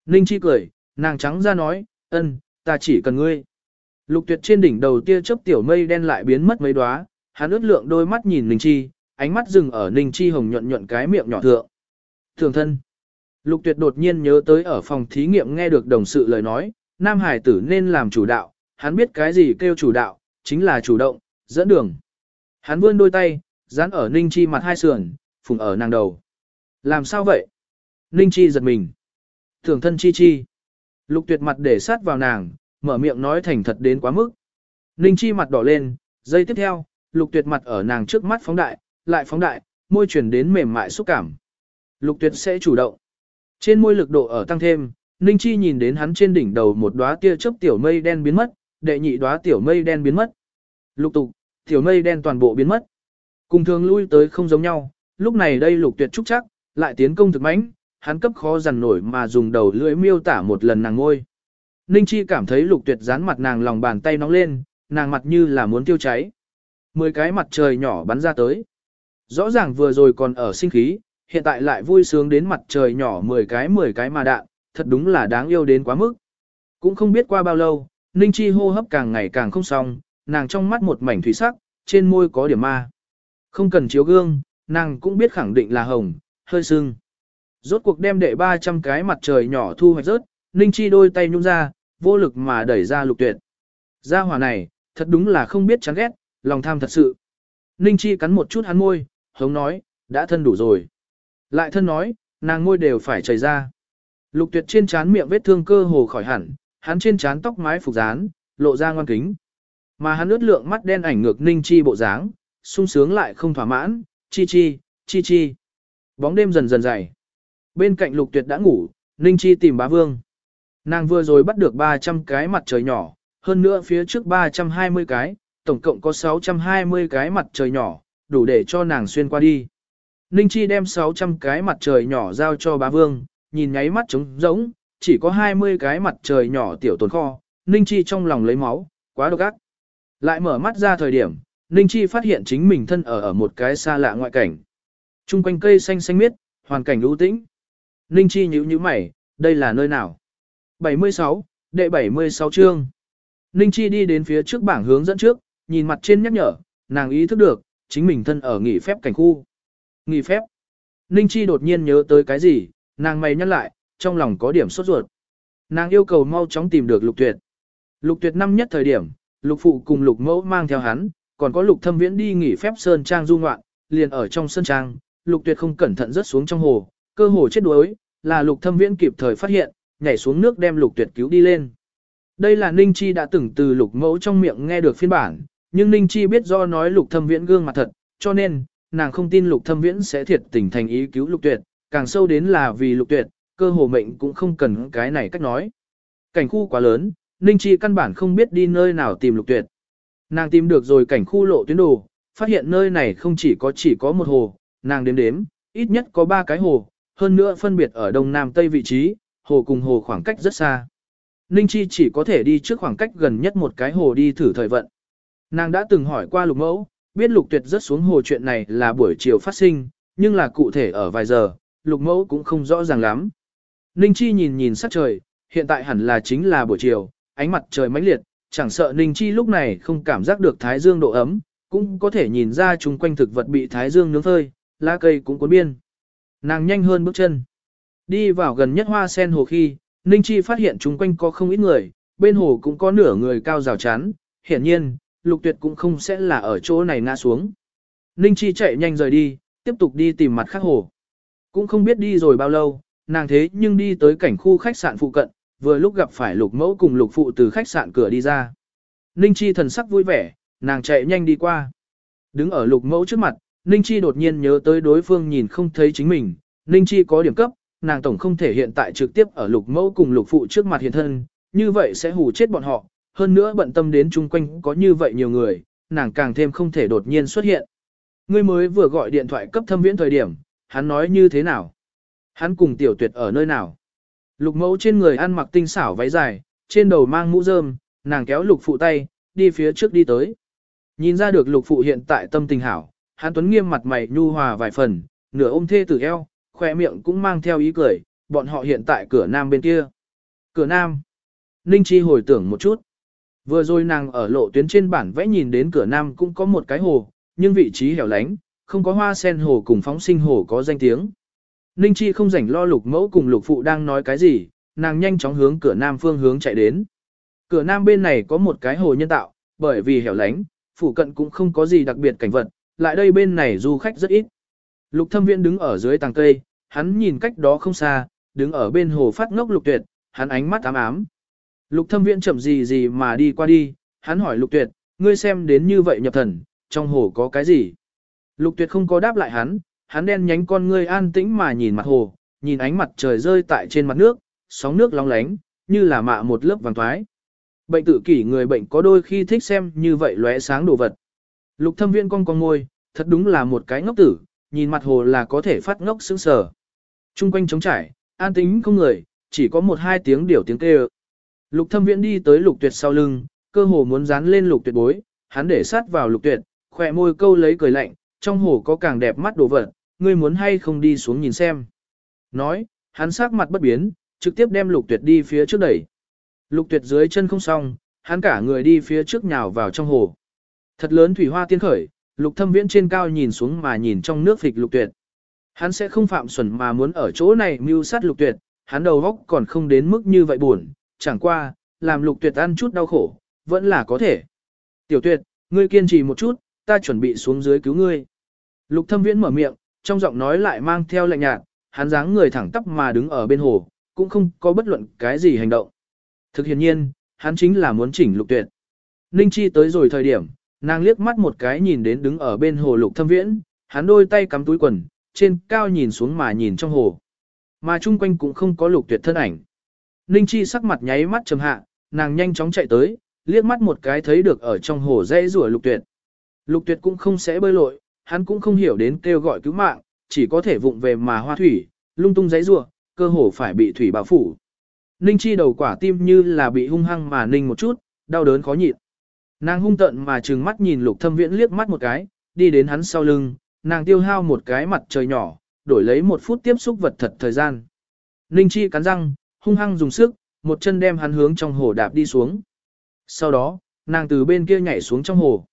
Ninh chi cười, nàng trắng ra nói, ân, ta chỉ cần ngươi. Lục tuyệt trên đỉnh đầu tia chớp tiểu mây đen lại biến mất mấy đóa, hắn ướt lượng đôi mắt nhìn Ninh chi, ánh mắt dừng ở Ninh chi hồng nhuận nhuận cái miệng nhỏ thượng. Thường thân. Lục tuyệt đột nhiên nhớ tới ở phòng thí nghiệm nghe được đồng sự lời nói, nam hải tử nên làm chủ đạo, hắn biết cái gì kêu chủ đạo, chính là chủ động, dẫn đường. Hắn vươn đôi tay, dán ở Ninh Chi mặt hai sườn, phùng ở nàng đầu. Làm sao vậy? Ninh Chi giật mình. Thường thân Chi Chi. Lục tuyệt mặt để sát vào nàng, mở miệng nói thành thật đến quá mức. Ninh Chi mặt đỏ lên, giây tiếp theo, lục tuyệt mặt ở nàng trước mắt phóng đại, lại phóng đại, môi chuyển đến mềm mại xúc cảm. Lục tuyệt sẽ chủ động. Trên môi lực độ ở tăng thêm, Ninh Chi nhìn đến hắn trên đỉnh đầu một đóa tia chớp tiểu mây đen biến mất, đệ nhị đóa tiểu mây đen biến mất. Lục tục, tiểu mây đen toàn bộ biến mất. Cùng thường lui tới không giống nhau, lúc này đây lục tuyệt trúc chắc, lại tiến công thực mãnh, hắn cấp khó dằn nổi mà dùng đầu lưỡi miêu tả một lần nàng ngôi. Ninh Chi cảm thấy lục tuyệt dán mặt nàng lòng bàn tay nóng lên, nàng mặt như là muốn tiêu cháy. Mười cái mặt trời nhỏ bắn ra tới. Rõ ràng vừa rồi còn ở sinh khí, hiện tại lại vui sướng đến mặt trời nhỏ 10 cái 10 cái mà đạn, thật đúng là đáng yêu đến quá mức. Cũng không biết qua bao lâu, Ninh Chi hô hấp càng ngày càng không xong, nàng trong mắt một mảnh thủy sắc, trên môi có điểm ma. Không cần chiếu gương, nàng cũng biết khẳng định là hồng, hơi sưng. Rốt cuộc đem đệ 300 cái mặt trời nhỏ thu hoạch rớt, Ninh Chi đôi tay nhung ra, vô lực mà đẩy ra lục tuyệt. Gia hỏa này, thật đúng là không biết chán ghét, lòng tham thật sự. Ninh Chi cắn một chút hắn môi, hống nói, đã thân đủ rồi. Lại thân nói, nàng môi đều phải chảy ra. Lục tuyệt trên trán miệng vết thương cơ hồ khỏi hẳn, hắn trên trán tóc mái phục dán, lộ ra ngoan kính. Mà hắn ướt lượng mắt đen ảnh ngược Ninh Chi bộ dáng, sung sướng lại không thỏa mãn, chi chi, chi chi. Bóng đêm dần dần dày. Bên cạnh lục tuyệt đã ngủ, Ninh Chi tìm bá vương. Nàng vừa rồi bắt được 300 cái mặt trời nhỏ, hơn nữa phía trước 320 cái, tổng cộng có 620 cái mặt trời nhỏ, đủ để cho nàng xuyên qua đi. Ninh Chi đem 600 cái mặt trời nhỏ giao cho bá vương, nhìn nháy mắt trống rỗng, chỉ có 20 cái mặt trời nhỏ tiểu tồn kho, Ninh Chi trong lòng lấy máu, quá độc ác. Lại mở mắt ra thời điểm, Ninh Chi phát hiện chính mình thân ở ở một cái xa lạ ngoại cảnh. Trung quanh cây xanh xanh miết, hoàn cảnh lũ tĩnh. Ninh Chi nhíu nhíu mày, đây là nơi nào? 76, đệ 76 chương. Ninh Chi đi đến phía trước bảng hướng dẫn trước, nhìn mặt trên nhắc nhở, nàng ý thức được, chính mình thân ở nghỉ phép cảnh khu. Nghỉ phép. Ninh Chi đột nhiên nhớ tới cái gì, nàng mày nhắc lại, trong lòng có điểm sốt ruột. Nàng yêu cầu mau chóng tìm được lục tuyệt. Lục tuyệt năm nhất thời điểm, lục phụ cùng lục mẫu mang theo hắn, còn có lục thâm viễn đi nghỉ phép sơn trang du ngoạn, liền ở trong sơn trang, lục tuyệt không cẩn thận rớt xuống trong hồ, cơ hồ chết đuối, là lục thâm viễn kịp thời phát hiện, nhảy xuống nước đem lục tuyệt cứu đi lên. Đây là Ninh Chi đã từng từ lục mẫu trong miệng nghe được phiên bản, nhưng Ninh Chi biết do nói lục thâm viễn gương mặt thật, cho nên, nàng không tin lục thâm viễn sẽ thiệt tình thành ý cứu lục tuyệt, càng sâu đến là vì lục tuyệt, cơ hồ mệnh cũng không cần cái này cách nói. Cảnh khu quá lớn, Ninh Chi căn bản không biết đi nơi nào tìm lục tuyệt. Nàng tìm được rồi cảnh khu lộ tuyến đồ, phát hiện nơi này không chỉ có chỉ có một hồ, nàng đếm đếm, ít nhất có ba cái hồ, hơn nữa phân biệt ở đông nam tây vị trí, hồ cùng hồ khoảng cách rất xa. Ninh Chi chỉ có thể đi trước khoảng cách gần nhất một cái hồ đi thử thời vận. Nàng đã từng hỏi qua lục mẫu, biết lục tuyệt rất xuống hồ chuyện này là buổi chiều phát sinh, nhưng là cụ thể ở vài giờ, lục mẫu cũng không rõ ràng lắm. Ninh Chi nhìn nhìn sắc trời, hiện tại hẳn là chính là buổi chiều, ánh mặt trời mãnh liệt, chẳng sợ Ninh Chi lúc này không cảm giác được thái dương độ ấm, cũng có thể nhìn ra chung quanh thực vật bị thái dương nướng phơi, lá cây cũng cuốn biên. Nàng nhanh hơn bước chân. Đi vào gần nhất hoa sen hồ khi, Ninh Chi phát hiện chung quanh có không ít người, bên hồ cũng có nửa người cao rào chắn, hiển nhiên, lục tuyệt cũng không sẽ là ở chỗ này ngã xuống. Ninh Chi chạy nhanh rời đi, tiếp tục đi tìm mặt khác hồ. Cũng không biết đi rồi bao lâu, nàng thế nhưng đi tới cảnh khu khách sạn phụ cận, vừa lúc gặp phải lục mẫu cùng lục phụ từ khách sạn cửa đi ra. Ninh Chi thần sắc vui vẻ, nàng chạy nhanh đi qua. Đứng ở lục mẫu trước mặt, Ninh Chi đột nhiên nhớ tới đối phương nhìn không thấy chính mình, Ninh Chi có điểm cấp, nàng tổng không thể hiện tại trực tiếp ở lục mẫu cùng lục phụ trước mặt hiện thân, như vậy sẽ hù chết bọn họ, hơn nữa bận tâm đến chung quanh có như vậy nhiều người, nàng càng thêm không thể đột nhiên xuất hiện. Ngươi mới vừa gọi điện thoại cấp thâm viễn thời điểm, hắn nói như thế nào? Hắn cùng tiểu tuyệt ở nơi nào? Lục mẫu trên người ăn mặc tinh xảo váy dài, trên đầu mang mũ rơm, nàng kéo lục phụ tay, đi phía trước đi tới. Nhìn ra được lục phụ hiện tại tâm tình hảo, Hán tuấn nghiêm mặt mày nhu hòa vài phần, nửa ôm thê tử eo, khoe miệng cũng mang theo ý cười, bọn họ hiện tại cửa nam bên kia. Cửa nam. Ninh Chi hồi tưởng một chút. Vừa rồi nàng ở lộ tuyến trên bản vẽ nhìn đến cửa nam cũng có một cái hồ, nhưng vị trí hẻo lánh, không có hoa sen hồ cùng phóng sinh hồ có danh tiếng. Ninh Chi không rảnh lo lục mẫu cùng lục phụ đang nói cái gì, nàng nhanh chóng hướng cửa nam phương hướng chạy đến. Cửa nam bên này có một cái hồ nhân tạo, bởi vì hẻo lánh, phủ cận cũng không có gì đặc biệt cảnh vật, lại đây bên này du khách rất ít. Lục thâm viện đứng ở dưới tàng cây, hắn nhìn cách đó không xa, đứng ở bên hồ phát ngốc lục tuyệt, hắn ánh mắt ám ám. Lục thâm viện chậm gì gì mà đi qua đi, hắn hỏi lục tuyệt, ngươi xem đến như vậy nhập thần, trong hồ có cái gì? Lục tuyệt không có đáp lại hắn, hắn đen nhánh con ngươi an tĩnh mà nhìn mặt hồ, nhìn ánh mặt trời rơi tại trên mặt nước, sóng nước long lánh, như là mạ một lớp vàng thoái. Bệnh tự kỷ người bệnh có đôi khi thích xem như vậy lóe sáng đồ vật. Lục thâm viên con con ngôi, thật đúng là một cái ngốc tử, nhìn mặt hồ là có thể phát ngốc sững sờ. Trung quanh trống trải, an tĩnh không người, chỉ có một hai tiếng điểu tiếng kêu. Lục thâm viễn đi tới lục tuyệt sau lưng, cơ hồ muốn dán lên lục tuyệt bối, hắn để sát vào lục tuyệt, khỏe môi câu lấy cười lạnh, trong hồ có càng đẹp mắt đồ vật, ngươi muốn hay không đi xuống nhìn xem. Nói, hắn sắc mặt bất biến, trực tiếp đem lục tuyệt đi phía trước đẩy. Lục tuyệt dưới chân không xong, hắn cả người đi phía trước nhào vào trong hồ. Thật lớn thủy hoa tiên khởi, lục thâm viễn trên cao nhìn xuống mà nhìn trong nước phịch lục tuyệt. Hắn sẽ không phạm xuẩn mà muốn ở chỗ này mưu sát lục tuyệt, hắn đầu góc còn không đến mức như vậy buồn, chẳng qua, làm lục tuyệt ăn chút đau khổ, vẫn là có thể. Tiểu tuyệt, ngươi kiên trì một chút, ta chuẩn bị xuống dưới cứu ngươi. Lục thâm viễn mở miệng, trong giọng nói lại mang theo lạnh nhạt, hắn dáng người thẳng tắp mà đứng ở bên hồ, cũng không có bất luận cái gì hành động. Thực hiện nhiên, hắn chính là muốn chỉnh lục tuyệt. Ninh Chi tới rồi thời điểm, nàng liếc mắt một cái nhìn đến đứng ở bên hồ lục thâm viễn, hắn đôi tay cắm túi quần, trên cao nhìn xuống mà nhìn trong hồ. Mà chung quanh cũng không có lục tuyệt thân ảnh. Ninh Chi sắc mặt nháy mắt trầm hạ, nàng nhanh chóng chạy tới, liếc mắt một cái thấy được ở trong hồ dãy rủa lục tuyệt. Lục tuyệt cũng không sẽ bơi lội, hắn cũng không hiểu đến kêu gọi cứu mạng, chỉ có thể vụng về mà hoa thủy, lung tung dãy rủa, cơ hồ phải bị thủy bao phủ. Ninh Chi đầu quả tim như là bị hung hăng mà ninh một chút, đau đớn khó nhịn. Nàng hung tận mà trừng mắt nhìn Lục Thâm Viễn liếc mắt một cái, đi đến hắn sau lưng, nàng tiêu hao một cái mặt trời nhỏ, đổi lấy một phút tiếp xúc vật thật thời gian. Ninh Chi cắn răng, hung hăng dùng sức, một chân đem hắn hướng trong hồ đạp đi xuống. Sau đó, nàng từ bên kia nhảy xuống trong hồ.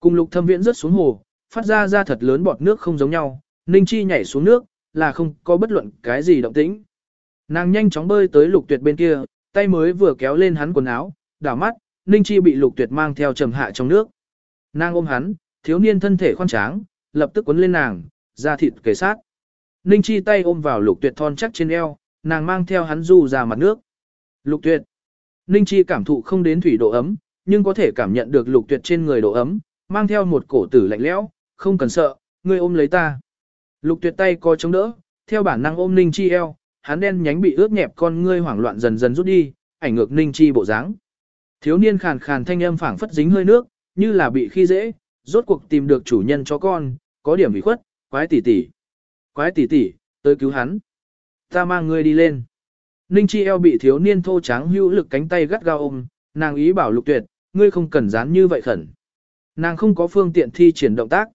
Cùng Lục Thâm Viễn rớt xuống hồ, phát ra ra thật lớn bọt nước không giống nhau, Ninh Chi nhảy xuống nước, là không có bất luận cái gì động tĩnh. Nàng nhanh chóng bơi tới lục tuyệt bên kia, tay mới vừa kéo lên hắn quần áo, đảo mắt, Ninh Chi bị lục tuyệt mang theo trầm hạ trong nước. Nàng ôm hắn, thiếu niên thân thể khoan tráng, lập tức quấn lên nàng, ra thịt kề sát. Ninh Chi tay ôm vào lục tuyệt thon chắc trên eo, nàng mang theo hắn du ra mặt nước. Lục tuyệt. Ninh Chi cảm thụ không đến thủy độ ấm, nhưng có thể cảm nhận được lục tuyệt trên người độ ấm, mang theo một cổ tử lạnh lẽo, không cần sợ, ngươi ôm lấy ta. Lục tuyệt tay co chống đỡ, theo bản năng ôm Ninh Chi eo, hắn đen nhánh bị ướt nhẹp con ngươi hoảng loạn dần dần rút đi, ảnh ngược Ninh Chi bộ dáng. Thiếu niên khàn khàn thanh âm phảng phất dính hơi nước, như là bị khi dễ, rốt cuộc tìm được chủ nhân cho con, có điểm bị khuất, quái tỷ tỷ. Quái tỷ tỷ, tới cứu hắn. Ta mang ngươi đi lên. Ninh Chi eo bị thiếu niên thô tráng hữu lực cánh tay gắt gao ôm, nàng ý bảo lục tuyệt, ngươi không cần dán như vậy khẩn. Nàng không có phương tiện thi triển động tác.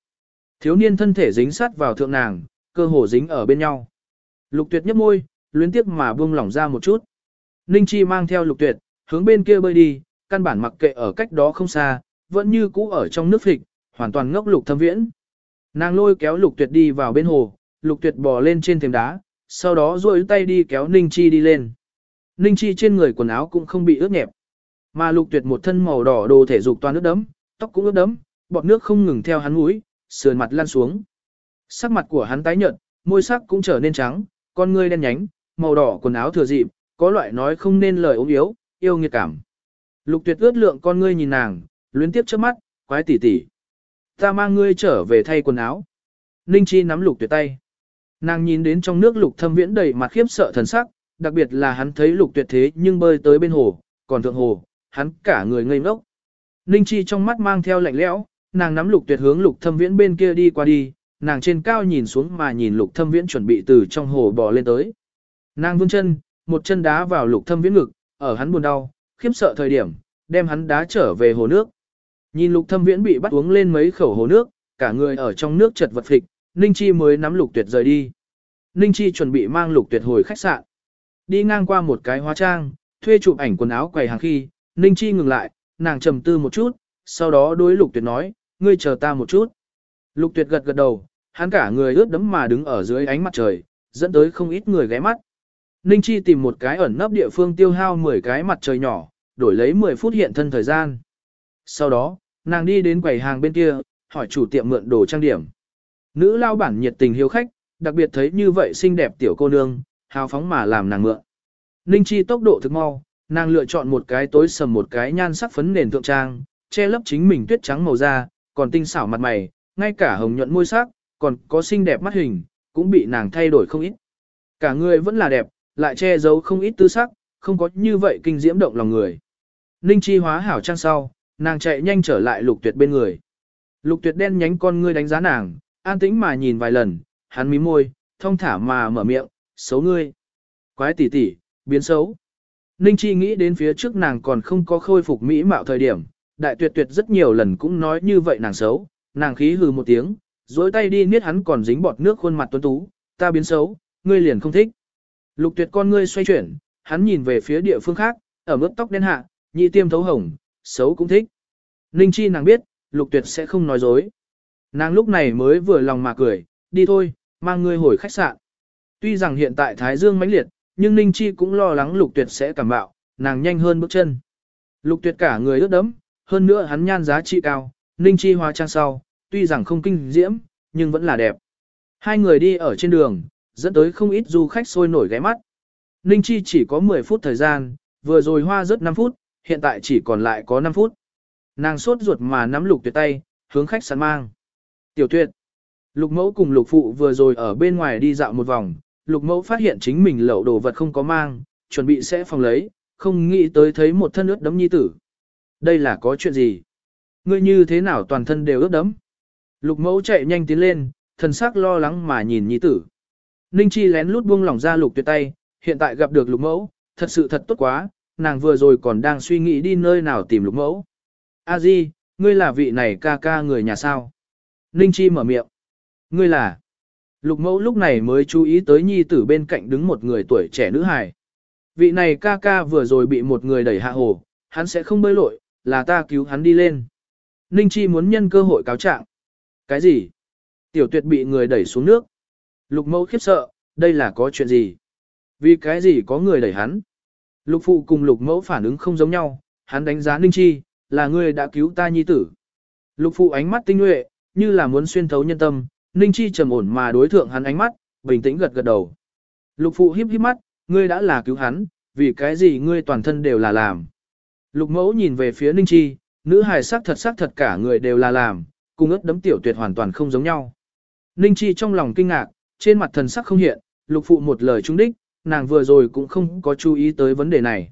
Thiếu niên thân thể dính sát vào thượng nàng, cơ hồ dính ở bên nhau. Lục tuyệt nhấp môi, luyến tiếc mà buông lỏng ra một chút. Ninh Chi mang theo lục tuyệt, hướng bên kia bơi đi, căn bản mặc kệ ở cách đó không xa, vẫn như cũ ở trong nước phịch, hoàn toàn ngốc lục thâm viễn. Nàng lôi kéo lục tuyệt đi vào bên hồ, lục tuyệt bò lên trên thềm đá, sau đó duỗi tay đi kéo Ninh Chi đi lên. Ninh Chi trên người quần áo cũng không bị ướt nhẹp. Mà lục tuyệt một thân màu đỏ đồ thể dục toàn ướt đẫm, tóc cũng ướt đẫm, bọt nước không ngừng theo hắn mũi, sườn mặt lan xuống. Sắc mặt của hắn tái nhợt, môi sắc cũng trở nên trắng, con ngươi đen nhánh, màu đỏ quần áo thừa dịp, có loại nói không nên lời ốm yếu, yêu nghiệt cảm. Lục tuyệt ướt lượng con ngươi nhìn nàng, luyến tiếp trước mắt, quái tỉ tỉ. Ta mang ngươi trở về thay quần áo. Ninh Chi nắm lục tuyệt tay. Nàng nhìn đến trong nước lục thâm viễn đầy mặt khiếp sợ thần sắc, đặc biệt là hắn thấy lục tuyệt thế nhưng bơi tới bên hồ, còn thượng hồ, hắn cả người ngây ngốc. Ninh Chi trong mắt mang theo lạnh lẽo, nàng nắm lục tuyệt hướng lục thâm viễn bên kia đi qua đi, nàng trên cao nhìn xuống mà nhìn lục thâm viễn chuẩn bị từ trong hồ bò lên tới. Nàng vươn chân, một chân đá vào lục thâm viễn ngực, ở hắn buồn đau, khiếp sợ thời điểm, đem hắn đá trở về hồ nước. Nhìn lục thâm viễn bị bắt uống lên mấy khẩu hồ nước, cả người ở trong nước chật vật phịch, Ninh Chi mới nắm lục tuyệt rời đi. Ninh Chi chuẩn bị mang lục tuyệt hồi khách sạn. Đi ngang qua một cái hóa trang, thuê chụp ảnh quần áo quầy hàng khi, Ninh Chi ngừng lại, nàng trầm tư một chút, sau đó đối lục tuyệt nói, ngươi chờ ta một chút. Lục tuyệt gật gật đầu, hắn cả người ướt đẫm mà đứng ở dưới ánh mặt trời, dẫn tới không ít người ghé mắt. Ninh Chi tìm một cái ẩn nấp địa phương tiêu hao 10 cái mặt trời nhỏ, đổi lấy 10 phút hiện thân thời gian. Sau đó, nàng đi đến quầy hàng bên kia, hỏi chủ tiệm mượn đồ trang điểm. Nữ lao bản nhiệt tình hiếu khách, đặc biệt thấy như vậy xinh đẹp tiểu cô nương, hào phóng mà làm nàng mượn. Ninh Chi tốc độ thực mau, nàng lựa chọn một cái tối sầm một cái nhan sắc phấn nền thượng trang, che lấp chính mình tuyết trắng màu da, còn tinh xảo mặt mày, ngay cả hồng nhuận môi sắc, còn có xinh đẹp mắt hình, cũng bị nàng thay đổi không ít. Cả người vẫn là đẹp, lại che giấu không ít tư sắc, không có như vậy kinh diễm động lòng người. Ninh Chi hóa hảo trang sau, nàng chạy nhanh trở lại lục tuyệt bên người. Lục tuyệt đen nhánh con ngươi đánh giá nàng, an tĩnh mà nhìn vài lần, hắn mím môi, thông thả mà mở miệng, xấu ngươi. Quái tỷ tỷ, biến xấu. Ninh Chi nghĩ đến phía trước nàng còn không có khôi phục mỹ mạo thời điểm, đại tuyệt tuyệt rất nhiều lần cũng nói như vậy nàng xấu, nàng khí hừ một tiếng, dối tay đi niết hắn còn dính bọt nước khuôn mặt tuấn tú, ta biến xấu, ngươi liền không thích. Lục tuyệt con ngươi xoay chuyển, hắn nhìn về phía địa phương khác, ở mức tóc đen hạ, nhị tiêm thấu hồng, xấu cũng thích. Ninh Chi nàng biết, Lục Tuyệt sẽ không nói dối. Nàng lúc này mới vừa lòng mà cười, đi thôi, mang ngươi hồi khách sạn. Tuy rằng hiện tại Thái Dương mãnh liệt, nhưng Ninh Chi cũng lo lắng Lục Tuyệt sẽ cảm bạo, nàng nhanh hơn bước chân. Lục Tuyệt cả người ướt đẫm, hơn nữa hắn nhan giá trị cao, Ninh Chi hóa trang sau, tuy rằng không kinh diễm, nhưng vẫn là đẹp. Hai người đi ở trên đường, dẫn tới không ít du khách sôi nổi ghé mắt. Ninh Chi chỉ có 10 phút thời gian, vừa rồi hoa rất 5 phút, hiện tại chỉ còn lại có 5 phút. Nàng sốt ruột mà nắm lục tuyệt tay, hướng khách sạn mang. Tiểu tuyệt. Lục mẫu cùng lục phụ vừa rồi ở bên ngoài đi dạo một vòng, lục mẫu phát hiện chính mình lậu đồ vật không có mang, chuẩn bị sẽ phòng lấy, không nghĩ tới thấy một thân ướt đấm nhi tử. Đây là có chuyện gì? Ngươi như thế nào toàn thân đều ướt đấm? Lục mẫu chạy nhanh tiến lên, thần sắc lo lắng mà nhìn nhi tử. Ninh Chi lén lút buông lỏng ra lục tuyệt tay, hiện tại gặp được lục mẫu, thật sự thật tốt quá, nàng vừa rồi còn đang suy nghĩ đi nơi nào tìm lục mẫu. A Di, ngươi là vị này ca ca người nhà sao? Ninh Chi mở miệng. Ngươi là? Lục mẫu lúc này mới chú ý tới nhi tử bên cạnh đứng một người tuổi trẻ nữ hài. Vị này ca ca vừa rồi bị một người đẩy hạ hồ, hắn sẽ không bơi lội, là ta cứu hắn đi lên. Ninh Chi muốn nhân cơ hội cáo trạng. Cái gì? Tiểu tuyệt bị người đẩy xuống nước. Lục mẫu khiếp sợ, đây là có chuyện gì? Vì cái gì có người đẩy hắn? Lục phụ cùng lục mẫu phản ứng không giống nhau, hắn đánh giá Ninh Chi, là người đã cứu ta nhi tử. Lục phụ ánh mắt tinh nhuệ, như là muốn xuyên thấu nhân tâm, Ninh Chi trầm ổn mà đối thượng hắn ánh mắt, bình tĩnh gật gật đầu. Lục phụ híp híp mắt, ngươi đã là cứu hắn, vì cái gì ngươi toàn thân đều là làm. Lục mẫu nhìn về phía Ninh Chi, nữ hài sắc thật sắc thật cả người đều là làm, cùng ướt đấm tiểu tuyệt hoàn toàn không giống nhau. Ninh Chi trong lòng kinh ngạc, trên mặt thần sắc không hiện, lục phụ một lời trung đích, nàng vừa rồi cũng không có chú ý tới vấn đề này.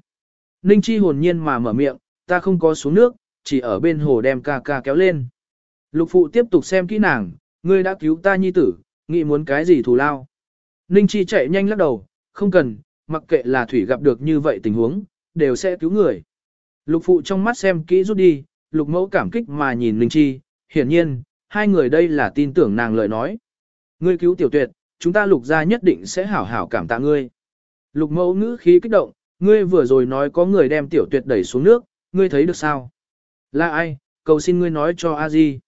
Ninh Chi hồn nhiên mà mở miệng, ta không có xuống nước, chỉ ở bên hồ đem ca ca kéo lên. Lục phụ tiếp tục xem kỹ nàng, ngươi đã cứu ta nhi tử, nghĩ muốn cái gì thù lao. Ninh Chi chạy nhanh lắc đầu, không cần, mặc kệ là thủy gặp được như vậy tình huống, đều sẽ cứu người. Lục phụ trong mắt xem kỹ rút đi, lục mẫu cảm kích mà nhìn Ninh Chi, hiển nhiên, hai người đây là tin tưởng nàng lời nói. Ngươi cứu tiểu tuyệt, chúng ta lục gia nhất định sẽ hảo hảo cảm tạ ngươi. Lục mẫu ngữ khí kích động, ngươi vừa rồi nói có người đem tiểu tuyệt đẩy xuống nước, ngươi thấy được sao? Là ai, cầu xin ngươi nói cho a di.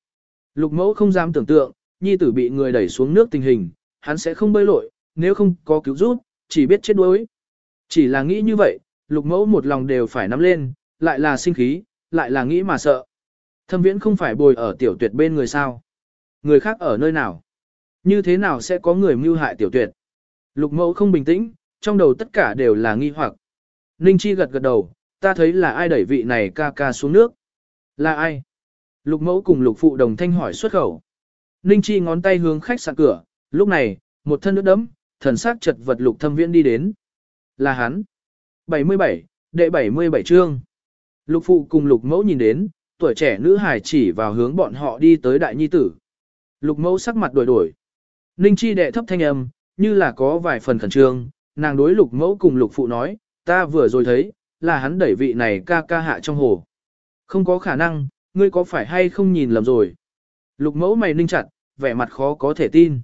Lục mẫu không dám tưởng tượng, nhi tử bị người đẩy xuống nước tình hình, hắn sẽ không bơi lội, nếu không có cứu rút, chỉ biết chết đuối. Chỉ là nghĩ như vậy, lục mẫu một lòng đều phải nắm lên, lại là sinh khí, lại là nghĩ mà sợ. Thâm viễn không phải bồi ở tiểu tuyệt bên người sao. Người khác ở nơi nào? Như thế nào sẽ có người mưu hại tiểu tuyệt? Lục mẫu không bình tĩnh, trong đầu tất cả đều là nghi hoặc. Ninh Chi gật gật đầu, ta thấy là ai đẩy vị này ca ca xuống nước. Là ai? Lục mẫu cùng lục phụ đồng thanh hỏi xuất khẩu. Ninh Chi ngón tay hướng khách sạn cửa, lúc này, một thân nước đấm, thần sắc chật vật lục thâm viễn đi đến. Là hắn. 77, đệ 77 chương. Lục phụ cùng lục mẫu nhìn đến, tuổi trẻ nữ hài chỉ vào hướng bọn họ đi tới đại nhi tử. Lục mẫu sắc mặt đổi đổi. Ninh chi đệ thấp thanh âm, như là có vài phần khẩn trương, nàng đối lục mẫu cùng lục phụ nói, ta vừa rồi thấy, là hắn đẩy vị này ca ca hạ trong hồ. Không có khả năng, ngươi có phải hay không nhìn lầm rồi. Lục mẫu mày ninh chặt, vẻ mặt khó có thể tin.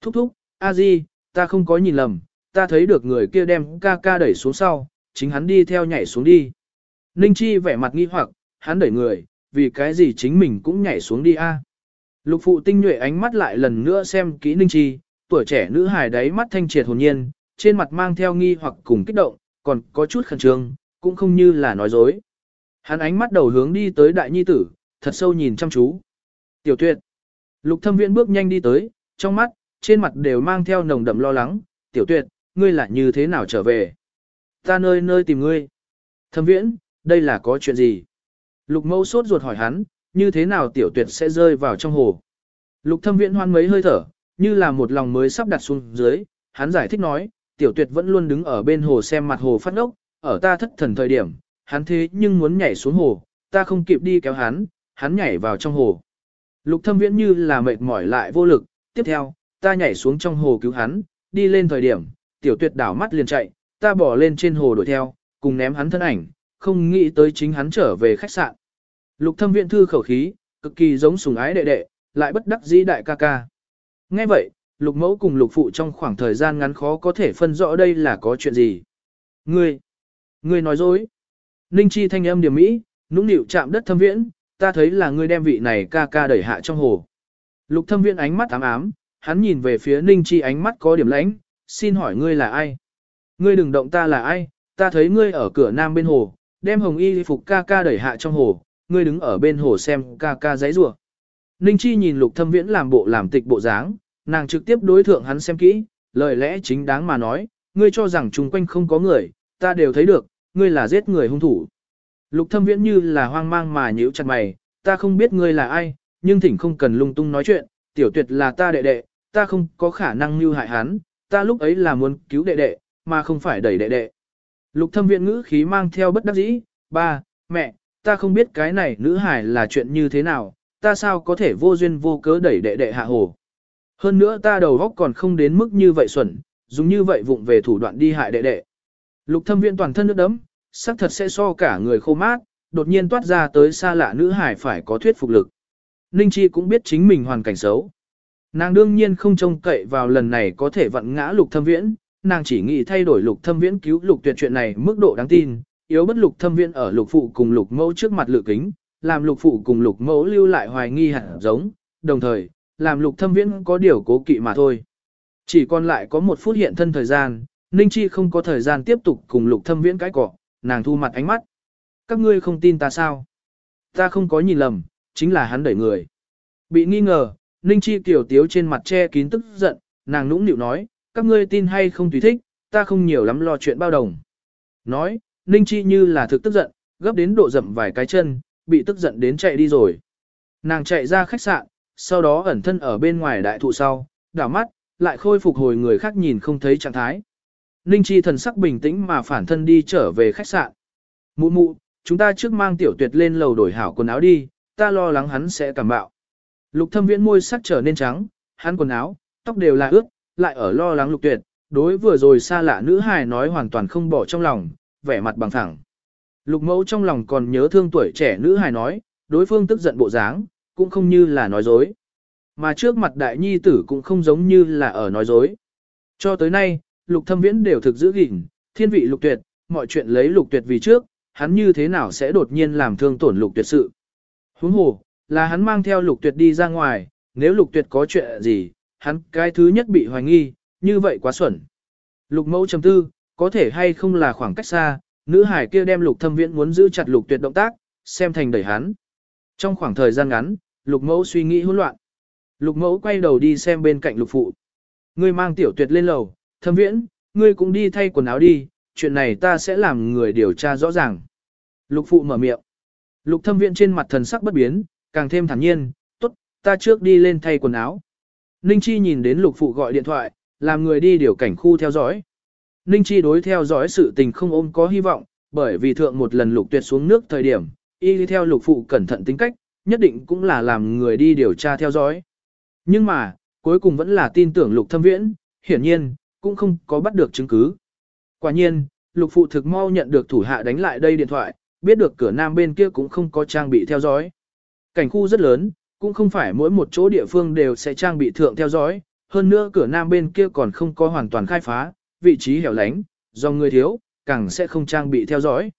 Thúc thúc, a di, ta không có nhìn lầm, ta thấy được người kia đem ca ca đẩy xuống sau, chính hắn đi theo nhảy xuống đi. Ninh chi vẻ mặt nghi hoặc, hắn đẩy người, vì cái gì chính mình cũng nhảy xuống đi a. Lục phụ tinh nhuệ ánh mắt lại lần nữa xem kỹ Ninh Chi, tuổi trẻ nữ hài đáy mắt thanh triệt hồn nhiên, trên mặt mang theo nghi hoặc cùng kích động, còn có chút khẩn trương, cũng không như là nói dối. Hắn ánh mắt đầu hướng đi tới đại nhi tử, thật sâu nhìn chăm chú. Tiểu tuyệt. Lục thâm viễn bước nhanh đi tới, trong mắt, trên mặt đều mang theo nồng đậm lo lắng. Tiểu tuyệt, ngươi lại như thế nào trở về? Ta nơi nơi tìm ngươi. Thâm viễn, đây là có chuyện gì? Lục mâu sốt ruột hỏi hắn, như thế nào tiểu tuyệt sẽ rơi vào trong hồ. Lục thâm viễn hoan mấy hơi thở, như là một lòng mới sắp đặt xuống dưới, hắn giải thích nói, tiểu tuyệt vẫn luôn đứng ở bên hồ xem mặt hồ phát ốc, ở ta thất thần thời điểm, hắn thế nhưng muốn nhảy xuống hồ, ta không kịp đi kéo hắn, hắn nhảy vào trong hồ. Lục thâm viễn như là mệt mỏi lại vô lực, tiếp theo, ta nhảy xuống trong hồ cứu hắn, đi lên thời điểm, tiểu tuyệt đảo mắt liền chạy, ta bỏ lên trên hồ đuổi theo, cùng ném hắn thân ảnh, không nghĩ tới chính hắn trở về khách sạn. Lục thâm viện thư khẩu khí, cực kỳ giống sùng ái đệ đệ, lại bất đắc dĩ đại ca ca. Nghe vậy, lục mẫu cùng lục phụ trong khoảng thời gian ngắn khó có thể phân rõ đây là có chuyện gì. Ngươi, ngươi nói dối. Ninh chi thanh âm điểm mỹ, nũng nịu chạm đất thâm viễn, ta thấy là ngươi đem vị này ca ca đẩy hạ trong hồ. Lục thâm viễn ánh mắt ám ám, hắn nhìn về phía Ninh Chi ánh mắt có điểm lãnh, xin hỏi ngươi là ai? Ngươi đừng động ta là ai, ta thấy ngươi ở cửa nam bên hồ, đem hồng y phục ca ca đẩy hạ trong hồ, ngươi đứng ở bên hồ xem ca ca giấy rủa. Ninh Chi nhìn lục thâm viễn làm bộ làm tịch bộ dáng, nàng trực tiếp đối thượng hắn xem kỹ, lời lẽ chính đáng mà nói, ngươi cho rằng chung quanh không có người, ta đều thấy được, ngươi là giết người hung thủ. Lục thâm viễn như là hoang mang mà nhíu chặt mày, ta không biết ngươi là ai, nhưng thỉnh không cần lung tung nói chuyện, tiểu tuyệt là ta đệ đệ, ta không có khả năng như hại hắn, ta lúc ấy là muốn cứu đệ đệ, mà không phải đẩy đệ đệ. Lục thâm Viễn ngữ khí mang theo bất đắc dĩ, ba, mẹ, ta không biết cái này nữ hải là chuyện như thế nào, ta sao có thể vô duyên vô cớ đẩy đệ đệ hạ hồ. Hơn nữa ta đầu góc còn không đến mức như vậy xuẩn, dùng như vậy vụng về thủ đoạn đi hại đệ đệ. Lục thâm viện toàn thân nước đấm, sắc thật sẽ so cả người khô mát, đột nhiên toát ra tới xa lạ nữ hải phải có thuyết phục lực. Ninh Chi cũng biết chính mình hoàn cảnh xấu. Nàng đương nhiên không trông cậy vào lần này có thể vặn ngã lục thâm viễn, nàng chỉ nghĩ thay đổi lục thâm viễn cứu lục tuyệt chuyện này mức độ đáng tin, yếu bất lục thâm viên ở lục phụ cùng lục mẫu trước mặt lựa kính, làm lục phụ cùng lục mẫu lưu lại hoài nghi hẳn giống, đồng thời, làm lục thâm viễn có điều cố kỵ mà thôi. Chỉ còn lại có một phút hiện thân thời gian, Ninh Chi không có thời gian tiếp tục cùng lục thâm viễn cái cọ, nàng thu mặt ánh mắt. Các ngươi không tin ta sao? Ta không có nhìn lầm, chính là hắn đẩy người. Bị nghi ngờ, Ninh Chi tiểu tiếu trên mặt che kín tức giận, nàng nũng nịu nói, các ngươi tin hay không tùy thích, ta không nhiều lắm lo chuyện bao đồng. Nói, Ninh Chi như là thực tức giận, gấp đến độ dậm vài cái chân, bị tức giận đến chạy đi rồi. Nàng chạy ra khách sạn, sau đó ẩn thân ở bên ngoài đại thụ sau, đảo mắt, lại khôi phục hồi người khác nhìn không thấy trạng thái. Ninh Chi thần sắc bình tĩnh mà phản thân đi trở về khách sạn. Mụ mụ, chúng ta trước mang tiểu tuyệt lên lầu đổi hảo quần áo đi, ta lo lắng hắn sẽ cảm bạo. Lục thâm viễn môi sắc trở nên trắng, hắn quần áo, tóc đều là ướt, lại ở lo lắng lục tuyệt, đối vừa rồi xa lạ nữ hài nói hoàn toàn không bỏ trong lòng, vẻ mặt bằng thẳng. Lục mẫu trong lòng còn nhớ thương tuổi trẻ nữ hài nói, đối phương tức giận bộ dáng, cũng không như là nói dối. Mà trước mặt đại nhi tử cũng không giống như là ở nói dối. Cho tới nay, lục thâm viễn đều thực giữ gìn, thiên vị lục tuyệt, mọi chuyện lấy lục tuyệt vì trước, hắn như thế nào sẽ đột nhiên làm thương tổn lục tuyệt sự. Huống hồ, là hắn mang theo lục tuyệt đi ra ngoài, nếu lục tuyệt có chuyện gì, hắn cái thứ nhất bị hoài nghi, như vậy quá xuẩn. Lục mẫu chấm tư, có thể hay không là khoảng cách xa, nữ hải kia đem lục thâm viễn muốn giữ chặt lục tuyệt động tác, xem thành đẩy hắn. Trong khoảng thời gian ngắn, lục mẫu suy nghĩ hỗn loạn. Lục mẫu quay đầu đi xem bên cạnh lục phụ. Ngươi mang tiểu tuyệt lên lầu, thâm viễn, ngươi cũng đi thay quần áo đi, chuyện này ta sẽ làm người điều tra rõ ràng. Lục phụ mở miệng. Lục thâm viễn trên mặt thần sắc bất biến, càng thêm thản nhiên, tốt, ta trước đi lên thay quần áo. Ninh Chi nhìn đến lục phụ gọi điện thoại, làm người đi điều cảnh khu theo dõi. Ninh Chi đối theo dõi sự tình không ôm có hy vọng, bởi vì thượng một lần lục tuyệt xuống nước thời điểm, y đi theo lục phụ cẩn thận tính cách, nhất định cũng là làm người đi điều tra theo dõi. Nhưng mà, cuối cùng vẫn là tin tưởng lục thâm viễn, hiển nhiên, cũng không có bắt được chứng cứ. Quả nhiên, lục phụ thực mau nhận được thủ hạ đánh lại đây điện thoại, biết được cửa nam bên kia cũng không có trang bị theo dõi. Cảnh khu rất lớn, cũng không phải mỗi một chỗ địa phương đều sẽ trang bị thượng theo dõi, hơn nữa cửa nam bên kia còn không có hoàn toàn khai phá, vị trí hẻo lánh, do người thiếu, càng sẽ không trang bị theo dõi.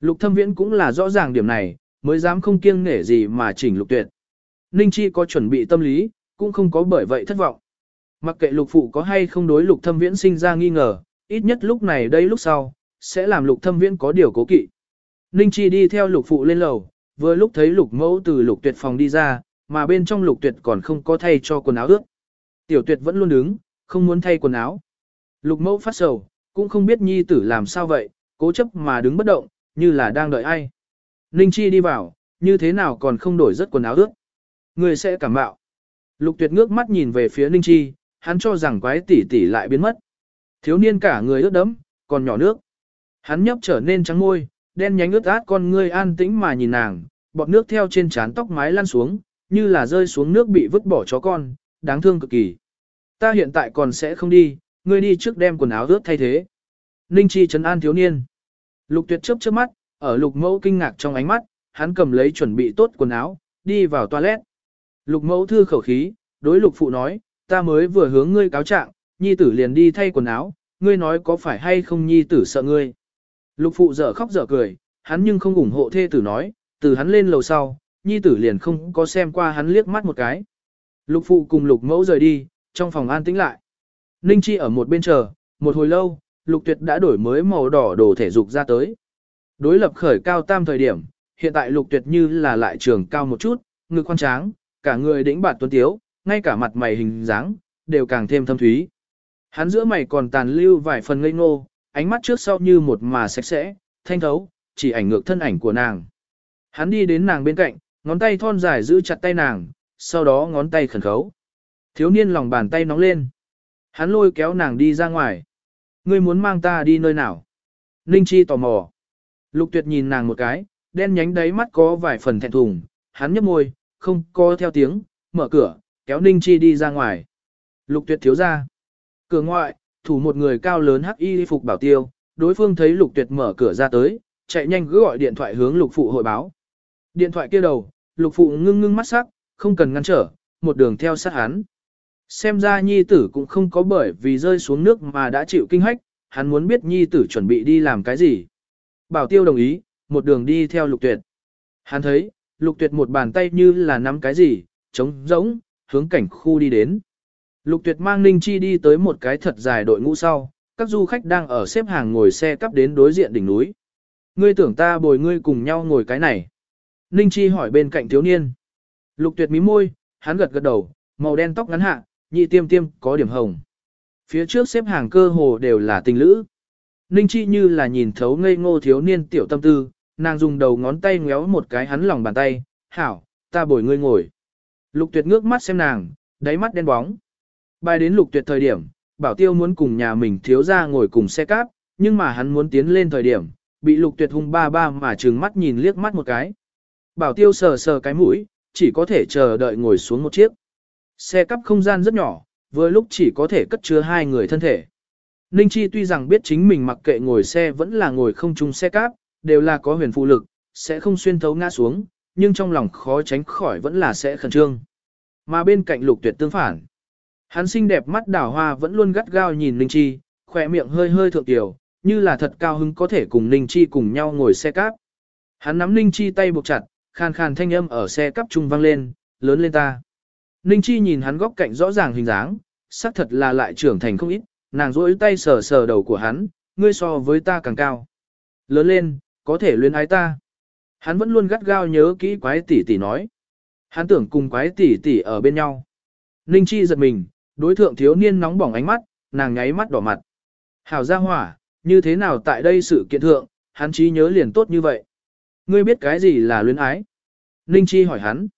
Lục thâm viễn cũng là rõ ràng điểm này, mới dám không kiêng nể gì mà chỉnh lục tuyệt. Ninh Chi có chuẩn bị tâm lý, cũng không có bởi vậy thất vọng. Mặc kệ lục phụ có hay không đối lục thâm viễn sinh ra nghi ngờ, ít nhất lúc này đây lúc sau, sẽ làm lục thâm viễn có điều cố kỵ. Ninh Chi đi theo lục phụ lên lầu, vừa lúc thấy lục mẫu từ lục tuyệt phòng đi ra, mà bên trong lục tuyệt còn không có thay cho quần áo ướt. Tiểu tuyệt vẫn luôn đứng, không muốn thay quần áo. Lục mẫu phát sầu, cũng không biết nhi tử làm sao vậy, cố chấp mà đứng bất động, như là đang đợi ai. Ninh Chi đi vào, như thế nào còn không đổi rất quần áo ướt. Người sẽ cảm bạo. Lục tuyệt ngước mắt nhìn về phía Ninh Chi, hắn cho rằng quái tỷ tỷ lại biến mất. Thiếu niên cả người ướt đẫm, còn nhỏ nước. Hắn nhấp trở nên trắng môi, đen nhánh ướt át con ngươi an tĩnh mà nhìn nàng, bọt nước theo trên trán tóc mái lăn xuống, như là rơi xuống nước bị vứt bỏ chó con, đáng thương cực kỳ. Ta hiện tại còn sẽ không đi, ngươi đi trước đem quần áo ướt thay thế. Ninh Chi trấn an thiếu niên. Lục tuyệt chớp chớp mắt, ở lục mẫu kinh ngạc trong ánh mắt, hắn cầm lấy chuẩn bị tốt quần áo, đi vào toilet. Lục mẫu thư khẩu khí, đối lục phụ nói, ta mới vừa hướng ngươi cáo trạng, nhi tử liền đi thay quần áo, ngươi nói có phải hay không nhi tử sợ ngươi. Lục phụ dở khóc dở cười, hắn nhưng không ủng hộ thê tử nói, từ hắn lên lầu sau, nhi tử liền không có xem qua hắn liếc mắt một cái. Lục phụ cùng lục mẫu rời đi, trong phòng an tĩnh lại. Ninh Chi ở một bên chờ, một hồi lâu, lục tuyệt đã đổi mới màu đỏ đồ thể dục ra tới. Đối lập khởi cao tam thời điểm, hiện tại lục tuyệt như là lại trường cao một chút, ngực khoan tráng, cả người đĩnh bạt tuấn tiếu, ngay cả mặt mày hình dáng, đều càng thêm thâm thúy. Hắn giữa mày còn tàn lưu vài phần ngây ngô, ánh mắt trước sau như một mà sạch sẽ, thanh thấu, chỉ ảnh ngược thân ảnh của nàng. Hắn đi đến nàng bên cạnh, ngón tay thon dài giữ chặt tay nàng, sau đó ngón tay khẩn khấu. Thiếu niên lòng bàn tay nóng lên. Hắn lôi kéo nàng đi ra ngoài. Ngươi muốn mang ta đi nơi nào? Ninh Chi tò mò. Lục tuyệt nhìn nàng một cái, đen nhánh đáy mắt có vài phần thẹn thùng. Hắn nhấp môi, không co theo tiếng, mở cửa, kéo Ninh Chi đi ra ngoài. Lục tuyệt thiếu ra. Cửa ngoại, thủ một người cao lớn hắc y phục bảo tiêu, đối phương thấy lục tuyệt mở cửa ra tới, chạy nhanh cứ gọi điện thoại hướng lục phụ hội báo. Điện thoại kia đầu, lục phụ ngưng ngưng mắt sắc, không cần ngăn trở, một đường theo sát hắn. Xem ra nhi tử cũng không có bởi vì rơi xuống nước mà đã chịu kinh hách, hắn muốn biết nhi tử chuẩn bị đi làm cái gì. Bảo tiêu đồng ý, một đường đi theo lục tuyệt. Hắn thấy, lục tuyệt một bàn tay như là nắm cái gì, trống rỗng, hướng cảnh khu đi đến. Lục tuyệt mang Ninh Chi đi tới một cái thật dài đội ngũ sau, các du khách đang ở xếp hàng ngồi xe cắp đến đối diện đỉnh núi. Ngươi tưởng ta bồi ngươi cùng nhau ngồi cái này. Ninh Chi hỏi bên cạnh thiếu niên. Lục tuyệt mí môi, hắn gật gật đầu, màu đen tóc ngắn hạ, nhị tiêm tiêm có điểm hồng. Phía trước xếp hàng cơ hồ đều là tình lữ. Ninh Chi như là nhìn thấu ngây ngô thiếu niên tiểu tâm tư, nàng dùng đầu ngón tay ngéo một cái hắn lòng bàn tay, hảo, ta bồi ngươi ngồi. Lục tuyệt ngước mắt xem nàng, đáy mắt đen bóng. Bài đến lục tuyệt thời điểm, bảo tiêu muốn cùng nhà mình thiếu ra ngồi cùng xe cáp, nhưng mà hắn muốn tiến lên thời điểm, bị lục tuyệt hung ba ba mà trừng mắt nhìn liếc mắt một cái. Bảo tiêu sờ sờ cái mũi, chỉ có thể chờ đợi ngồi xuống một chiếc. Xe cắp không gian rất nhỏ, vừa lúc chỉ có thể cất chứa hai người thân thể. Ninh Chi tuy rằng biết chính mình mặc kệ ngồi xe vẫn là ngồi không chung xe cáp, đều là có huyền phụ lực, sẽ không xuyên thấu ngã xuống, nhưng trong lòng khó tránh khỏi vẫn là sẽ khẩn trương. Mà bên cạnh lục tuyệt tương phản. Hắn xinh đẹp mắt đảo hoa vẫn luôn gắt gao nhìn Ninh Chi, khỏe miệng hơi hơi thượng tiểu, như là thật cao hứng có thể cùng Ninh Chi cùng nhau ngồi xe cáp. Hắn nắm Ninh Chi tay buộc chặt, khàn khàn thanh âm ở xe cắp trung vang lên, lớn lên ta. Ninh Chi nhìn hắn góc cạnh rõ ràng hình dáng, xác thật là lại trưởng thành không ít, nàng rỗi tay sờ sờ đầu của hắn, ngươi so với ta càng cao. Lớn lên, có thể luyến ái ta. Hắn vẫn luôn gắt gao nhớ kỹ quái tỷ tỷ nói. Hắn tưởng cùng quái tỷ tỷ ở bên nhau. Ninh Chi giật mình, đối thượng thiếu niên nóng bỏng ánh mắt, nàng nháy mắt đỏ mặt. Hảo gia hỏa, như thế nào tại đây sự kiện thượng, hắn trí nhớ liền tốt như vậy. Ngươi biết cái gì là luyến ái? Ninh Chi hỏi hắn.